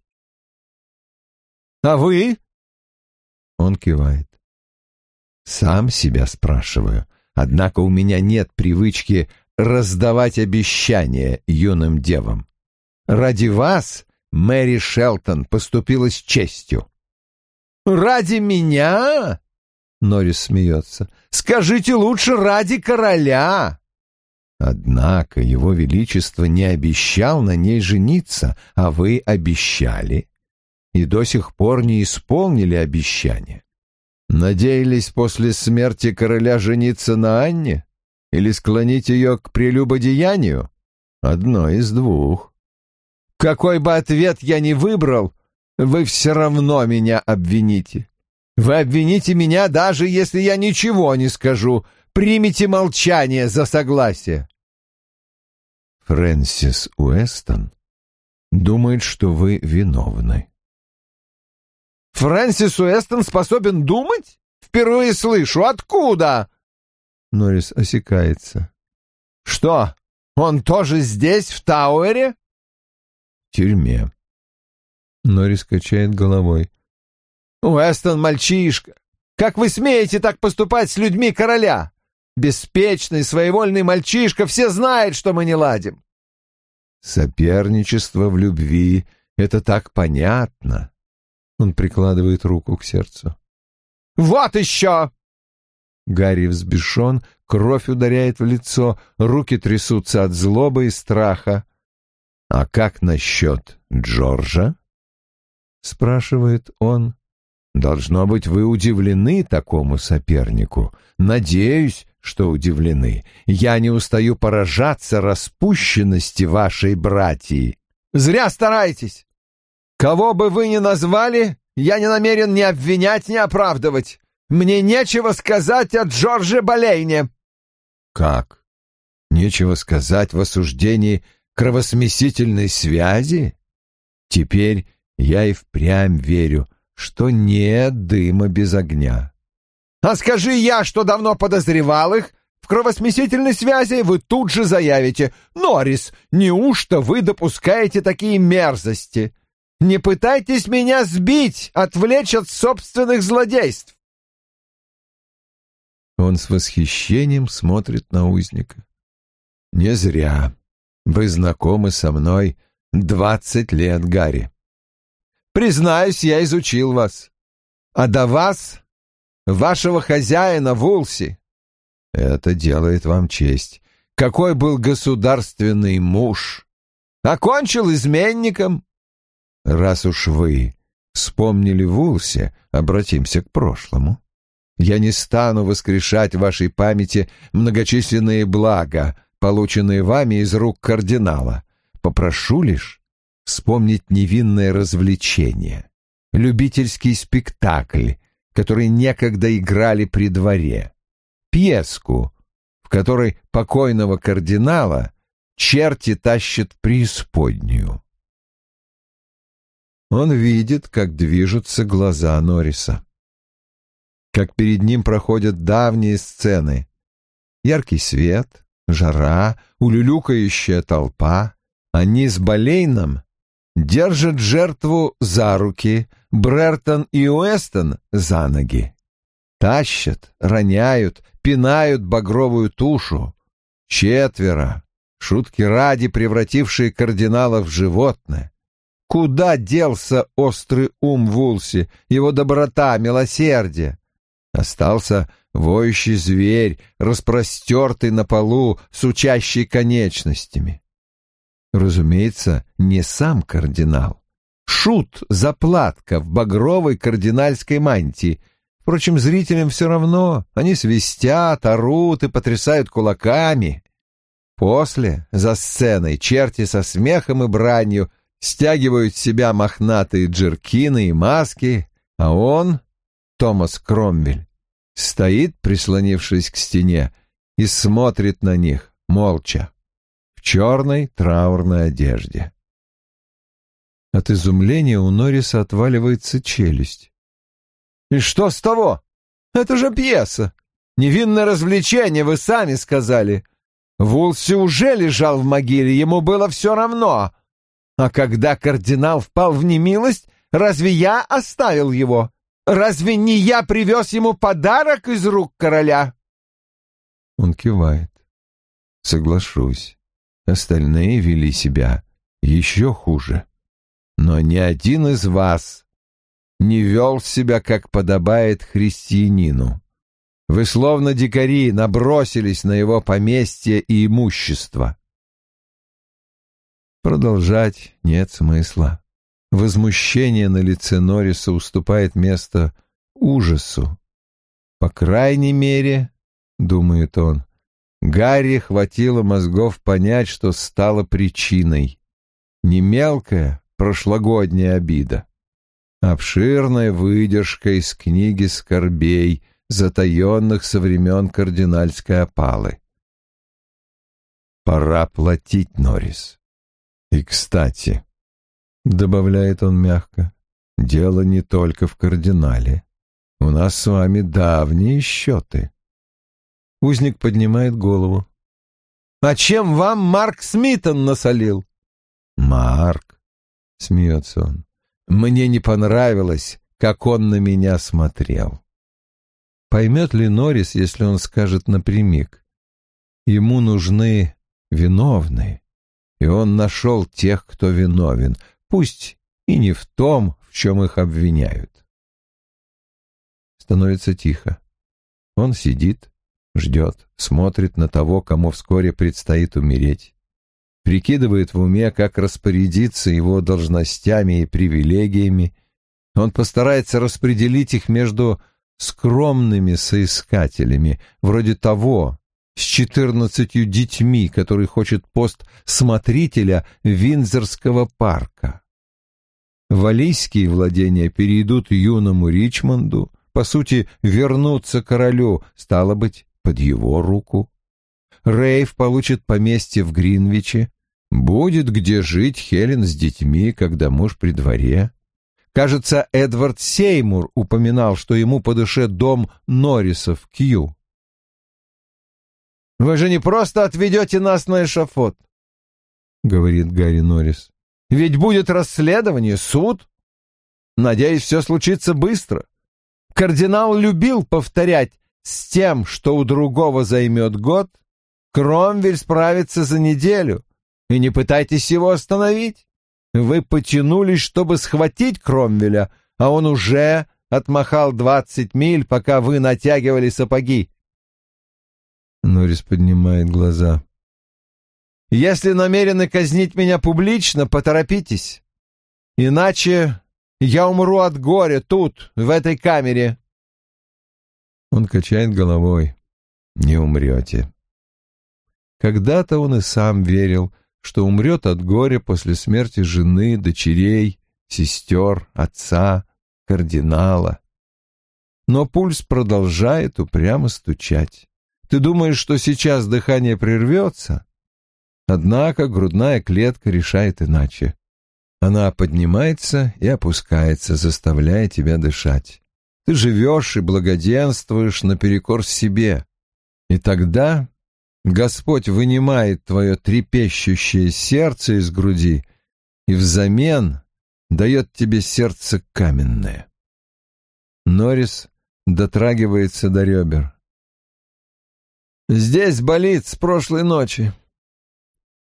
А вы? Он кивает. Сам себя спрашиваю. Однако у меня нет привычки раздавать обещания юным девам. Ради вас Мэри Шелтон поступила с честью. «Ради меня?» — Норрис смеется. «Скажите лучше ради короля!» Однако его величество не обещал на ней жениться, а вы обещали, и до сих пор не исполнили обещание. Надеялись после смерти короля жениться на Анне или склонить ее к прелюбодеянию? Одно из двух. Какой бы ответ я ни выбрал, вы все равно меня обвините. Вы обвините меня, даже если я ничего не скажу, примите молчание за согласие. Фрэнсис Уэстон думает, что вы виновны. Фрэнсис Уэстон способен думать? Впервые слышу. Откуда? Норрис осекается. Что, он тоже здесь, в Тауэре? В тюрьме. Норрис качает головой. Уэстон мальчишка. Как вы смеете так поступать с людьми короля? Беспечный, своевольный мальчишка, все знают, что мы не ладим. Соперничество в любви — это так понятно. Он прикладывает руку к сердцу. «Вот еще!» Гарри взбешен, кровь ударяет в лицо, руки трясутся от злобы и страха. «А как насчет Джорджа?» — спрашивает он. Должно быть, вы удивлены такому сопернику. Надеюсь, что удивлены. Я не устаю поражаться распущенности вашей братьи. Зря стараетесь. Кого бы вы ни назвали, я не намерен ни обвинять, ни оправдывать. Мне нечего сказать о Джордже Болейне. Как? Нечего сказать в осуждении кровосмесительной связи? Теперь я и впрямь верю, что нет дыма без огня. А скажи я, что давно подозревал их в кровосмесительной связи, вы тут же заявите, «Норрис, неужто вы допускаете такие мерзости? Не пытайтесь меня сбить, отвлечь от собственных злодейств!» Он с восхищением смотрит на узника. «Не зря. Вы знакомы со мной двадцать лет, Гарри. Признаюсь, я изучил вас. А до вас, вашего хозяина Вулси. Это делает вам честь. Какой был государственный муж? Окончил изменником. Раз уж вы вспомнили Вулси, обратимся к прошлому. Я не стану воскрешать в вашей памяти многочисленные блага, полученные вами из рук кардинала. Попрошу лишь вспомнить невинное развлечение, любительский спектакль, который некогда играли при дворе, пьеску, в которой покойного кардинала черти тащат преисподнюю. Он видит, как движутся глаза Норриса, как перед ним проходят давние сцены. Яркий свет, жара, улюлюкающая толпа. Они с Болейном держат жертву за руки, Брертон и Уэстон за ноги. Тащат, роняют, пинают багровую тушу. Четверо, шутки ради превратившие кардинала в животное. Куда делся острый ум Вулси, его доброта, милосердие? Остался воющий зверь, распростертый на полу с учащей конечностями. Разумеется, не сам кардинал. Шут-заплатка в багровой кардинальской мантии. Впрочем, зрителям все равно. Они свистят, орут и потрясают кулаками. После, за сценой, черти со смехом и бранью стягивают с себя мохнатые джеркины и маски, а он, Томас Кромвель, стоит, прислонившись к стене, и смотрит на них молча, в черной траурной одежде. От изумления у Норриса отваливается челюсть. «И что с того? Это же пьеса! Невинное развлечение, вы сами сказали!» Вулси уже лежал в могиле, ему было все равно. А когда кардинал впал в немилость, разве я оставил его? Разве не я привез ему подарок из рук короля?» Он кивает. «Соглашусь. Остальные вели себя еще хуже. Но ни один из вас не вел себя, как подобает христианину. Вы словно дикари набросились на его поместье и имущество. Продолжать нет смысла. Возмущение на лице Норриса уступает место ужасу. По крайней мере, думает он, Гарри хватило мозгов понять, что стало причиной. Не мелкая прошлогодняя обида, а обширная выдержка из книги скорбей — затаенных со времен кардинальской опалы. «Пора платить, Норрис. И, кстати, — добавляет он мягко, — дело не только в кардинале. У нас с вами давние счеты». Узник поднимает голову. «А чем вам Марк Смитон насолил?» «Марк», — смеется он, — «мне не понравилось, как он на меня смотрел». Поймет ли Норрис, если он скажет напрямик? Ему нужны виновные, и он нашел тех, кто виновен, пусть и не в том, в чем их обвиняют. Становится тихо. Он сидит, ждет, смотрит на того, кому вскоре предстоит умереть, прикидывает в уме, как распорядиться его должностями и привилегиями. Он постарается распределить их между скромными соискателями, вроде того, с четырнадцатью детьми, который хочет пост смотрителя Виндзорского парка. Валийские владения перейдут юному Ричмонду, по сути, вернутся королю, стало быть, под его руку. Рейв получит поместье в Гринвиче, будет где жить Хелен с детьми, когда муж при дворе. Кажется, Эдвард Сеймур упоминал, что ему по душе дом Норрисов Кью. «Вы же не просто отведете нас на эшафот», — говорит Гарри Норрис. «Ведь будет расследование, суд. Надеюсь, все случится быстро. Кардинал любил повторять с тем, что у другого займет год, Кромвель справится за неделю, и не пытайтесь его остановить. Вы потянулись, чтобы схватить Кромвеля, а он уже отмахал двадцать миль, пока вы натягивали сапоги. Норрис поднимает глаза. Если намерены казнить меня публично, поторопитесь. Иначе я умру от горя тут, в этой камере. Он качает головой. Не умрете. Когда-то он и сам верил, что умрет от горя после смерти жены, дочерей, сестер, отца, кардинала. Но пульс продолжает упрямо стучать. Ты думаешь, что сейчас дыхание прервется? Однако грудная клетка решает иначе. Она поднимается и опускается, заставляя тебя дышать. Ты живешь и благоденствуешь наперекор себе. И тогда Господь вынимает твое трепещущее сердце из груди и взамен дает тебе сердце каменное. Норрис дотрагивается до ребер. «Здесь болит с прошлой ночи.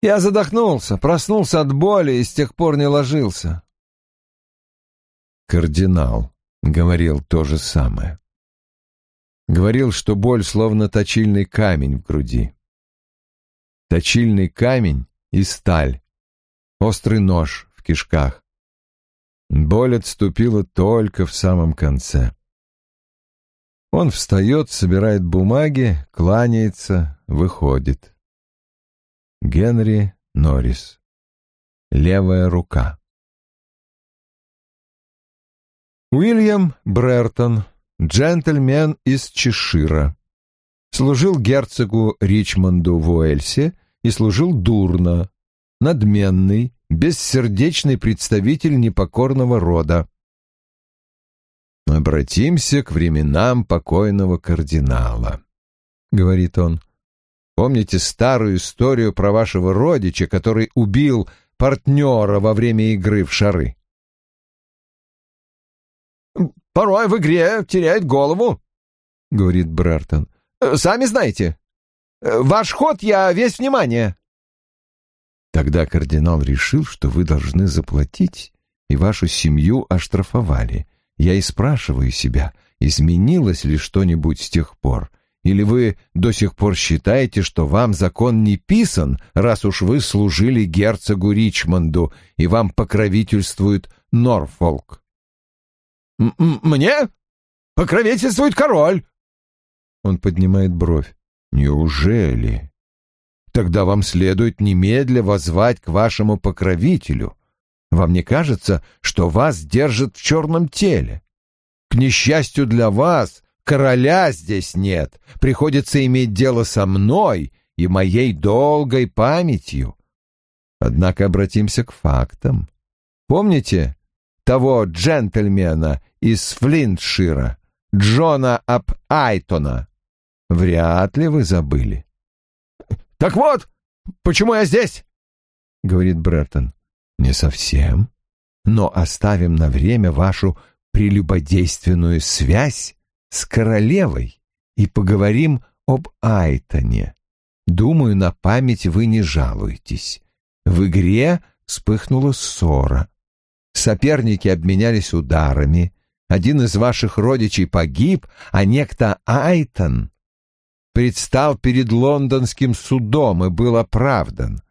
Я задохнулся, проснулся от боли и с тех пор не ложился». Кардинал говорил то же самое. Говорил, что боль словно точильный камень в груди. Точильный камень и сталь. Острый нож в кишках. Боль отступила только в самом конце. Он встает, собирает бумаги, кланяется, выходит. Генри Норрис. Левая рука. Уильям Брертон, джентльмен из Чешира. Служил герцогу Ричмонду в Уэльсе и служил дурно, надменный, бессердечный представитель непокорного рода. «Обратимся к временам покойного кардинала», — говорит он. «Помните старую историю про вашего родича, который убил партнера во время игры в шары?» «Порой в игре теряет голову», — говорит Брартон. «Сами знаете. Ваш ход я весь внимание». Тогда кардинал решил, что вы должны заплатить, и вашу семью оштрафовали. Я и спрашиваю себя, изменилось ли что-нибудь с тех пор, или вы до сих пор считаете, что вам закон не писан, раз уж вы служили герцогу Ричмонду, и вам покровительствует Норфолк? «Мне? Покровительствует король!» Он поднимает бровь. «Неужели?» тогда вам следует немедля возвать к вашему покровителю. Вам не кажется, что вас держат в черном теле? К несчастью для вас, короля здесь нет. Приходится иметь дело со мной и моей долгой памятью. Однако обратимся к фактам. Помните того джентльмена из Флинтшира, Джона Ап Айтона? Вряд ли вы забыли. «Так вот, почему я здесь?» — говорит Бреттон. «Не совсем. Но оставим на время вашу прелюбодейственную связь с королевой и поговорим об Айтоне. Думаю, на память вы не жалуетесь. В игре вспыхнула ссора. Соперники обменялись ударами. Один из ваших родичей погиб, а некто Айтон предстал перед лондонским судом и был оправдан.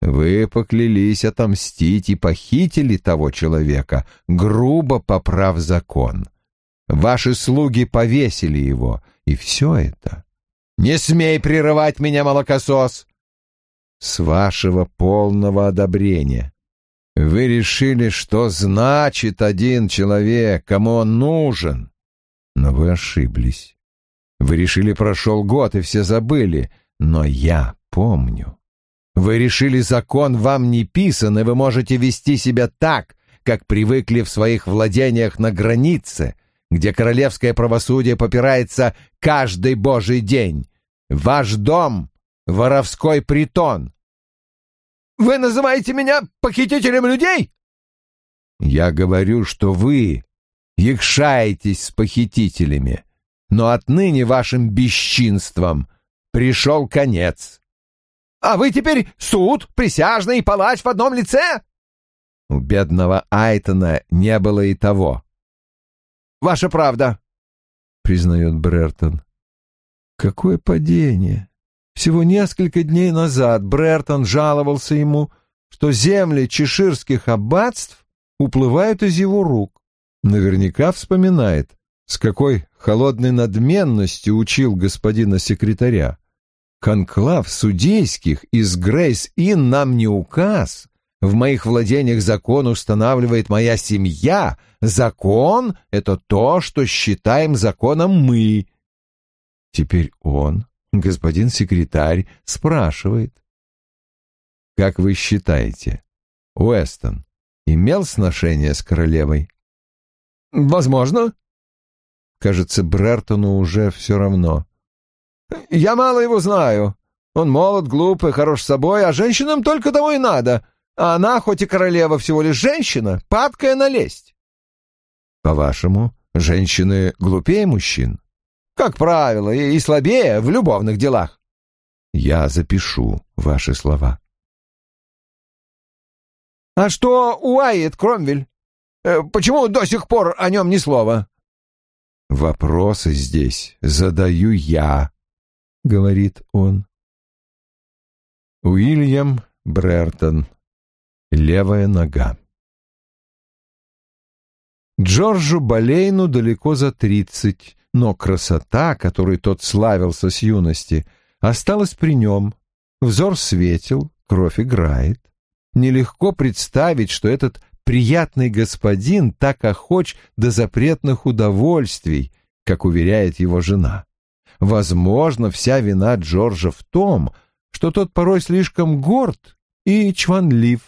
Вы поклялись отомстить и похитили того человека, грубо поправ закон. Ваши слуги повесили его, и все это. Не смей прерывать меня, молокосос! С вашего полного одобрения. Вы решили, что значит один человек, кому он нужен, но вы ошиблись. Вы решили, прошел год, и все забыли, но я помню. Вы решили, закон вам не писан, и вы можете вести себя так, как привыкли в своих владениях на границе, где королевское правосудие попирается каждый божий день. Ваш дом — воровской притон. Вы называете меня похитителем людей? Я говорю, что вы якшаетесь с похитителями но отныне вашим бесчинством пришел конец. А вы теперь суд, присяжный и палач в одном лице? У бедного Айтона не было и того. Ваша правда, признает Брертон. Какое падение! Всего несколько дней назад Брертон жаловался ему, что земли чеширских аббатств уплывают из его рук. Наверняка вспоминает, с какой холодной надменностью учил господина секретаря. Конклав судейских из Грейс-Ин нам не указ. В моих владениях закон устанавливает моя семья. Закон — это то, что считаем законом мы. Теперь он, господин секретарь, спрашивает. Как вы считаете, Уэстон имел сношение с королевой? Возможно, Кажется, Брертону уже все равно. «Я мало его знаю. Он молод, глуп и хорош собой, а женщинам только того и надо. А она, хоть и королева, всего лишь женщина, падкая на лесть». «По-вашему, Женщины глупее мужчин? Как правило, и слабее в любовных делах. Я запишу ваши слова. А что Уайет Кромвель? Э, почему до сих пор о нем ни слова? Вопросы здесь задаю я, говорит он. Уильям Брертон. Левая нога. Джорджу Болейну далеко за тридцать, но красота, которой тот славился с юности, осталась при нем. Взор светил, кровь играет. Нелегко представить, что этот приятный господин так охоч до запретных удовольствий, как уверяет его жена. Возможно, вся вина Джорджа в том, что тот порой слишком горд и чванлив,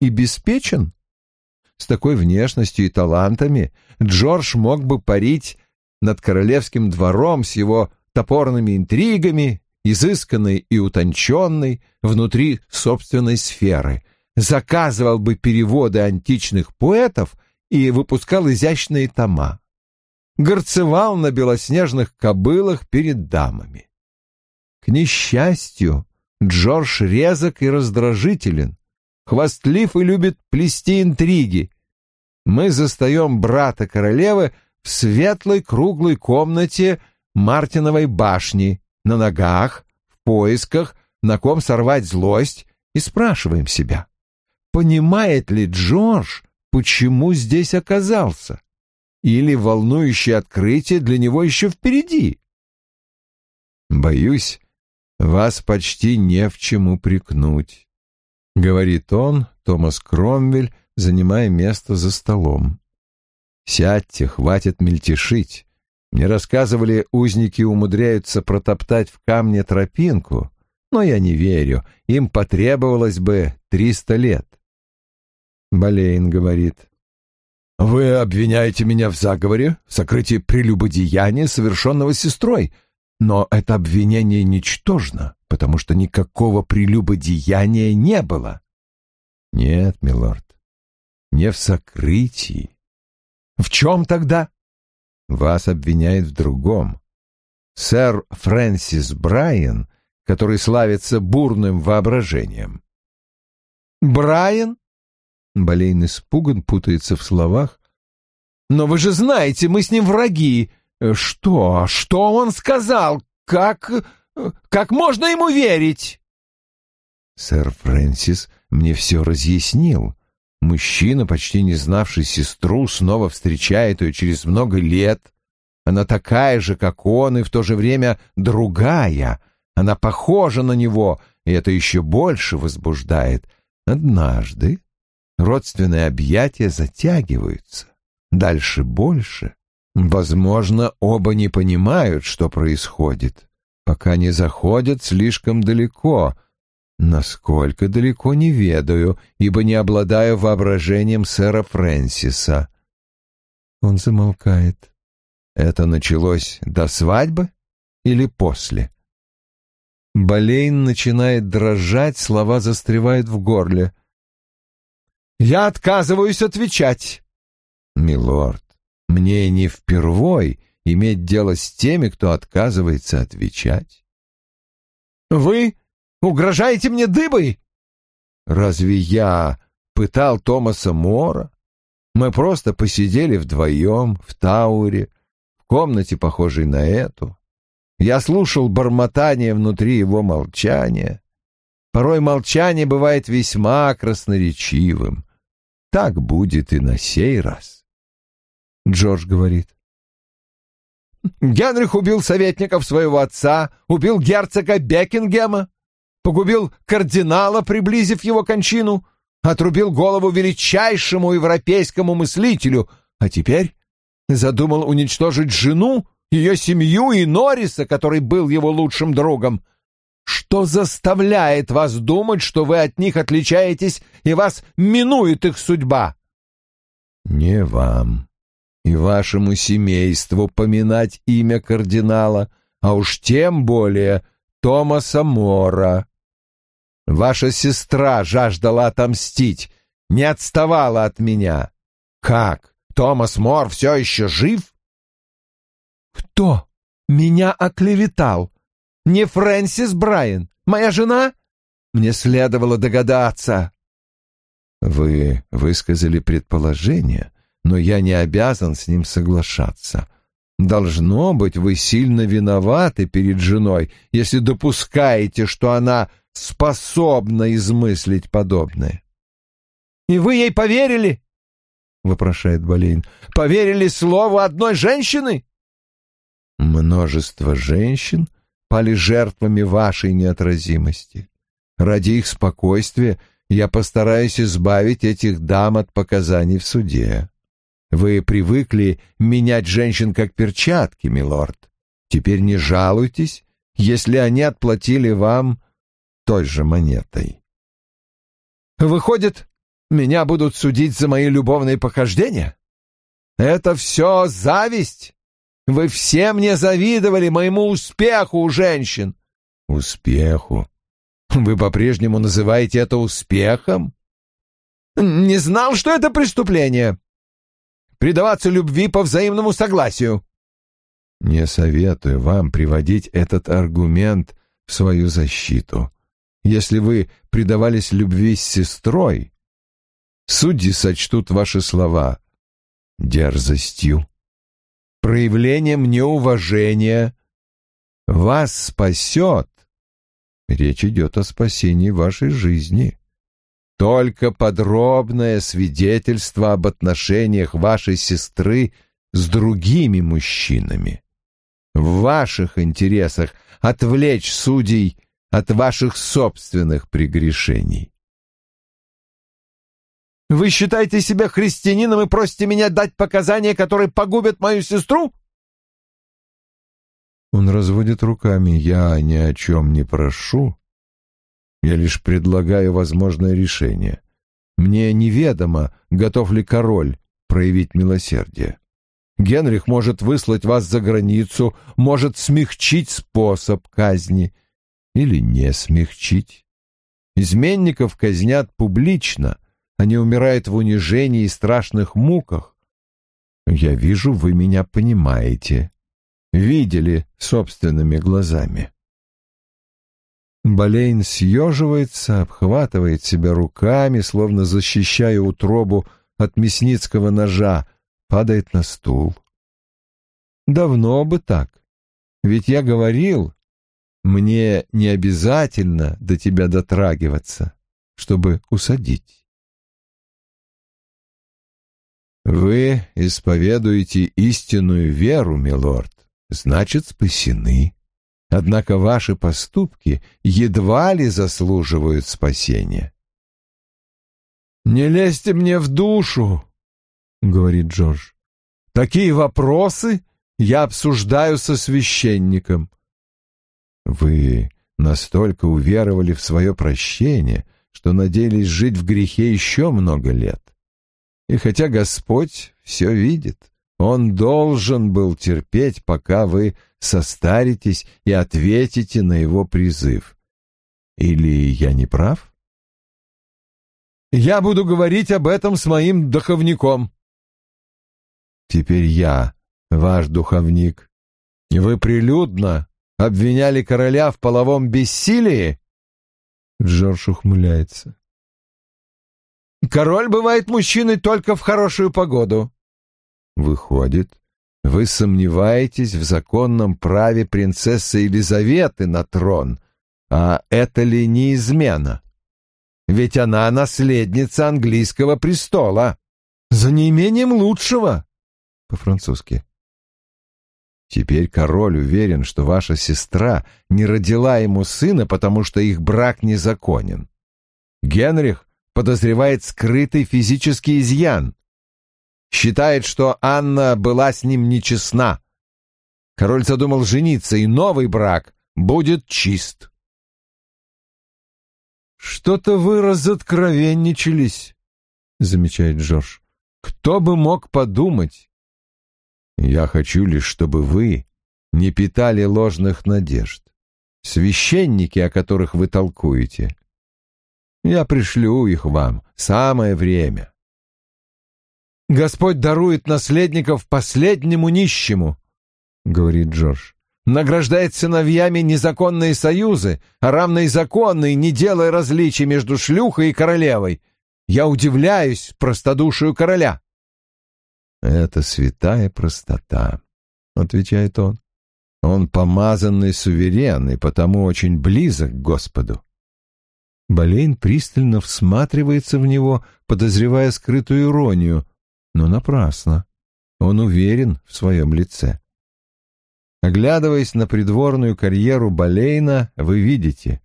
и беспечен. С такой внешностью и талантами Джордж мог бы парить над королевским двором с его топорными интригами, изысканной и утонченной, внутри собственной сферы, заказывал бы переводы античных поэтов и выпускал изящные тома. Горцевал на белоснежных кобылах перед дамами. К несчастью, Джордж резок и раздражителен, хвастлив и любит плести интриги. Мы застаем брата королевы в светлой круглой комнате Мартиновой башни, на ногах, в поисках, на ком сорвать злость, и спрашиваем себя, понимает ли Джордж, почему здесь оказался? Или волнующее открытие для него еще впереди? Боюсь, вас почти не в чем упрекнуть, — говорит он, Томас Кромвель, занимая место за столом. Сядьте, хватит мельтешить. Мне рассказывали, узники умудряются протоптать в камне тропинку, но я не верю, им потребовалось бы триста лет. Болейн говорит. «Вы обвиняете меня в заговоре, в сокрытии прелюбодеяния, совершенного сестрой, но это обвинение ничтожно, потому что никакого прелюбодеяния не было». «Нет, милорд, не в сокрытии. В чем тогда?» «Вас обвиняют в другом. Сэр Фрэнсис Брайан, который славится бурным воображением». «Брайан?» Болейн испуган, путается в словах. «Но вы же знаете, мы с ним враги. Что? Что он сказал? Как... как можно ему верить?» Сэр Фрэнсис мне все разъяснил. Мужчина, почти не знавший сестру, снова встречает ее через много лет. Она такая же, как он, и в то же время другая. Она похожа на него, и это еще больше возбуждает. Однажды родственные объятия затягиваются. Дальше больше. Возможно, оба не понимают, что происходит, пока не заходят слишком далеко. Насколько далеко не ведаю, ибо не обладаю воображением сэра Фрэнсиса. Он замолкает. Это началось до свадьбы или после? Болейн начинает дрожать, слова застревают в горле — я отказываюсь отвечать. Милорд, мне не впервой иметь дело с теми, кто отказывается отвечать. Вы угрожаете мне дыбой? Разве я пытал Томаса Мора? Мы просто посидели вдвоем в Тауре, в комнате, похожей на эту. Я слушал бормотание внутри его молчания. Порой молчание бывает весьма красноречивым. Так будет и на сей раз. Джордж говорит. Генрих убил советников своего отца, убил герцога Бекингема, погубил кардинала, приблизив его кончину, отрубил голову величайшему европейскому мыслителю, а теперь задумал уничтожить жену, ее семью и Норриса, который был его лучшим другом — что заставляет вас думать, что вы от них отличаетесь и вас минует их судьба? Не вам и вашему семейству поминать имя кардинала, а уж тем более Томаса Мора. Ваша сестра жаждала отомстить, не отставала от меня. Как? Томас Мор все еще жив? Кто меня оклеветал? Не Фрэнсис Брайан, моя жена? Мне следовало догадаться. Вы высказали предположение, но я не обязан с ним соглашаться. Должно быть, вы сильно виноваты перед женой, если допускаете, что она способна измыслить подобное. И вы ей поверили? вопрошает Болейн. Поверили слову одной женщины? Множество женщин пали жертвами вашей неотразимости. Ради их спокойствия я постараюсь избавить этих дам от показаний в суде. Вы привыкли менять женщин как перчатки, милорд. Теперь не жалуйтесь, если они отплатили вам той же монетой. Выходит, меня будут судить за мои любовные похождения? Это все зависть. Вы все мне завидовали моему успеху у женщин. Успеху? Вы по-прежнему называете это успехом? Не знал, что это преступление. Предаваться любви по взаимному согласию. Не советую вам приводить этот аргумент в свою защиту. Если вы предавались любви с сестрой, судьи сочтут ваши слова дерзостью, проявлением неуважения. Вас спасет Речь идет о спасении вашей жизни. Только подробное свидетельство об отношениях вашей сестры с другими мужчинами. В ваших интересах отвлечь судей от ваших собственных прегрешений. «Вы считаете себя христианином и просите меня дать показания, которые погубят мою сестру?» Он разводит руками. «Я ни о чем не прошу. Я лишь предлагаю возможное решение. Мне неведомо, готов ли король проявить милосердие. Генрих может выслать вас за границу, может смягчить способ казни или не смягчить. Изменников казнят публично, они умирают в унижении и страшных муках. Я вижу, вы меня понимаете видели собственными глазами. Болейн съеживается, обхватывает себя руками, словно защищая утробу от мясницкого ножа, падает на стул. Давно бы так. Ведь я говорил, мне не обязательно до тебя дотрагиваться, чтобы усадить. Вы исповедуете истинную веру, милорд значит спасены. Однако ваши поступки едва ли заслуживают спасения. «Не лезьте мне в душу», — говорит Джордж. «Такие вопросы я обсуждаю со священником». «Вы настолько уверовали в свое прощение, что надеялись жить в грехе еще много лет. И хотя Господь все видит, он должен был терпеть, пока вы состаритесь и ответите на его призыв. Или я не прав? Я буду говорить об этом с моим духовником. Теперь я ваш духовник. Вы прилюдно обвиняли короля в половом бессилии? Джордж ухмыляется. Король бывает мужчиной только в хорошую погоду. Выходит, вы сомневаетесь в законном праве принцессы Елизаветы на трон, а это ли не измена? Ведь она наследница английского престола. За неимением лучшего, по-французски. Теперь король уверен, что ваша сестра не родила ему сына, потому что их брак незаконен. Генрих подозревает скрытый физический изъян считает, что Анна была с ним нечестна. Король задумал жениться, и новый брак будет чист. «Что-то вы разоткровенничались», — замечает Джордж. «Кто бы мог подумать?» «Я хочу лишь, чтобы вы не питали ложных надежд. Священники, о которых вы толкуете. Я пришлю их вам. Самое время». Господь дарует наследников последнему нищему. говорит Джордж. «Награждает сыновьями незаконные союзы, а равные законные, не делая различий между шлюхой и королевой. Я удивляюсь простодушию короля». «Это святая простота», — отвечает он. «Он помазанный суверен и потому очень близок к Господу». Болейн пристально всматривается в него, подозревая скрытую иронию, но напрасно. Он уверен в своем лице. Оглядываясь на придворную карьеру Болейна, вы видите.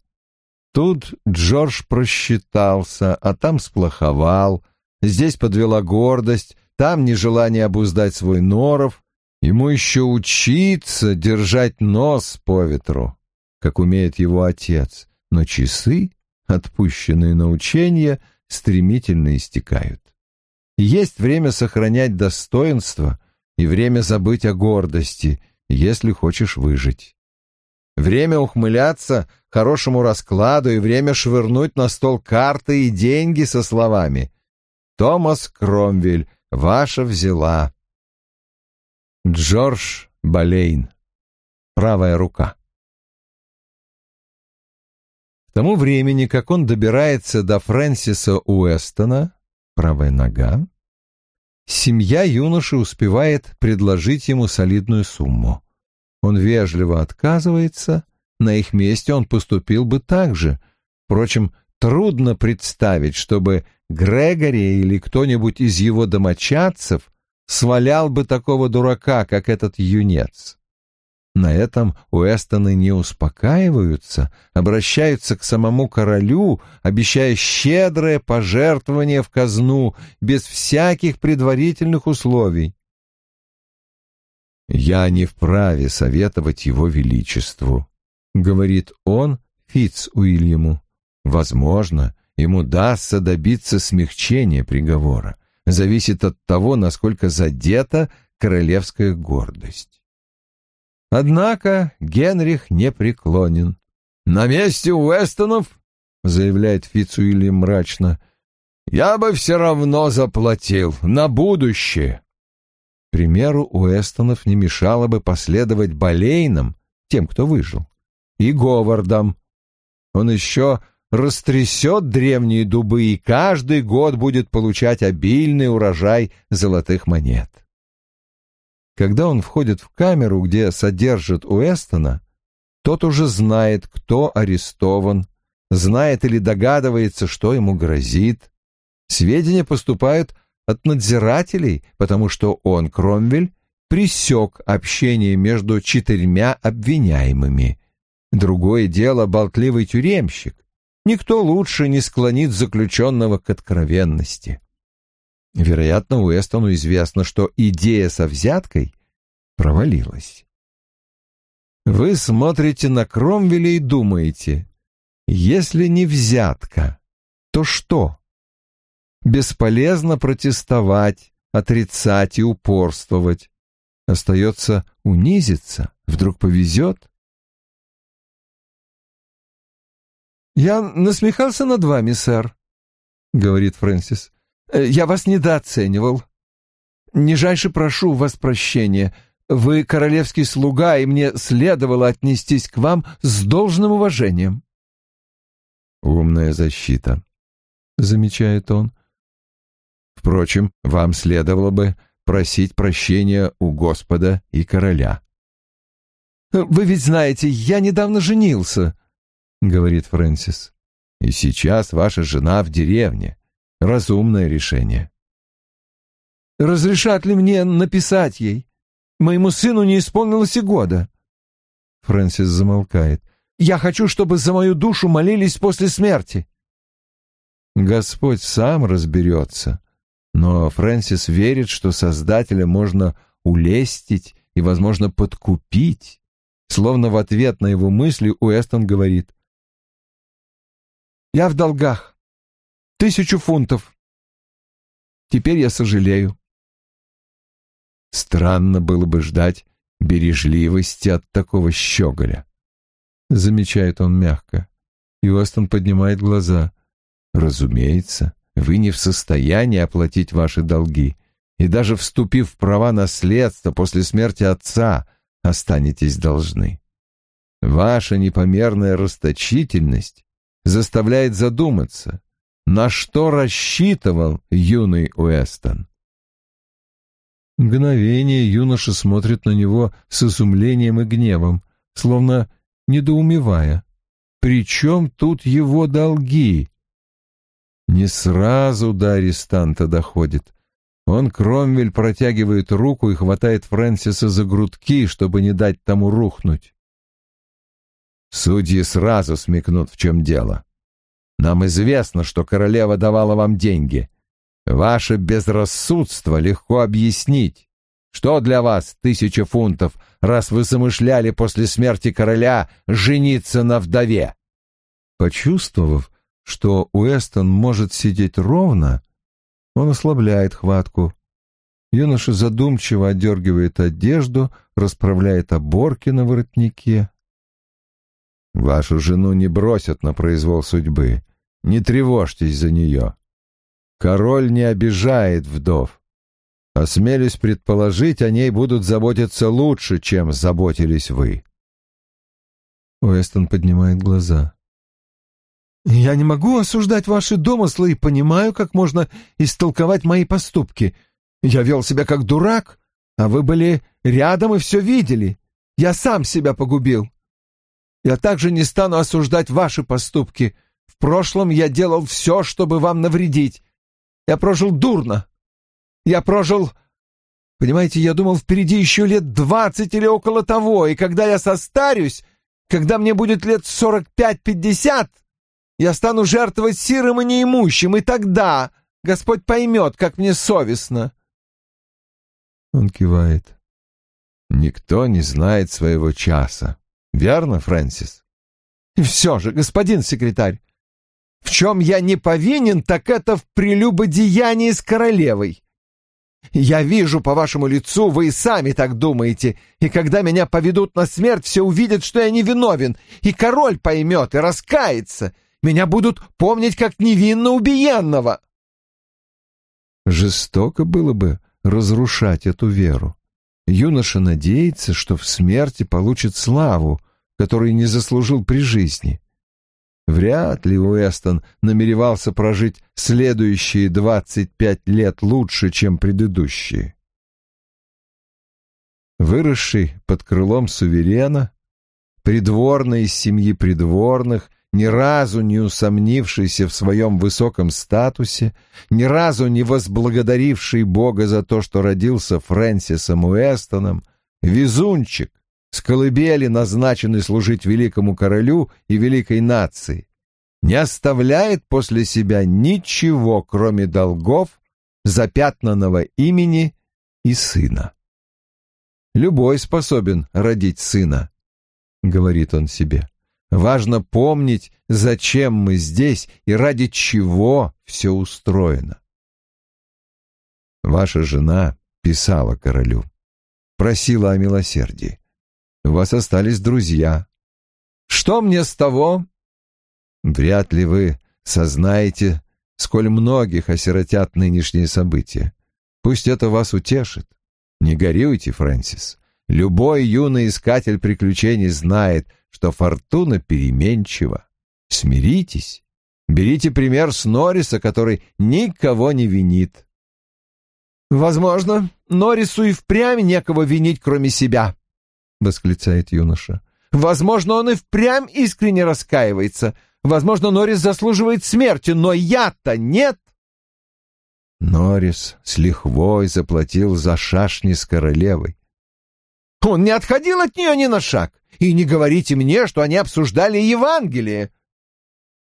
Тут Джордж просчитался, а там сплоховал, здесь подвела гордость, там нежелание обуздать свой норов. Ему еще учиться держать нос по ветру, как умеет его отец, но часы, отпущенные на учение, стремительно истекают. Есть время сохранять достоинство и время забыть о гордости, если хочешь выжить. Время ухмыляться хорошему раскладу и время швырнуть на стол карты и деньги со словами «Томас Кромвель, ваша взяла». Джордж Болейн. Правая рука. К тому времени, как он добирается до Фрэнсиса Уэстона, правая нога, семья юноши успевает предложить ему солидную сумму. Он вежливо отказывается, на их месте он поступил бы так же. Впрочем, трудно представить, чтобы Грегори или кто-нибудь из его домочадцев свалял бы такого дурака, как этот юнец. На этом Уэстоны не успокаиваются, обращаются к самому королю, обещая щедрое пожертвование в казну без всяких предварительных условий. «Я не вправе советовать его величеству», — говорит он Фитц Уильяму. «Возможно, ему удастся добиться смягчения приговора. Зависит от того, насколько задета королевская гордость». Однако Генрих не преклонен. «На месте Уэстонов, — заявляет Фицуильям мрачно, — я бы все равно заплатил на будущее». примеру Уэстонов не мешало бы последовать Болейнам, тем, кто выжил, и Говардам. Он еще растрясет древние дубы и каждый год будет получать обильный урожай золотых монет. Когда он входит в камеру, где содержат Уэстона, тот уже знает, кто арестован, знает или догадывается, что ему грозит. Сведения поступают от надзирателей, потому что он, Кромвель, пресек общение между четырьмя обвиняемыми. Другое дело — болтливый тюремщик. Никто лучше не склонит заключенного к откровенности. Вероятно, Уэстону известно, что идея со взяткой провалилась. Вы смотрите на Кромвеля и думаете, если не взятка, то что? Бесполезно протестовать, отрицать и упорствовать. Остается унизиться, вдруг повезет. «Я насмехался над вами, сэр», — говорит Фрэнсис. Э, я вас недооценивал. Нижайше прошу вас прощения. Вы королевский слуга, и мне следовало отнестись к вам с должным уважением. Умная защита, замечает он. Впрочем, вам следовало бы просить прощения у Господа и короля. Вы ведь знаете, я недавно женился, говорит Фрэнсис. И сейчас ваша жена в деревне. Разумное решение. «Разрешат ли мне написать ей? Моему сыну не исполнилось и года». Фрэнсис замолкает. «Я хочу, чтобы за мою душу молились после смерти». Господь сам разберется. Но Фрэнсис верит, что Создателя можно улестить и, возможно, подкупить. Словно в ответ на его мысли Уэстон говорит. «Я в долгах. Тысячу фунтов. Теперь я сожалею. Странно было бы ждать бережливости от такого щеголя. Замечает он мягко. И Остон поднимает глаза. Разумеется, вы не в состоянии оплатить ваши долги. И даже вступив в права наследства после смерти отца, останетесь должны. Ваша непомерная расточительность заставляет задуматься, на что рассчитывал юный Уэстон. Мгновение юноша смотрит на него с изумлением и гневом, словно недоумевая. «При чем тут его долги?» Не сразу до арестанта доходит. Он, Кромвель, протягивает руку и хватает Фрэнсиса за грудки, чтобы не дать тому рухнуть. Судьи сразу смекнут, в чем дело. Нам известно, что королева давала вам деньги. Ваше безрассудство легко объяснить. Что для вас тысяча фунтов, раз вы замышляли после смерти короля жениться на вдове?» Почувствовав, что Уэстон может сидеть ровно, он ослабляет хватку. Юноша задумчиво отдергивает одежду, расправляет оборки на воротнике. «Вашу жену не бросят на произвол судьбы. Не тревожьтесь за нее. Король не обижает вдов. Осмелюсь предположить, о ней будут заботиться лучше, чем заботились вы. Уэстон поднимает глаза. «Я не могу осуждать ваши домыслы и понимаю, как можно истолковать мои поступки. Я вел себя как дурак, а вы были рядом и все видели. Я сам себя погубил. Я также не стану осуждать ваши поступки. Прошлом я делал все, чтобы вам навредить. Я прожил дурно. Я прожил... Понимаете, я думал, впереди еще лет двадцать или около того, и когда я состарюсь, когда мне будет лет сорок пять-пятьдесят, я стану жертвовать сирым и неимущим, и тогда Господь поймет, как мне совестно. Он кивает. Никто не знает своего часа. Верно, Фрэнсис? И все же, господин секретарь, в чем я не повинен, так это в прелюбодеянии с королевой. Я вижу по вашему лицу, вы и сами так думаете, и когда меня поведут на смерть, все увидят, что я не виновен, и король поймет и раскается. Меня будут помнить как невинно убиенного. Жестоко было бы разрушать эту веру. Юноша надеется, что в смерти получит славу, которой не заслужил при жизни. Вряд ли Уэстон намеревался прожить следующие двадцать пять лет лучше, чем предыдущие. Выросший под крылом суверена, придворный из семьи придворных, ни разу не усомнившийся в своем высоком статусе, ни разу не возблагодаривший Бога за то, что родился Фрэнсисом Уэстоном, везунчик, с колыбели назначенный служить великому королю и великой нации, не оставляет после себя ничего, кроме долгов, запятнанного имени и сына. «Любой способен родить сына», — говорит он себе. «Важно помнить, зачем мы здесь и ради чего все устроено». Ваша жена писала королю, просила о милосердии. У вас остались друзья. Что мне с того? Вряд ли вы сознаете, сколь многих осиротят нынешние события. Пусть это вас утешит. Не горюйте, Фрэнсис. Любой юный искатель приключений знает, что фортуна переменчива. Смиритесь. Берите пример с Норриса, который никого не винит. Возможно, Норрису и впрямь некого винить, кроме себя, восклицает юноша. Возможно, он и впрямь искренне раскаивается. Возможно, Норрис заслуживает смерти, но я-то нет. Норрис с лихвой заплатил за шашни с королевой. Он не отходил от нее ни на шаг. И не говорите мне, что они обсуждали Евангелие.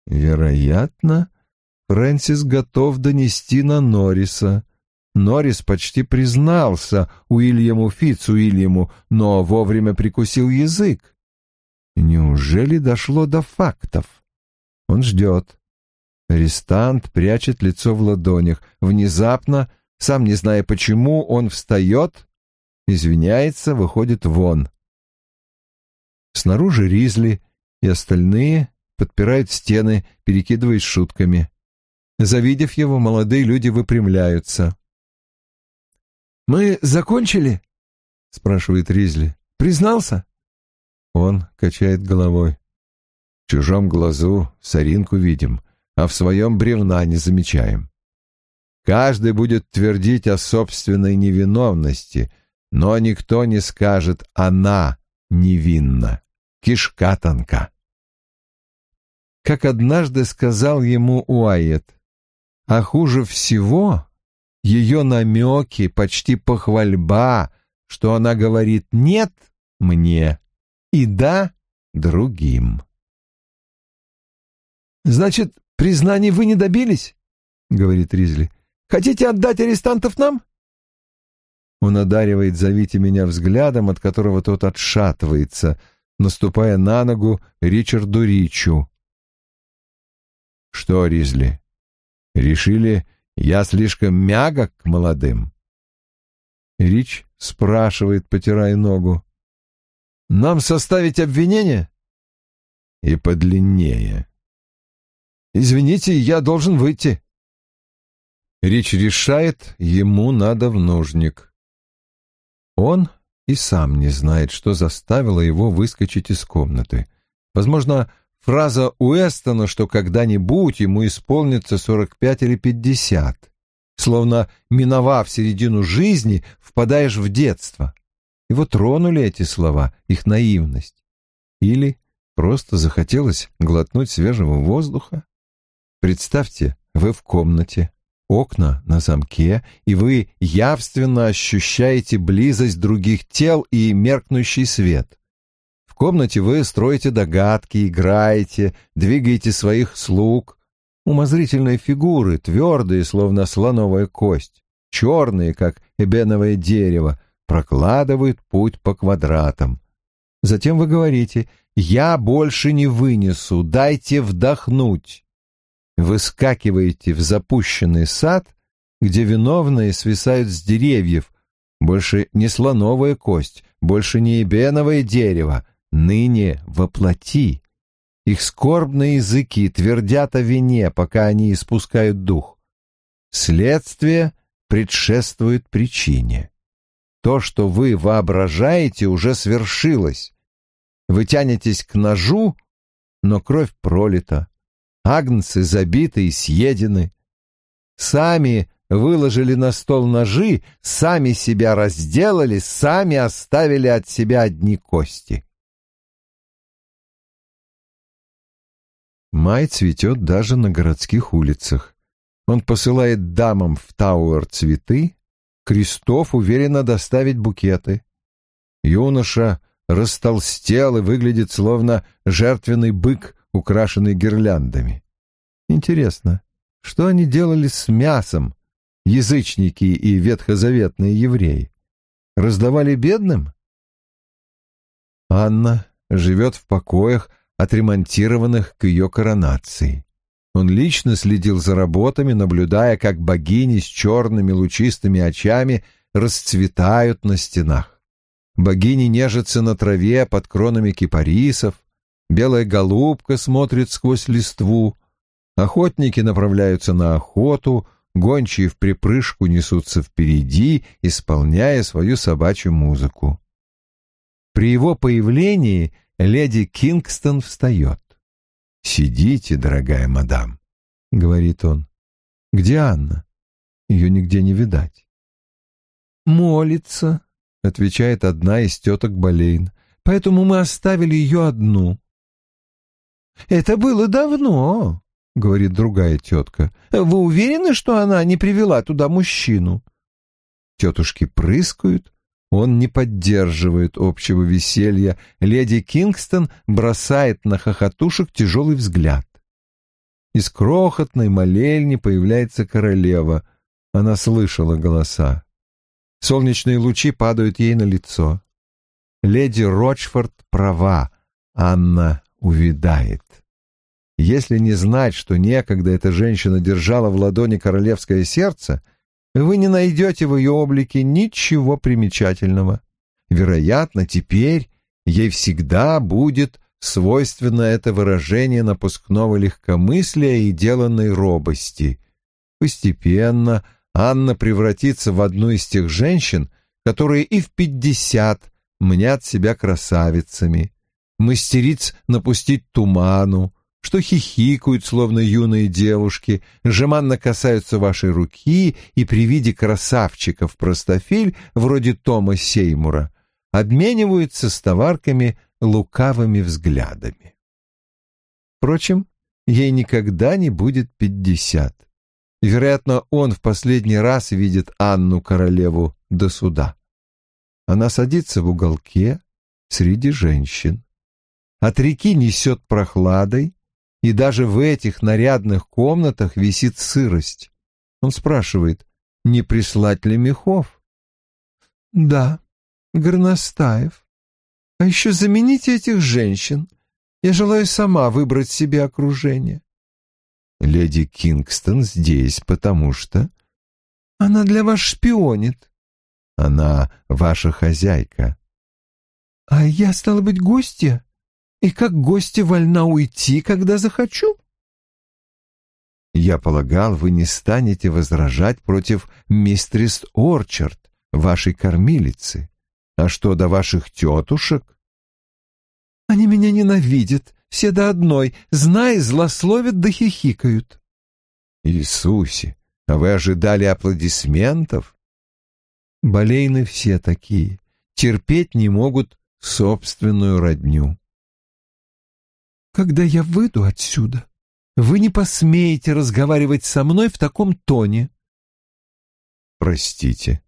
Вероятно, Фрэнсис готов донести на Норриса. Норрис почти признался Уильяму Фицуильяму, но вовремя прикусил язык. Неужели дошло до фактов? Он ждет. Арестант прячет лицо в ладонях. Внезапно, сам не зная почему, он встает, извиняется, выходит вон. Снаружи Ризли и остальные подпирают стены, перекидываясь шутками. Завидев его, молодые люди выпрямляются. «Мы закончили?» — спрашивает Ризли. Признался? Он качает головой. В чужом глазу соринку видим, а в своем бревна не замечаем. Каждый будет твердить о собственной невиновности, но никто не скажет «она невинна». Кишка тонка. Как однажды сказал ему Уайет, а хуже всего ее намеки, почти похвальба, что она говорит «нет» мне и «да» другим. «Значит, признаний вы не добились?» — говорит Ризли. «Хотите отдать арестантов нам?» Он одаривает «Зовите меня» взглядом, от которого тот отшатывается, наступая на ногу Ричарду Ричу. «Что, Ризли, решили, я слишком мягок к молодым?» Рич спрашивает, потирая ногу. «Нам составить обвинение?» «И подлиннее». «Извините, я должен выйти». Рич решает, ему надо в нужник. Он и сам не знает, что заставило его выскочить из комнаты. Возможно, фраза Уэстона, что когда-нибудь ему исполнится сорок пять или пятьдесят. Словно, миновав середину жизни, впадаешь в детство. Его тронули эти слова, их наивность. Или просто захотелось глотнуть свежего воздуха. Представьте, вы в комнате, окна на замке, и вы явственно ощущаете близость других тел и меркнущий свет. Комнате вы строите догадки, играете, двигаете своих слуг. Умозрительные фигуры, твердые, словно слоновая кость, черные, как эбеновое дерево, прокладывают путь по квадратам. Затем вы говорите «Я больше не вынесу, дайте вдохнуть» выскакиваете в запущенный сад, где виновные свисают с деревьев, больше не слоновая кость, больше не эбеновое дерево, ныне воплоти. Их скорбные языки твердят о вине, пока они испускают дух. Следствие предшествует причине. То, что вы воображаете, уже свершилось. Вы тянетесь к ножу, но кровь пролита, агнцы забиты и съедены. Сами выложили на стол ножи, сами себя разделали, сами оставили от себя одни кости. Май цветет даже на городских улицах. Он посылает дамам в Тауэр цветы, Крестов уверенно доставить букеты. Юноша растолстел и выглядит словно жертвенный бык украшенный гирляндами. Интересно, что они делали с мясом, язычники и ветхозаветные евреи? Раздавали бедным? Анна живет в покоях, отремонтированных к ее коронации. Он лично следил за работами, наблюдая, как богини с черными лучистыми очами расцветают на стенах. Богини нежатся на траве под кронами кипарисов, белая голубка смотрит сквозь листву, охотники направляются на охоту, гончие в припрыжку несутся впереди, исполняя свою собачью музыку. При его появлении леди Кингстон встает. «Сидите, дорогая мадам», — говорит он. «Где Анна? Ее нигде не видать». «Молится», — отвечает одна из теток Болейн. «Поэтому мы оставили ее одну. «Это было давно», — говорит другая тетка. «Вы уверены, что она не привела туда мужчину?» Тетушки прыскают, он не поддерживает общего веселья. Леди Кингстон бросает на хохотушек тяжелый взгляд. Из крохотной молельни появляется королева. Она слышала голоса. Солнечные лучи падают ей на лицо. Леди Рочфорд права. Анна увядает. Если не знать, что некогда эта женщина держала в ладони королевское сердце, вы не найдете в ее облике ничего примечательного. Вероятно, теперь ей всегда будет свойственно это выражение напускного легкомыслия и деланной робости. Постепенно Анна превратится в одну из тех женщин, которые и в пятьдесят мнят себя красавицами, мастериц напустить туману, что хихикают, словно юные девушки, жеманно касаются вашей руки и при виде красавчиков-простофиль, вроде Тома Сеймура, обмениваются с товарками лукавыми взглядами. Впрочем, ей никогда не будет пятьдесят. Вероятно, он в последний раз видит Анну Королеву до суда. Она садится в уголке среди женщин. От реки несет прохладой, и даже в этих нарядных комнатах висит сырость. Он спрашивает, не прислать ли мехов? «Да, Горностаев. А еще замените этих женщин. Я желаю сама выбрать себе окружение». «Леди Кингстон здесь, потому что...» «Она для вас шпионит». «Она ваша хозяйка». «А я, стала быть, гостья?» И как гости вольна уйти, когда захочу. Я полагал, вы не станете возражать против мистрис Орчард, вашей кормилицы. А что до ваших тетушек? Они меня ненавидят, все до одной, зная, злословят да хихикают. Иисусе, а вы ожидали аплодисментов? Болейны все такие, терпеть не могут собственную родню. Когда я выйду отсюда, вы не посмеете разговаривать со мной в таком тоне. Простите,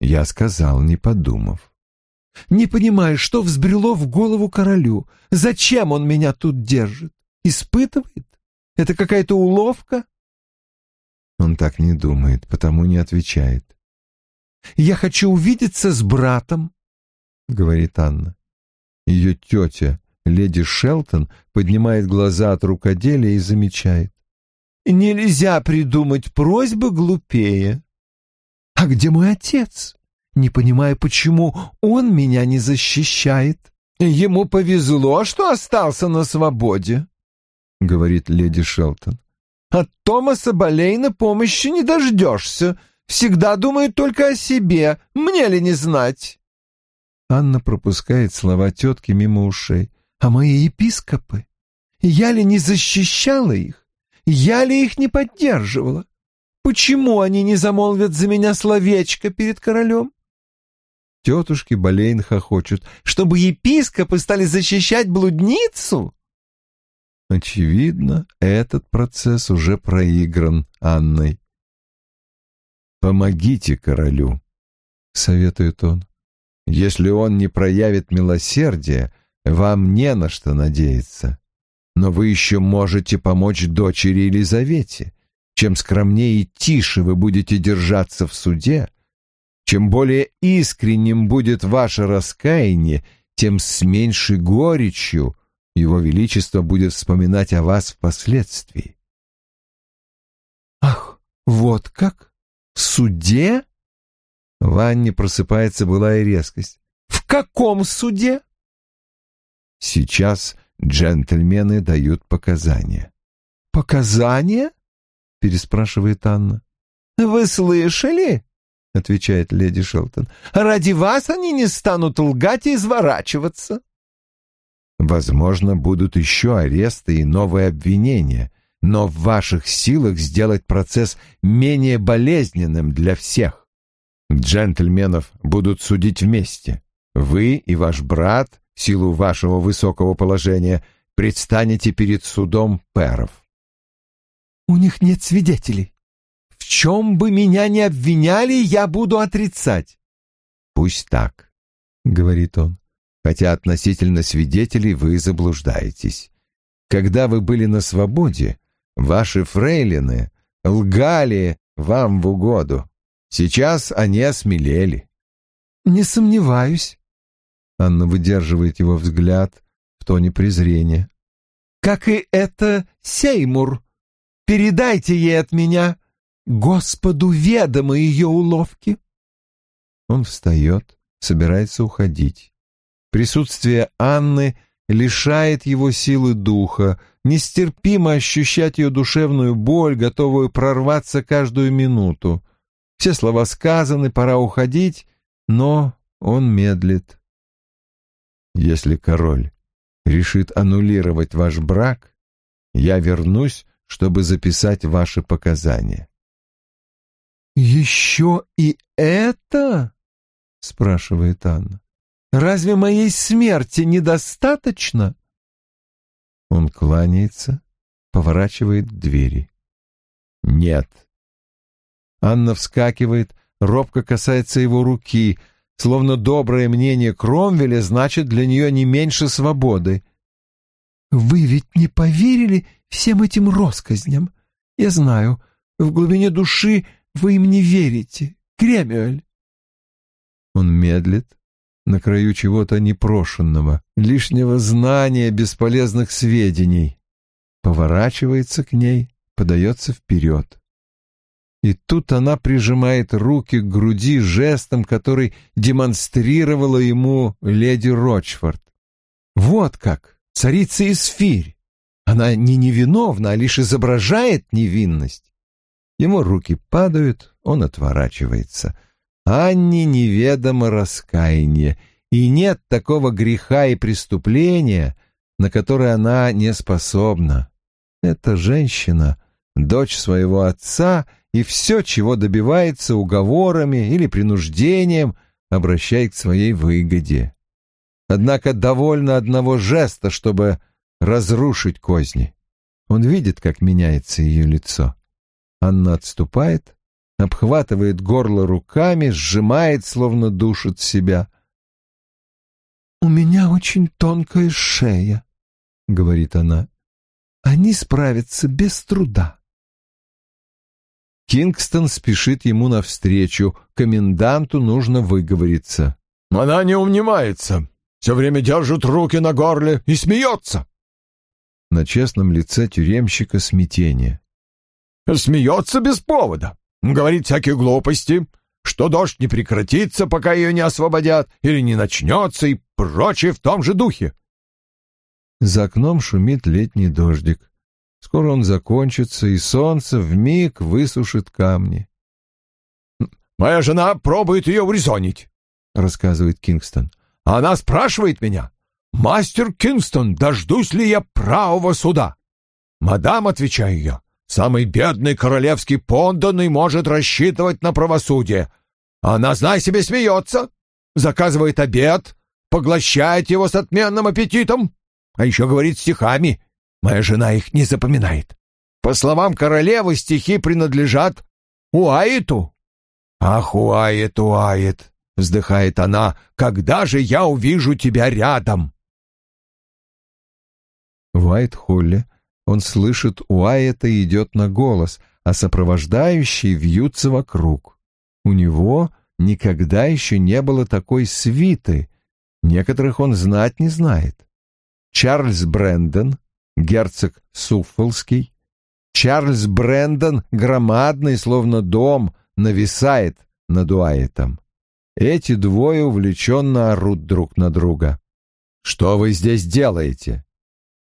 я сказал, не подумав. Не понимаю, что взбрело в голову королю. Зачем он меня тут держит? Испытывает? Это какая-то уловка? Он так не думает, потому не отвечает. «Я хочу увидеться с братом», — говорит Анна. Ее тетя Леди Шелтон поднимает глаза от рукоделия и замечает. «Нельзя придумать просьбы глупее». «А где мой отец? Не понимаю, почему он меня не защищает. Ему повезло, что остался на свободе», — говорит леди Шелтон. «От Томаса Болейна помощи не дождешься. Всегда думает только о себе. Мне ли не знать?» Анна пропускает слова тетки мимо ушей. А мои епископы? Я ли не защищала их? Я ли их не поддерживала? Почему они не замолвят за меня словечко перед королем? Тетушки Болейн хохочут. Чтобы епископы стали защищать блудницу? Очевидно, этот процесс уже проигран Анной. «Помогите королю», — советует он. «Если он не проявит милосердия, вам не на что надеяться. Но вы еще можете помочь дочери Елизавете. Чем скромнее и тише вы будете держаться в суде, чем более искренним будет ваше раскаяние, тем с меньшей горечью его Величество будет вспоминать о вас впоследствии. «Ах, вот как? В суде?» В Анне просыпается былая резкость. «В каком суде?» Сейчас джентльмены дают показания. «Показания?» — переспрашивает Анна. «Вы слышали?» — отвечает леди Шелтон. «Ради вас они не станут лгать и изворачиваться». Возможно, будут еще аресты и новые обвинения, но в ваших силах сделать процесс менее болезненным для всех. Джентльменов будут судить вместе. Вы и ваш брат в силу вашего высокого положения, предстанете перед судом перов. У них нет свидетелей. В чем бы меня ни обвиняли, я буду отрицать. Пусть так, — говорит он, — хотя относительно свидетелей вы заблуждаетесь. Когда вы были на свободе, ваши фрейлины лгали вам в угоду. Сейчас они осмелели. Не сомневаюсь, Анна выдерживает его взгляд в тоне презрения. «Как и это Сеймур. Передайте ей от меня. Господу ведомы ее уловки». Он встает, собирается уходить. Присутствие Анны лишает его силы духа, нестерпимо ощущать ее душевную боль, готовую прорваться каждую минуту. Все слова сказаны, пора уходить, но он медлит. Если король решит аннулировать ваш брак, я вернусь, чтобы записать ваши показания. «Еще и это?» — спрашивает Анна. «Разве моей смерти недостаточно?» Он кланяется, поворачивает к двери. «Нет». Анна вскакивает, робко касается его руки, словно доброе мнение Кромвеля значит для нее не меньше свободы. «Вы ведь не поверили всем этим россказням? Я знаю, в глубине души вы им не верите, Кремюэль. Он медлит, на краю чего-то непрошенного, лишнего знания бесполезных сведений. Поворачивается к ней, подается вперед. И тут она прижимает руки к груди жестом, который демонстрировала ему леди Рочфорд. Вот как, царица Исфирь. Она не невиновна, а лишь изображает невинность. Ему руки падают, он отворачивается. Анне неведомо раскаяние, и нет такого греха и преступления, на которое она не способна. Эта женщина — дочь своего отца, и все, чего добивается уговорами или принуждением, обращает к своей выгоде. Однако довольно одного жеста, чтобы разрушить козни. Он видит, как меняется ее лицо. Анна отступает, обхватывает горло руками, сжимает, словно душит себя. «У меня очень тонкая шея», — говорит она. «Они справятся без труда». Кингстон спешит ему навстречу. Коменданту нужно выговориться. «Она не унимается. Все время держит руки на горле и смеется». На честном лице тюремщика смятение. Смеется без повода. Говорит всякие глупости, что дождь не прекратится, пока ее не освободят, или не начнется, и прочее в том же духе. За окном шумит летний дождик. Скоро он закончится, и солнце вмиг высушит камни. «Моя жена пробует ее урезонить», — рассказывает Кингстон. «Она спрашивает меня, мастер Кингстон, дождусь ли я правого суда?» «Мадам», — отвечаю я, Самый бедный королевский подданный может рассчитывать на правосудие. Она, знай себе, смеется, заказывает обед, поглощает его с отменным аппетитом, а еще говорит стихами. Моя жена их не запоминает. По словам королевы, стихи принадлежат Уаиту. «Ах, Уайт, Уайт!» — вздыхает она. «Когда же я увижу тебя рядом?» Уайт Холли он слышит, Уайета идет на голос, а сопровождающие вьются вокруг. У него никогда еще не было такой свиты, некоторых он знать не знает. Чарльз Брэндон, герцог Суффолский, Чарльз Брэндон, громадный, словно дом, нависает над Уайетом. Эти двое увлеченно орут друг на друга. «Что вы здесь делаете?»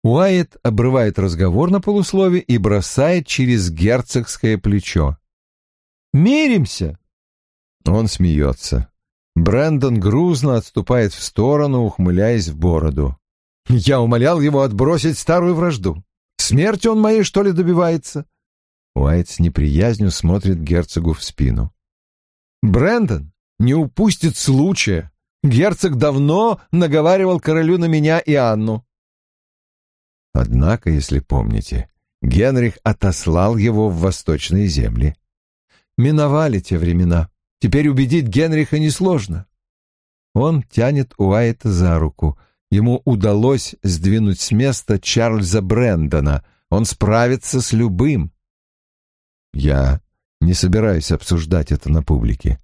Уайт обрывает разговор на полуслове и бросает через герцогское плечо. «Миримся!» Он смеется. Брэндон грузно отступает в сторону, ухмыляясь в бороду. «Я умолял его отбросить старую вражду. Смерти он моей, что ли, добивается?» Уайт с неприязнью смотрит герцогу в спину. «Брэндон не упустит случая. Герцог давно наговаривал королю на меня и Анну. Однако, если помните, Генрих отослал его в восточные земли. Миновали те времена. Теперь убедить Генриха несложно. Он тянет Уайта за руку. Ему удалось сдвинуть с места Чарльза Брэндона. Он справится с любым. Я не собираюсь обсуждать это на публике.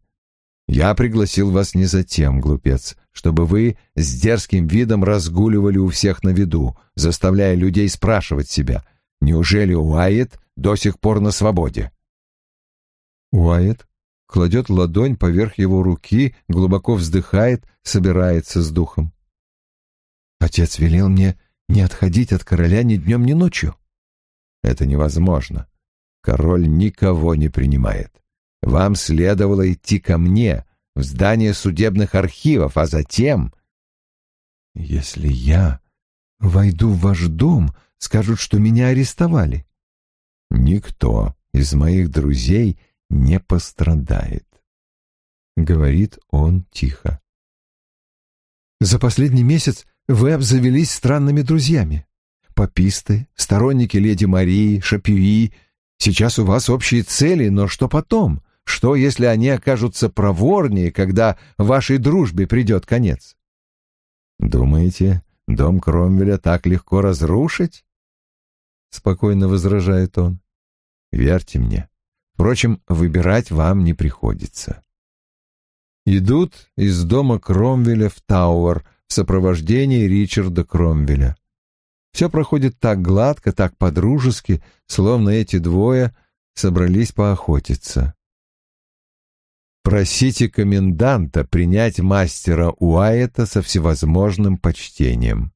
Я пригласил вас не за тем, глупец, чтобы вы с дерзким видом разгуливали у всех на виду, заставляя людей спрашивать себя, неужели Уайет до сих пор на свободе? Уайет кладет ладонь поверх его руки, глубоко вздыхает, собирается с духом. Отец велел мне не отходить от короля ни днем, ни ночью. Это невозможно. Король никого не принимает. Вам следовало идти ко мне, в здание судебных архивов, а затем... Если я войду в ваш дом, скажут, что меня арестовали. Никто из моих друзей не пострадает, — говорит он тихо. За последний месяц вы обзавелись странными друзьями. Пописты, сторонники леди Марии, Шапюи. Сейчас у вас общие цели, но что потом? Что, если они окажутся проворнее, когда вашей дружбе придет конец? Думаете, дом Кромвеля так легко разрушить? Спокойно возражает он. Верьте мне. Впрочем, выбирать вам не приходится. Идут из дома Кромвеля в Тауэр в сопровождении Ричарда Кромвеля. Все проходит так гладко, так подружески, словно эти двое собрались поохотиться. Просите коменданта принять мастера Уайета со всевозможным почтением.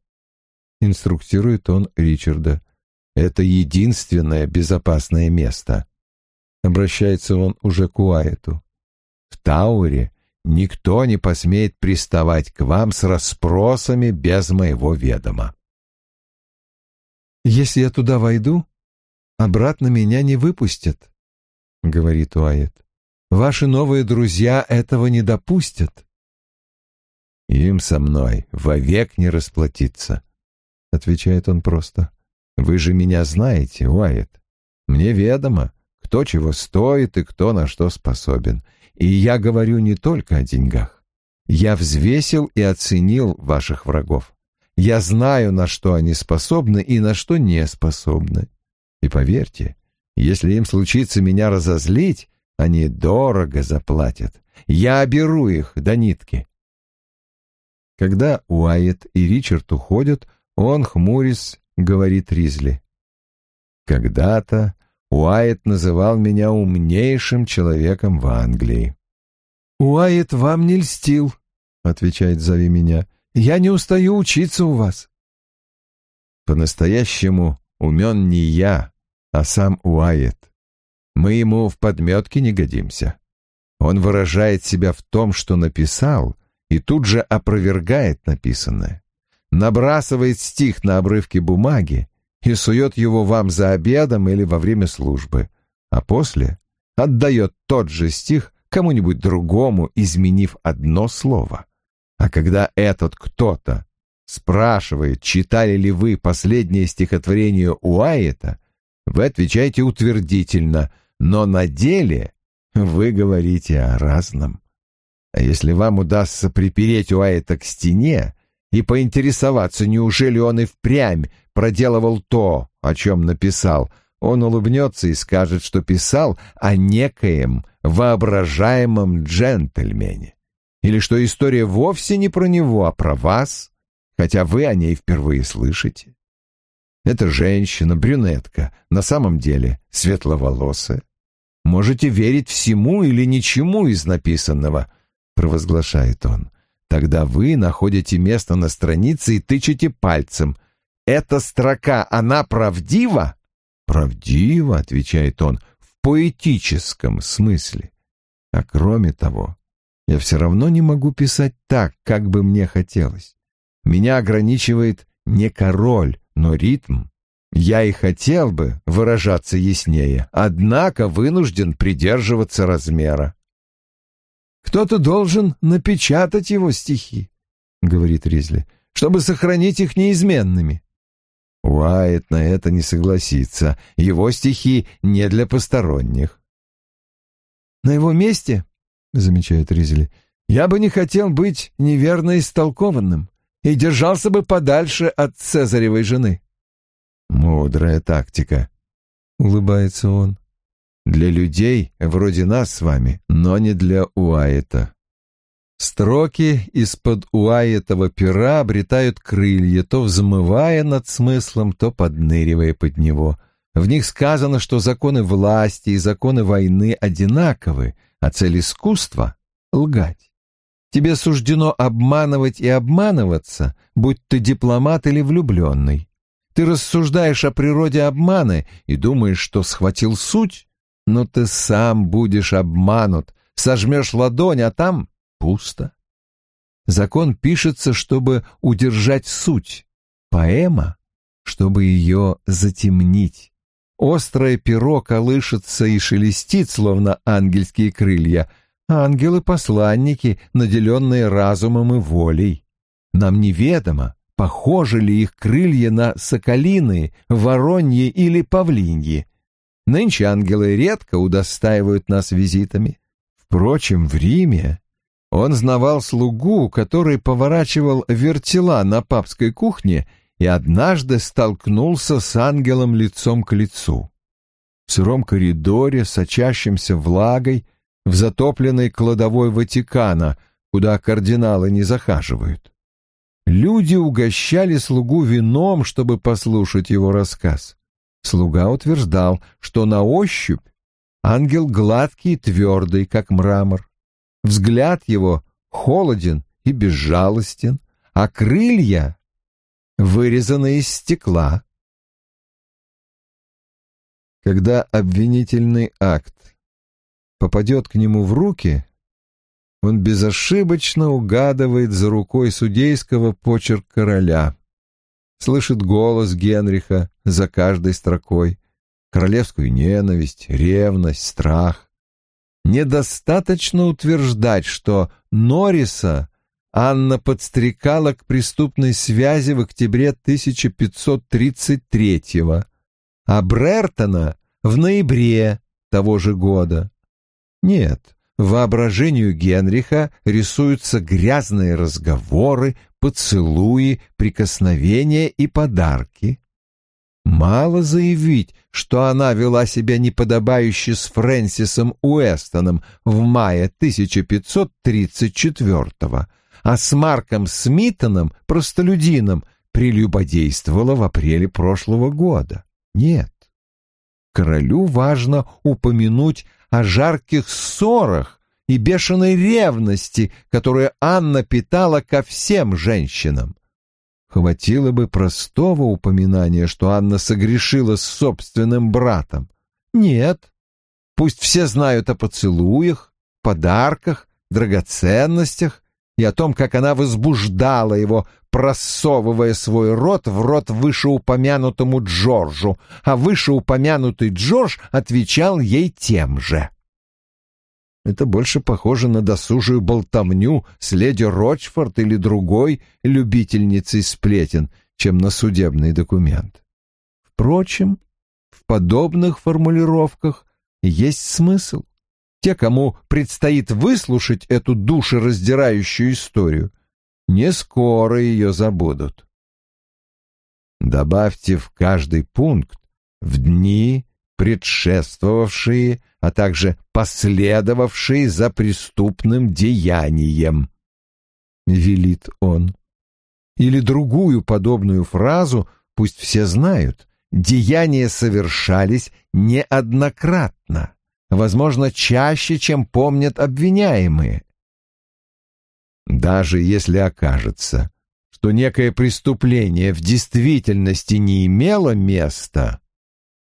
Инструктирует он Ричарда. Это единственное безопасное место. Обращается он уже к Уайту. В Тауре никто не посмеет приставать к вам с расспросами без моего ведома. «Если я туда войду, обратно меня не выпустят», — говорит Уайт. «Ваши новые друзья этого не допустят». «Им со мной вовек не расплатиться», — отвечает он просто. Вы же меня знаете, Уайт. Мне ведомо, кто чего стоит и кто на что способен. И я говорю не только о деньгах. Я взвесил и оценил ваших врагов. Я знаю, на что они способны и на что не способны. И поверьте, если им случится меня разозлить, они дорого заплатят. Я оберу их до нитки. Когда Уайт и Ричард уходят, он, хмурясь, говорит Ризли. Когда-то Уайт называл меня умнейшим человеком в Англии. «Уайт вам не льстил», — отвечает «Зови меня». «Я не устаю учиться у вас». По-настоящему умен не я, а сам Уайт. Мы ему в подметке не годимся. Он выражает себя в том, что написал, и тут же опровергает написанное набрасывает стих на обрывки бумаги и сует его вам за обедом или во время службы, а после отдает тот же стих кому-нибудь другому, изменив одно слово. А когда этот кто-то спрашивает, читали ли вы последнее стихотворение Уайета, вы отвечаете утвердительно, но на деле вы говорите о разном. А если вам удастся припереть Уайета к стене, и поинтересоваться, неужели он и впрямь проделывал то, о чем написал, он улыбнется и скажет, что писал о некоем воображаемом джентльмене, или что история вовсе не про него, а про вас, хотя вы о ней впервые слышите. Эта женщина, брюнетка, на самом деле светловолосая. Можете верить всему или ничему из написанного, провозглашает он. Тогда вы находите место на странице и тычете пальцем. «Эта строка, она правдива?» «Правдива», — отвечает он, — «в поэтическом смысле. А кроме того, я все равно не могу писать так, как бы мне хотелось. Меня ограничивает не король, но ритм. Я и хотел бы выражаться яснее, однако вынужден придерживаться размера. Кто-то должен напечатать его стихи, — говорит Ризли, — чтобы сохранить их неизменными. Уайт на это не согласится. Его стихи не для посторонних. На его месте, — замечает Ризли, — я бы не хотел быть неверно истолкованным и держался бы подальше от Цезаревой жены. Мудрая тактика, — улыбается он для людей вроде нас с вами, но не для Уайта. Строки из-под Уайтова пера обретают крылья, то взмывая над смыслом, то подныривая под него. В них сказано, что законы власти и законы войны одинаковы, а цель искусства — лгать. Тебе суждено обманывать и обманываться, будь ты дипломат или влюбленный. Ты рассуждаешь о природе обмана и думаешь, что схватил суть, но ты сам будешь обманут. Сожмешь ладонь, а там пусто. Закон пишется, чтобы удержать суть. Поэма, чтобы ее затемнить. Острое перо колышется и шелестит, словно ангельские крылья. Ангелы-посланники, наделенные разумом и волей. Нам неведомо, похожи ли их крылья на соколиные, вороньи или павлиньи. Нынче ангелы редко удостаивают нас визитами. Впрочем, в Риме он знавал слугу, который поворачивал вертела на папской кухне и однажды столкнулся с ангелом лицом к лицу. В сыром коридоре, сочащимся влагой, в затопленной кладовой Ватикана, куда кардиналы не захаживают. Люди угощали слугу вином, чтобы послушать его рассказ. Слуга утверждал, что на ощупь ангел гладкий и твердый, как мрамор. Взгляд его холоден и безжалостен, а крылья вырезаны из стекла. Когда обвинительный акт попадет к нему в руки, он безошибочно угадывает за рукой судейского почерк короля, слышит голос Генриха за каждой строкой, королевскую ненависть, ревность, страх. Недостаточно утверждать, что Норриса Анна подстрекала к преступной связи в октябре 1533-го, а Брертона в ноябре того же года. Нет, воображению Генриха рисуются грязные разговоры, поцелуи, прикосновения и подарки. Мало заявить, что она вела себя неподобающе с Фрэнсисом Уэстоном в мае 1534-го, а с Марком Смитоном, простолюдином, прелюбодействовала в апреле прошлого года. Нет. Королю важно упомянуть о жарких ссорах и бешеной ревности, которую Анна питала ко всем женщинам. Хватило бы простого упоминания, что Анна согрешила с собственным братом. Нет. Пусть все знают о поцелуях, подарках, драгоценностях и о том, как она возбуждала его, просовывая свой рот в рот вышеупомянутому Джорджу, а вышеупомянутый Джордж отвечал ей тем же. Это больше похоже на досужую болтовню с леди Рочфорд или другой любительницей сплетен, чем на судебный документ. Впрочем, в подобных формулировках есть смысл. Те, кому предстоит выслушать эту душераздирающую историю, не скоро ее забудут. Добавьте в каждый пункт в дни, предшествовавшие, а также последовавшие за преступным деянием, — велит он. Или другую подобную фразу, пусть все знают, деяния совершались неоднократно, возможно, чаще, чем помнят обвиняемые. Даже если окажется, что некое преступление в действительности не имело места,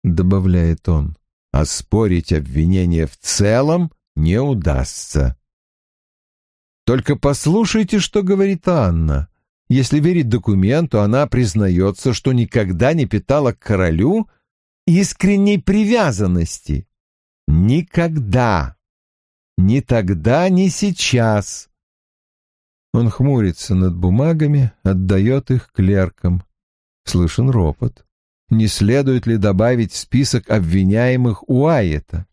добавляет он, оспорить обвинение в целом не удастся. Только послушайте, что говорит Анна. Если верить документу, она признается, что никогда не питала к королю искренней привязанности. Никогда. Ни тогда, ни сейчас. Он хмурится над бумагами, отдает их клеркам. Слышен ропот не следует ли добавить в список обвиняемых Уайета?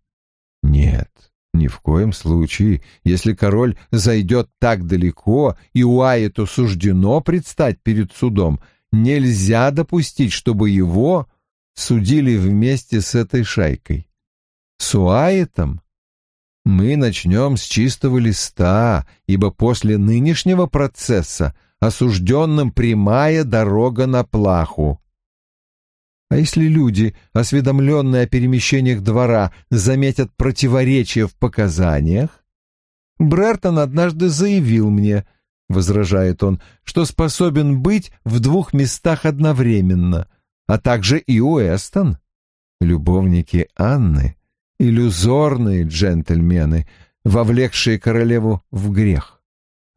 Нет, ни в коем случае. Если король зайдет так далеко, и Уайету суждено предстать перед судом, нельзя допустить, чтобы его судили вместе с этой шайкой. С Уайетом мы начнем с чистого листа, ибо после нынешнего процесса осужденным прямая дорога на плаху. А если люди, осведомленные о перемещениях двора, заметят противоречия в показаниях? Брертон однажды заявил мне, — возражает он, — что способен быть в двух местах одновременно, а также и Уэстон. Любовники Анны — иллюзорные джентльмены, вовлекшие королеву в грех.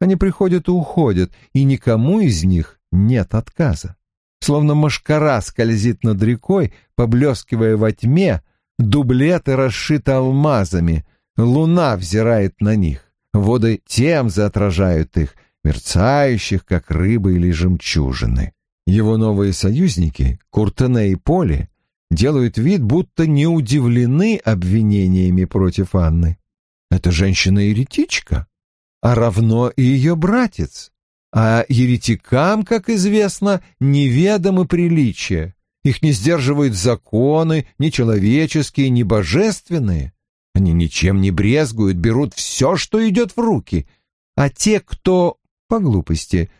Они приходят и уходят, и никому из них нет отказа. Словно машкара скользит над рекой, поблескивая во тьме, дублеты расшиты алмазами, луна взирает на них, воды темзы отражают их, мерцающих, как рыбы или жемчужины. Его новые союзники, Куртене и Поли, делают вид, будто не удивлены обвинениями против Анны. Это женщина-еретичка, а равно и ее братец. А еретикам, как известно, неведомы приличия. Их не сдерживают законы, ни человеческие, ни божественные. Они ничем не брезгуют, берут все, что идет в руки. А те, кто, по глупости,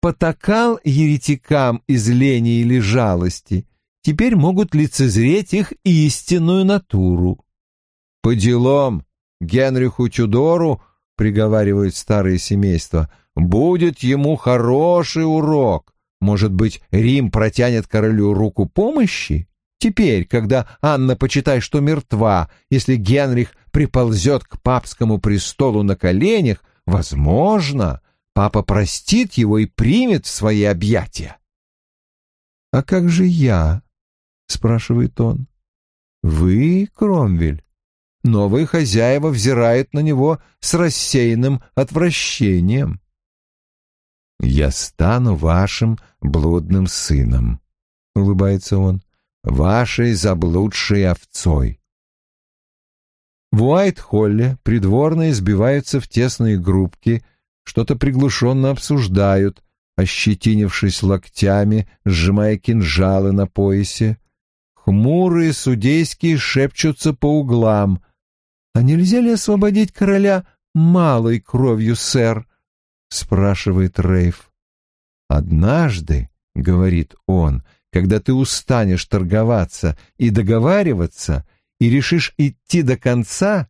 потакал еретикам из лени или жалости, теперь могут лицезреть их истинную натуру. По делам Генриху Тюдору, приговаривают старые семейства, будет ему хороший урок. Может быть, Рим протянет королю руку помощи? Теперь, когда Анна, почитай, что мертва, если Генрих приползет к папскому престолу на коленях, возможно, папа простит его и примет в свои объятия. «А как же я?» — спрашивает он. «Вы, Кромвель?» Новые хозяева взирают на него с рассеянным отвращением. «Я стану вашим блудным сыном», — улыбается он, — «вашей заблудшей овцой». В Уайт-Холле придворные сбиваются в тесные группки, что-то приглушенно обсуждают, ощетинившись локтями, сжимая кинжалы на поясе. Хмурые судейские шепчутся по углам. «А нельзя ли освободить короля малой кровью, сэр?» — спрашивает Рейф. «Однажды, — говорит он, — когда ты устанешь торговаться и договариваться и решишь идти до конца,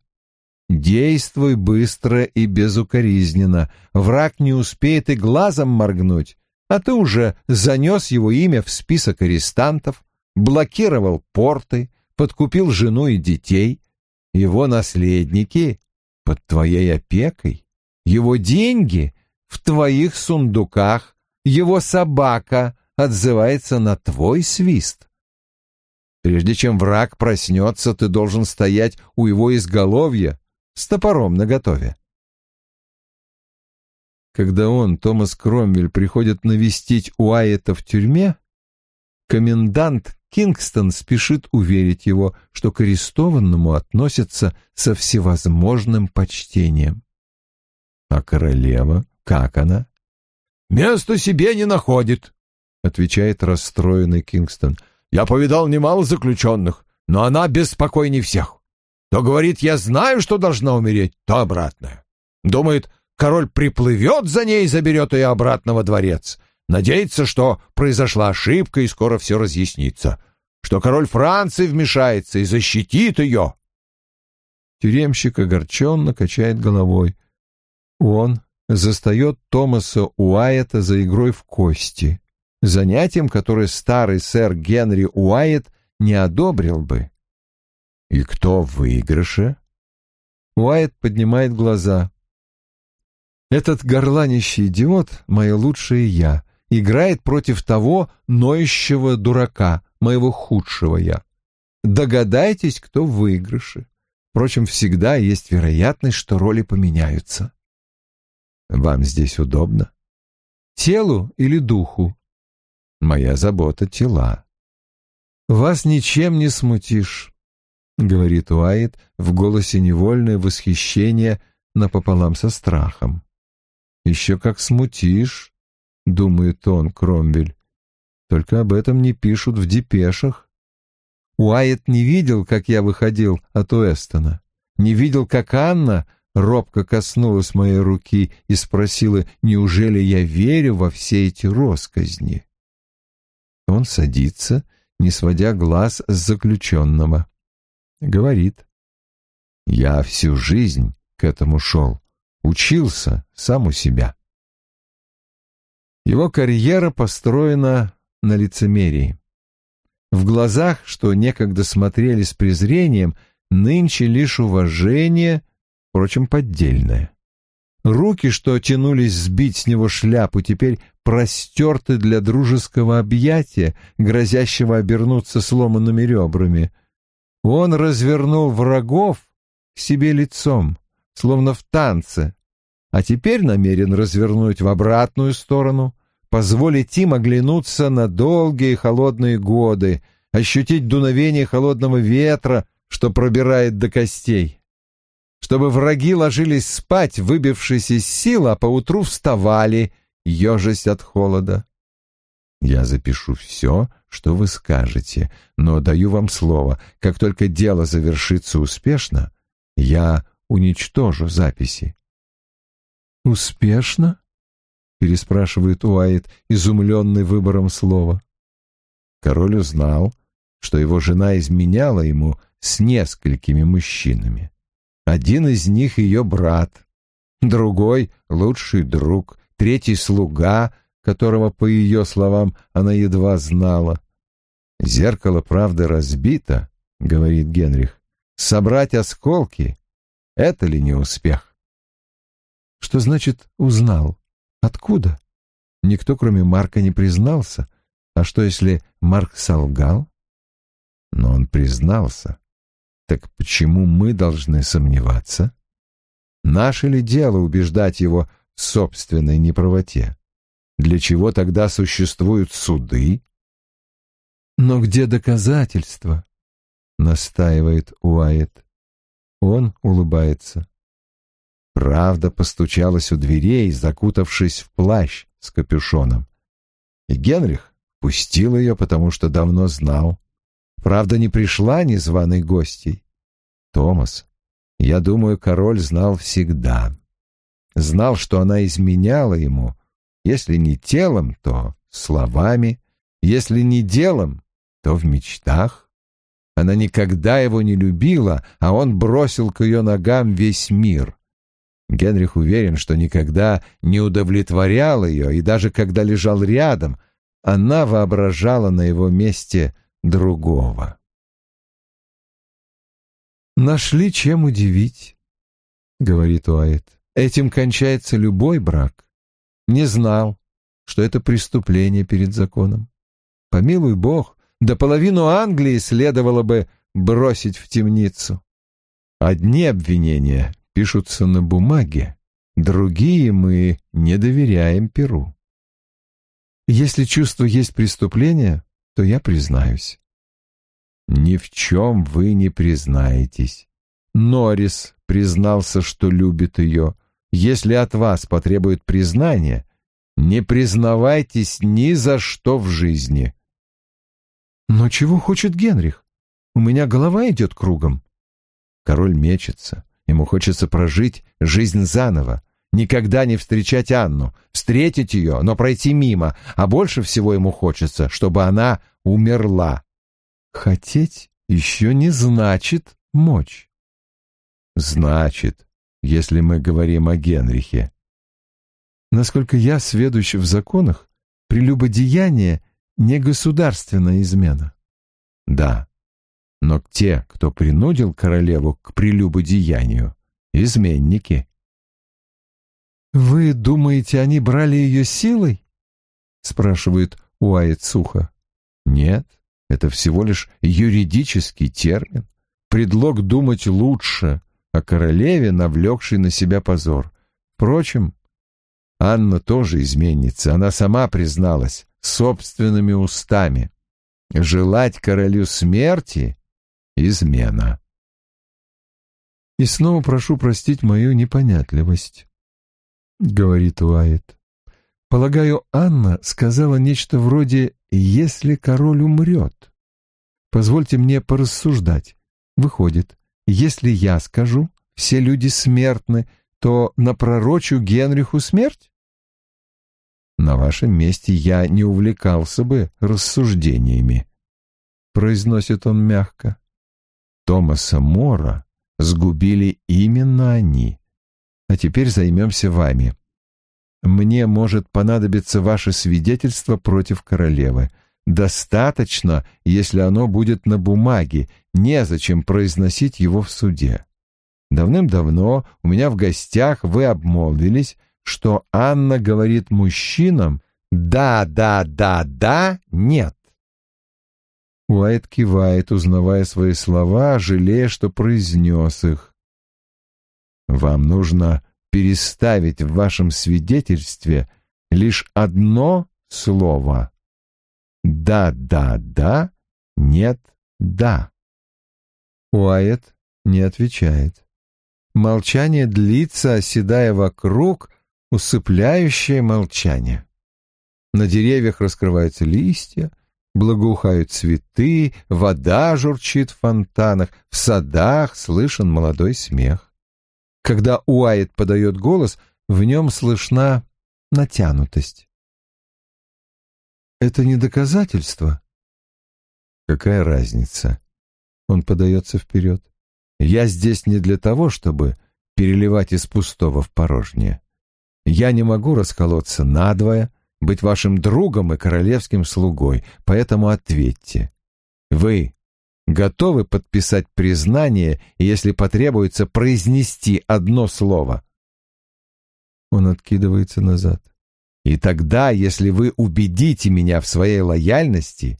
действуй быстро и безукоризненно. Враг не успеет и глазом моргнуть, а ты уже занес его имя в список арестантов, блокировал порты, подкупил жену и детей. Его наследники под твоей опекой, его деньги в твоих сундуках, его собака отзывается на твой свист. Прежде чем враг проснется, ты должен стоять у его изголовья с топором наготове. Когда он, Томас Кромвель, приходит навестить Уайета в тюрьме, комендант Кингстон спешит уверить его, что к арестованному относятся со всевозможным почтением. А королева, как она? «Места себе не находит», — отвечает расстроенный Кингстон. «Я повидал немало заключенных, но она беспокойней всех. То говорит, я знаю, что должна умереть, то обратное. Думает, король приплывет за ней и заберет ее обратно во дворец. Надеется, что произошла ошибка и скоро все разъяснится. Что король Франции вмешается и защитит ее. Тюремщик огорченно качает головой. Он застает Томаса Уайета за игрой в кости, занятием, которое старый сэр Генри Уайет не одобрил бы. «И кто в выигрыше?» Уайт поднимает глаза. «Этот горланищий идиот — мое лучшее я играет против того ноющего дурака, моего худшего я. Догадайтесь, кто в выигрыше. Впрочем, всегда есть вероятность, что роли поменяются. Вам здесь удобно? Телу или духу? Моя забота — тела. Вас ничем не смутишь, — говорит Уайт в голосе невольное восхищение напополам со страхом. Еще как смутишь, думает он, Кромвель. Только об этом не пишут в депешах. Уайт не видел, как я выходил от Уэстона, не видел, как Анна робко коснулась моей руки и спросила, неужели я верю во все эти росказни. Он садится, не сводя глаз с заключенного. Говорит. Я всю жизнь к этому шел, учился сам у себя. Его карьера построена на лицемерии. В глазах, что некогда смотрели с презрением, нынче лишь уважение, впрочем, поддельное. Руки, что тянулись сбить с него шляпу, теперь простерты для дружеского объятия, грозящего обернуться сломанными ребрами. Он развернул врагов к себе лицом, словно в танце, а теперь намерен развернуть в обратную сторону, позволить им оглянуться на долгие холодные годы, ощутить дуновение холодного ветра, что пробирает до костей. Чтобы враги ложились спать, выбившись из сил, а поутру вставали, ежась от холода. Я запишу все, что вы скажете, но даю вам слово, как только дело завершится успешно, я уничтожу записи. «Успешно?» — переспрашивает Уайт, изумленный выбором слова. Король узнал, что его жена изменяла ему с несколькими мужчинами. Один из них ее брат, другой — лучший друг, третий — слуга, которого, по ее словам, она едва знала. «Зеркало, правда, разбито», — говорит Генрих. «Собрать осколки — это ли не успех?» Что значит «узнал»? Откуда? Никто, кроме Марка, не признался. А что, если Марк солгал? Но он признался. Так почему мы должны сомневаться? Наше ли дело убеждать его в собственной неправоте? Для чего тогда существуют суды? Но где доказательства? Настаивает Уайт. Он улыбается. Правда постучалась у дверей, закутавшись в плащ с капюшоном. И Генрих пустил ее, потому что давно знал. Правда, не пришла незваной гостей. Томас, я думаю, король знал всегда. Знал, что она изменяла ему, если не телом, то словами, если не делом, то в мечтах. Она никогда его не любила, а он бросил к ее ногам весь мир. Генрих уверен, что никогда не удовлетворял ее, и даже когда лежал рядом, она воображала на его месте другого. «Нашли чем удивить», — говорит Уайт. «Этим кончается любой брак. Не знал, что это преступление перед законом. Помилуй Бог, до половину Англии следовало бы бросить в темницу. Одни обвинения пишутся на бумаге, другие мы не доверяем перу. Если чувство есть преступление, то я признаюсь. Ни в чем вы не признаетесь. Норрис признался, что любит ее. Если от вас потребует признания, не признавайтесь ни за что в жизни. Но чего хочет Генрих? У меня голова идет кругом. Король мечется. Ему хочется прожить жизнь заново, никогда не встречать Анну, встретить ее, но пройти мимо, а больше всего ему хочется, чтобы она умерла. Хотеть еще не значит мочь. Значит, если мы говорим о Генрихе. Насколько я сведущ в законах, прелюбодеяние не государственная измена. Да, но те, кто принудил королеву к прелюбодеянию, изменники. «Вы думаете, они брали ее силой?» — спрашивает Уайт сухо. «Нет, это всего лишь юридический термин, предлог думать лучше о королеве, навлекшей на себя позор. Впрочем, Анна тоже изменница, она сама призналась собственными устами. Желать королю смерти измена. «И снова прошу простить мою непонятливость», — говорит Уайт. «Полагаю, Анна сказала нечто вроде «если король умрет». Позвольте мне порассуждать. Выходит, если я скажу, все люди смертны, то напророчу Генриху смерть? На вашем месте я не увлекался бы рассуждениями, — произносит он мягко. Томаса Мора сгубили именно они. А теперь займемся вами. Мне может понадобиться ваше свидетельство против королевы. Достаточно, если оно будет на бумаге, незачем произносить его в суде. Давным-давно у меня в гостях вы обмолвились, что Анна говорит мужчинам «да, да, да, да, нет». Уайт кивает, узнавая свои слова, жалея, что произнес их. «Вам нужно переставить в вашем свидетельстве лишь одно слово. Да, да, да, нет, да». Уайт не отвечает. Молчание длится, оседая вокруг, усыпляющее молчание. На деревьях раскрываются листья, благоухают цветы, вода журчит в фонтанах, в садах слышен молодой смех. Когда Уайт подает голос, в нем слышна натянутость. Это не доказательство. Какая разница? Он подается вперед. Я здесь не для того, чтобы переливать из пустого в порожнее. Я не могу расколоться надвое, быть вашим другом и королевским слугой, поэтому ответьте. Вы готовы подписать признание, если потребуется произнести одно слово? Он откидывается назад. И тогда, если вы убедите меня в своей лояльности,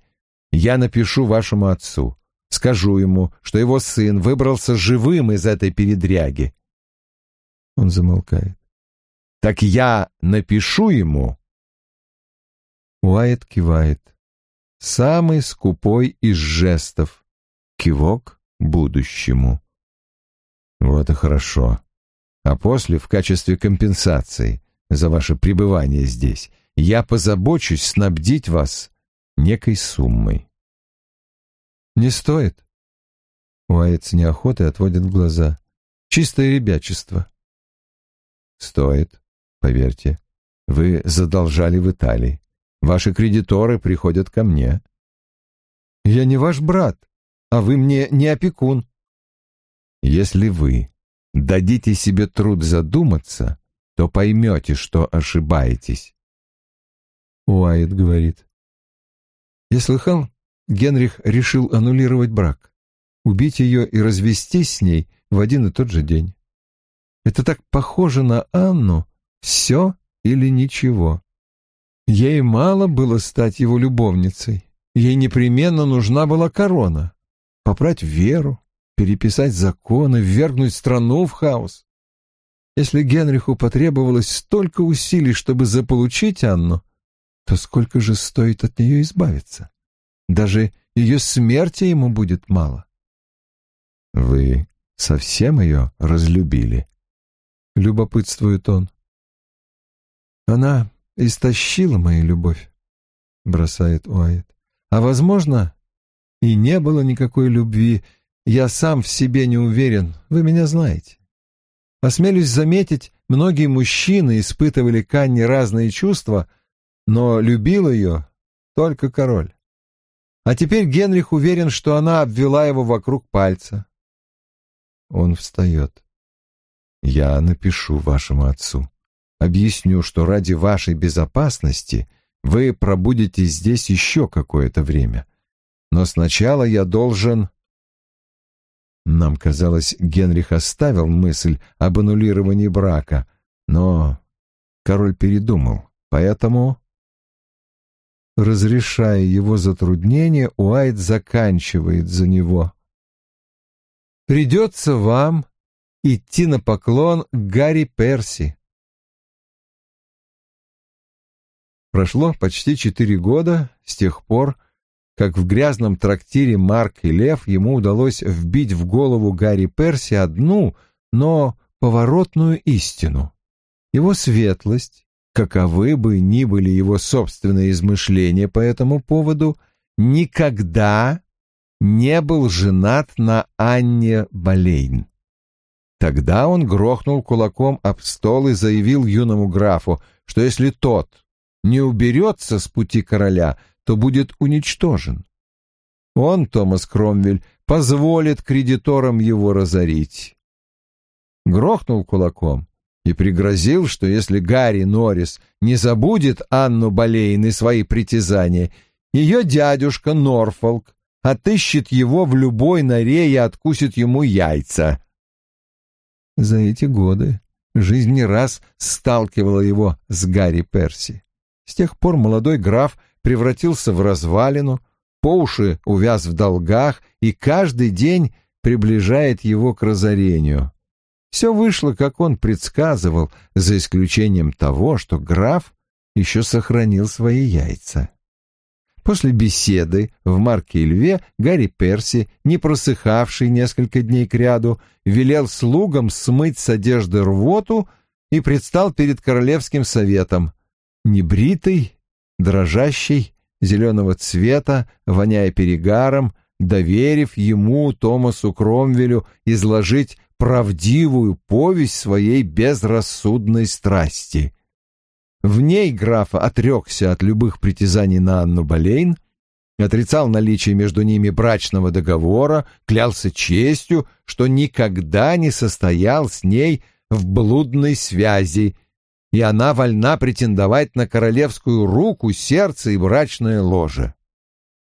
я напишу вашему отцу. Скажу ему, что его сын выбрался живым из этой передряги. Он замолкает. Так я напишу ему. Уайт кивает. Самый скупой из жестов. Кивок будущему. Вот и хорошо. А после, в качестве компенсации за ваше пребывание здесь, я позабочусь снабдить вас некой суммой. Не стоит. Уайт с неохотой отводит глаза. Чистое ребячество. Стоит, поверьте. Вы задолжали в Италии. Ваши кредиторы приходят ко мне. Я не ваш брат, а вы мне не опекун. Если вы дадите себе труд задуматься, то поймете, что ошибаетесь. Уайт говорит. Я слыхал, Генрих решил аннулировать брак, убить ее и развестись с ней в один и тот же день. Это так похоже на Анну, все или ничего. Ей мало было стать его любовницей, ей непременно нужна была корона, попрать веру, переписать законы, ввергнуть страну в хаос. Если Генриху потребовалось столько усилий, чтобы заполучить Анну, то сколько же стоит от нее избавиться? Даже ее смерти ему будет мало. Вы совсем ее разлюбили? Любопытствует он. Она истощила мою любовь, бросает Уайт. А возможно, и не было никакой любви. Я сам в себе не уверен, вы меня знаете. Осмелюсь заметить, многие мужчины испытывали к Анне разные чувства, но любил ее только король. А теперь Генрих уверен, что она обвела его вокруг пальца. Он встает. Я напишу вашему отцу. Объясню, что ради вашей безопасности вы пробудете здесь еще какое-то время. Но сначала я должен... Нам казалось, Генрих оставил мысль об аннулировании брака, но король передумал, поэтому Разрешая его затруднение, Уайт заканчивает за него. «Придется вам идти на поклон Гарри Перси». Прошло почти четыре года с тех пор, как в грязном трактире «Марк и Лев» ему удалось вбить в голову Гарри Перси одну, но поворотную истину. Его светлость каковы бы ни были его собственные измышления по этому поводу, никогда не был женат на Анне Болейн. Тогда он грохнул кулаком об стол и заявил юному графу, что если тот не уберется с пути короля, то будет уничтожен. Он, Томас Кромвель, позволит кредиторам его разорить. Грохнул кулаком и пригрозил, что если Гарри Норрис не забудет Анну Болейн и свои притязания, ее дядюшка Норфолк отыщет его в любой норе и откусит ему яйца. За эти годы жизнь не раз сталкивала его с Гарри Перси. С тех пор молодой граф превратился в развалину, по уши увяз в долгах и каждый день приближает его к разорению. Все вышло, как он предсказывал, за исключением того, что граф еще сохранил свои яйца. После беседы в «Марке и льве» Гарри Перси, не просыхавший несколько дней кряду, велел слугам смыть с одежды рвоту и предстал перед королевским советом, небритый, дрожащий, зеленого цвета, воняя перегаром, доверив ему, Томасу Кромвелю, изложить правдивую повесть своей безрассудной страсти. В ней граф отрекся от любых притязаний на Анну Болейн, отрицал наличие между ними брачного договора, клялся честью, что никогда не состоял с ней в блудной связи, и она вольна претендовать на королевскую руку, сердце и брачное ложе.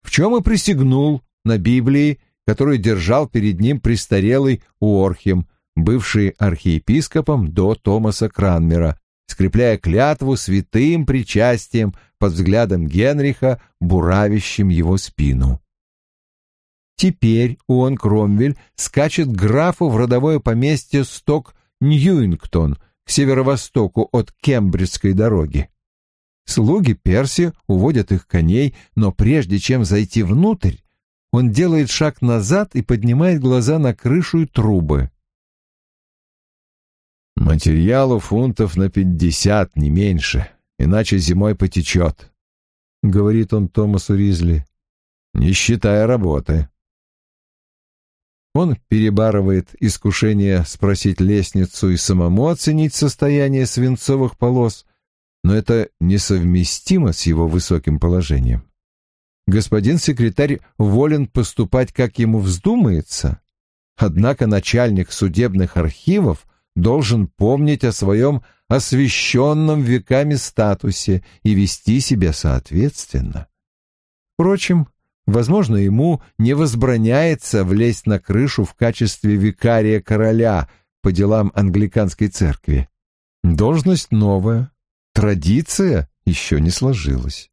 В чем и присягнул на Библии, которую держал перед ним престарелый Уорхем, бывший архиепископом до Томаса Кранмера, скрепляя клятву святым причастием под взглядом Генриха, буравящим его спину. Теперь он, Кромвель, скачет графу в родовое поместье Сток-Ньюингтон к северо-востоку от Кембриджской дороги. Слуги Перси уводят их коней, но прежде чем зайти внутрь, он делает шаг назад и поднимает глаза на крышу и трубы. Материалу фунтов на пятьдесят, не меньше, иначе зимой потечет, — говорит он Томасу Ризли, — не считая работы. Он перебарывает искушение спросить лестницу и самому оценить состояние свинцовых полос, но это несовместимо с его высоким положением. Господин секретарь волен поступать, как ему вздумается, однако начальник судебных архивов — должен помнить о своем освященном веками статусе и вести себя соответственно. Впрочем, возможно, ему не возбраняется влезть на крышу в качестве викария короля по делам англиканской церкви. Должность новая, традиция еще не сложилась.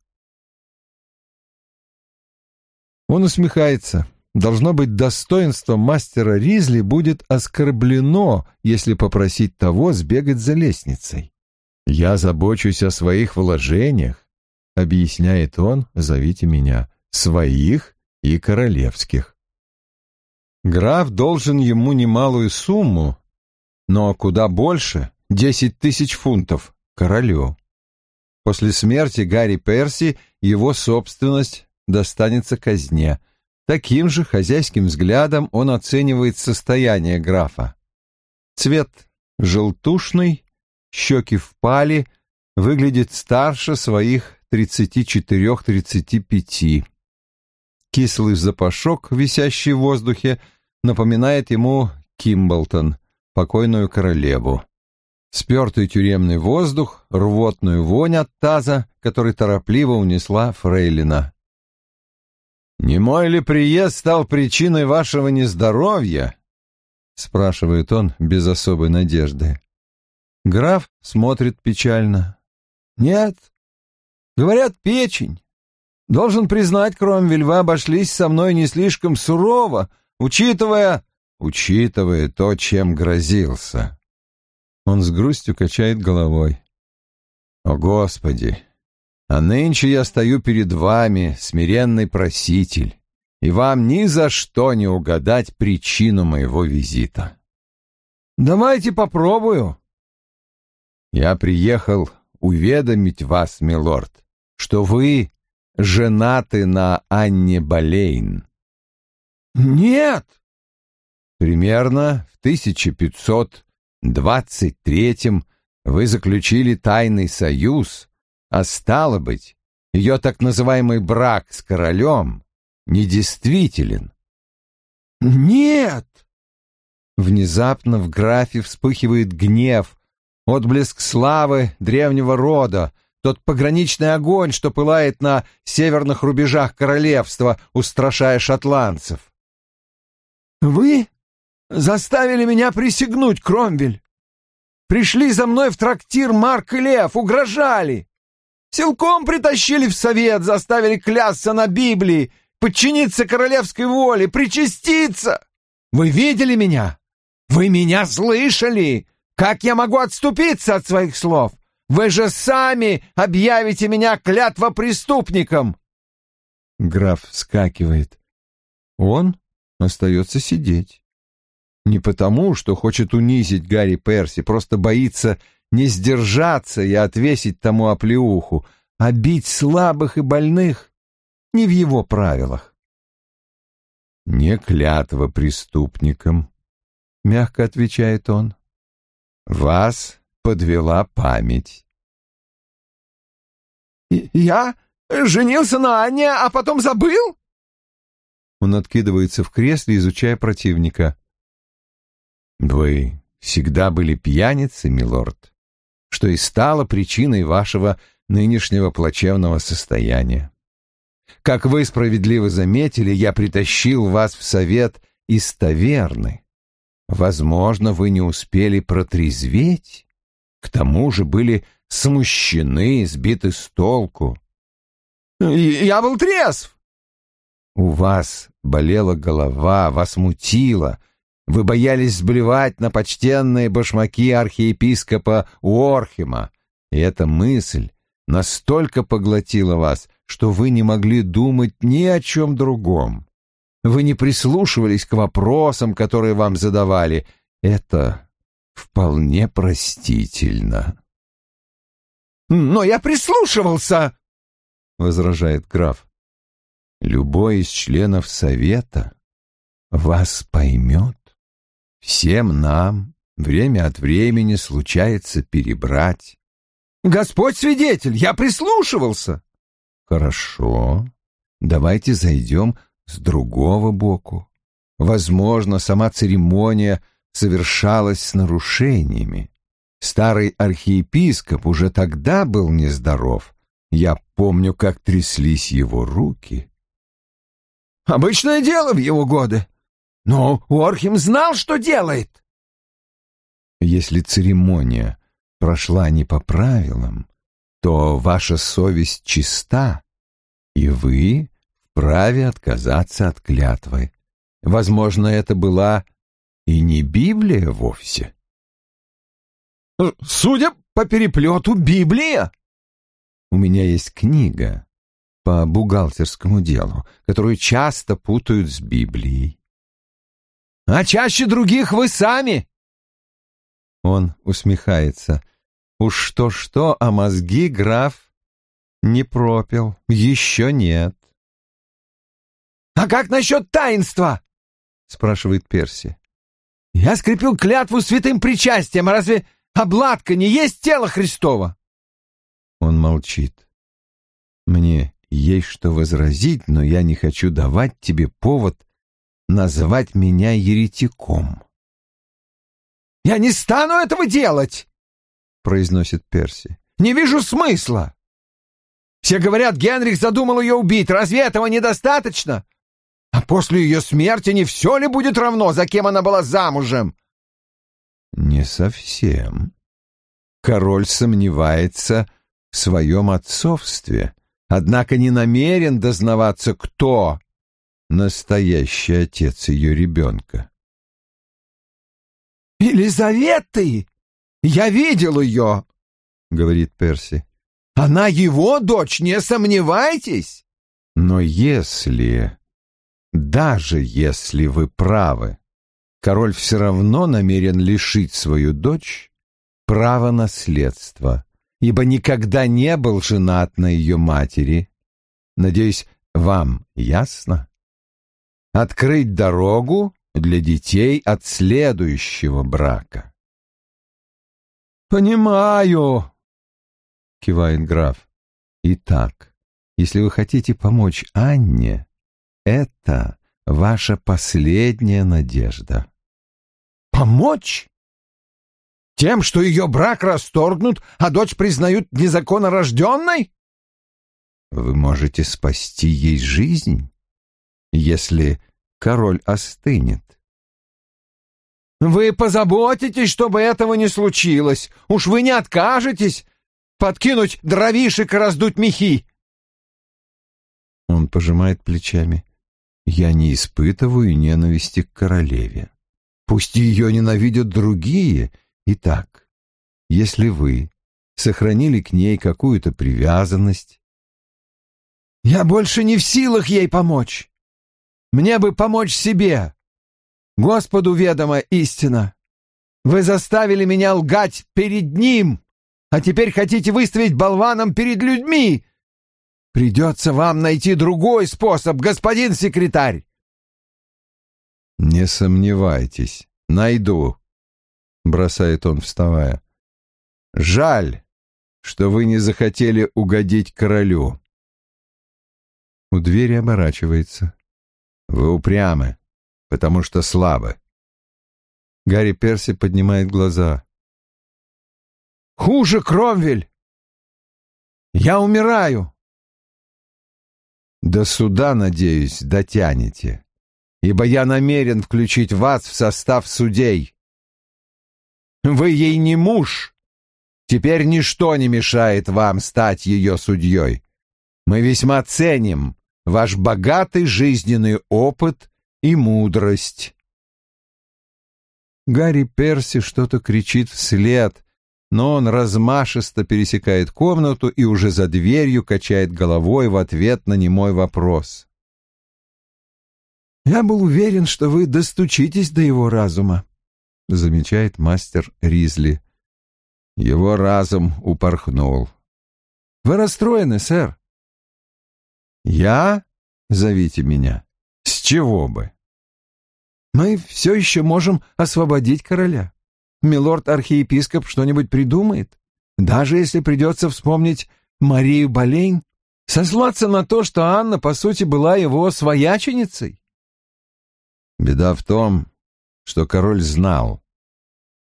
Он усмехается. Должно быть, достоинство мастера Ризли будет оскорблено, если попросить того сбегать за лестницей. «Я забочусь о своих вложениях», — объясняет он, зовите меня, «своих и королевских». Граф должен ему немалую сумму, но куда больше — десять тысяч фунтов королю. После смерти Гарри Перси его собственность достанется казне — Таким же хозяйским взглядом он оценивает состояние графа. Цвет желтушный, щеки впали, выглядит старше своих 34-35. Кислый запашок, висящий в воздухе, напоминает ему Кимблтон, покойную королеву. Спертый тюремный воздух, рвотную вонь от таза, который торопливо унесла Фрейлина. «Не мой ли приезд стал причиной вашего нездоровья?» — спрашивает он без особой надежды. Граф смотрит печально. «Нет. Говорят, печень. Должен признать, Кромвель, вы обошлись со мной не слишком сурово, учитывая...» «Учитывая то, чем грозился». Он с грустью качает головой. «О, Господи! А нынче я стою перед вами, смиренный проситель, и вам ни за что не угадать причину моего визита. Давайте попробую. Я приехал уведомить вас, милорд, что вы женаты на Анне Болейн. Нет. Примерно в 1523 вы заключили тайный союз, а стало быть, ее так называемый брак с королем недействителен. «Нет!» Внезапно в графе вспыхивает гнев, отблеск славы древнего рода, тот пограничный огонь, что пылает на северных рубежах королевства, устрашая шотландцев. «Вы заставили меня присягнуть, Кромвель. Пришли за мной в трактир Марк и Лев, угрожали. Силком притащили в совет, заставили клясться на Библии, подчиниться королевской воле, причаститься. Вы видели меня? Вы меня слышали? Как я могу отступиться от своих слов? Вы же сами объявите меня клятвопреступником!» Граф вскакивает. Он остается сидеть. Не потому, что хочет унизить Гарри Перси, просто боится не сдержаться и отвесить тому оплеуху, а бить слабых и больных не в его правилах. «Не клятва преступникам», — мягко отвечает он. «Вас подвела память. «Я женился на Анне, а потом забыл?» Он откидывается в кресле, изучая противника. «Вы всегда были пьяницей, милорд, что и стало причиной вашего нынешнего плачевного состояния. Как вы справедливо заметили, я притащил вас в совет из таверны. Возможно, вы не успели протрезветь, к тому же были смущены, сбиты с толку. «Я был трезв!» «У вас болела голова, вас мутило, вы боялись сблевать на почтенные башмаки архиепископа Уорхема, и эта мысль настолько поглотила вас, что вы не могли думать ни о чем другом. Вы не прислушивались к вопросам, которые вам задавали. Это вполне простительно. «Но я прислушивался!» — возражает граф. «Любой из членов совета вас поймет. Всем нам время от времени случается перебрать». «Господь свидетель, я прислушивался!» «Хорошо, давайте зайдем с другого боку. Возможно, сама церемония совершалась с нарушениями. Старый архиепископ уже тогда был нездоров. Я помню, как тряслись его руки. Обычное дело в его годы. Но Уорхим знал, что делает. Если церемония прошла не по правилам, то ваша совесть чиста, и вы вправе отказаться от клятвы. Возможно, это была и не Библия вовсе. Судя по переплету, Библия. У меня есть книга по бухгалтерскому делу, которую часто путают с Библией. А чаще других вы сами. Он усмехается. Уж что-что, а мозги граф не пропил. Еще нет. «А как насчет таинства?» — спрашивает Перси. «Я скрепил клятву святым причастием, а разве Обладка не есть тело Христова?» Он молчит. «Мне есть что возразить, но я не хочу давать тебе повод назвать меня еретиком». «Я не стану этого делать!» — произносит Перси. «Не вижу смысла. Все говорят, Генрих задумал ее убить. Разве этого недостаточно? А после ее смерти не все ли будет равно, за кем она была замужем? Не совсем. Король сомневается в своем отцовстве, однако не намерен дознаваться, кто настоящий отец ее ребенка. «Елизаветы! Я видел ее!» — говорит Перси. «Она его дочь, не сомневайтесь!» «Но если, даже если вы правы, король все равно намерен лишить свою дочь права наследства, ибо никогда не был женат на ее матери. Надеюсь, вам ясно? Открыть дорогу для детей от следующего брака. «Понимаю», — кивает граф. «Итак, если вы хотите помочь Анне, это ваша последняя надежда». Помочь? Тем, что ее брак расторгнут, а дочь признают незаконно рожденной? Вы можете спасти ей жизнь, если король остынет. Вы позаботитесь, чтобы этого не случилось. Уж вы не откажетесь подкинуть дровишек и раздуть мехи. Он пожимает плечами. Я не испытываю ненависти к королеве. Пусть ее ненавидят другие. Итак, если вы сохранили к ней какую-то привязанность... Я больше не в силах ей помочь. Мне бы помочь себе. Господу ведома истина. Вы заставили меня лгать перед Ним, а теперь хотите выставить болваном перед людьми. Придется вам найти другой способ, господин секретарь. Не сомневайтесь, найду, бросает он, вставая. Жаль, что вы не захотели угодить королю. У двери оборачивается. Вы упрямы потому что слабы. Гарри Перси поднимает глаза. «Хуже, Кромвель! Я умираю!» «До суда, надеюсь, дотянете, ибо я намерен включить вас в состав судей. Вы ей не муж, теперь ничто не мешает вам стать ее судьей. Мы весьма ценим ваш богатый жизненный опыт и мудрость. Гарри Перси что-то кричит вслед, но он размашисто пересекает комнату и уже за дверью качает головой в ответ на немой вопрос. «Я был уверен, что вы достучитесь до его разума», — замечает мастер Ризли. Его разум упорхнул. «Вы расстроены, сэр?» «Я? Зовите меня. С чего бы? Мы все еще можем освободить короля. Милорд-архиепископ что-нибудь придумает. Даже если придется вспомнить Марию Болейн, сослаться на то, что Анна, по сути, была его свояченицей. Беда в том, что король знал.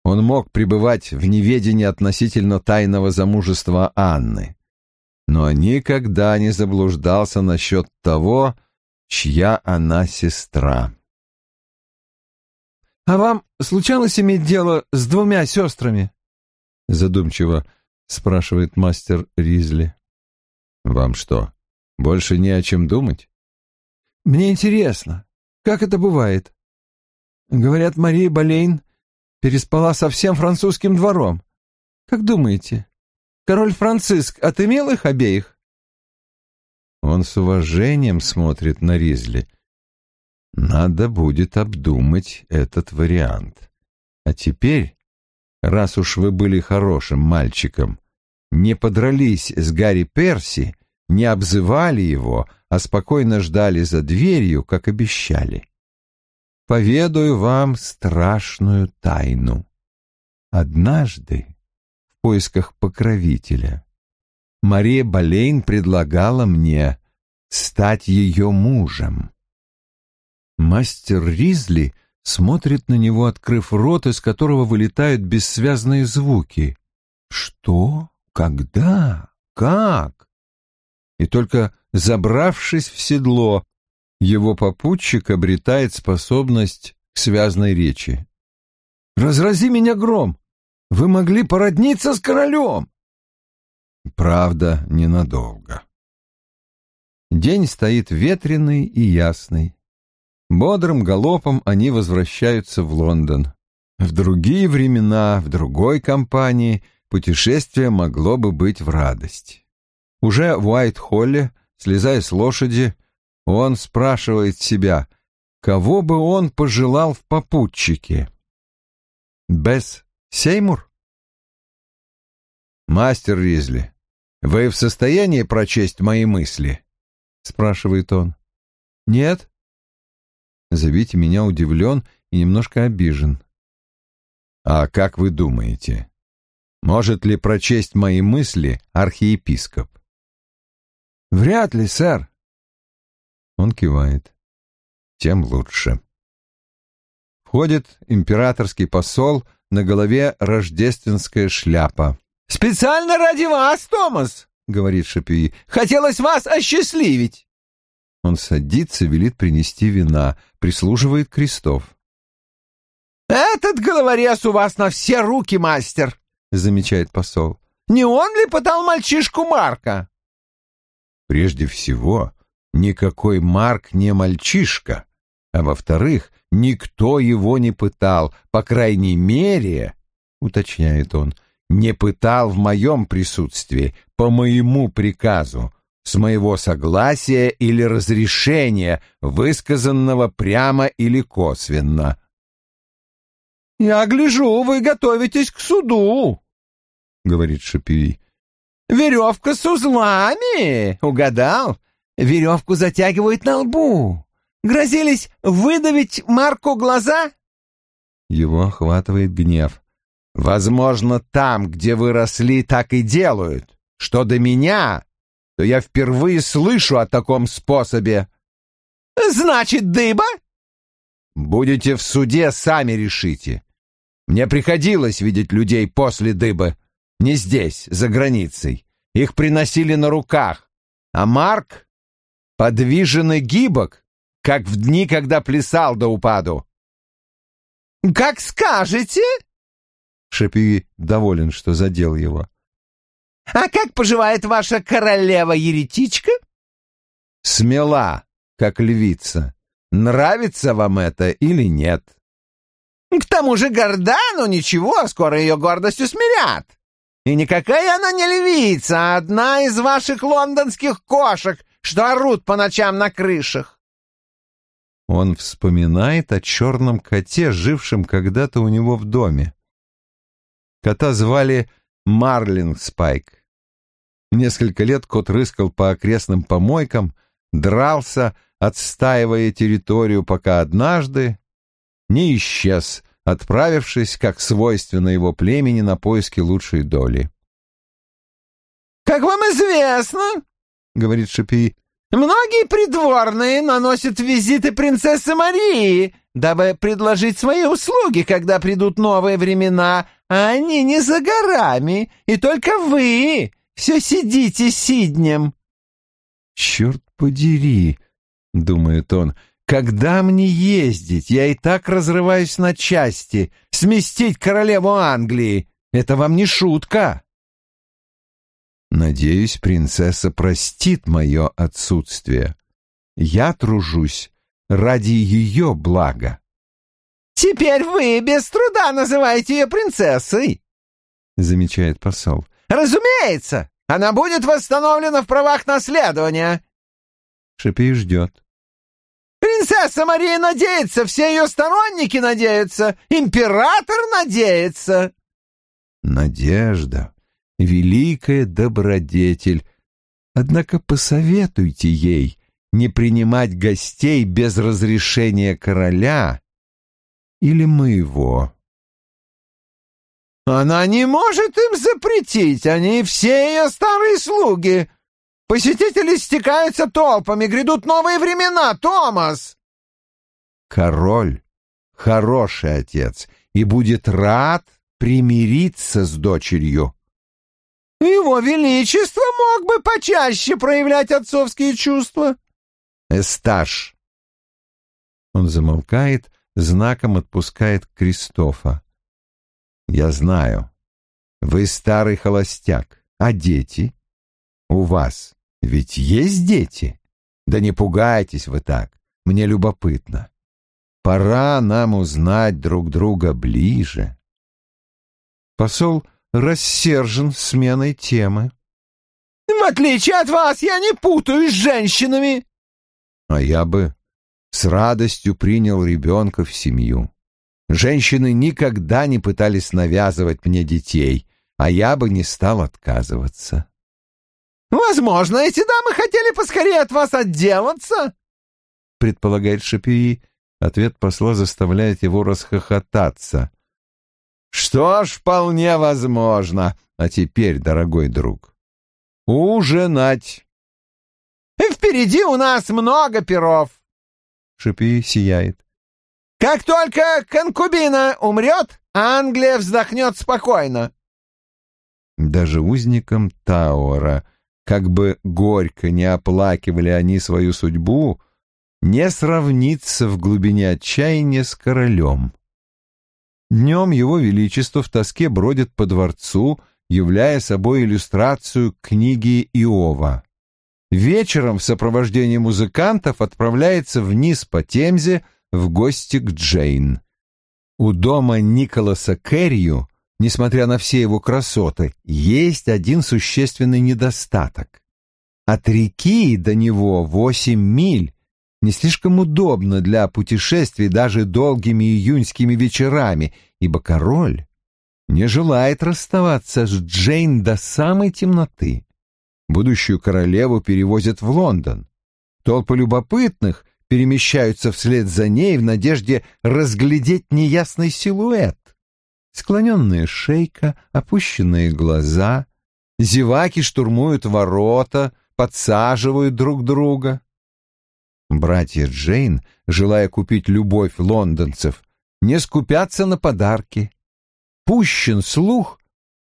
Он мог пребывать в неведении относительно тайного замужества Анны, но никогда не заблуждался насчет того, чья она сестра. «А вам случалось иметь дело с двумя сестрами?» Задумчиво спрашивает мастер Ризли. «Вам что, больше не о чем думать?» «Мне интересно, как это бывает? Говорят, Мария Болейн переспала со всем французским двором. Как думаете, король Франциск отымел их обеих?» Он с уважением смотрит на Ризли. Надо будет обдумать этот вариант. А теперь, раз уж вы были хорошим мальчиком, не подрались с Гарри Перси, не обзывали его, а спокойно ждали за дверью, как обещали. Поведаю вам страшную тайну. Однажды, в поисках покровителя, Мария Болейн предлагала мне стать ее мужем. Мастер Ризли смотрит на него, открыв рот, из которого вылетают бессвязные звуки. Что? Когда? Как? И только забравшись в седло, его попутчик обретает способность к связной речи. «Разрази меня гром! Вы могли породниться с королем!» Правда, ненадолго. День стоит ветреный и ясный. Бодрым галопом они возвращаются в Лондон. В другие времена, в другой компании путешествие могло бы быть в радость. Уже в Уайт-Холле, слезая с лошади, он спрашивает себя, кого бы он пожелал в попутчике. Бесс Сеймур? «Мастер Ризли, вы в состоянии прочесть мои мысли?» — спрашивает он. «Нет», Зовите меня удивлен и немножко обижен. А как вы думаете, может ли прочесть мои мысли архиепископ? Вряд ли, сэр. Он кивает. Тем лучше. Входит императорский посол, на голове рождественская шляпа. «Специально ради вас, Томас!» — говорит Шапюи. «Хотелось вас осчастливить!» Он садится, велит принести вина, прислуживает Крестов. «Этот головорез у вас на все руки, мастер», — замечает посол. «Не он ли пытал мальчишку Марка?» Прежде всего, никакой Марк не мальчишка, а во-вторых, никто его не пытал, по крайней мере, — уточняет он, — не пытал в моем присутствии, по моему приказу, с моего согласия или разрешения, высказанного прямо или косвенно. «Я гляжу, вы готовитесь к суду», — говорит Шапири. «Веревка с узлами! Угадал? Веревку затягивают на лбу. Грозились выдавить Марку глаза?» Его охватывает гнев. «Возможно, там, где вы росли, так и делают. Что до меня, то я впервые слышу о таком способе». «Значит, дыба?» «Будете в суде, сами решите. Мне приходилось видеть людей после дыбы. Не здесь, за границей. Их приносили на руках. А Марк подвижен и гибок, как в дни, когда плясал до упаду. «Как скажете!» Шапи доволен, что задел его. «А как поживает ваша королева-еретичка?» «Смела, как львица. Нравится вам это или нет?» К тому же горда, но ничего, скоро ее гордость усмирят. И никакая она не львица, а одна из ваших лондонских кошек, что орут по ночам на крышах. Он вспоминает о черном коте, жившем когда-то у него в доме. Кота звали Марлин Спайк. Несколько лет кот рыскал по окрестным помойкам, дрался, отстаивая территорию, пока однажды, не исчез, отправившись, как свойственно его племени, на поиски лучшей доли. «Как вам известно, — говорит Шапи, — многие придворные наносят визиты принцессы Марии, дабы предложить свои услуги, когда придут новые времена, а они не за горами, и только вы все сидите сиднем». «Черт подери!» — думает он — когда мне ездить? Я и так разрываюсь на части. Сместить королеву Англии — это вам не шутка. Надеюсь, принцесса простит мое отсутствие. Я тружусь ради ее блага. «Теперь вы без труда называете ее принцессой», — замечает посол. «Разумеется, она будет восстановлена в правах наследования». Шипи ждет. Принцесса Мария надеется, все ее сторонники надеются, император надеется. Надежда — великая добродетель. Однако посоветуйте ей не принимать гостей без разрешения короля или моего. Она не может им запретить, они все ее старые слуги. Посетители стекаются толпами, грядут новые времена, Томас!» Король — хороший отец и будет рад примириться с дочерью. «Его Величество мог бы почаще проявлять отцовские чувства». «Эстаж!» Он замолкает, знаком отпускает Кристофа. «Я знаю. Вы старый холостяк, а дети? У вас ведь есть дети? Да не пугайтесь вы так, мне любопытно. Пора нам узнать друг друга ближе. Посол рассержен сменой темы. В отличие от вас, я не путаюсь с женщинами. А я бы с радостью принял ребенка в семью. Женщины никогда не пытались навязывать мне детей, а я бы не стал отказываться. «Возможно, эти дамы хотели поскорее от вас отделаться», — предполагает Шапии. Ответ посла заставляет его расхохотаться. «Что ж, вполне возможно. А теперь, дорогой друг, ужинать!» «Впереди у нас много перов!» Шипи сияет. «Как только конкубина умрет, Англия вздохнет спокойно!» Даже узникам Тауэра как бы горько не оплакивали они свою судьбу, не сравнится в глубине отчаяния с королем. Днем его величество в тоске бродит по дворцу, являя собой иллюстрацию книги Иова. Вечером в сопровождении музыкантов отправляется вниз по Темзе в гости к Джейн. У дома Николаса Керрию, несмотря на все его красоты, есть один существенный недостаток. От реки до него восемь миль, не слишком удобно для путешествий даже долгими июньскими вечерами, ибо король не желает расставаться с Джейн до самой темноты. Будущую королеву перевозят в Лондон. Толпы любопытных перемещаются вслед за ней в надежде разглядеть неясный силуэт. Склоненная шейка, опущенные глаза, зеваки штурмуют ворота, подсаживают друг друга. Братья Джейн, желая купить любовь лондонцев, не скупятся на подарки. Пущен слух,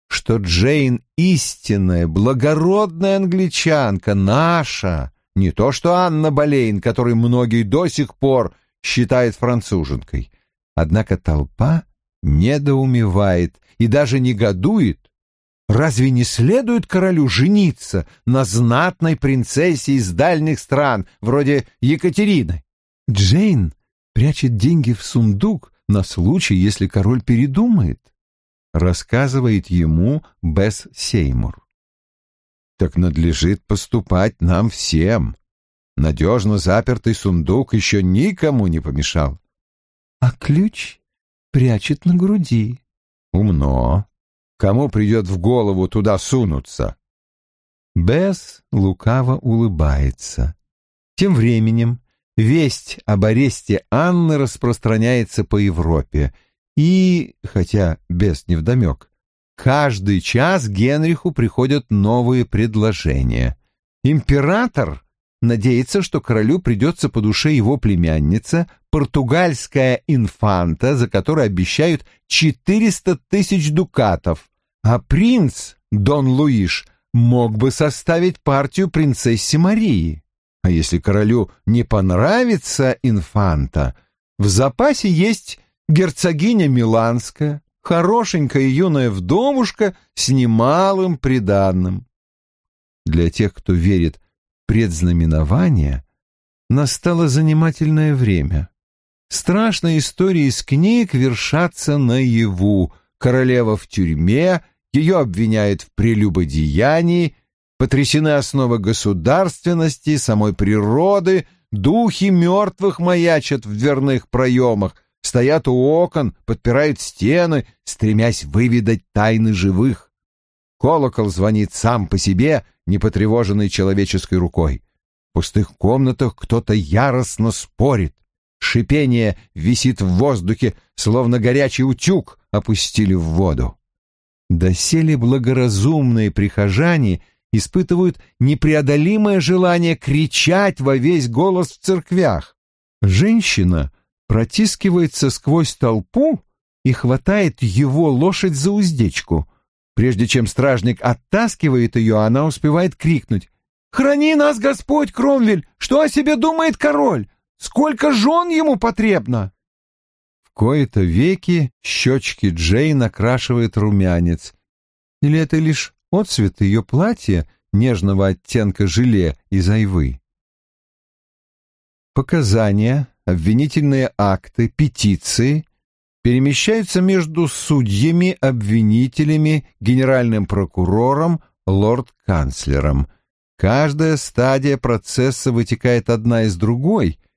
что Джейн истинная, благородная англичанка, наша, не то что Анна Болейн, которой многие до сих пор считают француженкой. Однако толпа недоумевает и даже негодует, Разве не следует королю жениться на знатной принцессе из дальних стран, вроде Екатерины? Джейн прячет деньги в сундук на случай, если король передумает, рассказывает ему Бесс Сеймур. Так надлежит поступать нам всем. Надежно запертый сундук еще никому не помешал. А ключ прячет на груди. Умно. Кому придет в голову туда сунуться? Бесс лукаво улыбается. Тем временем весть об аресте Анны распространяется по Европе, и, хотя Бесс невдомек, каждый час Генриху приходят новые предложения. Император надеется, что королю придется по душе его племянница, португальская инфанта, за которую обещают 400 тысяч дукатов, а принц, Дон Луиш, мог бы составить партию принцессе Марии. А если королю не понравится инфанта, в запасе есть герцогиня Миланская, хорошенькая юная вдовушка с немалым приданным. Для тех, кто верит в предзнаменование, настало занимательное время. Страшные истории из книг вершатся наяву. Королева в тюрьме, ее обвиняют в прелюбодеянии, потрясены основы государственности, самой природы, духи мертвых маячат в дверных проемах, стоят у окон, подпирают стены, стремясь выведать тайны живых. Колокол звонит сам по себе, не потревоженный человеческой рукой. В пустых комнатах кто-то яростно спорит. Шипение висит в воздухе, словно горячий утюг опустили в воду. Доселе благоразумные прихожане испытывают непреодолимое желание кричать во весь голос в церквях. Женщина протискивается сквозь толпу и хватает его лошадь за уздечку. Прежде чем стражник оттаскивает ее, она успевает крикнуть «Храни нас, Господь, Кромвель! Что о себе думает король? Сколько жен ему потребно?» кои-то веки щечки Джейн окрашивает румянец. Или это лишь отцвет ее платья нежного оттенка желе из айвы? Показания, обвинительные акты, петиции перемещаются между судьями, обвинителями, генеральным прокурором, лорд-канцлером. Каждая стадия процесса вытекает одна из другой —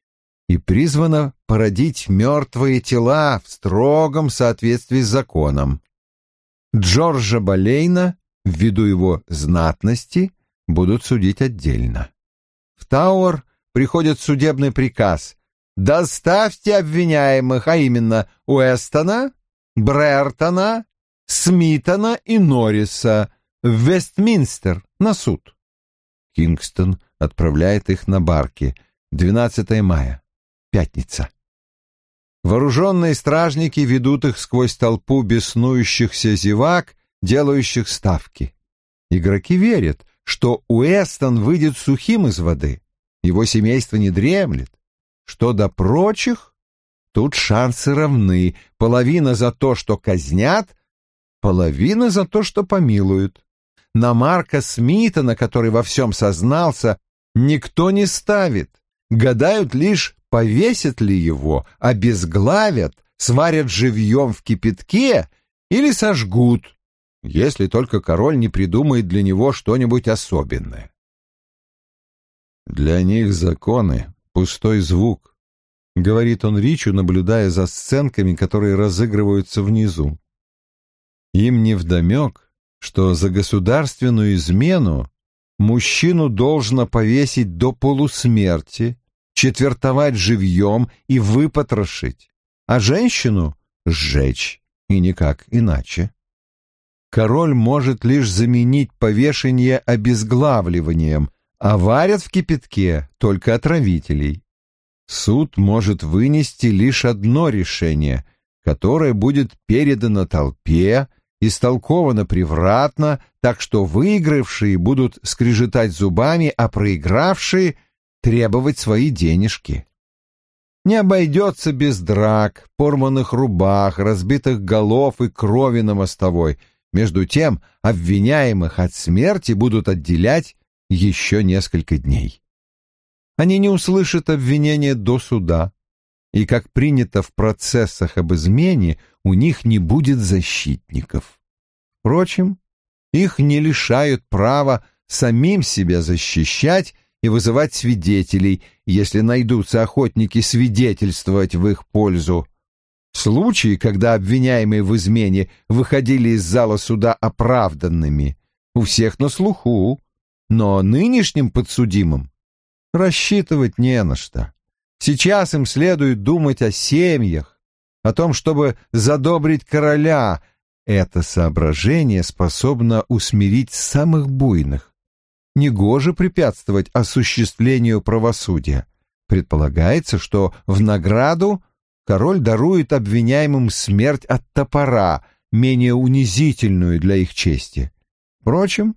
и призвана породить мертвые тела в строгом соответствии с законом. Джорджа Болейна, ввиду его знатности, будут судить отдельно. В Тауэр приходит судебный приказ «Доставьте обвиняемых, а именно Уэстона, Брертона, Смитона и Норриса в Вестминстер на суд». Кингстон отправляет их на барки. 12 мая пятница. Вооруженные стражники ведут их сквозь толпу беснующихся зевак, делающих ставки. Игроки верят, что Уэстон выйдет сухим из воды, его семейство не дремлет. Что до прочих, Тут шансы равны. Половина за то, что казнят, половина за то, что помилуют. На Марка Смитона, который во всем сознался, никто не ставит. Гадают лишь, повесят ли его, обезглавят, сварят живьем в кипятке или сожгут, если только король не придумает для него что-нибудь особенное. Для них законы — пустой звук, — говорит он Ричу, наблюдая за сценками, которые разыгрываются внизу. Им невдомек, что за государственную измену мужчину должно повесить до полусмерти, четвертовать живьем и выпотрошить, а женщину — сжечь, и никак иначе. Король может лишь заменить повешение обезглавливанием, а варят в кипятке только отравителей. Суд может вынести лишь одно решение, которое будет передано толпе, истолковано превратно, так что выигравшие будут скрежетать зубами, а проигравшие — требовать свои денежки. Не обойдется без драк, порванных рубах, разбитых голов и крови на мостовой. Между тем обвиняемых от смерти будут отделять еще несколько дней. Они не услышат обвинения до суда, и, как принято в процессах об измене, у них не будет защитников. Впрочем, их не лишают права самим себя защищать и вызывать свидетелей, если найдутся охотники свидетельствовать в их пользу. Случаи, когда обвиняемые в измене выходили из зала суда оправданными, у всех на слуху, но нынешним подсудимым рассчитывать не на что. Сейчас им следует думать о семьях, о том, чтобы задобрить короля. Это соображение способно усмирить самых буйных. Негоже препятствовать осуществлению правосудия. Предполагается, что в награду король дарует обвиняемым смерть от топора, менее унизительную для их чести. Впрочем,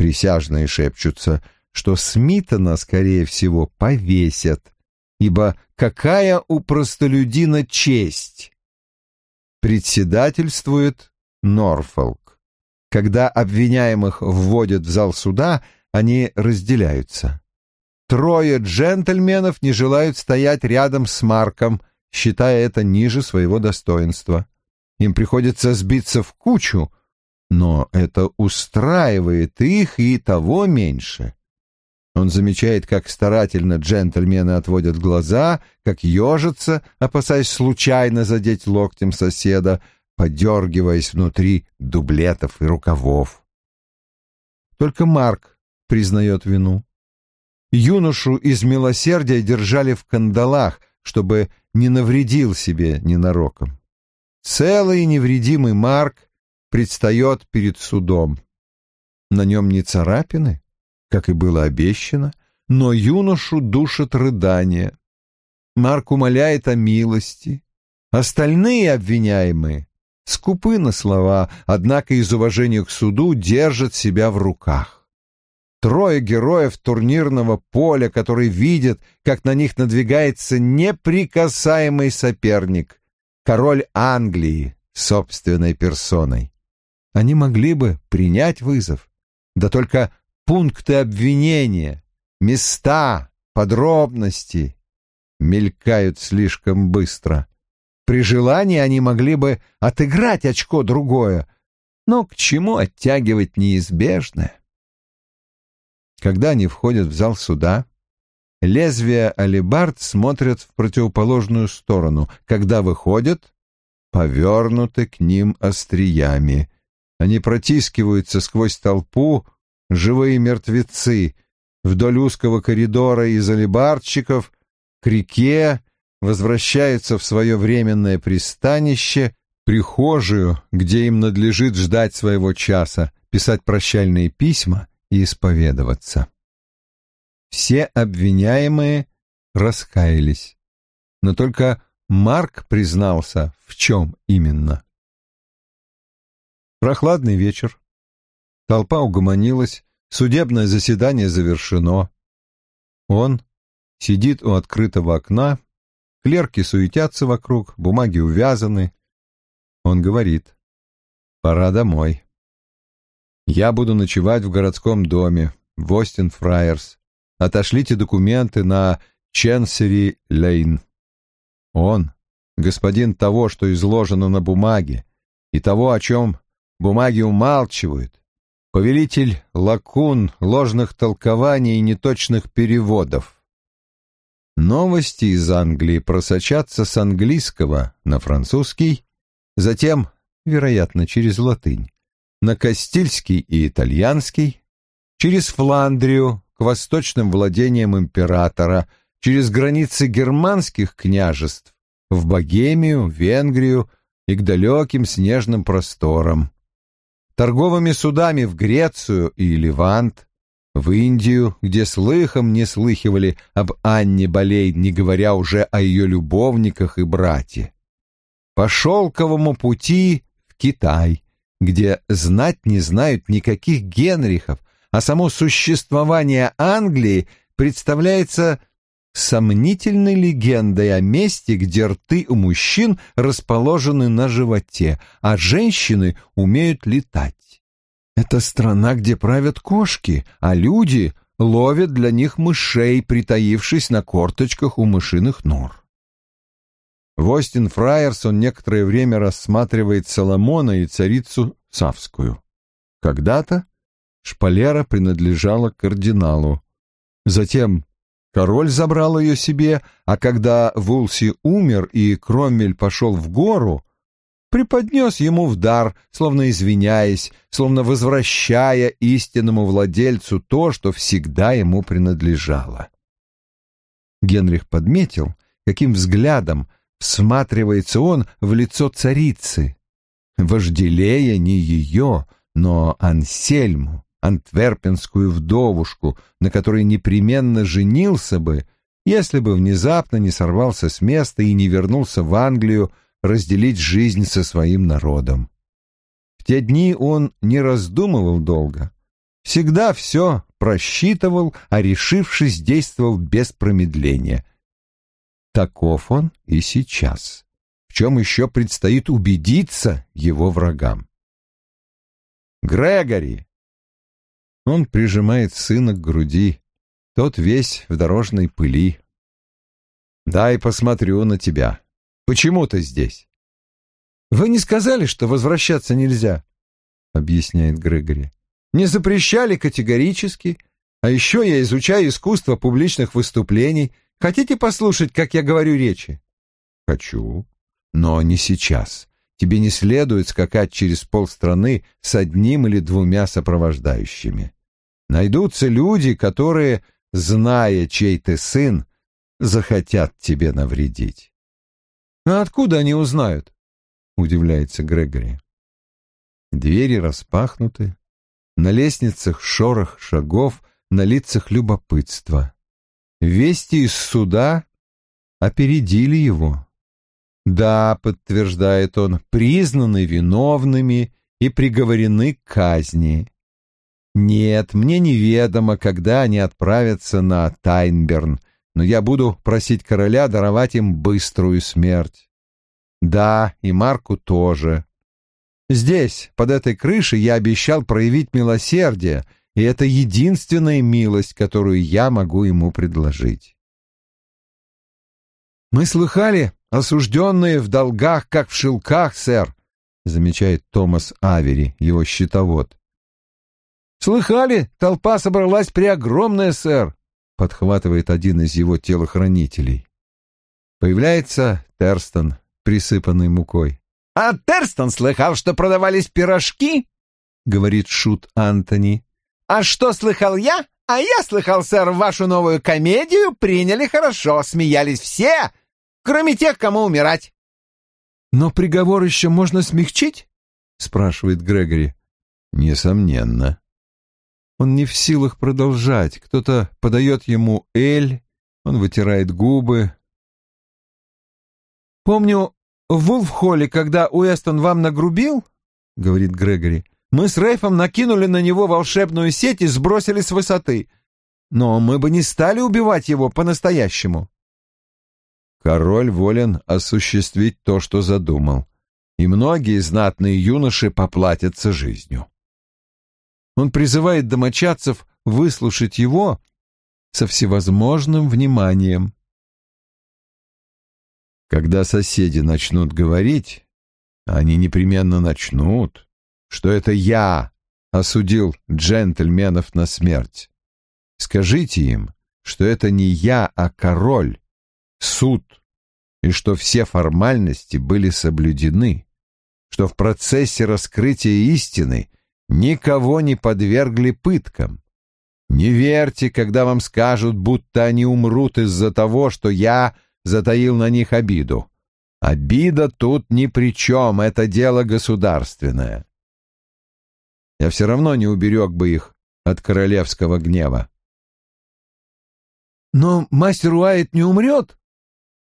присяжные шепчутся, что Смитона, скорее всего, повесят, ибо какая у простолюдина честь? Председательствует Норфолк. Когда обвиняемых вводят в зал суда, они разделяются. Трое джентльменов не желают стоять рядом с Марком, считая это ниже своего достоинства. Им приходится сбиться в кучу, но это устраивает их и того меньше. Он замечает, как старательно джентльмены отводят глаза, как ежатся, опасаясь случайно задеть локтем соседа, подергиваясь внутри дублетов и рукавов. Только Марк признает вину. Юношу из милосердия держали в кандалах, чтобы не навредил себе ненароком. Целый невредимый Марк предстает перед судом. На нем не царапины, как и было обещано, но юношу душат рыдания. Марк умоляет о милости. Остальные обвиняемые скупы на слова, однако из уважения к суду держат себя в руках. Трое героев турнирного поля, которые видят, как на них надвигается неприкасаемый соперник, король Англии собственной персоной. Они могли бы принять вызов, да только пункты обвинения, места, подробности мелькают слишком быстро. При желании они могли бы отыграть очко другое, но к чему оттягивать неизбежное? Когда они входят в зал суда, лезвия алебард смотрят в противоположную сторону. Когда выходят, повернуты к ним остриями. Они протискиваются сквозь толпу, живые мертвецы, вдоль узкого коридора из алибарщиков к реке, возвращаются в свое временное пристанище, прихожую, где им надлежит ждать своего часа, писать прощальные письма и исповедоваться. Все обвиняемые раскаялись, но только Марк признался, в чем именно. Прохладный вечер, Толпа угомонилась, судебное заседание завершено. Он сидит у открытого окна Клерки суетятся вокруг, бумаги увязаны. Он говорит, пора домой. Я буду ночевать в городском доме, в Остин Фрайерс. Отошлите документы на Ченсери Лейн. Он, господин того, что изложено на бумаге, и того, о чем бумаги умалчивают, повелитель лакун, ложных толкований и неточных переводов. Новости из Англии просочатся с английского на французский, затем, вероятно, через латынь, на кастильский и итальянский, через Фландрию к восточным владениям императора, через границы германских княжеств, в Богемию, Венгрию и к далеким снежным просторам, торговыми судами в Грецию и Левант, в Индию, где слыхом не слыхивали об Анне Болейн, не говоря уже о ее любовниках и брате. По шелковому пути в Китай, где знать не знают никаких Генрихов, а само существование Англии представляется сомнительной легендой о месте, где рты у мужчин расположены на животе, а женщины умеют летать. Это страна, где правят кошки, а люди ловят для них мышей, притаившись на корточках у мышиных нор. В Остин Фраерс он некоторое время рассматривает Соломона и царицу Савскую. Когда-то шпалера принадлежала кардиналу. Затем король забрал ее себе, а когда Вулси умер и Кроммель пошел в гору, преподнес ему в дар, словно извиняясь, словно возвращая истинному владельцу то, что всегда ему принадлежало. Генрих подметил, каким взглядом всматривается он в лицо царицы, вожделея не ее, но Ансельму, антверпенскую вдовушку, на которой непременно женился бы, если бы внезапно не сорвался с места и не вернулся в Англию разделить жизнь со своим народом. В те дни он не раздумывал долго, всегда все просчитывал, а решившись, действовал без промедления. Таков он и сейчас, в чем еще предстоит убедиться его врагам. «Грегори!» Он прижимает сына к груди, тот весь в дорожной пыли. «Дай посмотрю на тебя. Почему ты здесь?» «Вы не сказали, что возвращаться нельзя», — объясняет Грегори. «Не запрещали категорически. А еще я изучаю искусство публичных выступлений. Хотите послушать, как я говорю речи?» «Хочу, но не сейчас. Тебе не следует скакать через полстраны с одним или двумя сопровождающими. Найдутся люди, которые, зная, чей ты сын, захотят тебе навредить. «А откуда они узнают?» — удивляется Грегори. Двери распахнуты, на лестницах шорох шагов, на лицах любопытство. Вести из суда опередили его. Да, подтверждает он, признаны виновными и приговорены к казни. Нет, мне неведомо, когда они отправятся на Тайнберн, но я буду просить короля даровать им быструю смерть. Да, и Марку тоже. Здесь, под этой крышей, я обещал проявить милосердие, и это единственная милость, которую я могу ему предложить. Мы слыхали, осужденные в долгах, как в шелках, сэр, замечает Томас Авери, его счетовод. Слыхали, толпа собралась преогромная, сэр, подхватывает один из его телохранителей. Появляется Терстон, присыпанный мукой. «А Терстон слыхал, что продавались пирожки?» — говорит шут Антони. «А что слыхал я? А я слыхал, сэр, вашу новую комедию приняли хорошо, смеялись все, кроме тех, кому умирать». «Но приговор еще можно смягчить?» — спрашивает Грегори. «Несомненно». Он не в силах продолжать. Кто-то подает ему эль, он вытирает губы. «Помню, в Вулфхолле, когда Уэстон вам нагрубил, — говорит Грегори, — мы с Рейфом накинули на него волшебную сеть и сбросили с высоты. Но мы бы не стали убивать его по-настоящему. Король волен осуществить то, что задумал, и многие знатные юноши поплатятся жизнью. Он призывает домочадцев выслушать его со всевозможным вниманием. Когда соседи начнут говорить, они непременно начнут, что это я осудил джентльменов на смерть. Скажите им, что это не я, а король, суд, и что все формальности были соблюдены, что в процессе раскрытия истины никого не подвергли пыткам. Не верьте, когда вам скажут, будто они умрут из-за того, что я затаил на них обиду. Обида тут ни при чем, это дело государственное. Я все равно не уберег бы их от королевского гнева. «Но мастер Уайт не умрет?» —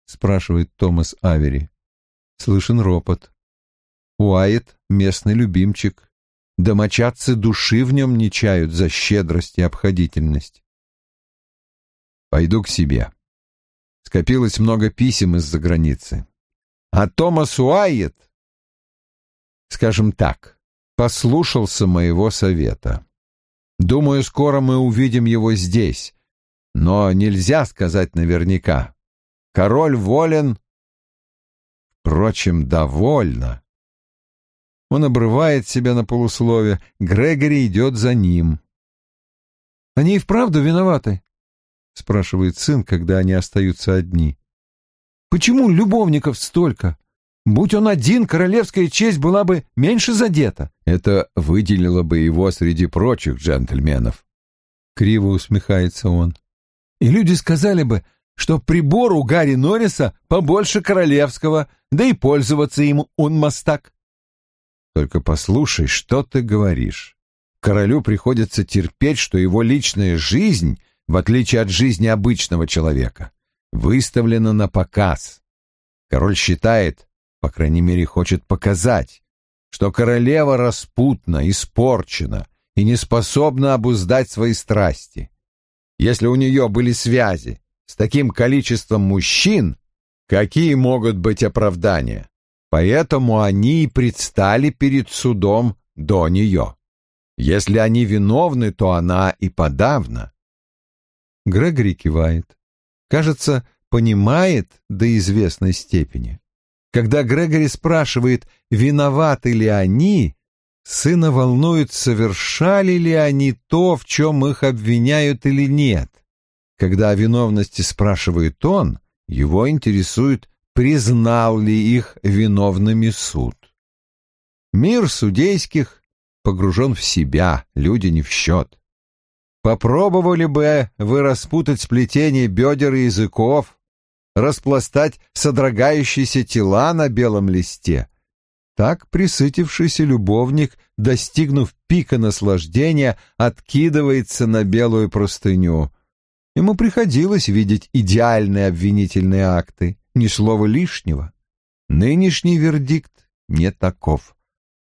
спрашивает Томас Авери. Слышен ропот. Уайт — местный любимчик. Домочадцы души в нем не чают за щедрость и обходительность. Пойду к себе. Скопилось много писем из-за границы. А Томас Уайт, скажем так, послушался моего совета. Думаю, скоро мы увидим его здесь, но нельзя сказать наверняка. Король волен, впрочем, довольно. Он обрывает себя на полуслове. Грегори идет за ним. «Они и вправду виноваты?» — спрашивает сын, когда они остаются одни. «Почему любовников столько? Будь он один, королевская честь была бы меньше задета». Это выделило бы его среди прочих джентльменов. Криво усмехается он. И люди сказали бы, что прибор у Гарри Норриса побольше королевского, да и пользоваться ему он мастак. Только послушай, что ты говоришь. Королю приходится терпеть, что его личная жизнь, в отличие от жизни обычного человека, выставлена на показ. Король считает, по крайней мере, хочет показать, что королева распутна, испорчена и не способна обуздать свои страсти. Если у нее были связи с таким количеством мужчин, какие могут быть оправдания? Поэтому они и предстали перед судом до нее. Если они виновны, то она и подавно. Грегори кивает. Кажется, понимает до известной степени. Когда Грегори спрашивает, виноваты ли они, сына волнует, совершали ли они то, в чем их обвиняют или нет. Когда о виновности спрашивает он, его интересует, признал ли их виновными суд. Мир судейских погружен в себя, люди не в счет. Попробовали бы вы распутать сплетение бедер и языков, распластать содрогающиеся тела на белом листе. Так присытившийся любовник, достигнув пика наслаждения, откидывается на белую простыню. Ему приходилось видеть идеальные обвинительные акты ни слова лишнего. Нынешний вердикт не таков.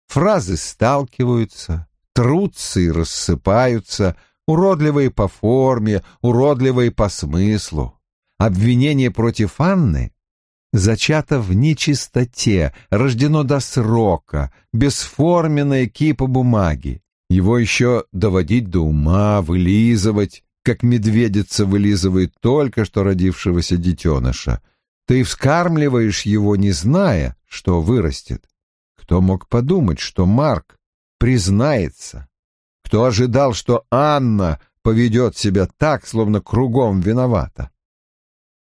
Фразы сталкиваются, трутся и рассыпаются, уродливые по форме, уродливые по смыслу. Обвинение против Анны зачато в нечистоте, рождено до срока, бесформенная кипа бумаги. Его еще доводить до ума, вылизывать, как медведица вылизывает только что родившегося детеныша. Ты вскармливаешь его, не зная, что вырастет. Кто мог подумать, что Марк признается? Кто ожидал, что Анна поведет себя так, словно кругом виновата?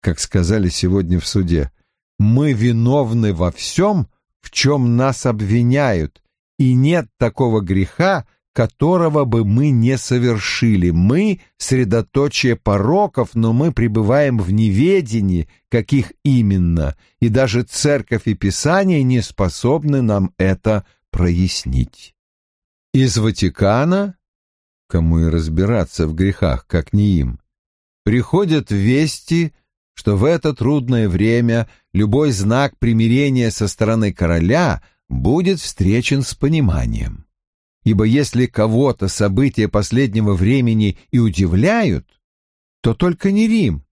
Как сказали сегодня в суде, мы виновны во всем, в чем нас обвиняют, и нет такого греха, которого бы мы не совершили. Мы — средоточие пороков, но мы пребываем в неведении, каких именно, и даже церковь и Писание не способны нам это прояснить. Из Ватикана, кому и разбираться в грехах, как не им, приходят вести, что в это трудное время любой знак примирения со стороны короля будет встречен с пониманием ибо если кого-то события последнего времени и удивляют, то только не Рим.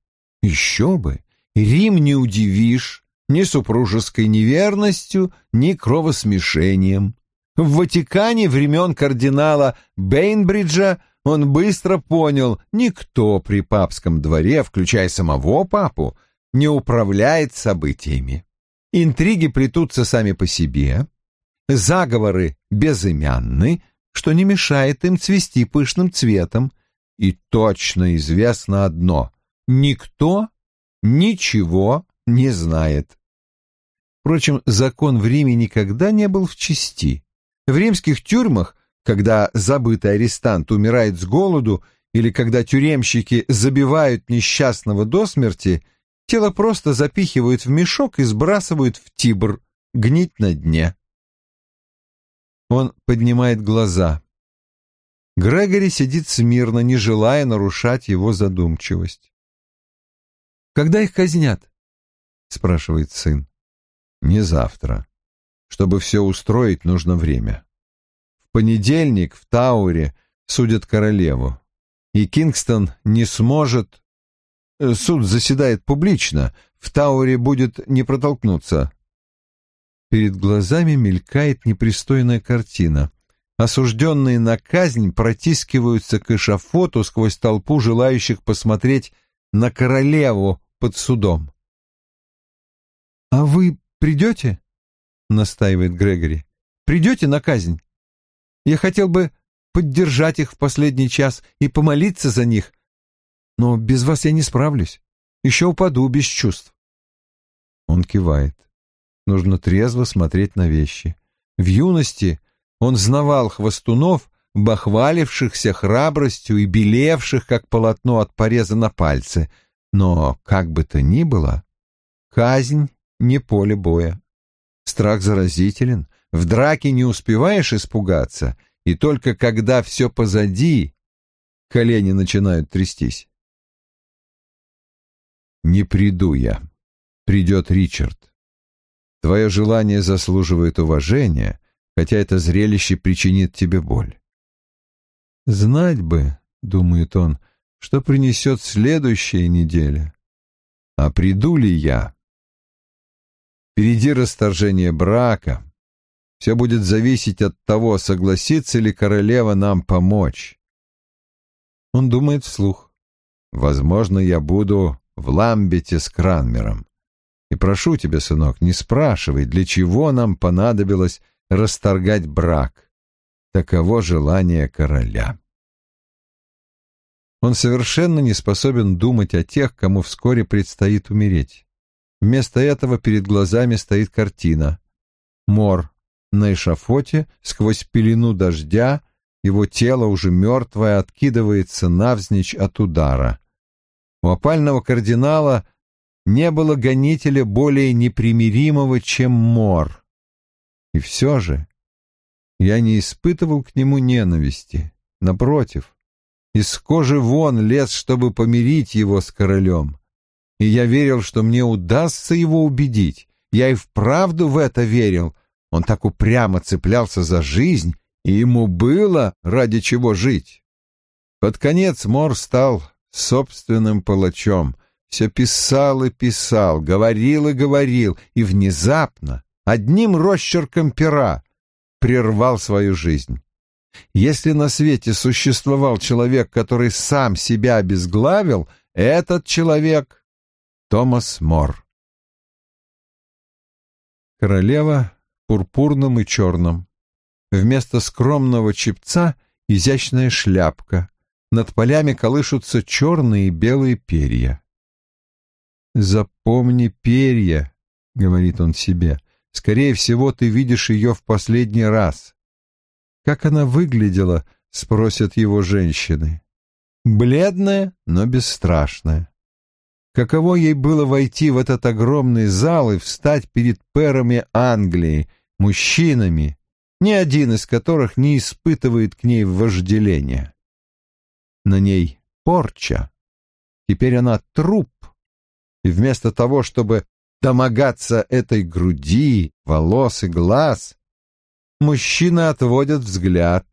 Еще бы! Рим не удивишь ни супружеской неверностью, ни кровосмешением. В Ватикане времен кардинала Бейнбриджа он быстро понял, никто при папском дворе, включая самого папу, не управляет событиями. Интриги плетутся сами по себе, заговоры безымянны, что не мешает им цвести пышным цветом, и точно известно одно — никто ничего не знает. Впрочем, закон в Риме никогда не был в чести. В римских тюрьмах, когда забытый арестант умирает с голоду или когда тюремщики забивают несчастного до смерти, тело просто запихивают в мешок и сбрасывают в Тибр, гнить на дне. Он поднимает глаза. Грегори сидит смирно, не желая нарушать его задумчивость. «Когда их казнят?» — спрашивает сын. «Не завтра. Чтобы все устроить, нужно время. В понедельник в Тауре судят королеву, и Кингстон не сможет... Э, суд заседает публично, в Тауре будет не протолкнуться». Перед глазами мелькает непристойная картина. Осужденные на казнь протискиваются к эшафоту сквозь толпу желающих посмотреть на королеву под судом. «А вы придете?» — настаивает Грегори. «Придете на казнь? Я хотел бы поддержать их в последний час и помолиться за них, но без вас я не справлюсь. Еще упаду без чувств». Он кивает. Нужно трезво смотреть на вещи. В юности он знавал хвостунов, бахвалившихся храбростью и белевших, как полотно от пореза на пальце. Но, как бы то ни было, казнь — не поле боя. Страх заразителен, в драке не успеваешь испугаться, и только когда все позади, колени начинают трястись. «Не приду я. Придет Ричард. Твое желание заслуживает уважения, хотя это зрелище причинит тебе боль. «Знать бы», — думает он, — «что принесет следующая неделя. А приду ли я?» Впереди расторжение брака. Все будет зависеть от того, согласится ли королева нам помочь. Он думает вслух. Возможно, я буду в Ламбете с Кранмером. И прошу тебя, сынок, не спрашивай, для чего нам понадобилось расторгать брак. Таково желание короля. Он совершенно не способен думать о тех, кому вскоре предстоит умереть. Вместо этого перед глазами стоит картина. Мор на эшафоте, сквозь пелену дождя, его тело уже мертвое откидывается навзничь от удара. У опального кардинала не было гонителя более непримиримого, чем Мор. И все же я не испытывал к нему ненависти. Напротив, из кожи вон лез, чтобы помирить его с королем. И я верил, что мне удастся его убедить. Я и вправду в это верил. Он так упрямо цеплялся за жизнь, и ему было ради чего жить. Под конец Мор стал собственным палачом. Все писал и писал, говорил и говорил, и внезапно одним росчерком пера прервал свою жизнь. Если на свете существовал человек, который сам себя обезглавил, этот человек — Томас Мор. Королева в пурпурном и черном. Вместо скромного чепца — изящная шляпка. Над полями колышутся черные и белые перья. «Запомни перья», — говорит он себе, Скорее всего, ты видишь ее в последний раз. Как она выглядела, спросят его женщины. Бледная, но бесстрашная. Каково ей было войти в этот огромный зал и встать перед пэрами Англии, мужчинами, ни один из которых не испытывает к ней вожделения. На ней порча. Теперь она труп, и вместо того, чтобы домогаться этой груди, волос и глаз. Мужчина отводит взгляд.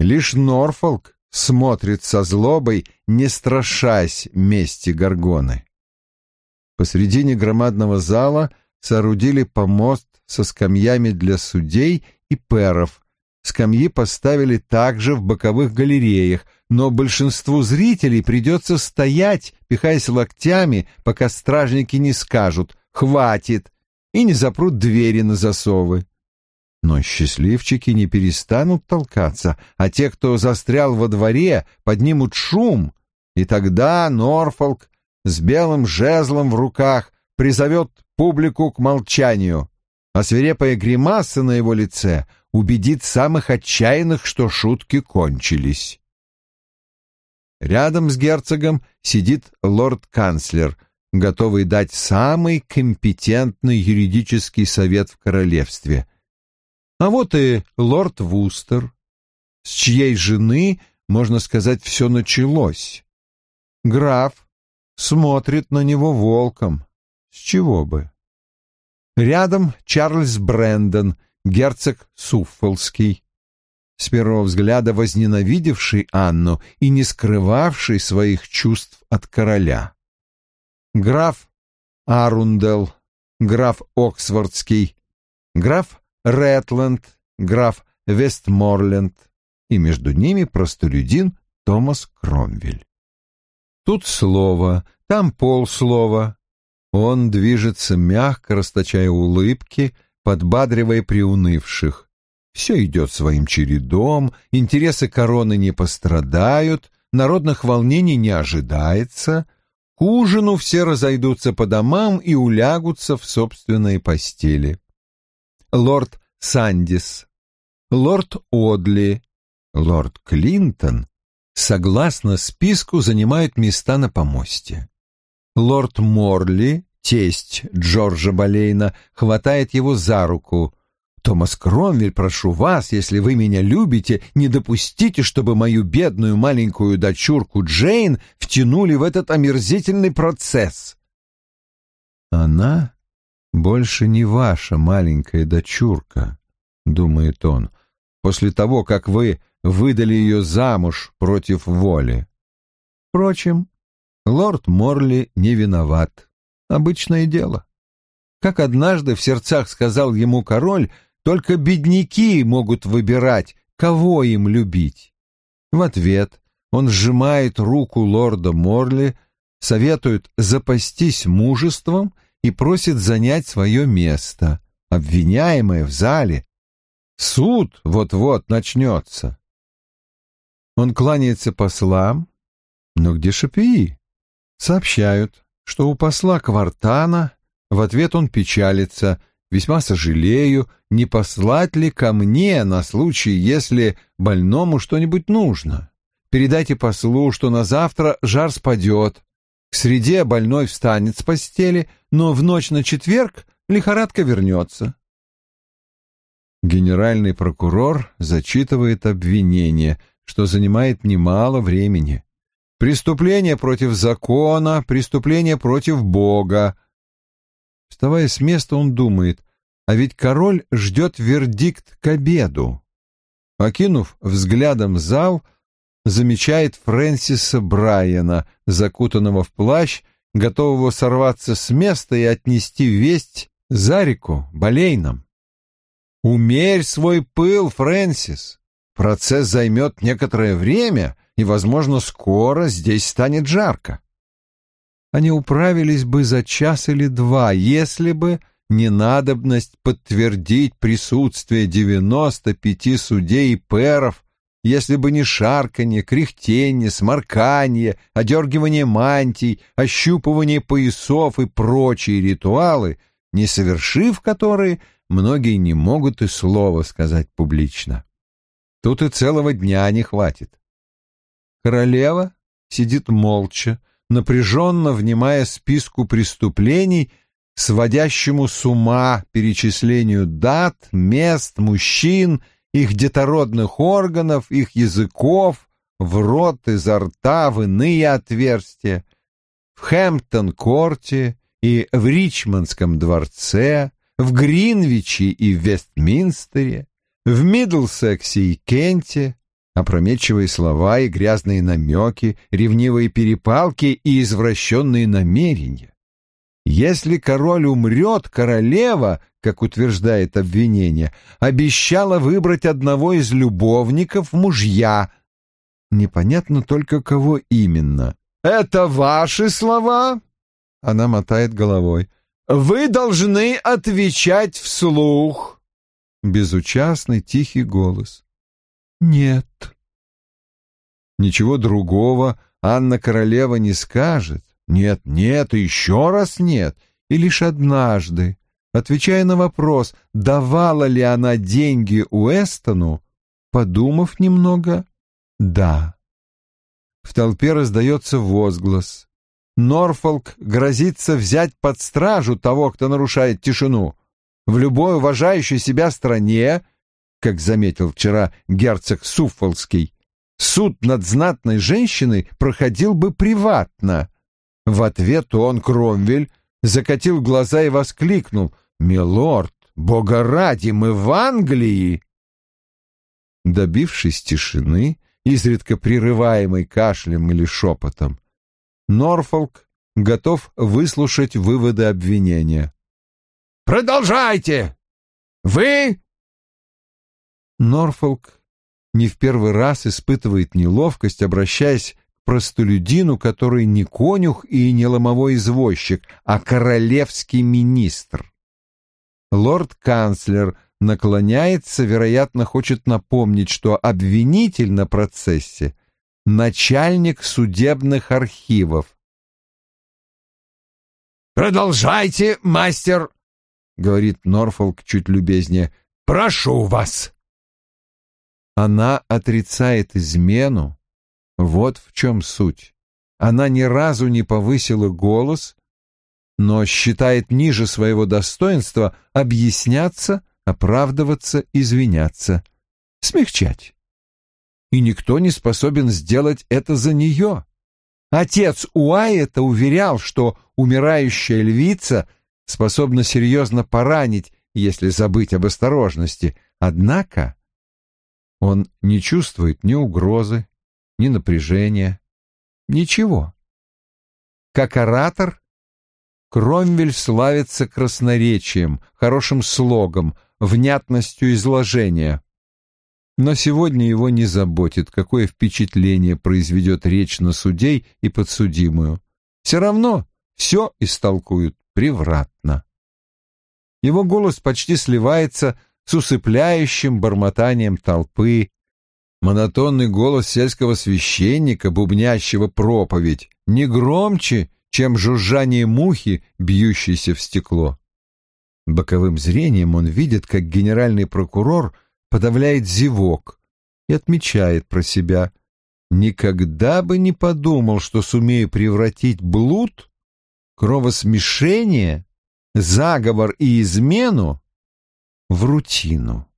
Лишь Норфолк смотрит со злобой, не страшась мести Горгоны. Посредине громадного зала соорудили помост со скамьями для судей и перов. Скамьи поставили также в боковых галереях, но большинству зрителей придется стоять, пихаясь локтями, пока стражники не скажут «хватит» и не запрут двери на засовы. Но счастливчики не перестанут толкаться, а те, кто застрял во дворе, поднимут шум, и тогда Норфолк с белым жезлом в руках призовет публику к молчанию, а свирепая гримаса на его лице убедит самых отчаянных, что шутки кончились. Рядом с герцогом сидит лорд-канцлер, готовый дать самый компетентный юридический совет в королевстве. А вот и лорд Вустер, с чьей жены, можно сказать, все началось. Граф смотрит на него волком. С чего бы? Рядом Чарльз Брэндон, герцог Суффолский, с первого взгляда возненавидевший Анну и не скрывавший своих чувств от короля. Граф Арундел, граф Оксфордский, граф Ретленд, граф Вестморленд и между ними простолюдин Томас Кромвель. Тут слово, там полслова. Он движется мягко, расточая улыбки, подбадривая приунывших. Все идет своим чередом, интересы короны не пострадают, народных волнений не ожидается, к ужину все разойдутся по домам и улягутся в собственные постели. Лорд Сандис, лорд Одли, лорд Клинтон, согласно списку, занимают места на помосте. Лорд Морли, тесть Джорджа Болейна, хватает его за руку — Томас Кромвель, прошу вас, если вы меня любите, не допустите, чтобы мою бедную маленькую дочурку Джейн втянули в этот омерзительный процесс. Она больше не ваша маленькая дочурка, думает он, после того, как вы выдали ее замуж против воли. Впрочем, лорд Морли не виноват. Обычное дело. Как однажды в сердцах сказал ему король, только бедняки могут выбирать, кого им любить. В ответ он сжимает руку лорда Морли, советует запастись мужеством и просит занять свое место, обвиняемое в зале. Суд вот-вот начнется. Он кланяется послам, но где Шапии? Сообщают, что у посла Квартана в ответ он печалится — Весьма сожалею, не послать ли ко мне на случай, если больному что-нибудь нужно. Передайте послу, что на завтра жар спадет. К среде больной встанет с постели, но в ночь на четверг лихорадка вернется. Генеральный прокурор зачитывает обвинение, что занимает немало времени. Преступление против закона, преступление против Бога, Вставая с места, он думает, а ведь король ждет вердикт к обеду. Окинув взглядом зал, замечает Фрэнсиса Брайана, закутанного в плащ, готового сорваться с места и отнести весть за реку болейном. «Умерь свой пыл, Фрэнсис. Процесс займет некоторое время, и, возможно, скоро здесь станет жарко они управились бы за час или два, если бы не надобность подтвердить присутствие девяносто пяти судей и пэров, если бы не шарканье, кряхтенье, сморканье, одергивание мантий, ощупывание поясов и прочие ритуалы, не совершив которые, многие не могут и слова сказать публично. Тут и целого дня не хватит. Королева сидит молча, напряженно внимая списку преступлений, сводящему с ума перечислению дат, мест, мужчин, их детородных органов, их языков, в рот, изо рта, в иные отверстия, в Хэмптон-корте и в Ричмондском дворце, в Гринвиче и в Вестминстере, в Мидлсексе и Кенте, опрометчивые слова и грязные намеки, ревнивые перепалки и извращенные намерения. Если король умрет, королева, как утверждает обвинение, обещала выбрать одного из любовников мужья. Непонятно только, кого именно. «Это ваши слова?» Она мотает головой. «Вы должны отвечать вслух!» Безучастный тихий голос. «Нет». Ничего другого Анна Королева не скажет. Нет, нет и еще раз нет. И лишь однажды, отвечая на вопрос, давала ли она деньги Уэстону, подумав немного, да. В толпе раздается возглас. Норфолк грозится взять под стражу того, кто нарушает тишину. В любой уважающей себя стране, как заметил вчера герцог Суффолский, суд над знатной женщиной проходил бы приватно. В ответ он, Кромвель, закатил глаза и воскликнул «Милорд, бога ради, мы в Англии!» Добившись тишины, изредка прерываемой кашлем или шепотом, Норфолк готов выслушать выводы обвинения. «Продолжайте! Вы...» Норфолк не в первый раз испытывает неловкость, обращаясь к простолюдину, который не конюх и не ломовой извозчик, а королевский министр. Лорд-канцлер наклоняется, вероятно, хочет напомнить, что обвинитель на процессе — начальник судебных архивов. «Продолжайте, мастер!» — говорит Норфолк чуть любезнее. «Прошу вас!» Она отрицает измену. Вот в чем суть. Она ни разу не повысила голос, но считает ниже своего достоинства объясняться, оправдываться, извиняться, смягчать. И никто не способен сделать это за нее. Отец Уайета уверял, что умирающая львица способна серьезно поранить, если забыть об осторожности. Однако он не чувствует ни угрозы, ни напряжения, ничего. Как оратор Кромвель славится красноречием, хорошим слогом, внятностью изложения. Но сегодня его не заботит, какое впечатление произведет речь на судей и подсудимую. Все равно все истолкуют превратно. Его голос почти сливается с усыпляющим бормотанием толпы. Монотонный голос сельского священника, бубнящего проповедь, не громче, чем жужжание мухи, бьющейся в стекло. Боковым зрением он видит, как генеральный прокурор подавляет зевок и отмечает про себя «Никогда бы не подумал, что сумею превратить блуд, кровосмешение, заговор и измену в рутину.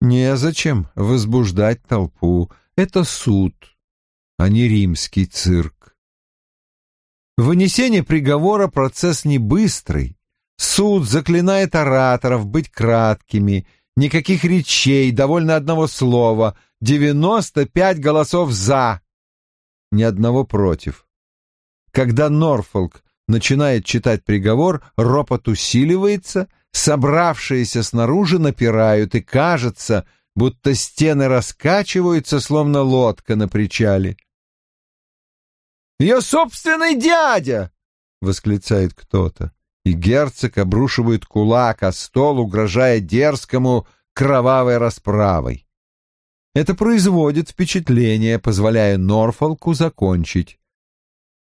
Незачем возбуждать толпу. Это суд, а не римский цирк. Вынесение приговора — процесс не быстрый. Суд заклинает ораторов быть краткими, никаких речей, довольно одного слова, девяносто пять голосов «за», ни одного «против». Когда Норфолк начинает читать приговор, ропот усиливается, собравшиеся снаружи напирают, и кажется, будто стены раскачиваются, словно лодка на причале. «Ее собственный дядя!» — восклицает кто-то, и герцог обрушивает кулак о стол, угрожая дерзкому кровавой расправой. Это производит впечатление, позволяя Норфолку закончить.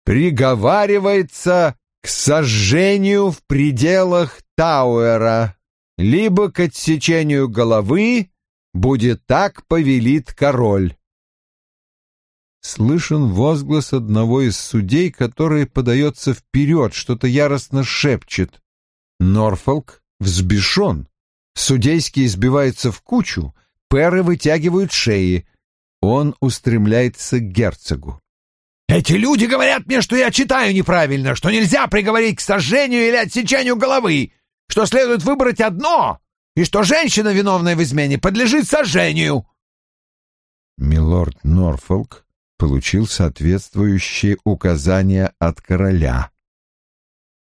«Приговаривается к сожжению в пределах Тауэра, либо к отсечению головы, будет так повелит король. Слышен возглас одного из судей, который подается вперед, что-то яростно шепчет. Норфолк взбешен. Судейские сбиваются в кучу, перы вытягивают шеи. Он устремляется к герцогу. Эти люди говорят мне, что я читаю неправильно, что нельзя приговорить к сожжению или отсечению головы, что следует выбрать одно, и что женщина, виновная в измене, подлежит сожжению. Милорд Норфолк получил соответствующие указания от короля.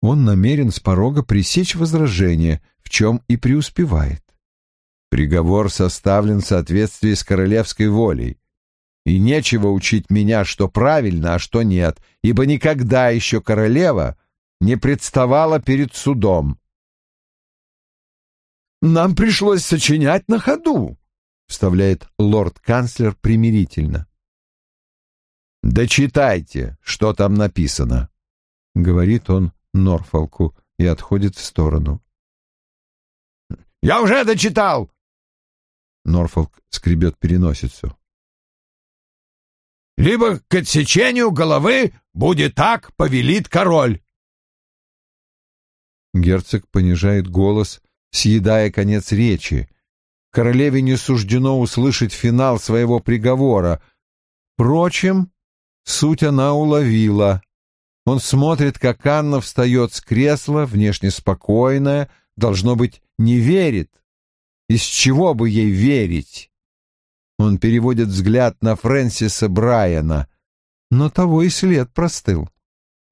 Он намерен с порога пресечь возражение, в чем и преуспевает. Приговор составлен в соответствии с королевской волей. И нечего учить меня, что правильно, а что нет, ибо никогда еще королева не представала перед судом. «Нам пришлось сочинять на ходу», — вставляет лорд-канцлер примирительно. «Дочитайте, что там написано», — говорит он Норфолку и отходит в сторону. «Я уже дочитал!» Норфолк скребет переносицу. «Либо к отсечению головы будет так, повелит король!» Герцог понижает голос, съедая конец речи. Королеве не суждено услышать финал своего приговора. Впрочем, суть она уловила. Он смотрит, как Анна встает с кресла, внешне спокойная, должно быть, не верит. Из чего бы ей верить? Он переводит взгляд на Фрэнсиса Брайана, но того и след простыл.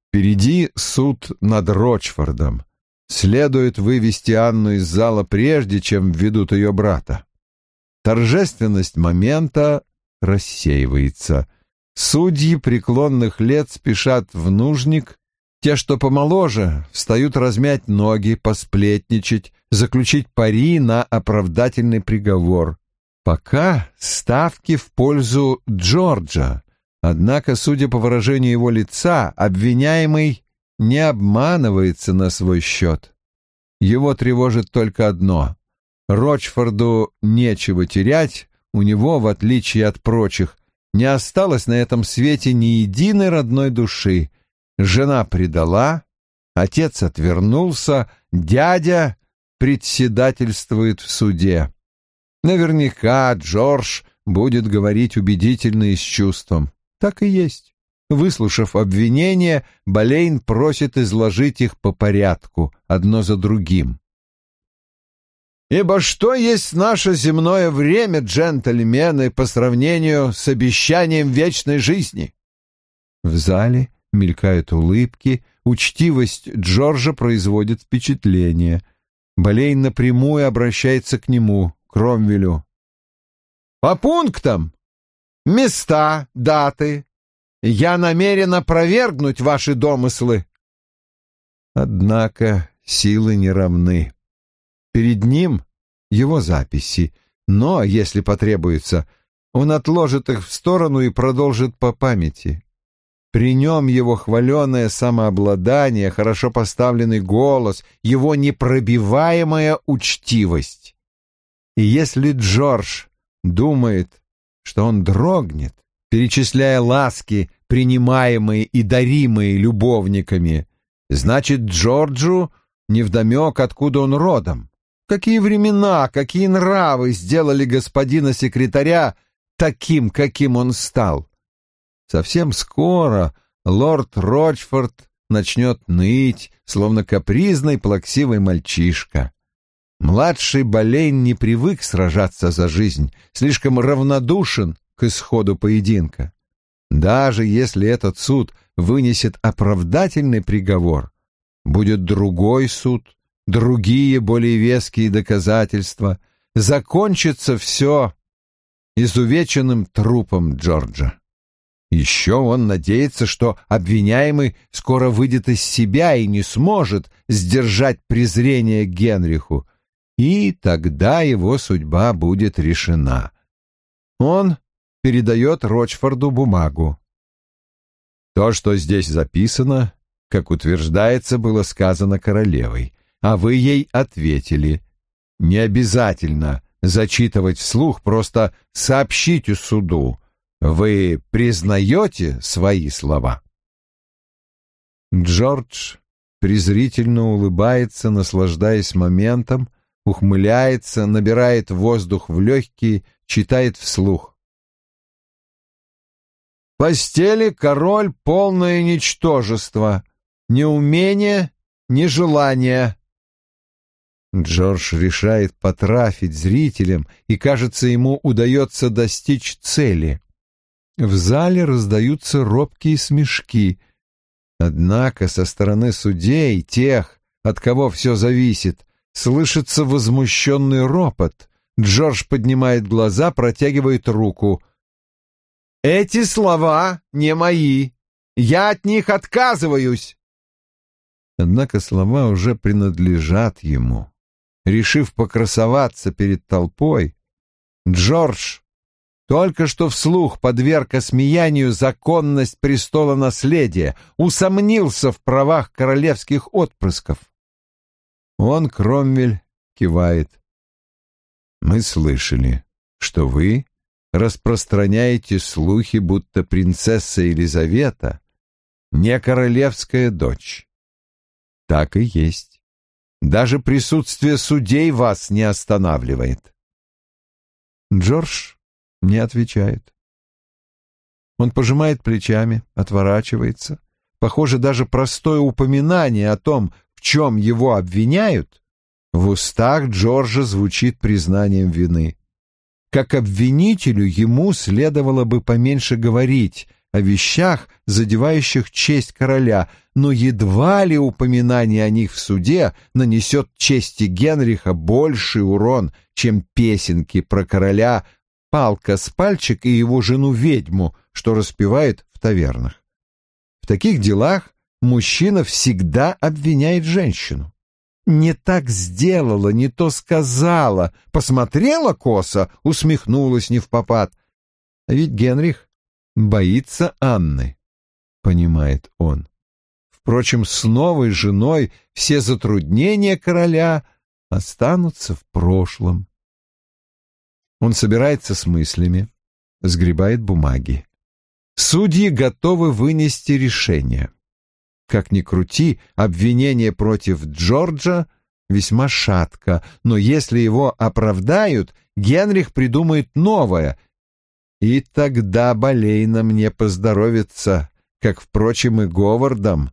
Впереди суд над Рочфордом. Следует вывести Анну из зала прежде, чем введут ее брата. Торжественность момента рассеивается — Судьи преклонных лет спешат в нужник, те, что помоложе, встают размять ноги, посплетничать, заключить пари на оправдательный приговор. Пока ставки в пользу Джорджа, однако, судя по выражению его лица, обвиняемый не обманывается на свой счет. Его тревожит только одно — Рочфорду нечего терять, у него, в отличие от прочих, не осталось на этом свете ни единой родной души. Жена предала, отец отвернулся, дядя председательствует в суде. Наверняка Джордж будет говорить убедительно и с чувством. Так и есть. Выслушав обвинения, Болейн просит изложить их по порядку, одно за другим. Ибо что есть наше земное время, джентльмены, по сравнению с обещанием вечной жизни? В зале мелькают улыбки, учтивость Джорджа производит впечатление. Болейн напрямую обращается к нему, Кромвелю. По пунктам. Места, даты. Я намерен опровергнуть ваши домыслы. Однако силы не равны. Перед ним его записи, но, если потребуется, он отложит их в сторону и продолжит по памяти. При нем его хваленое самообладание, хорошо поставленный голос, его непробиваемая учтивость. И если Джордж думает, что он дрогнет, перечисляя ласки, принимаемые и даримые любовниками, значит, Джорджу невдомек, откуда он родом. Какие времена, какие нравы сделали господина секретаря таким, каким он стал. Совсем скоро лорд Рочфорд начнет ныть, словно капризный плаксивый мальчишка. Младший Болейн не привык сражаться за жизнь, слишком равнодушен к исходу поединка. Даже если этот суд вынесет оправдательный приговор, будет другой суд, другие более веские доказательства, закончится все изувеченным трупом Джорджа. Еще он надеется, что обвиняемый скоро выйдет из себя и не сможет сдержать презрение Генриху, и тогда его судьба будет решена. Он передает Рочфорду бумагу. То, что здесь записано, как утверждается, было сказано королевой а вы ей ответили. Не обязательно зачитывать вслух, просто сообщите суду. Вы признаете свои слова? Джордж презрительно улыбается, наслаждаясь моментом, ухмыляется, набирает воздух в легкие, читает вслух. «Постели король — полное ничтожество, неумение, нежелание, Джордж решает потрафить зрителям, и, кажется, ему удается достичь цели. В зале раздаются робкие смешки. Однако со стороны судей, тех, от кого все зависит, слышится возмущенный ропот. Джордж поднимает глаза, протягивает руку. «Эти слова не мои. Я от них отказываюсь!» Однако слова уже принадлежат ему. Решив покрасоваться перед толпой, Джордж только что вслух подверг осмеянию законность престола наследия, усомнился в правах королевских отпрысков. Он, Кромвель, кивает. «Мы слышали, что вы распространяете слухи, будто принцесса Елизавета не королевская дочь. Так и есть. Даже присутствие судей вас не останавливает». Джордж не отвечает. Он пожимает плечами, отворачивается. Похоже, даже простое упоминание о том, в чем его обвиняют, в устах Джорджа звучит признанием вины. Как обвинителю ему следовало бы поменьше говорить о вещах, задевающих честь короля, но едва ли упоминание о них в суде нанесет чести Генриха больший урон, чем песенки про короля палка с пальчик и его жену-ведьму, что распевает в тавернах. В таких делах мужчина всегда обвиняет женщину. Не так сделала, не то сказала, посмотрела косо, усмехнулась не в попад. А ведь Генрих боится Анны, понимает он. Впрочем, с новой женой все затруднения короля останутся в прошлом. Он собирается с мыслями, сгребает бумаги. Судьи готовы вынести решение. Как ни крути, обвинение против Джорджа весьма шатко, но если его оправдают, Генрих придумает новое, и тогда Болейнам не поздоровится, как, впрочем, и Говардам,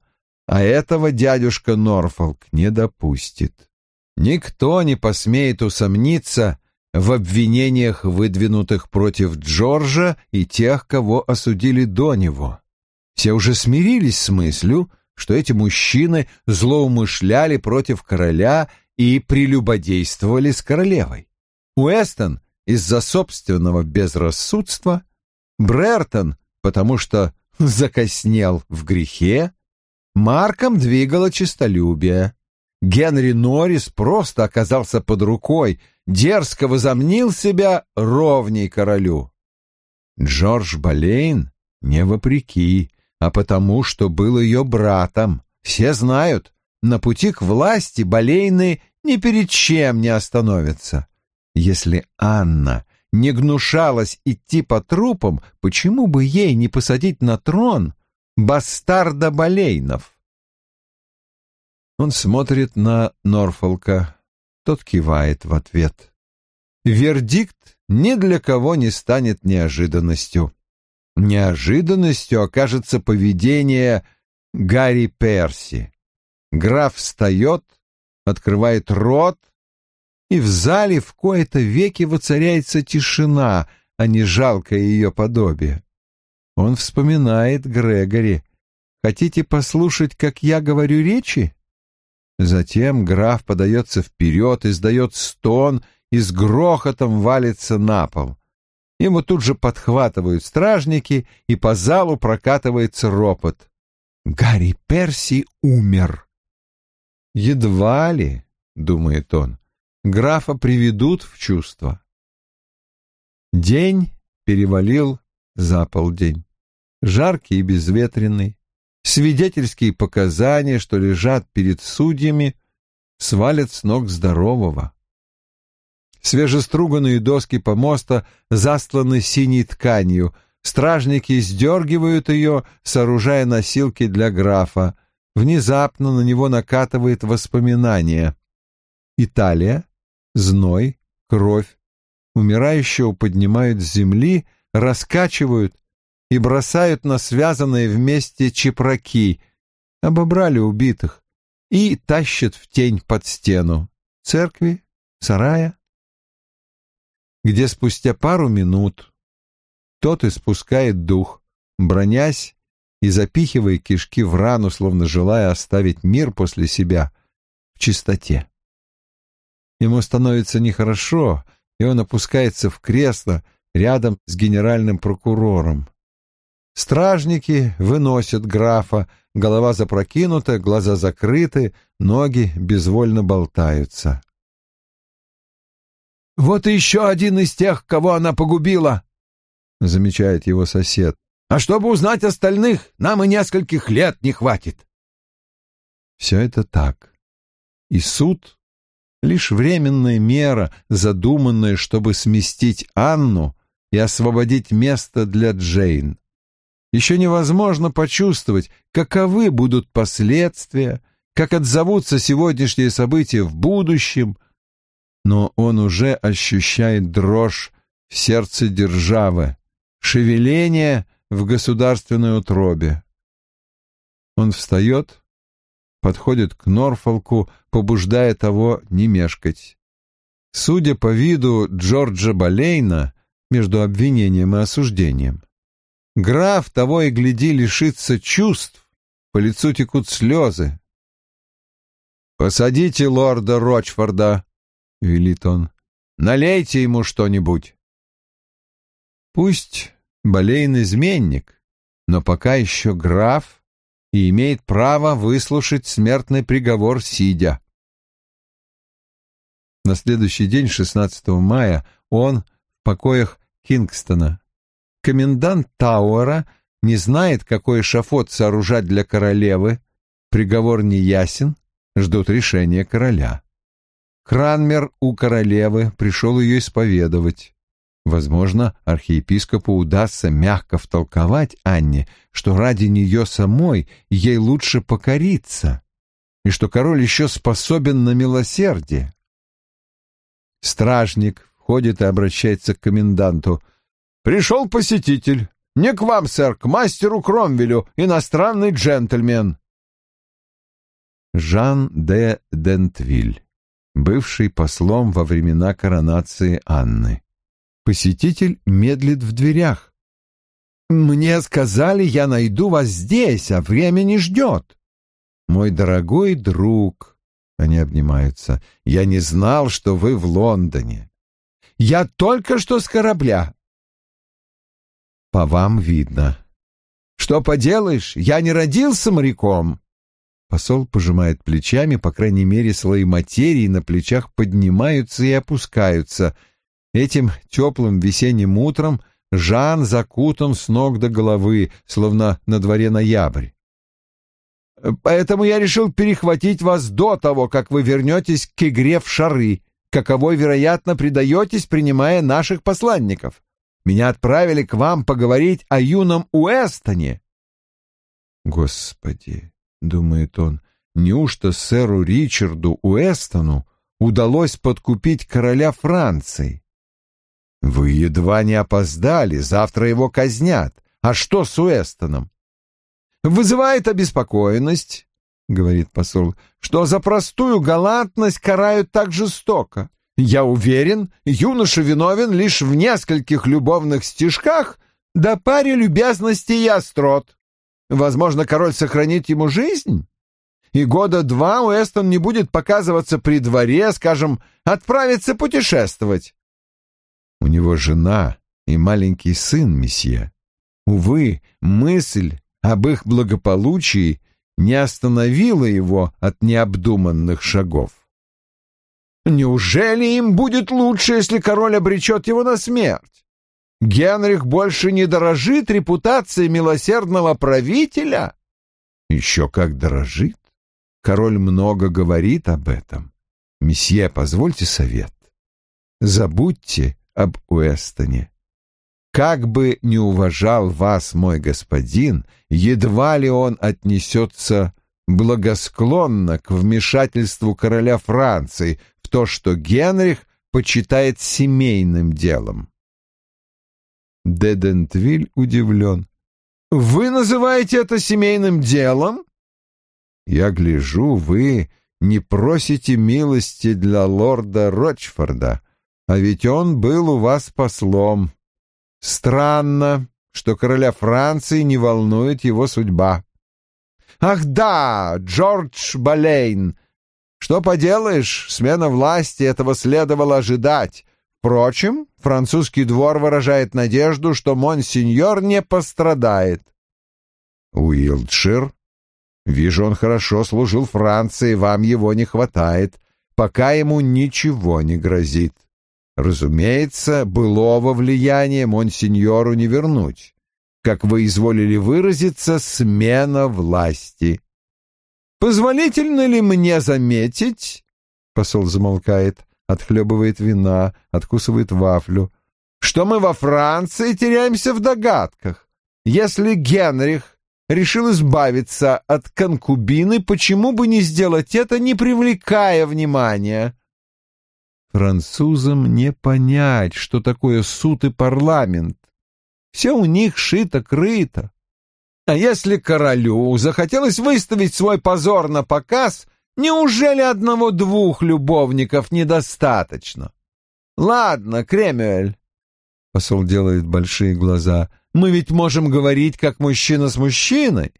а этого дядюшка Норфолк не допустит. Никто не посмеет усомниться, в обвинениях, выдвинутых против Джорджа и тех, кого осудили до него. Все уже смирились с мыслью, что эти мужчины злоумышляли против короля и прелюбодействовали с королевой. Уэстон из-за собственного безрассудства, Брертон, потому что закоснел в грехе, Марком двигало честолюбие. Генри Норрис просто оказался под рукой, дерзко возомнил себя ровней королю. Джордж Болейн не вопреки, а потому, что был ее братом. Все знают, на пути к власти Болейны ни перед чем не остановятся. Если Анна не гнушалась идти по трупам, почему бы ей не посадить на трон бастарда Болейнов? Он смотрит на Норфолка. Тот кивает в ответ. Вердикт ни для кого не станет неожиданностью. Неожиданностью окажется поведение Гарри Перси. Граф встает, открывает рот, и в зале в кои-то веки воцаряется тишина, а не жалкое ее подобие. Он вспоминает Грегори. «Хотите послушать, как я говорю речи?» Затем граф подается вперед, издает стон и с грохотом валится на пол. Ему тут же подхватывают стражники, и по залу прокатывается ропот. Гарри Перси умер. Едва ли, думает он, графа приведут в чувство. День перевалил за полдень. Жаркий и безветренный свидетельские показания, что лежат перед судьями, свалят с ног здорового. Свежеструганные доски помоста застланы синей тканью, стражники сдергивают ее, сооружая носилки для графа. Внезапно на него накатывает воспоминание. Италия, зной, кровь. Умирающего поднимают с земли, раскачивают, и бросают на связанные вместе чепраки, обобрали убитых и тащат в тень под стену церкви, сарая, где спустя пару минут тот испускает дух, бронясь и запихивая кишки в рану, словно желая оставить мир после себя в чистоте. Ему становится нехорошо, и он опускается в кресло рядом с генеральным прокурором. Стражники выносят графа, голова запрокинута, глаза закрыты, ноги безвольно болтаются. «Вот и еще один из тех, кого она погубила», — замечает его сосед. «А чтобы узнать остальных, нам и нескольких лет не хватит». Все это так. И суд — лишь временная мера, задуманная, чтобы сместить Анну и освободить место для Джейн. Еще невозможно почувствовать, каковы будут последствия, как отзовутся сегодняшние события в будущем, но он уже ощущает дрожь в сердце державы, шевеление в государственной утробе. Он встает, подходит к Норфолку, побуждая того не мешкать. Судя по виду Джорджа Болейна, между обвинением и осуждением, Граф того и гляди лишится чувств, по лицу текут слезы. «Посадите лорда Рочфорда», — велит он, — «налейте ему что-нибудь». Пусть Болейн изменник, но пока еще граф и имеет право выслушать смертный приговор сидя. На следующий день, 16 мая, он в покоях Кингстона комендант Тауэра не знает, какой эшафот сооружать для королевы, приговор не ясен, ждут решения короля. Кранмер у королевы пришел ее исповедовать. Возможно, архиепископу удастся мягко втолковать Анне, что ради нее самой ей лучше покориться, и что король еще способен на милосердие. Стражник входит и обращается к коменданту — «Пришел посетитель. Не к вам, сэр, к мастеру Кромвелю, иностранный джентльмен». Жан де Дентвиль, бывший послом во времена коронации Анны. Посетитель медлит в дверях. «Мне сказали, я найду вас здесь, а время не ждет». «Мой дорогой друг», — они обнимаются, — «я не знал, что вы в Лондоне». «Я только что с корабля. По вам видно. Что поделаешь, я не родился моряком. Посол пожимает плечами, по крайней мере, слои материи на плечах поднимаются и опускаются. Этим теплым весенним утром Жан закутан с ног до головы, словно на дворе ноябрь. Поэтому я решил перехватить вас до того, как вы вернетесь к игре в шары, каковой, вероятно, предаетесь, принимая наших посланников. Меня отправили к вам поговорить о юном Уэстоне. Господи, думает он, неужто сэру Ричарду Уэстону удалось подкупить короля Франции? Вы едва не опоздали, завтра его казнят. А что с Уэстоном? Вызывает обеспокоенность, говорит посол, что за простую галантность карают так жестоко. Я уверен, юноша виновен лишь в нескольких любовных стишках да паре любезностей и острот. Возможно, король сохранит ему жизнь, и года два Уэстон не будет показываться при дворе, скажем, отправиться путешествовать. У него жена и маленький сын, месье. Увы, мысль об их благополучии не остановила его от необдуманных шагов. Неужели им будет лучше, если король обречет его на смерть? Генрих больше не дорожит репутацией милосердного правителя? Еще как дорожит. Король много говорит об этом. Месье, позвольте совет. Забудьте об Уэстоне. Как бы не уважал вас мой господин, едва ли он отнесется благосклонно к вмешательству короля Франции в то, что Генрих почитает семейным делом. Дедентвиль удивлен. «Вы называете это семейным делом?» «Я гляжу, вы не просите милости для лорда Рочфорда, а ведь он был у вас послом. Странно, что короля Франции не волнует его судьба. Ах да, Джордж Болейн! Что поделаешь, смена власти этого следовало ожидать. Впрочем, французский двор выражает надежду, что монсеньор не пострадает. Уилтшир? Вижу, он хорошо служил Франции, вам его не хватает, пока ему ничего не грозит. Разумеется, былого влияния монсеньору не вернуть. Как вы изволили выразиться, смена власти. Позволительно ли мне заметить, посол замолкает, отхлебывает вина, откусывает вафлю, что мы во Франции теряемся в догадках. Если Генрих решил избавиться от конкубины, почему бы не сделать это, не привлекая внимания? Французам не понять, что такое суд и парламент. Все у них шито-крыто. А если королю захотелось выставить свой позор на показ, неужели одного-двух любовников недостаточно? Ладно, Кремюэль. Посол делает большие глаза. Мы ведь можем говорить как мужчина с мужчиной.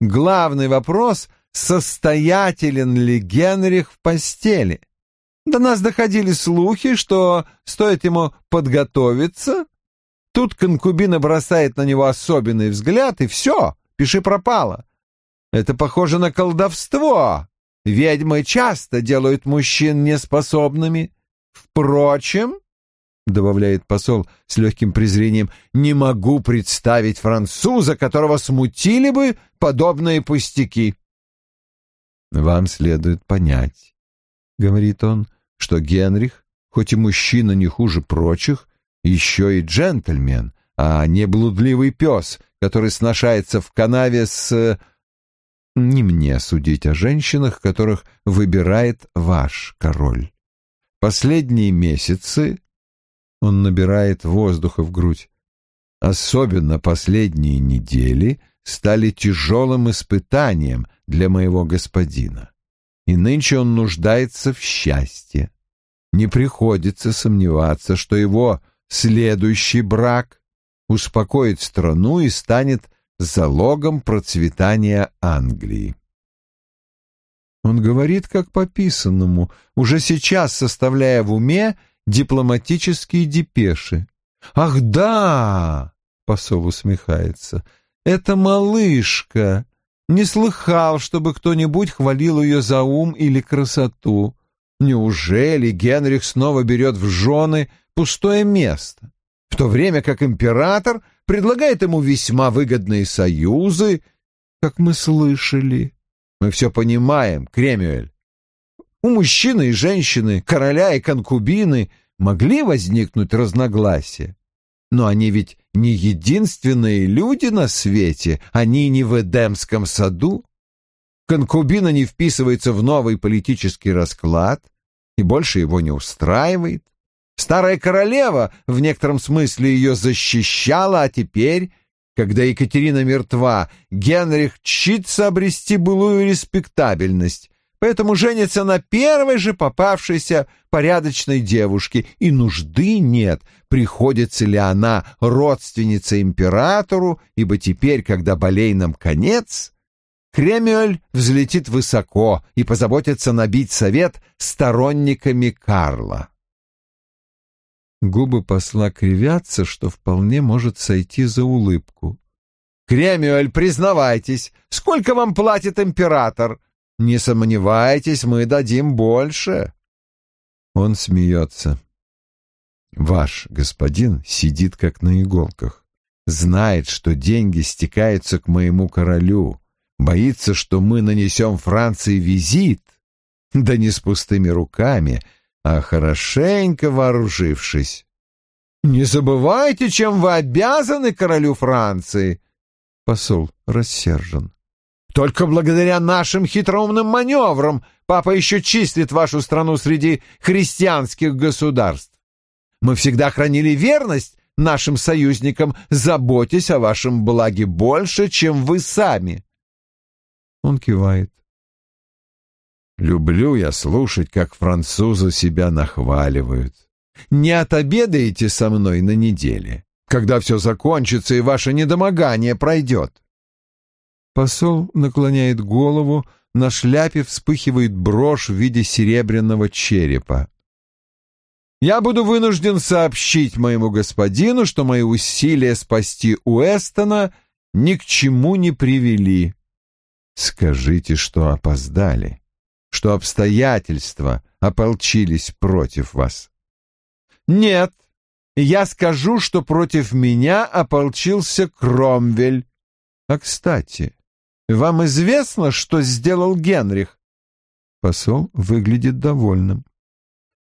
Главный вопрос — состоятелен ли Генрих в постели? До нас доходили слухи, что стоит ему подготовиться, тут конкубина бросает на него особенный взгляд, и все, пиши пропало. Это похоже на колдовство. Ведьмы часто делают мужчин неспособными. Впрочем, — добавляет посол с легким презрением, — не могу представить француза, которого смутили бы подобные пустяки. Вам следует понять, — говорит он, что Генрих, хоть и мужчина не хуже прочих, еще и джентльмен, а не блудливый пес, который сношается в канаве с... Не мне судить о женщинах, которых выбирает ваш король. Последние месяцы он набирает воздуха в грудь. Особенно последние недели стали тяжелым испытанием для моего господина и нынче он нуждается в счастье. Не приходится сомневаться, что его следующий брак успокоит страну и станет залогом процветания Англии. Он говорит как по писанному, уже сейчас составляя в уме дипломатические депеши. «Ах да!» — посол усмехается. «Это малышка, не слыхал, чтобы кто-нибудь хвалил ее за ум или красоту. Неужели Генрих снова берет в жены пустое место, в то время как император предлагает ему весьма выгодные союзы, как мы слышали? Мы все понимаем, Кремюэль. У мужчины и женщины, короля и конкубины могли возникнуть разногласия. Но они ведь не единственные люди на свете, они не в Эдемском саду. Конкубина не вписывается в новый политический расклад и больше его не устраивает. Старая королева в некотором смысле ее защищала, а теперь, когда Екатерина мертва, Генрих чится обрести былую респектабельность, поэтому женится на первой же попавшейся порядочной девушке, и нужды нет, приходится ли она родственница императору, ибо теперь, когда болейном конец, Кремюэль взлетит высоко и позаботится набить совет сторонниками Карла. Губы посла кривятся, что вполне может сойти за улыбку. «Кремюэль, признавайтесь, сколько вам платит император? Не сомневайтесь, мы дадим больше. Он смеется. Ваш господин сидит как на иголках. Знает, что деньги стекаются к моему королю. Боится, что мы нанесем Франции визит. Да не с пустыми руками, а хорошенько вооружившись. «Не забывайте, чем вы обязаны королю Франции!» Посол рассержен. Только благодаря нашим хитроумным маневрам папа еще числит вашу страну среди христианских государств. Мы всегда хранили верность нашим союзникам, заботясь о вашем благе больше, чем вы сами. Он кивает. Люблю я слушать, как французы себя нахваливают. Не отобедаете со мной на неделе? когда все закончится и ваше недомогание пройдет. Посол наклоняет голову, на шляпе вспыхивает брошь в виде серебряного черепа. Я буду вынужден сообщить моему господину, что мои усилия спасти Уэстона ни к чему не привели. Скажите, что опоздали, что обстоятельства ополчились против вас. Нет, я скажу, что против меня ополчился Кромвель. А, кстати, вам известно, что сделал Генрих? Посол выглядит довольным.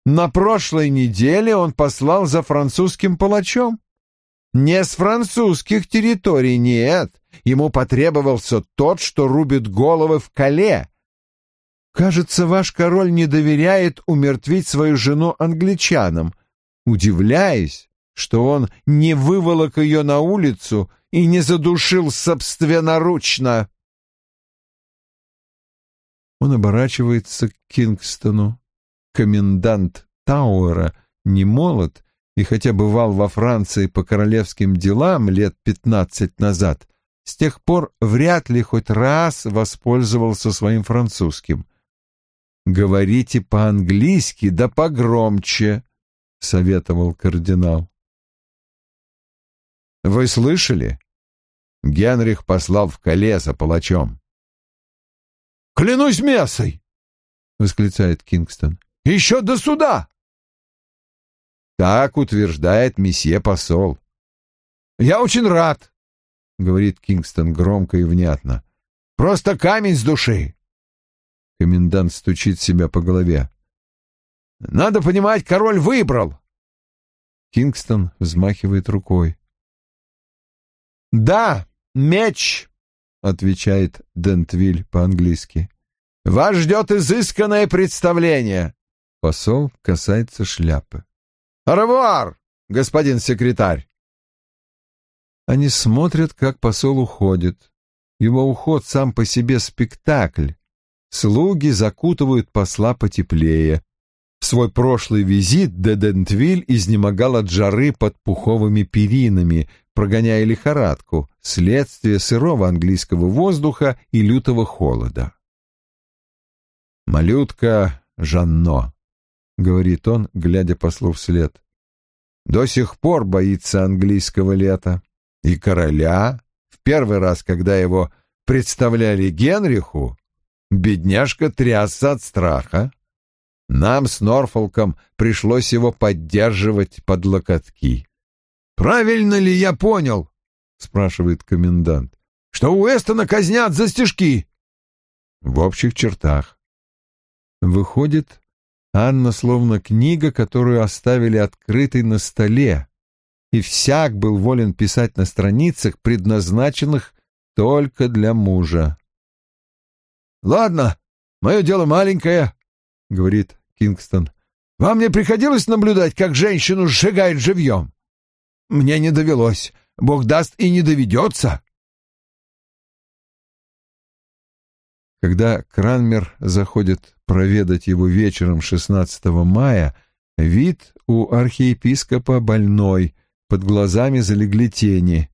На прошлой неделе он послал за французским палачом. Не с французских территорий, нет. Ему потребовался тот, что рубит головы в Кале. Кажется, ваш король не доверяет умертвить свою жену англичанам, удивляясь, что он не выволок ее на улицу и не задушил собственноручно. Он оборачивается к Кингстону. Комендант Тауэра не молод и хотя бывал во Франции по королевским делам лет пятнадцать назад, с тех пор вряд ли хоть раз воспользовался своим французским. «Говорите по-английски, да погромче», — советовал кардинал. «Вы слышали?» Генрих послал в Кале за палачом. «Клянусь мессой!» — восклицает Кингстон. «Еще до суда!» Так утверждает месье посол. «Я очень рад», — говорит Кингстон громко и внятно. «Просто камень с души». Комендант стучит себя по голове. «Надо понимать, король выбрал». Кингстон взмахивает рукой. «Да, меч», — отвечает Дентвиль по-английски. «Вас ждет изысканное представление». Посол касается шляпы. «Ревуар, господин секретарь!» Они смотрят, как посол уходит. Его уход сам по себе спектакль. Слуги закутывают посла потеплее. В свой прошлый визит Дедентвиль изнемогал от жары под пуховыми перинами, прогоняя лихорадку, следствие сырого английского воздуха и лютого холода. «Малютка Жанно», — говорит он, глядя послу вслед. «До сих пор боится английского лета. И короля, в первый раз, когда его представляли Генриху, бедняжка трясся от страха. Нам с Норфолком пришлось его поддерживать под локотки». «Правильно ли я понял?» — спрашивает комендант. «Что Уэстона казнят за стежки?» «В общих чертах». Выходит, Анна словно книга, которую оставили открытой на столе, и всяк был волен писать на страницах, предназначенных только для мужа. «Ладно, мое дело маленькое», — говорит Кингстон. «Вам не приходилось наблюдать, как женщину сжигают живьем? Мне не довелось. Бог даст и не доведется». Когда Кранмер заходит проведать его вечером 16 мая, вид у архиепископа больной, под глазами залегли тени.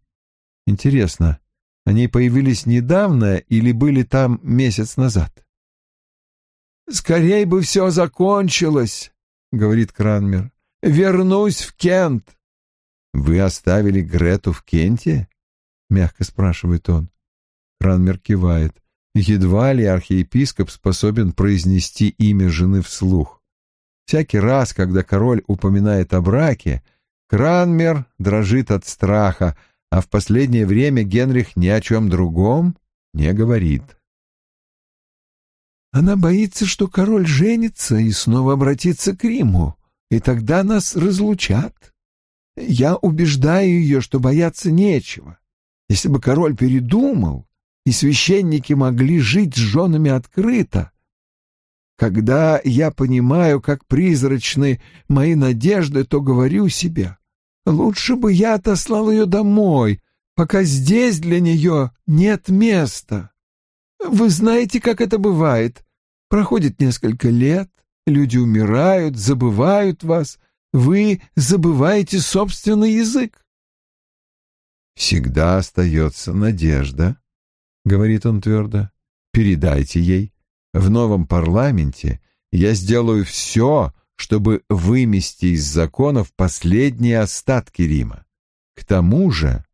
Интересно, они появились недавно или были там месяц назад? «Скорей бы все закончилось», — говорит Кранмер. «Вернусь в Кент». «Вы оставили Грету в Кенте?» — мягко спрашивает он. Кранмер кивает. Едва ли архиепископ способен произнести имя жены вслух. Всякий раз, когда король упоминает о браке, Кранмер дрожит от страха, а в последнее время Генрих ни о чем другом не говорит. Она боится, что король женится и снова обратится к Риму, и тогда нас разлучат. Я убеждаю ее, что бояться нечего. Если бы король передумал, и священники могли жить с женами открыто. Когда я понимаю, как призрачны мои надежды, то говорю себе, лучше бы я отослал ее домой, пока здесь для нее нет места. Вы знаете, как это бывает. Проходит несколько лет, люди умирают, забывают вас, вы забываете собственный язык. Всегда остается надежда, — говорит он твердо. Передайте ей. В новом парламенте я сделаю все, чтобы вымести из законов последние остатки Рима. К тому же,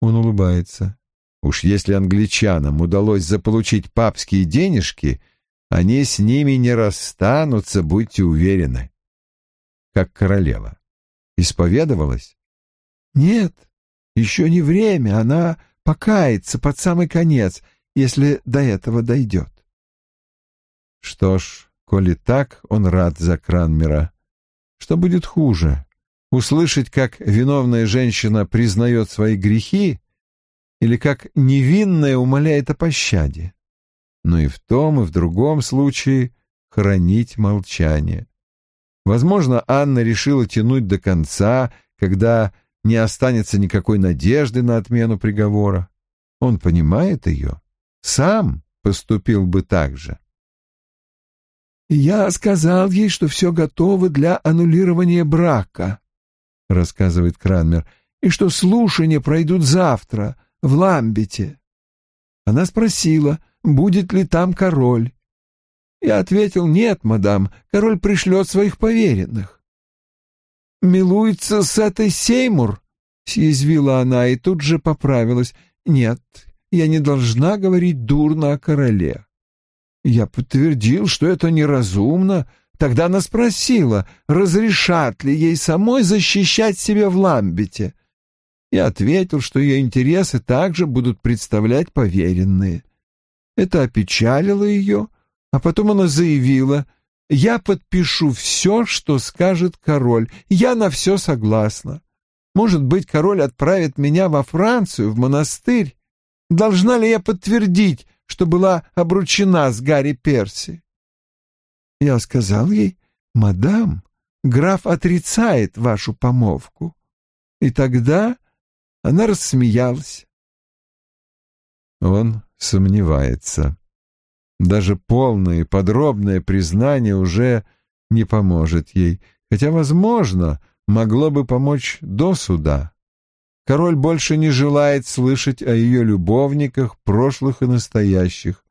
он улыбается, уж если англичанам удалось заполучить папские денежки, они с ними не расстанутся, будьте уверены. Как королева. Исповедовалась? Нет, еще не время, она покается под самый конец, если до этого дойдет. Что ж, коли так, он рад за Кранмера. Что будет хуже? Услышать, как виновная женщина признает свои грехи или как невинная умоляет о пощаде? Но и в том, и в другом случае хранить молчание. Возможно, Анна решила тянуть до конца, когда не останется никакой надежды на отмену приговора. Он понимает ее, сам поступил бы так же. «Я сказал ей, что все готово для аннулирования брака», — рассказывает Кранмер, «и что слушания пройдут завтра в Ламбете». Она спросила, будет ли там король. Я ответил, нет, мадам, король пришлет своих поверенных. «Милуется с этой Сеймур?» — съязвила она и тут же поправилась. «Нет, я не должна говорить дурно о короле». Я подтвердил, что это неразумно. Тогда она спросила, разрешат ли ей самой защищать себя в Ламбете. Я ответил, что ее интересы также будут представлять поверенные. Это опечалило ее, а потом она заявила, «Я подпишу все, что скажет король. Я на все согласна. Может быть, король отправит меня во Францию, в монастырь. Должна ли я подтвердить, что была обручена с Гарри Перси. Я сказал ей, «Мадам, граф отрицает вашу помолвку». И тогда она рассмеялась. Он сомневается. Даже полное и подробное признание уже не поможет ей, хотя, возможно, могло бы помочь до суда. Король больше не желает слышать о ее любовниках, прошлых и настоящих.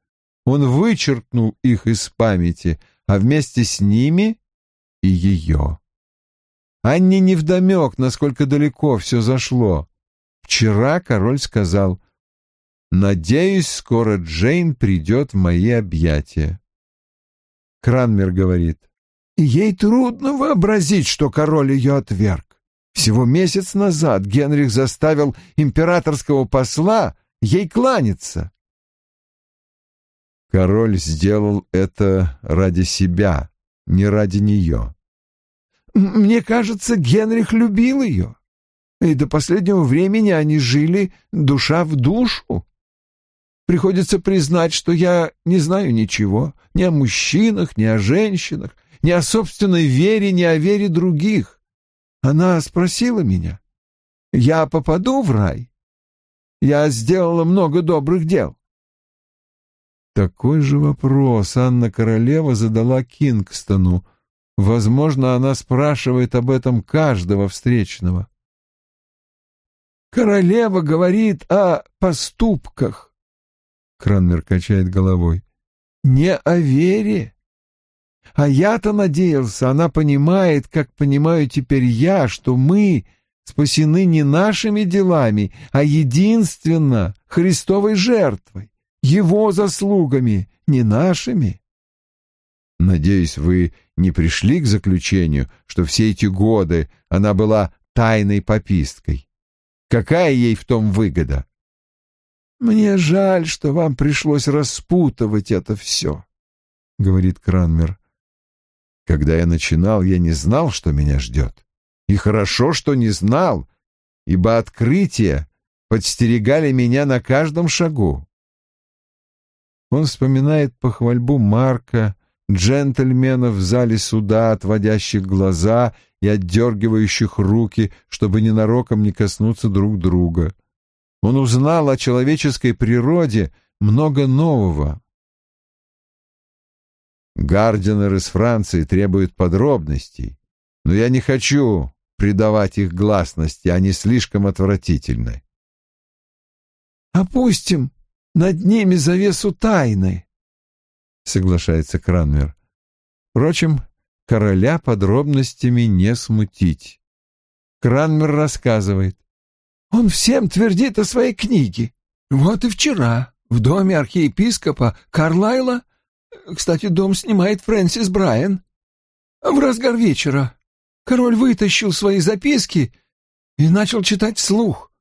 Он вычеркнул их из памяти, а вместе с ними и ее. Анне невдомек, насколько далеко все зашло. Вчера король сказал, «Надеюсь, скоро Джейн придет в мои объятия». Кранмер говорит, «Ей трудно вообразить, что король ее отверг. Всего месяц назад Генрих заставил императорского посла ей кланяться. Король сделал это ради себя, не ради нее. Мне кажется, Генрих любил ее, и до последнего времени они жили душа в душу. Приходится признать, что я не знаю ничего ни о мужчинах, ни о женщинах, ни о собственной вере, ни о вере других. Она спросила меня, я попаду в рай? Я сделала много добрых дел. Такой же вопрос Анна Королева задала Кингстону. Возможно, она спрашивает об этом каждого встречного. Королева говорит о поступках. Кранмер качает головой. Не о вере. А я-то надеялся, она понимает, как понимаю теперь я, что мы спасены не нашими делами, а единственно Христовой жертвой, Его заслугами, не нашими. Надеюсь, вы не пришли к заключению, что все эти годы она была тайной пописткой. Какая ей в том выгода? Мне жаль, что вам пришлось распутывать это все, — говорит Кранмер. Когда я начинал, я не знал, что меня ждет. И хорошо, что не знал, ибо открытия подстерегали меня на каждом шагу. Он вспоминает похвальбу Марка, джентльменов в зале суда, отводящих глаза и отдергивающих руки, чтобы ненароком не коснуться друг друга. Он узнал о человеческой природе много нового. Гардинер из Франции требует подробностей, но я не хочу придавать их гласности, они слишком отвратительны. опустим над ними завесу тайны, — соглашается Кранмер. Впрочем, короля подробностями не смутить. Кранмер рассказывает. Он всем твердит о своей книге. Вот и вчера в доме архиепископа Карлайла, кстати, дом снимает Фрэнсис Брайан, в разгар вечера король вытащил свои записки и начал читать вслух.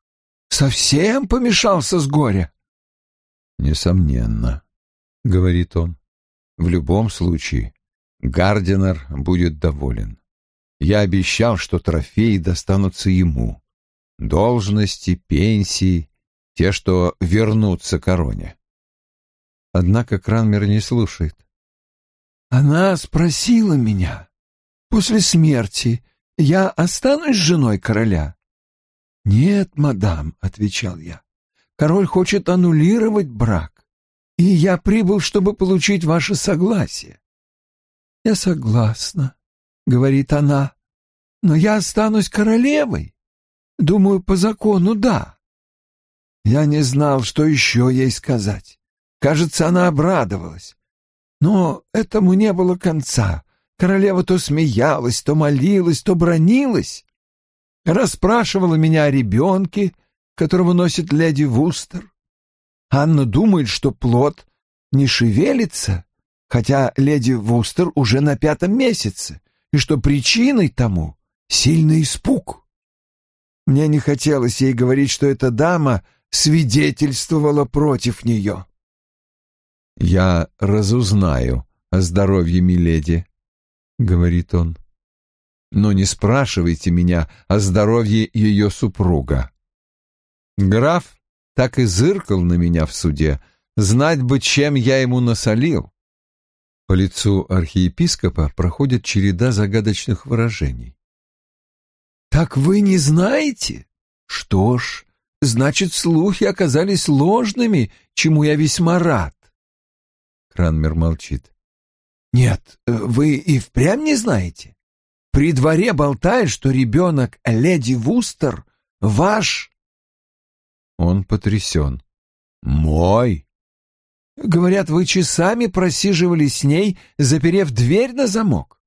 Совсем помешался с горя. «Несомненно», — говорит он. «В любом случае, Гардинер будет доволен. Я обещал, что трофеи достанутся ему. Должности, пенсии, те, что вернутся короне». Однако Кранмер не слушает. «Она спросила меня, после смерти я останусь женой короля?» «Нет, мадам», — отвечал я, — «король хочет аннулировать брак, и я прибыл, чтобы получить ваше согласие». «Я согласна», — говорит она, — «но я останусь королевой. Думаю, по закону да». Я не знал, что еще ей сказать. Кажется, она обрадовалась. Но этому не было конца. Королева то смеялась, то молилась, то бронилась. Расспрашивала меня о ребенке, которого носит леди Вустер. Анна думает, что плод не шевелится, хотя леди Вустер уже на пятом месяце, и что причиной тому сильный испуг. Мне не хотелось ей говорить, что эта дама свидетельствовала против нее. «Я разузнаю о здоровье миледи», — говорит он. «Но не спрашивайте меня о здоровье ее супруга». Граф так и зыркал на меня в суде, знать бы, чем я ему насолил. По лицу архиепископа проходит череда загадочных выражений. «Так вы не знаете? Что ж, значит, слухи оказались ложными, чему я весьма рад». Кранмер молчит. Нет, э, вы и впрямь не знаете? При дворе болтают, что ребенок леди Вустер ваш. Он потрясен. Мой? Говорят, вы часами просиживали с ней, заперев дверь на замок.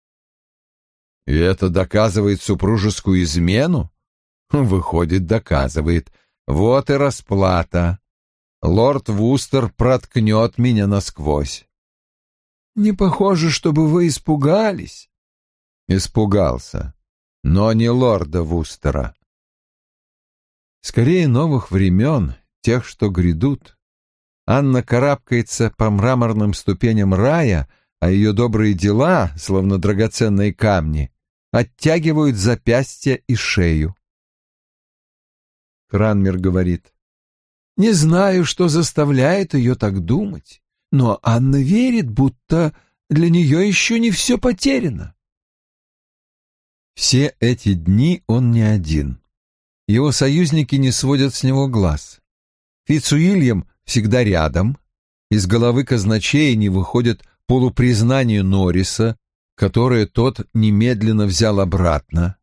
И это доказывает супружескую измену? Выходит, доказывает. Вот и расплата. Лорд Вустер проткнет меня насквозь. Не похоже, чтобы вы испугались. Испугался, но не лорда Вустера. Скорее новых времен, тех, что грядут. Анна карабкается по мраморным ступеням рая, а ее добрые дела, словно драгоценные камни, оттягивают запястья и шею. Кранмер говорит, «Не знаю, что заставляет ее так думать но Анна верит, будто для нее еще не все потеряно. Все эти дни он не один. Его союзники не сводят с него глаз. Фицуильям всегда рядом. Из головы казначея не выходит полупризнание Норриса, которое тот немедленно взял обратно.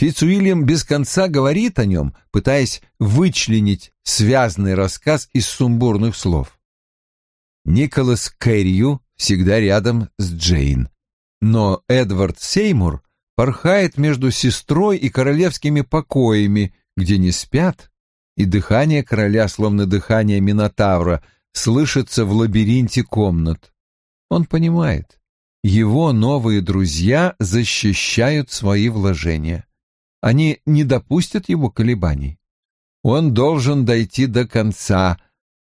Фицуильям без конца говорит о нем, пытаясь вычленить связанный рассказ из сумбурных слов. Николас Кэррию всегда рядом с Джейн. Но Эдвард Сеймур порхает между сестрой и королевскими покоями, где не спят, и дыхание короля, словно дыхание Минотавра, слышится в лабиринте комнат. Он понимает, его новые друзья защищают свои вложения. Они не допустят его колебаний. Он должен дойти до конца,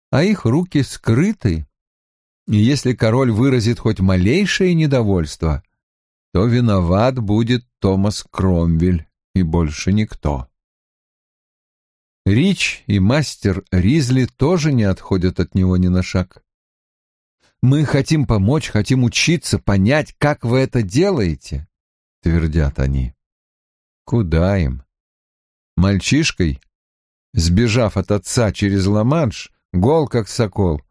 а их руки скрыты и если король выразит хоть малейшее недовольство, то виноват будет Томас Кромвель и больше никто. Рич и мастер Ризли тоже не отходят от него ни на шаг. «Мы хотим помочь, хотим учиться, понять, как вы это делаете», — твердят они. «Куда им?» Мальчишкой, сбежав от отца через Ла-Манш, гол как сокол,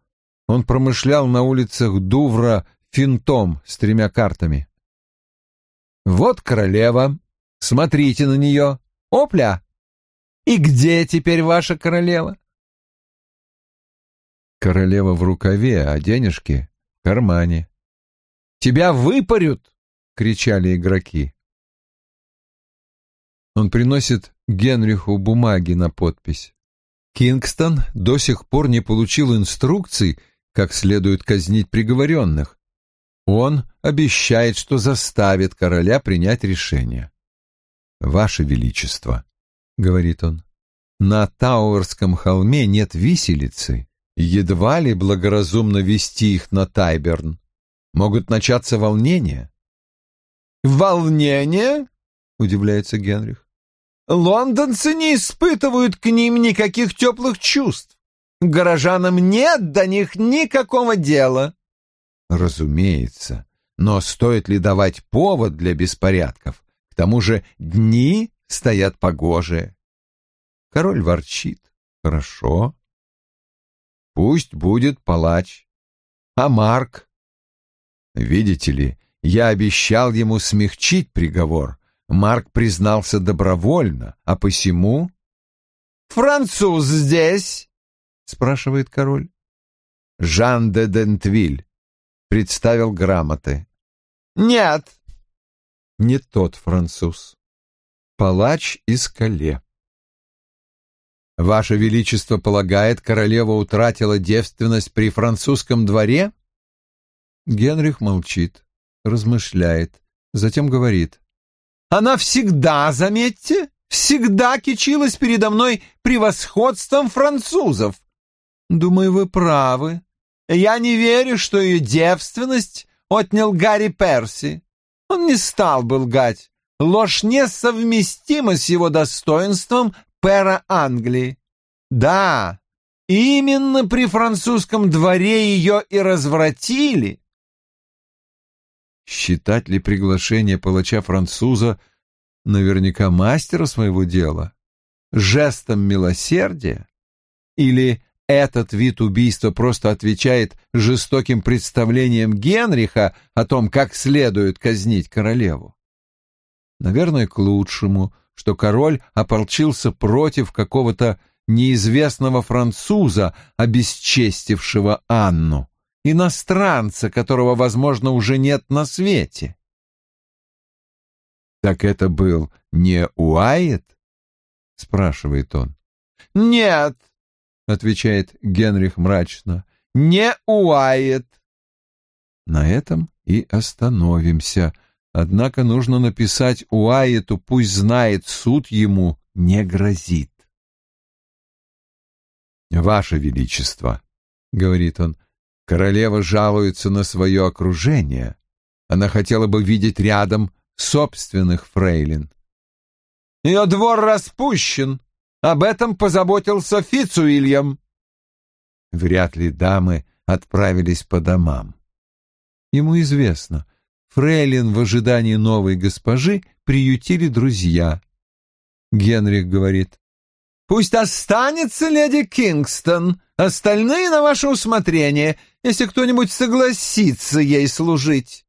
он промышлял на улицах Дувра финтом с тремя картами. «Вот королева. Смотрите на нее. Опля! И где теперь ваша королева?» Королева в рукаве, а денежки в кармане. «Тебя выпарют!» — кричали игроки. Он приносит Генриху бумаги на подпись. Кингстон до сих пор не получил инструкций, как следует казнить приговоренных. Он обещает, что заставит короля принять решение. «Ваше Величество», — говорит он, — «на Тауэрском холме нет виселицы, едва ли благоразумно вести их на Тайберн. Могут начаться волнения». «Волнения?» — удивляется Генрих. «Лондонцы не испытывают к ним никаких теплых чувств. Горожанам нет до них никакого дела». «Разумеется, но стоит ли давать повод для беспорядков? К тому же дни стоят погожие». Король ворчит. «Хорошо. Пусть будет палач. А Марк? Видите ли, я обещал ему смягчить приговор. Марк признался добровольно, а посему... «Француз здесь?» — спрашивает король. Жан де Дентвиль представил грамоты. «Нет». Не тот француз. Палач из Кале. Ваше Величество полагает, королева утратила девственность при французском дворе? Генрих молчит, размышляет, затем говорит. Она всегда, заметьте, всегда кичилась передо мной превосходством французов. Думаю, вы правы. Я не верю, что ее девственность отнял Гарри Перси. Он не стал бы лгать. Ложь несовместима с его достоинством пера Англии. Да, именно при французском дворе ее и развратили, Считать ли приглашение палача-француза наверняка мастера своего дела? Жестом милосердия? Или этот вид убийства просто отвечает жестоким представлениям Генриха о том, как следует казнить королеву? Наверное, к лучшему, что король ополчился против какого-то неизвестного француза, обесчестившего Анну иностранца, которого, возможно, уже нет на свете. «Так это был не Уайет?» — спрашивает он. «Нет», — отвечает Генрих мрачно, — «не Уайет». На этом и остановимся. Однако нужно написать Уайету, пусть знает, суд ему не грозит. «Ваше Величество», — говорит он, Королева жалуется на свое окружение. Она хотела бы видеть рядом собственных фрейлин. Ее двор распущен. Об этом позаботился Фицуильям. Вряд ли дамы отправились по домам. Ему известно, фрейлин в ожидании новой госпожи приютили друзья. Генрих говорит, «Пусть останется леди Кингстон, остальные на ваше усмотрение если кто-нибудь согласится ей служить.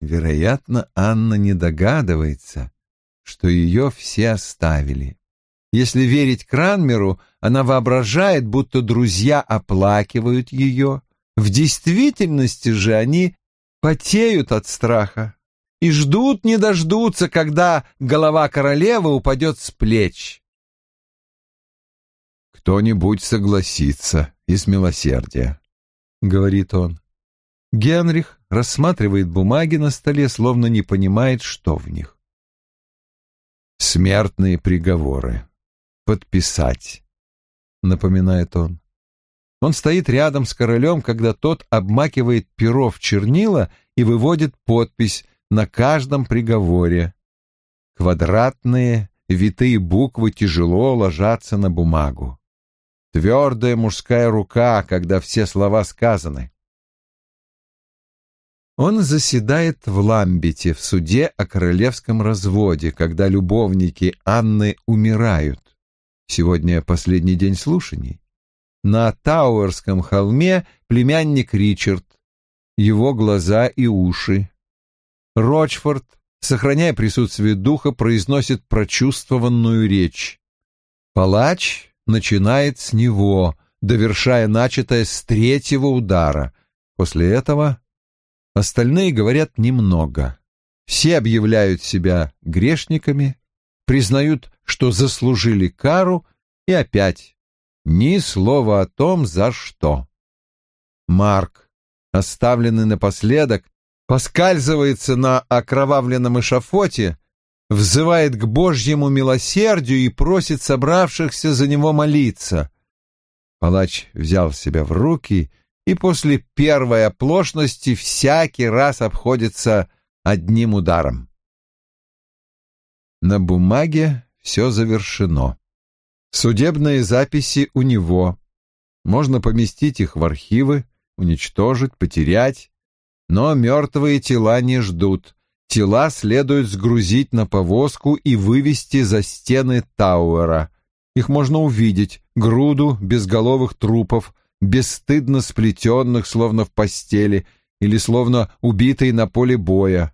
Вероятно, Анна не догадывается, что ее все оставили. Если верить Кранмеру, она воображает, будто друзья оплакивают ее. В действительности же они потеют от страха и ждут не дождутся, когда голова королевы упадет с плеч. Кто-нибудь согласится из милосердия. — говорит он. Генрих рассматривает бумаги на столе, словно не понимает, что в них. «Смертные приговоры. Подписать», — напоминает он. Он стоит рядом с королем, когда тот обмакивает перо в чернила и выводит подпись на каждом приговоре. Квадратные, витые буквы тяжело ложатся на бумагу. Твердая мужская рука, когда все слова сказаны. Он заседает в Ламбете в суде о королевском разводе, когда любовники Анны умирают. Сегодня последний день слушаний. На Тауэрском холме племянник Ричард, его глаза и уши. Рочфорд, сохраняя присутствие духа, произносит прочувствованную речь. Палач начинает с него, довершая начатое с третьего удара. После этого остальные говорят немного. Все объявляют себя грешниками, признают, что заслужили кару, и опять ни слова о том, за что. Марк, оставленный напоследок, поскальзывается на окровавленном эшафоте, взывает к Божьему милосердию и просит собравшихся за него молиться. Палач взял себя в руки и после первой оплошности всякий раз обходится одним ударом. На бумаге все завершено. Судебные записи у него. Можно поместить их в архивы, уничтожить, потерять. Но мертвые тела не ждут. Тела следует сгрузить на повозку и вывести за стены Тауэра. Их можно увидеть, груду безголовых трупов, бесстыдно сплетенных, словно в постели, или словно убитые на поле боя.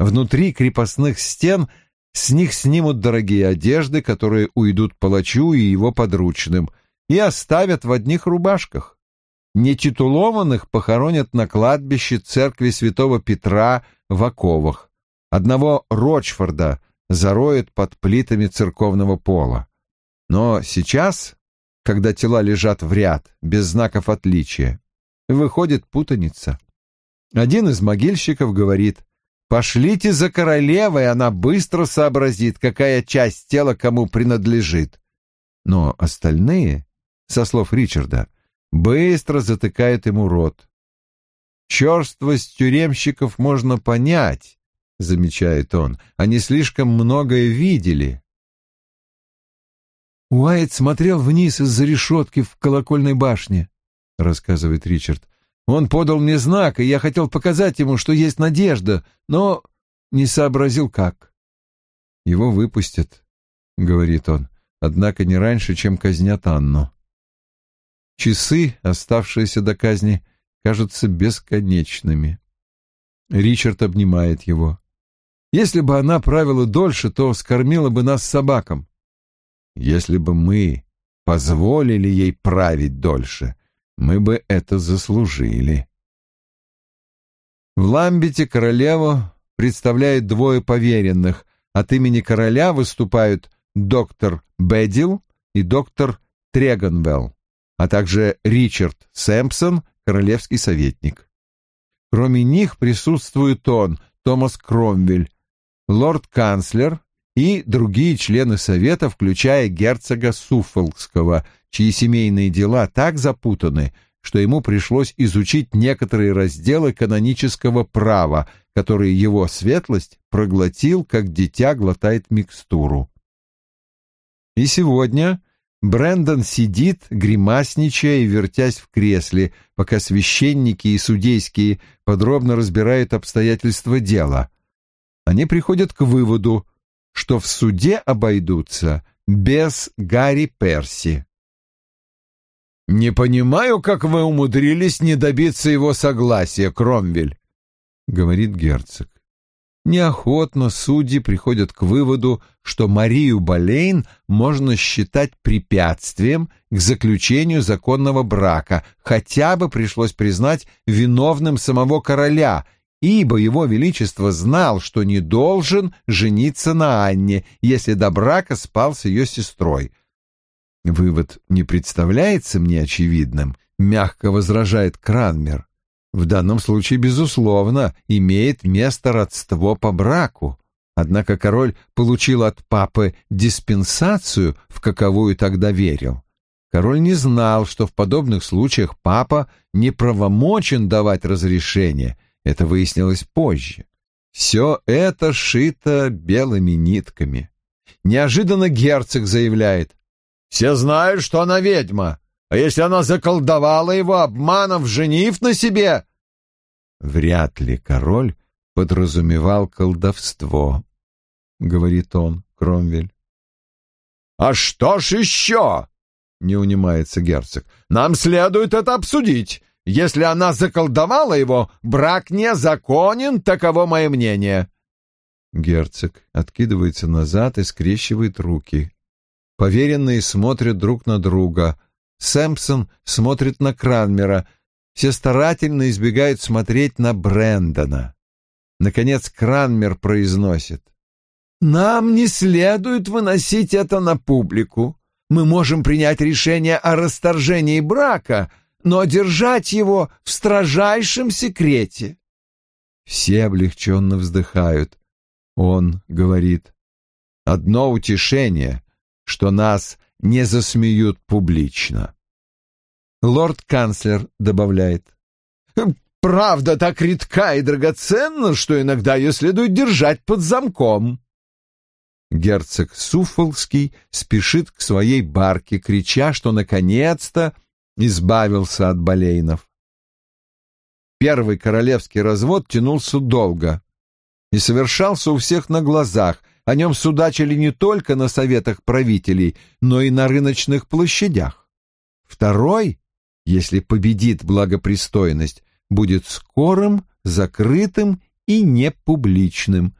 Внутри крепостных стен с них снимут дорогие одежды, которые уйдут палачу и его подручным, и оставят в одних рубашках. Нетитулованных похоронят на кладбище церкви святого Петра в оковах. Одного Рочфорда зароют под плитами церковного пола. Но сейчас, когда тела лежат в ряд, без знаков отличия, выходит путаница. Один из могильщиков говорит, «Пошлите за королевой, она быстро сообразит, какая часть тела кому принадлежит». Но остальные, со слов Ричарда, быстро затыкают ему рот. Черствость тюремщиков можно понять, замечает он, они слишком многое видели. Уайт смотрел вниз из-за решетки в колокольной башне, рассказывает Ричард. Он подал мне знак, и я хотел показать ему, что есть надежда, но не сообразил как. Его выпустят, говорит он, однако не раньше, чем казнят Анну. Часы, оставшиеся до казни, кажутся бесконечными. Ричард обнимает его. Если бы она правила дольше, то скормила бы нас собакам. Если бы мы позволили ей править дольше, мы бы это заслужили. В Ламбете королеву представляют двое поверенных. От имени короля выступают доктор Бедил и доктор Трегонвелл а также Ричард Сэмпсон, королевский советник. Кроме них присутствует он, Томас Кромвель, лорд-канцлер и другие члены совета, включая герцога Суффолкского, чьи семейные дела так запутаны, что ему пришлось изучить некоторые разделы канонического права, которые его светлость проглотил, как дитя глотает микстуру. И сегодня Брендон сидит, гримасничая и вертясь в кресле, пока священники и судейские подробно разбирают обстоятельства дела. Они приходят к выводу, что в суде обойдутся без Гарри Перси. «Не понимаю, как вы умудрились не добиться его согласия, Кромвель», — говорит герцог. Неохотно судьи приходят к выводу, что Марию Болейн можно считать препятствием к заключению законного брака, хотя бы пришлось признать виновным самого короля, ибо его величество знал, что не должен жениться на Анне, если до брака спал с ее сестрой. Вывод не представляется мне очевидным, мягко возражает Кранмер. В данном случае, безусловно, имеет место родство по браку. Однако король получил от папы диспенсацию, в каковую тогда верил. Король не знал, что в подобных случаях папа неправомочен давать разрешение. Это выяснилось позже. Все это шито белыми нитками. Неожиданно герцог заявляет. «Все знают, что она ведьма. А если она заколдовала его обманом, женив на себе? Вряд ли король подразумевал колдовство, говорит он, Кромвель. А что ж еще? Не унимается герцог. Нам следует это обсудить. Если она заколдовала его, брак незаконен, таково мое мнение. Герцог откидывается назад и скрещивает руки. Поверенные смотрят друг на друга — Сэмпсон смотрит на Кранмера. Все старательно избегают смотреть на Брэндона. Наконец Кранмер произносит. «Нам не следует выносить это на публику. Мы можем принять решение о расторжении брака, но держать его в строжайшем секрете». Все облегченно вздыхают. Он говорит. «Одно утешение, что нас не засмеют публично». Лорд-канцлер добавляет. «Правда так редка и драгоценна, что иногда ее следует держать под замком». Герцог Суфолский спешит к своей барке, крича, что наконец-то избавился от болейнов. Первый королевский развод тянулся долго и совершался у всех на глазах, о нем судачили не только на советах правителей, но и на рыночных площадях. Второй, если победит благопристойность, будет скорым, закрытым и непубличным.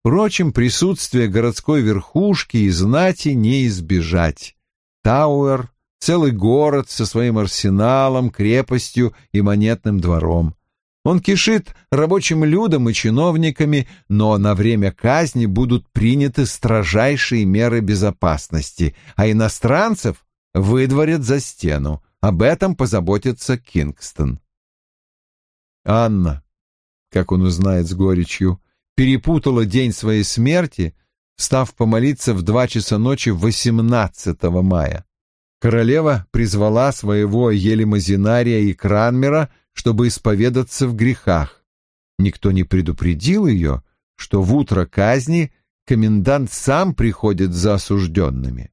Впрочем, присутствие городской верхушки и знати не избежать. Тауэр — целый город со своим арсеналом, крепостью и монетным двором. Он кишит рабочим людом и чиновниками, но на время казни будут приняты строжайшие меры безопасности, а иностранцев выдворят за стену. Об этом позаботится Кингстон. Анна, как он узнает с горечью, перепутала день своей смерти, став помолиться в два часа ночи 18 мая. Королева призвала своего Елемазинария и Кранмера, чтобы исповедаться в грехах. Никто не предупредил ее, что в утро казни комендант сам приходит за осужденными.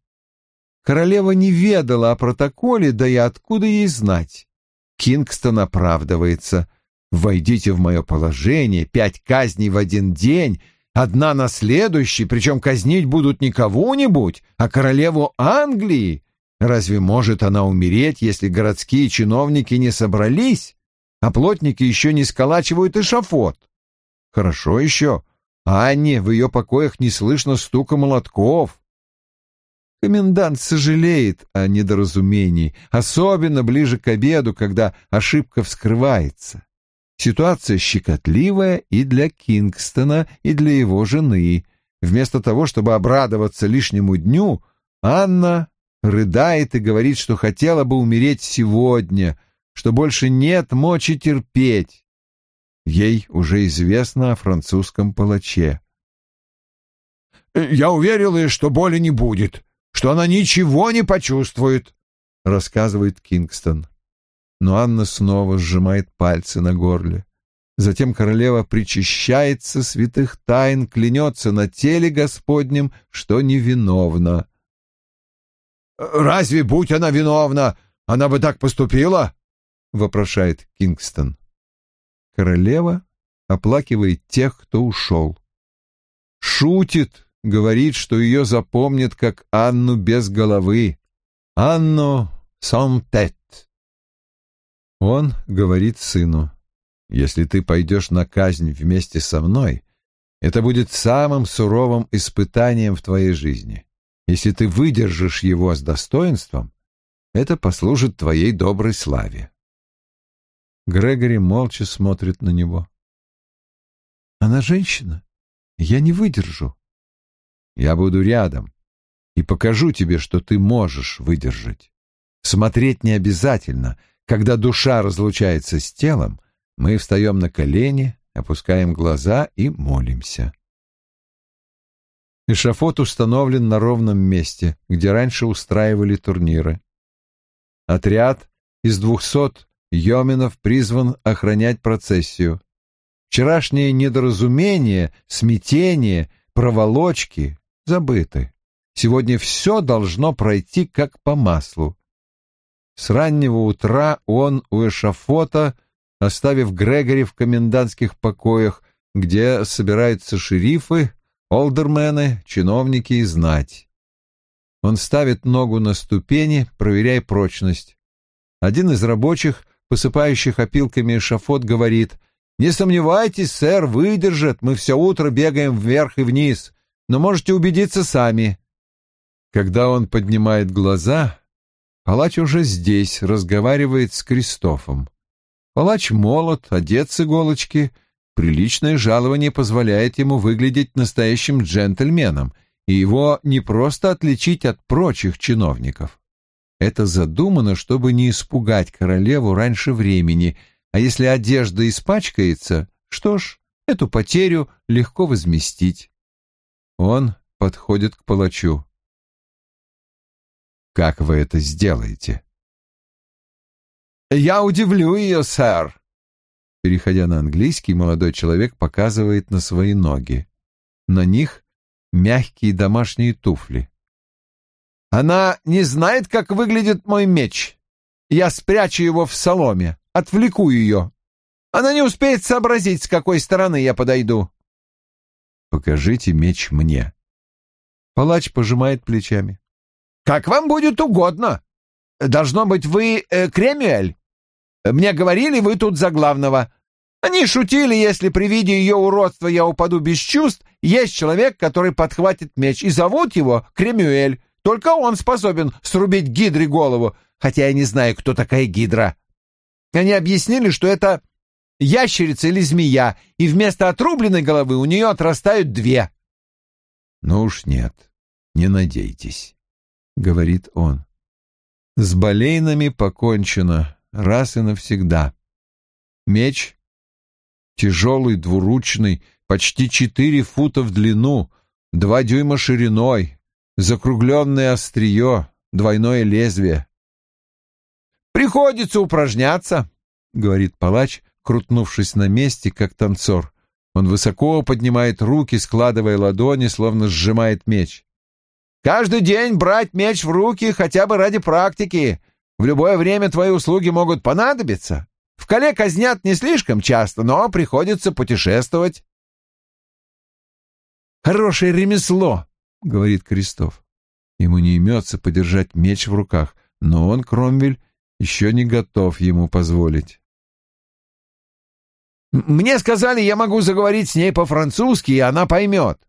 Королева не ведала о протоколе, да и откуда ей знать. Кингстон оправдывается. «Войдите в мое положение, пять казней в один день, одна на следующий, причем казнить будут не кого-нибудь, а королеву Англии. Разве может она умереть, если городские чиновники не собрались, а плотники еще не сколачивают эшафот? Хорошо еще, Анне в ее покоях не слышно стука молотков». Комендант сожалеет о недоразумении, особенно ближе к обеду, когда ошибка вскрывается. Ситуация щекотливая и для Кингстона, и для его жены. Вместо того, чтобы обрадоваться лишнему дню, Анна рыдает и говорит, что хотела бы умереть сегодня, что больше нет мочи терпеть. Ей уже известно о французском палаче. «Я уверил ее, что боли не будет, что она ничего не почувствует», — рассказывает Кингстон. Но Анна снова сжимает пальцы на горле. Затем королева причащается святых тайн, клянется на теле Господнем, что невиновна. «Разве, будь она виновна, она бы так поступила?» — вопрошает Кингстон. Королева оплакивает тех, кто ушел. Шутит, говорит, что ее запомнят как Анну без головы, Анну Сомтет. Он говорит сыну, «Если ты пойдешь на казнь вместе со мной, это будет самым суровым испытанием в твоей жизни. Если ты выдержишь его с достоинством, это послужит твоей доброй славе». Грегори молча смотрит на него. «Она женщина. Я не выдержу», я буду рядом и покажу тебе, что ты можешь выдержать. Смотреть не обязательно. Когда душа разлучается с телом, мы встаем на колени, опускаем глаза и молимся. Эшафот установлен на ровном месте, где раньше устраивали турниры. Отряд из двухсот йоменов призван охранять процессию. Вчерашнее недоразумение, смятение, проволочки забыты. Сегодня все должно пройти как по маслу. С раннего утра он у эшафота, оставив Грегори в комендантских покоях, где собираются шерифы, олдермены, чиновники и знать. Он ставит ногу на ступени, проверяя прочность. Один из рабочих, посыпающих опилками эшафот, говорит, «Не сомневайтесь, сэр, выдержит, мы все утро бегаем вверх и вниз но можете убедиться сами. Когда он поднимает глаза, Палач уже здесь, разговаривает с Кристофом. Палач молод, одет с иголочки, приличное жалование позволяет ему выглядеть настоящим джентльменом, и его не просто отличить от прочих чиновников. Это задумано, чтобы не испугать королеву раньше времени, а если одежда испачкается, что ж, эту потерю легко возместить. Он подходит к палачу. «Как вы это сделаете?» «Я удивлю ее, сэр!» Переходя на английский, молодой человек показывает на свои ноги. На них мягкие домашние туфли. «Она не знает, как выглядит мой меч. Я спрячу его в соломе, отвлеку ее. Она не успеет сообразить, с какой стороны я подойду». «Покажите меч мне». Палач пожимает плечами. «Как вам будет угодно. Должно быть, вы э, Кремюэль? Мне говорили, вы тут за главного. Они шутили, если при виде ее уродства я упаду без чувств, есть человек, который подхватит меч, и зовут его Кремюэль. Только он способен срубить гидре голову, хотя я не знаю, кто такая гидра. Они объяснили, что это ящерица или змея, и вместо отрубленной головы у нее отрастают две. «Ну уж нет, не надейтесь», — говорит он. С болейнами покончено раз и навсегда. Меч тяжелый, двуручный, почти четыре фута в длину, два дюйма шириной, закругленное острие, двойное лезвие. «Приходится упражняться», — говорит палач, крутнувшись на месте, как танцор. Он высоко поднимает руки, складывая ладони, словно сжимает меч. Каждый день брать меч в руки хотя бы ради практики. В любое время твои услуги могут понадобиться. В Кале казнят не слишком часто, но приходится путешествовать. «Хорошее ремесло», — говорит Крестов. Ему не имется подержать меч в руках, но он, Кромвель, еще не готов ему позволить. «Мне сказали, я могу заговорить с ней по-французски, и она поймет».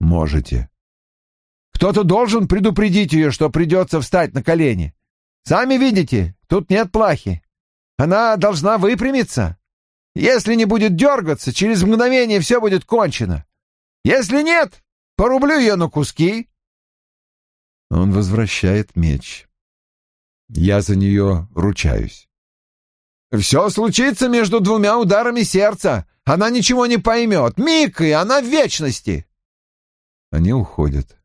«Можете», кто-то должен предупредить ее, что придется встать на колени. Сами видите, тут нет плахи. Она должна выпрямиться. Если не будет дергаться, через мгновение все будет кончено. Если нет, порублю ее на куски. Он возвращает меч. Я за нее ручаюсь. Все случится между двумя ударами сердца. Она ничего не поймет. Миг, и она в вечности. Они уходят.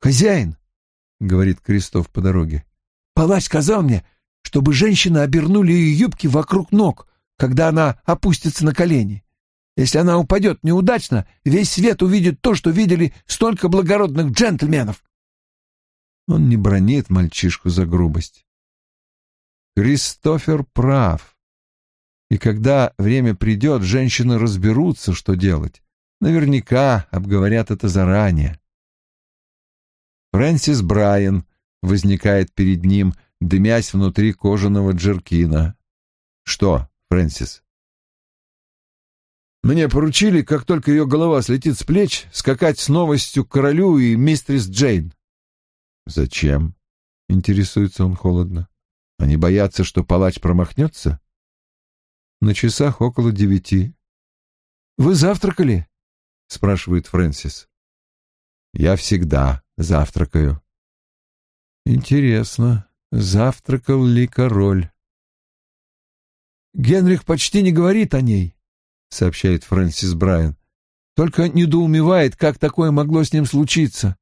«Хозяин», — говорит Крестов по дороге, — «палач сказал мне, чтобы женщины обернули ее юбки вокруг ног, когда она опустится на колени. Если она упадет неудачно, весь свет увидит то, что видели столько благородных джентльменов». Он не бронит мальчишку за грубость. Кристофер прав. И когда время придет, женщины разберутся, что делать. Наверняка обговорят это заранее. Фрэнсис Брайан возникает перед ним, дымясь внутри кожаного джеркина. «Что, Фрэнсис?» «Мне поручили, как только ее голова слетит с плеч, скакать с новостью к королю и мистерис Джейн». «Зачем?» — интересуется он холодно. «Они боятся, что палач промахнется?» На часах около девяти. «Вы завтракали?» — спрашивает Фрэнсис. «Я всегда завтракаю». «Интересно, завтракал ли король?» «Генрих почти не говорит о ней», — сообщает Фрэнсис Брайан. «Только недоумевает, как такое могло с ним случиться.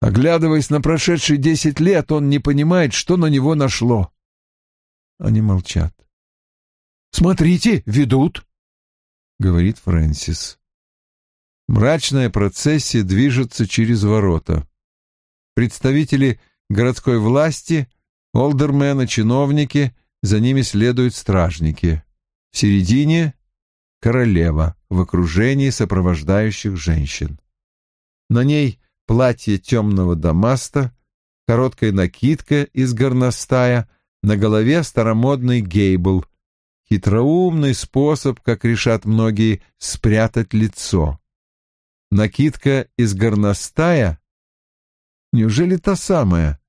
Оглядываясь на прошедшие десять лет, он не понимает, что на него нашло». Они молчат. «Смотрите, ведут», — говорит Фрэнсис. Мрачная процессия движется через ворота. Представители городской власти, олдермены, чиновники, за ними следуют стражники. В середине — королева в окружении сопровождающих женщин. На ней платье темного дамаста, короткая накидка из горностая, на голове старомодный гейбл, хитроумный способ, как решат многие, спрятать лицо. Накидка из горностая? Неужели та самая?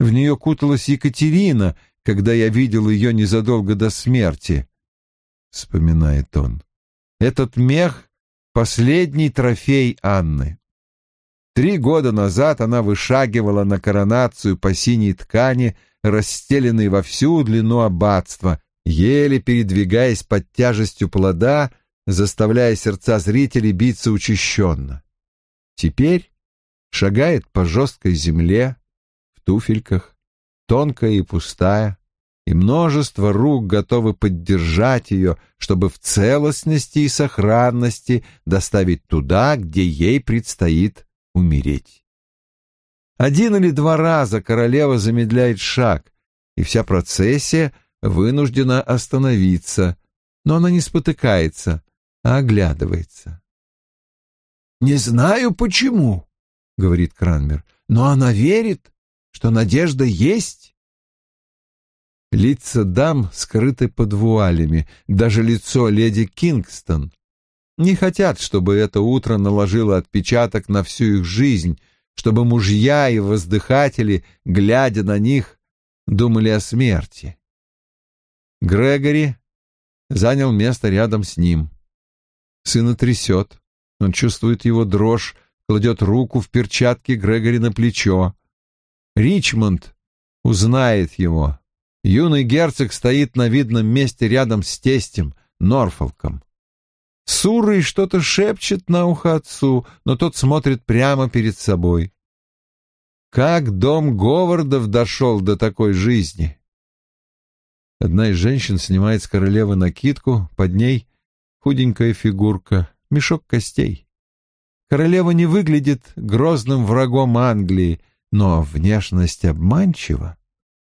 В нее куталась Екатерина, когда я видел ее незадолго до смерти, — вспоминает он. Этот мех — последний трофей Анны. Три года назад она вышагивала на коронацию по синей ткани, расстеленной во всю длину аббатства, еле передвигаясь под тяжестью плода, заставляя сердца зрителей биться учащенно. Теперь шагает по жесткой земле, в туфельках, тонкая и пустая, и множество рук готовы поддержать ее, чтобы в целостности и сохранности доставить туда, где ей предстоит умереть. Один или два раза королева замедляет шаг, и вся процессия вынуждена остановиться, но она не спотыкается, а оглядывается. «Не знаю почему», — говорит Кранмер, — «но она верит, что надежда есть». Лица дам скрыты под вуалями, даже лицо леди Кингстон. Не хотят, чтобы это утро наложило отпечаток на всю их жизнь, чтобы мужья и воздыхатели, глядя на них, думали о смерти. Грегори занял место рядом с ним. Сына трясет. Он чувствует его дрожь, кладет руку в перчатке Грегори на плечо. Ричмонд узнает его. Юный герцог стоит на видном месте рядом с тестем, Норфолком. Суррой что-то шепчет на ухо отцу, но тот смотрит прямо перед собой. Как дом Говардов дошел до такой жизни? Одна из женщин снимает с королевы накидку, под ней худенькая фигурка, мешок костей. Королева не выглядит грозным врагом Англии, но внешность обманчива.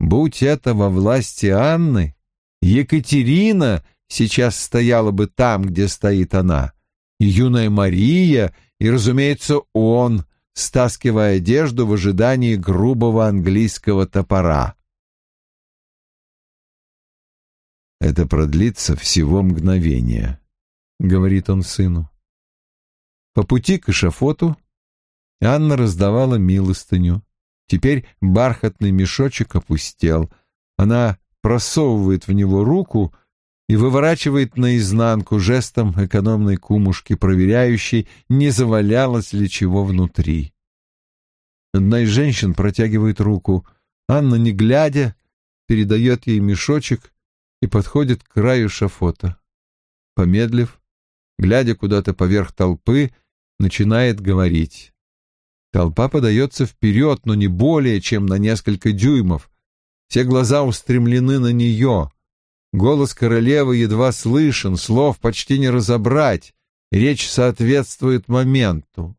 Будь это во власти Анны, Екатерина сейчас стояла бы там, где стоит она, и юная Мария, и, разумеется, он, стаскивая одежду в ожидании грубого английского топора. Это продлится всего мгновение, — говорит он сыну. По пути к эшафоту Анна раздавала милостыню. Теперь бархатный мешочек опустел. Она просовывает в него руку и выворачивает наизнанку жестом экономной кумушки, проверяющей, не завалялось ли чего внутри. Одна из женщин протягивает руку. Анна, не глядя, передает ей мешочек и подходит к краю шафота. Помедлив, глядя куда-то поверх толпы, начинает говорить. Толпа подается вперед, но не более, чем на несколько дюймов. Все глаза устремлены на нее. Голос королевы едва слышен, слов почти не разобрать. Речь соответствует моменту.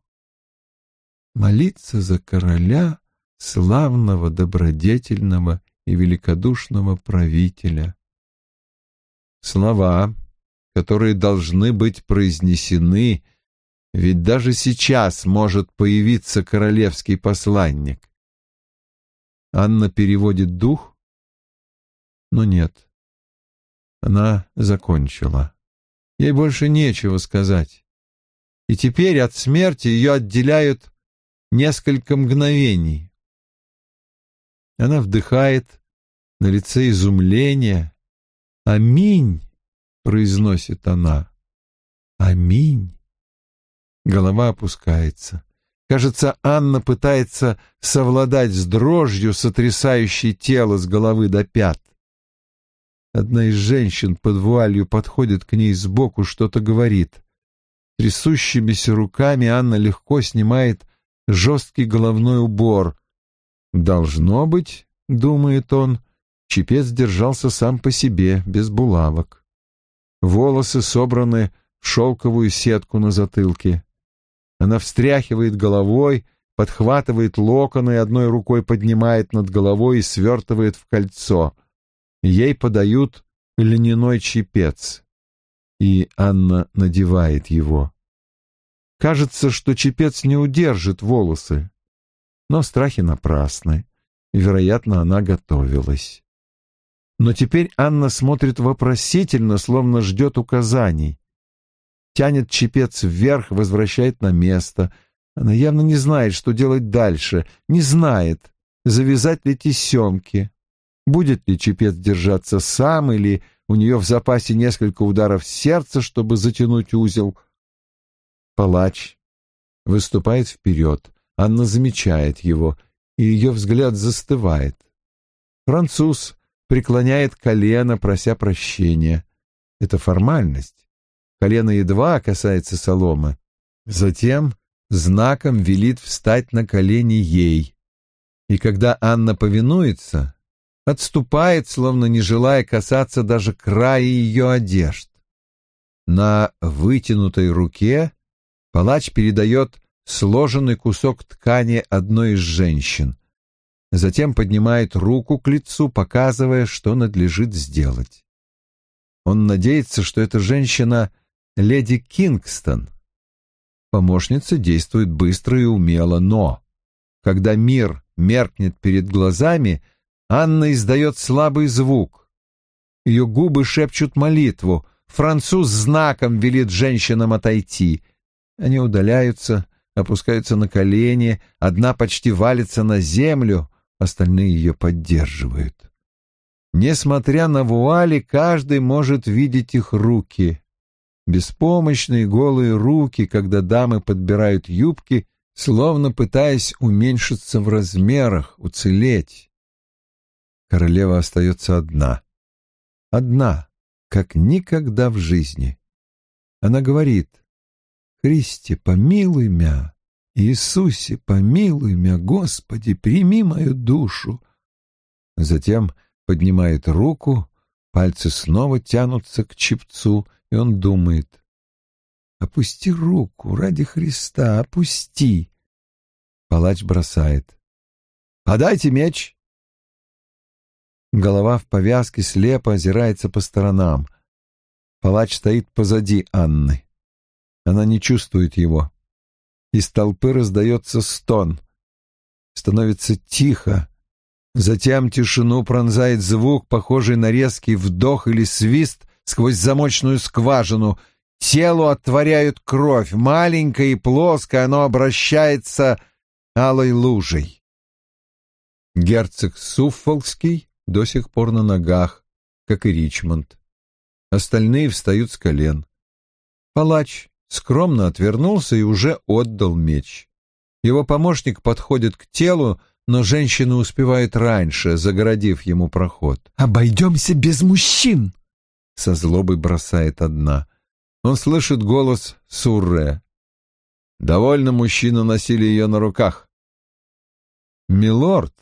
Молиться за короля, славного, добродетельного и великодушного правителя. Слова, которые должны быть произнесены, ведь даже сейчас может появиться королевский посланник. Анна переводит дух, но нет. Она закончила. Ей больше нечего сказать. И теперь от смерти ее отделяют несколько мгновений. Она вдыхает, на лице изумление. «Аминь!» — произносит она. «Аминь!» Голова опускается. Кажется, Анна пытается совладать с дрожью, сотрясающей тело с головы до пят. Одна из женщин под вуалью подходит к ней сбоку, что-то говорит. Трясущимися руками Анна легко снимает жесткий головной убор. «Должно быть», — думает он, — чепец держался сам по себе, без булавок. Волосы собраны в шелковую сетку на затылке. Она встряхивает головой, подхватывает локоны и одной рукой поднимает над головой и свертывает в кольцо — Ей подают льняной чепец, и Анна надевает его. Кажется, что чепец не удержит волосы, но страхи напрасны, вероятно, она готовилась. Но теперь Анна смотрит вопросительно, словно ждет указаний. Тянет чепец вверх, возвращает на место. Она явно не знает, что делать дальше, не знает, завязать ли тесемки, будет ли чепец держаться сам или у нее в запасе несколько ударов сердца, чтобы затянуть узел. Палач выступает вперед, Анна замечает его, и ее взгляд застывает. Француз преклоняет колено, прося прощения. Это формальность. Колено едва касается соломы. Затем знаком велит встать на колени ей. И когда Анна повинуется, отступает, словно не желая касаться даже края ее одежд. На вытянутой руке палач передает сложенный кусок ткани одной из женщин. Затем поднимает руку к лицу, показывая, что надлежит сделать. Он надеется, что эта женщина — леди Кингстон. Помощница действует быстро и умело, но, когда мир меркнет перед глазами, Анна издает слабый звук. Ее губы шепчут молитву, француз знаком велит женщинам отойти. Они удаляются, опускаются на колени, одна почти валится на землю, остальные ее поддерживают. Несмотря на вуали, каждый может видеть их руки. Беспомощные голые руки, когда дамы подбирают юбки, словно пытаясь уменьшиться в размерах, уцелеть. Королева остается одна. Одна, как никогда в жизни. Она говорит, «Христе, помилуй мя, Иисусе, помилуй мя, Господи, прими мою душу». Затем поднимает руку, пальцы снова тянутся к чепцу, он думает. «Опусти руку, ради Христа, опусти!» Палач бросает. «Подайте меч!» Голова в повязке слепо озирается по сторонам. Палач стоит позади Анны. Она не чувствует его. Из толпы раздается стон. Становится тихо, Затем тишину пронзает звук, похожий на резкий вдох или свист сквозь замочную скважину. Телу отворяют кровь, маленькая и плоская, оно обращается алой лужей. Герцог Суффолкский до сих пор на ногах, как и Ричмонд. Остальные встают с колен. Палач скромно отвернулся и уже отдал меч. Его помощник подходит к телу, но женщина успевает раньше, загородив ему проход. «Обойдемся без мужчин!» — со злобой бросает одна. Он слышит голос Сурре. Довольно мужчины носили ее на руках. «Милорд»,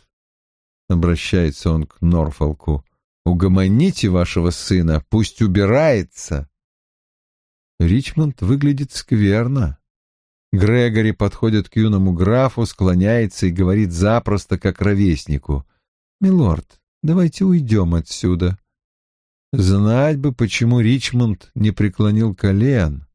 — обращается он к Норфолку, — «угомоните вашего сына, пусть убирается». Ричмонд выглядит скверно. Грегори подходит к юному графу, склоняется и говорит запросто, как ровеснику. «Милорд, давайте уйдем отсюда». Знать бы, почему Ричмонд не преклонил колен.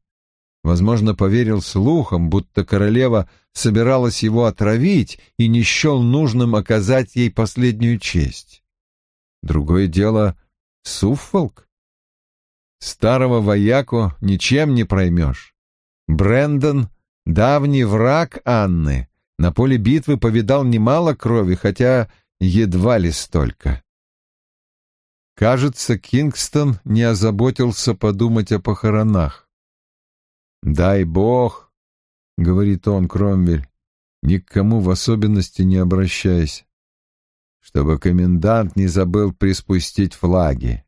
Возможно, поверил слухам, будто королева собиралась его отравить и не счел нужным оказать ей последнюю честь. Другое дело — Суффолк. Старого вояку ничем не проймешь. Брэндон — Давний враг Анны на поле битвы повидал немало крови, хотя едва ли столько. Кажется, Кингстон не озаботился подумать о похоронах. «Дай бог», — говорит он, Кромвель, — «ни к кому в особенности не обращаясь, чтобы комендант не забыл приспустить флаги».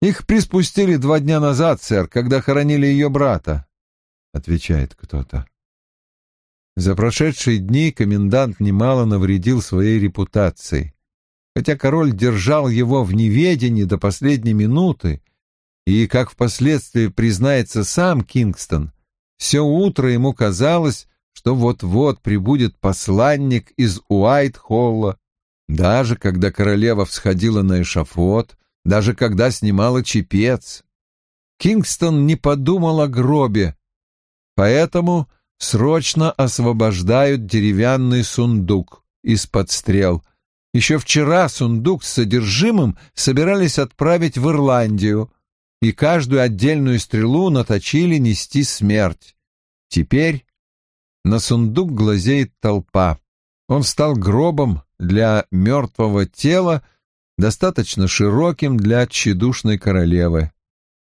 «Их приспустили два дня назад, сэр, когда хоронили ее брата», — отвечает кто-то. За прошедшие дни комендант немало навредил своей репутации. Хотя король держал его в неведении до последней минуты, и, как впоследствии признается сам Кингстон, все утро ему казалось, что вот-вот прибудет посланник из Уайт-Холла, даже когда королева всходила на эшафот, даже когда снимала чепец. Кингстон не подумал о гробе, Поэтому срочно освобождают деревянный сундук из-под стрел. Еще вчера сундук с содержимым собирались отправить в Ирландию, и каждую отдельную стрелу наточили нести смерть. Теперь на сундук глазеет толпа. Он стал гробом для мертвого тела, достаточно широким для тщедушной королевы.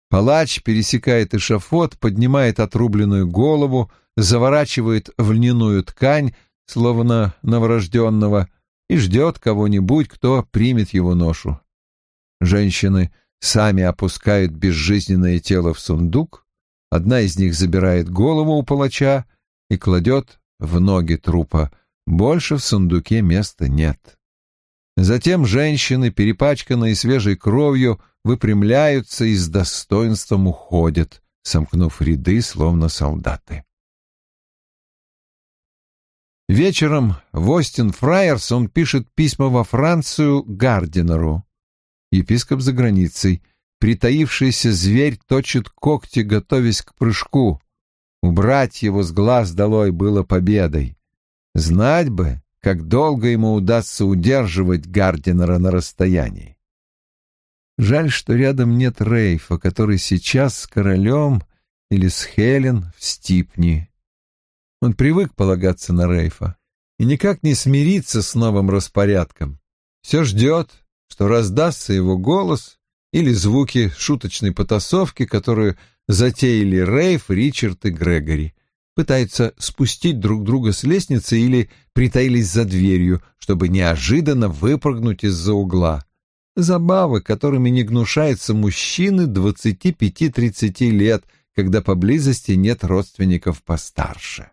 Палач пересекает эшафот, поднимает отрубленную голову, заворачивает в льняную ткань, словно новорожденного, и ждет кого-нибудь, кто примет его ношу. Женщины сами опускают безжизненное тело в сундук, одна из них забирает голову у палача и кладет в ноги трупа. Больше в сундуке места нет. Затем женщины, перепачканные свежей кровью, выпрямляются и с достоинством уходят, сомкнув ряды, словно солдаты. Вечером в Остин Фрайерс он пишет письма во Францию Гардинеру. Епископ за границей. Притаившийся зверь точит когти, готовясь к прыжку. Убрать его с глаз долой было победой. Знать бы, как долго ему удастся удерживать Гардинера на расстоянии. Жаль, что рядом нет Рейфа, который сейчас с королем или с Хелен в Стипни. Он привык полагаться на Рейфа и никак не смириться с новым распорядком. Все ждет, что раздастся его голос или звуки шуточной потасовки, которую затеяли Рейф, Ричард и Грегори пытаются спустить друг друга с лестницы или притаились за дверью, чтобы неожиданно выпрыгнуть из-за угла. Забавы, которыми не гнушаются мужчины 25-30 лет, когда поблизости нет родственников постарше.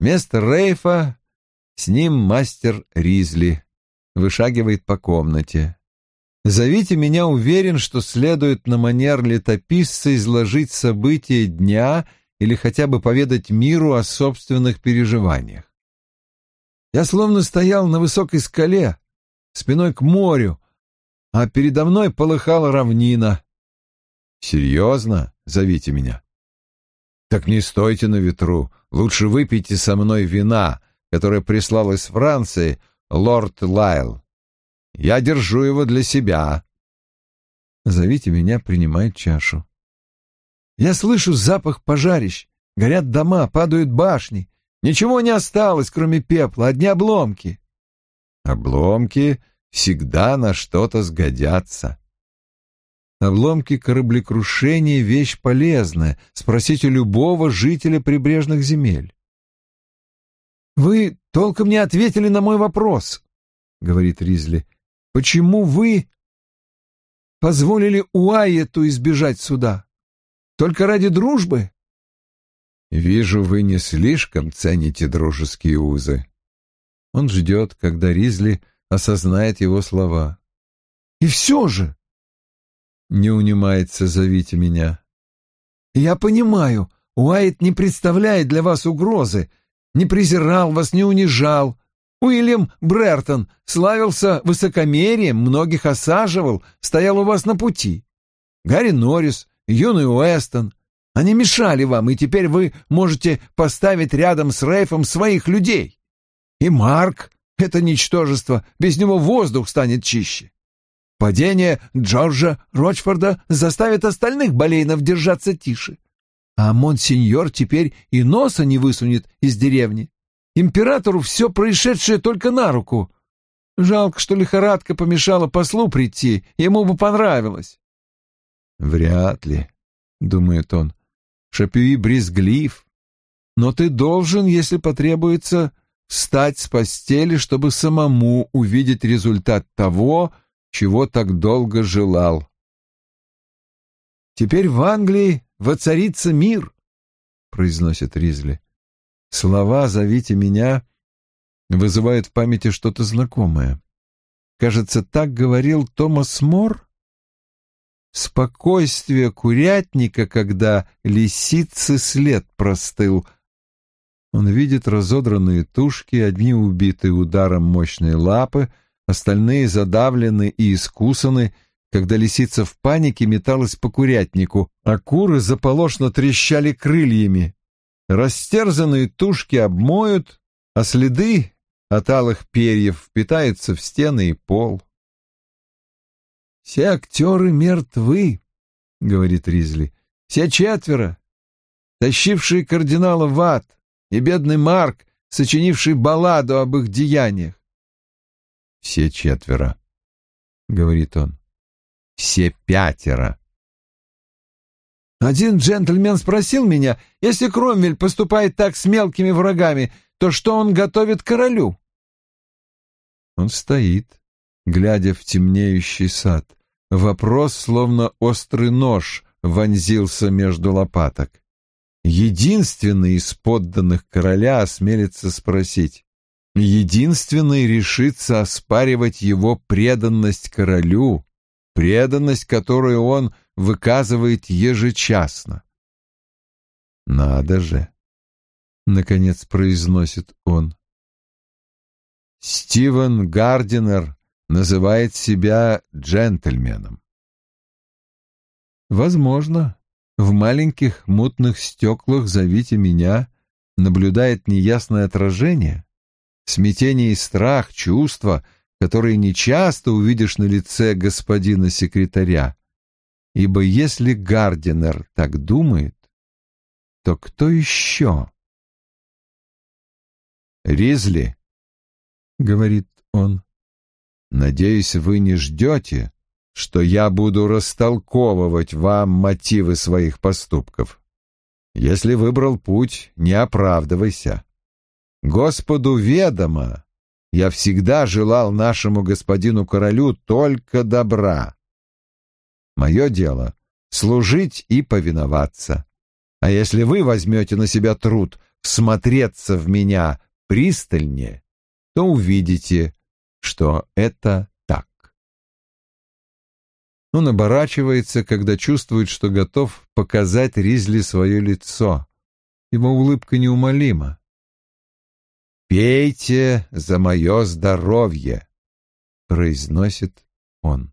Вместо Рейфа с ним мастер Ризли вышагивает по комнате. Зовите меня уверен, что следует на манер летописца изложить события дня или хотя бы поведать миру о собственных переживаниях. Я словно стоял на высокой скале, спиной к морю, а передо мной полыхала равнина. Серьезно? Зовите меня. Так не стойте на ветру, лучше выпейте со мной вина, которое прислал из Франции лорд Лайл. Я держу его для себя. Зовите меня принимать чашу. Я слышу запах пожарищ. Горят дома, падают башни. Ничего не осталось, кроме пепла, одни обломки. Обломки всегда на что-то сгодятся. Обломки кораблекрушения — вещь полезная. Спросите любого жителя прибрежных земель. «Вы толком не ответили на мой вопрос», — говорит Ризли. «Почему вы позволили Уайету избежать суда?» Только ради дружбы? Вижу, вы не слишком цените дружеские узы. Он ждет, когда Ризли осознает его слова. И все же... Не унимается, зовите меня. Я понимаю, Уайт не представляет для вас угрозы, не презирал вас, не унижал. Уильям Брертон славился высокомерием, многих осаживал, стоял у вас на пути. Гарри Норрис юный Уэстон. Они мешали вам, и теперь вы можете поставить рядом с Рейфом своих людей. И Марк — это ничтожество, без него воздух станет чище. Падение Джорджа Рочфорда заставит остальных болейнов держаться тише. А монсеньор теперь и носа не высунет из деревни. Императору все происшедшее только на руку. Жалко, что лихорадка помешала послу прийти, ему бы понравилось. «Вряд ли», — думает он. «Шапюи брезглив. Но ты должен, если потребуется, встать с постели, чтобы самому увидеть результат того, чего так долго желал. «Теперь в Англии воцарится мир», — произносит Ризли. Слова «зовите меня» вызывают в памяти что-то знакомое. Кажется, так говорил Томас Мор спокойствие курятника, когда лисицы след простыл. Он видит разодранные тушки, одни убитые ударом мощной лапы, остальные задавлены и искусаны, когда лисица в панике металась по курятнику, а куры заполошно трещали крыльями. Растерзанные тушки обмоют, а следы от алых перьев впитаются в стены и пол. «Все актеры мертвы», — говорит Ризли. «Все четверо, тащившие кардинала в ад, и бедный Марк, сочинивший балладу об их деяниях. «Все четверо», — говорит он. «Все пятеро». Один джентльмен спросил меня, если Кромвель поступает так с мелкими врагами, то что он готовит королю? Он стоит, глядя в темнеющий сад. Вопрос, словно острый нож, вонзился между лопаток. Единственный из подданных короля осмелится спросить. Единственный решится оспаривать его преданность королю, преданность, которую он выказывает ежечасно. «Надо же!» — наконец произносит он. Стивен Гардинер называет себя джентльменом. Возможно, в маленьких мутных стеклах «Зовите меня» наблюдает неясное отражение, смятение и страх, чувства, которые нечасто увидишь на лице господина секретаря. Ибо если Гардинер так думает, то кто еще? «Ризли», — говорит он, — «надеюсь, вы не ждете, что я буду растолковывать вам мотивы своих поступков. Если выбрал путь, не оправдывайся. Господу ведомо, я всегда желал нашему господину королю только добра. Мое дело — служить и повиноваться. А если вы возьмете на себя труд всмотреться в меня пристальнее, то увидите, что это так. Он оборачивается, когда чувствует, что готов показать Ризли свое лицо. Его улыбка неумолима. «Пейте за мое здоровье», — произносит он.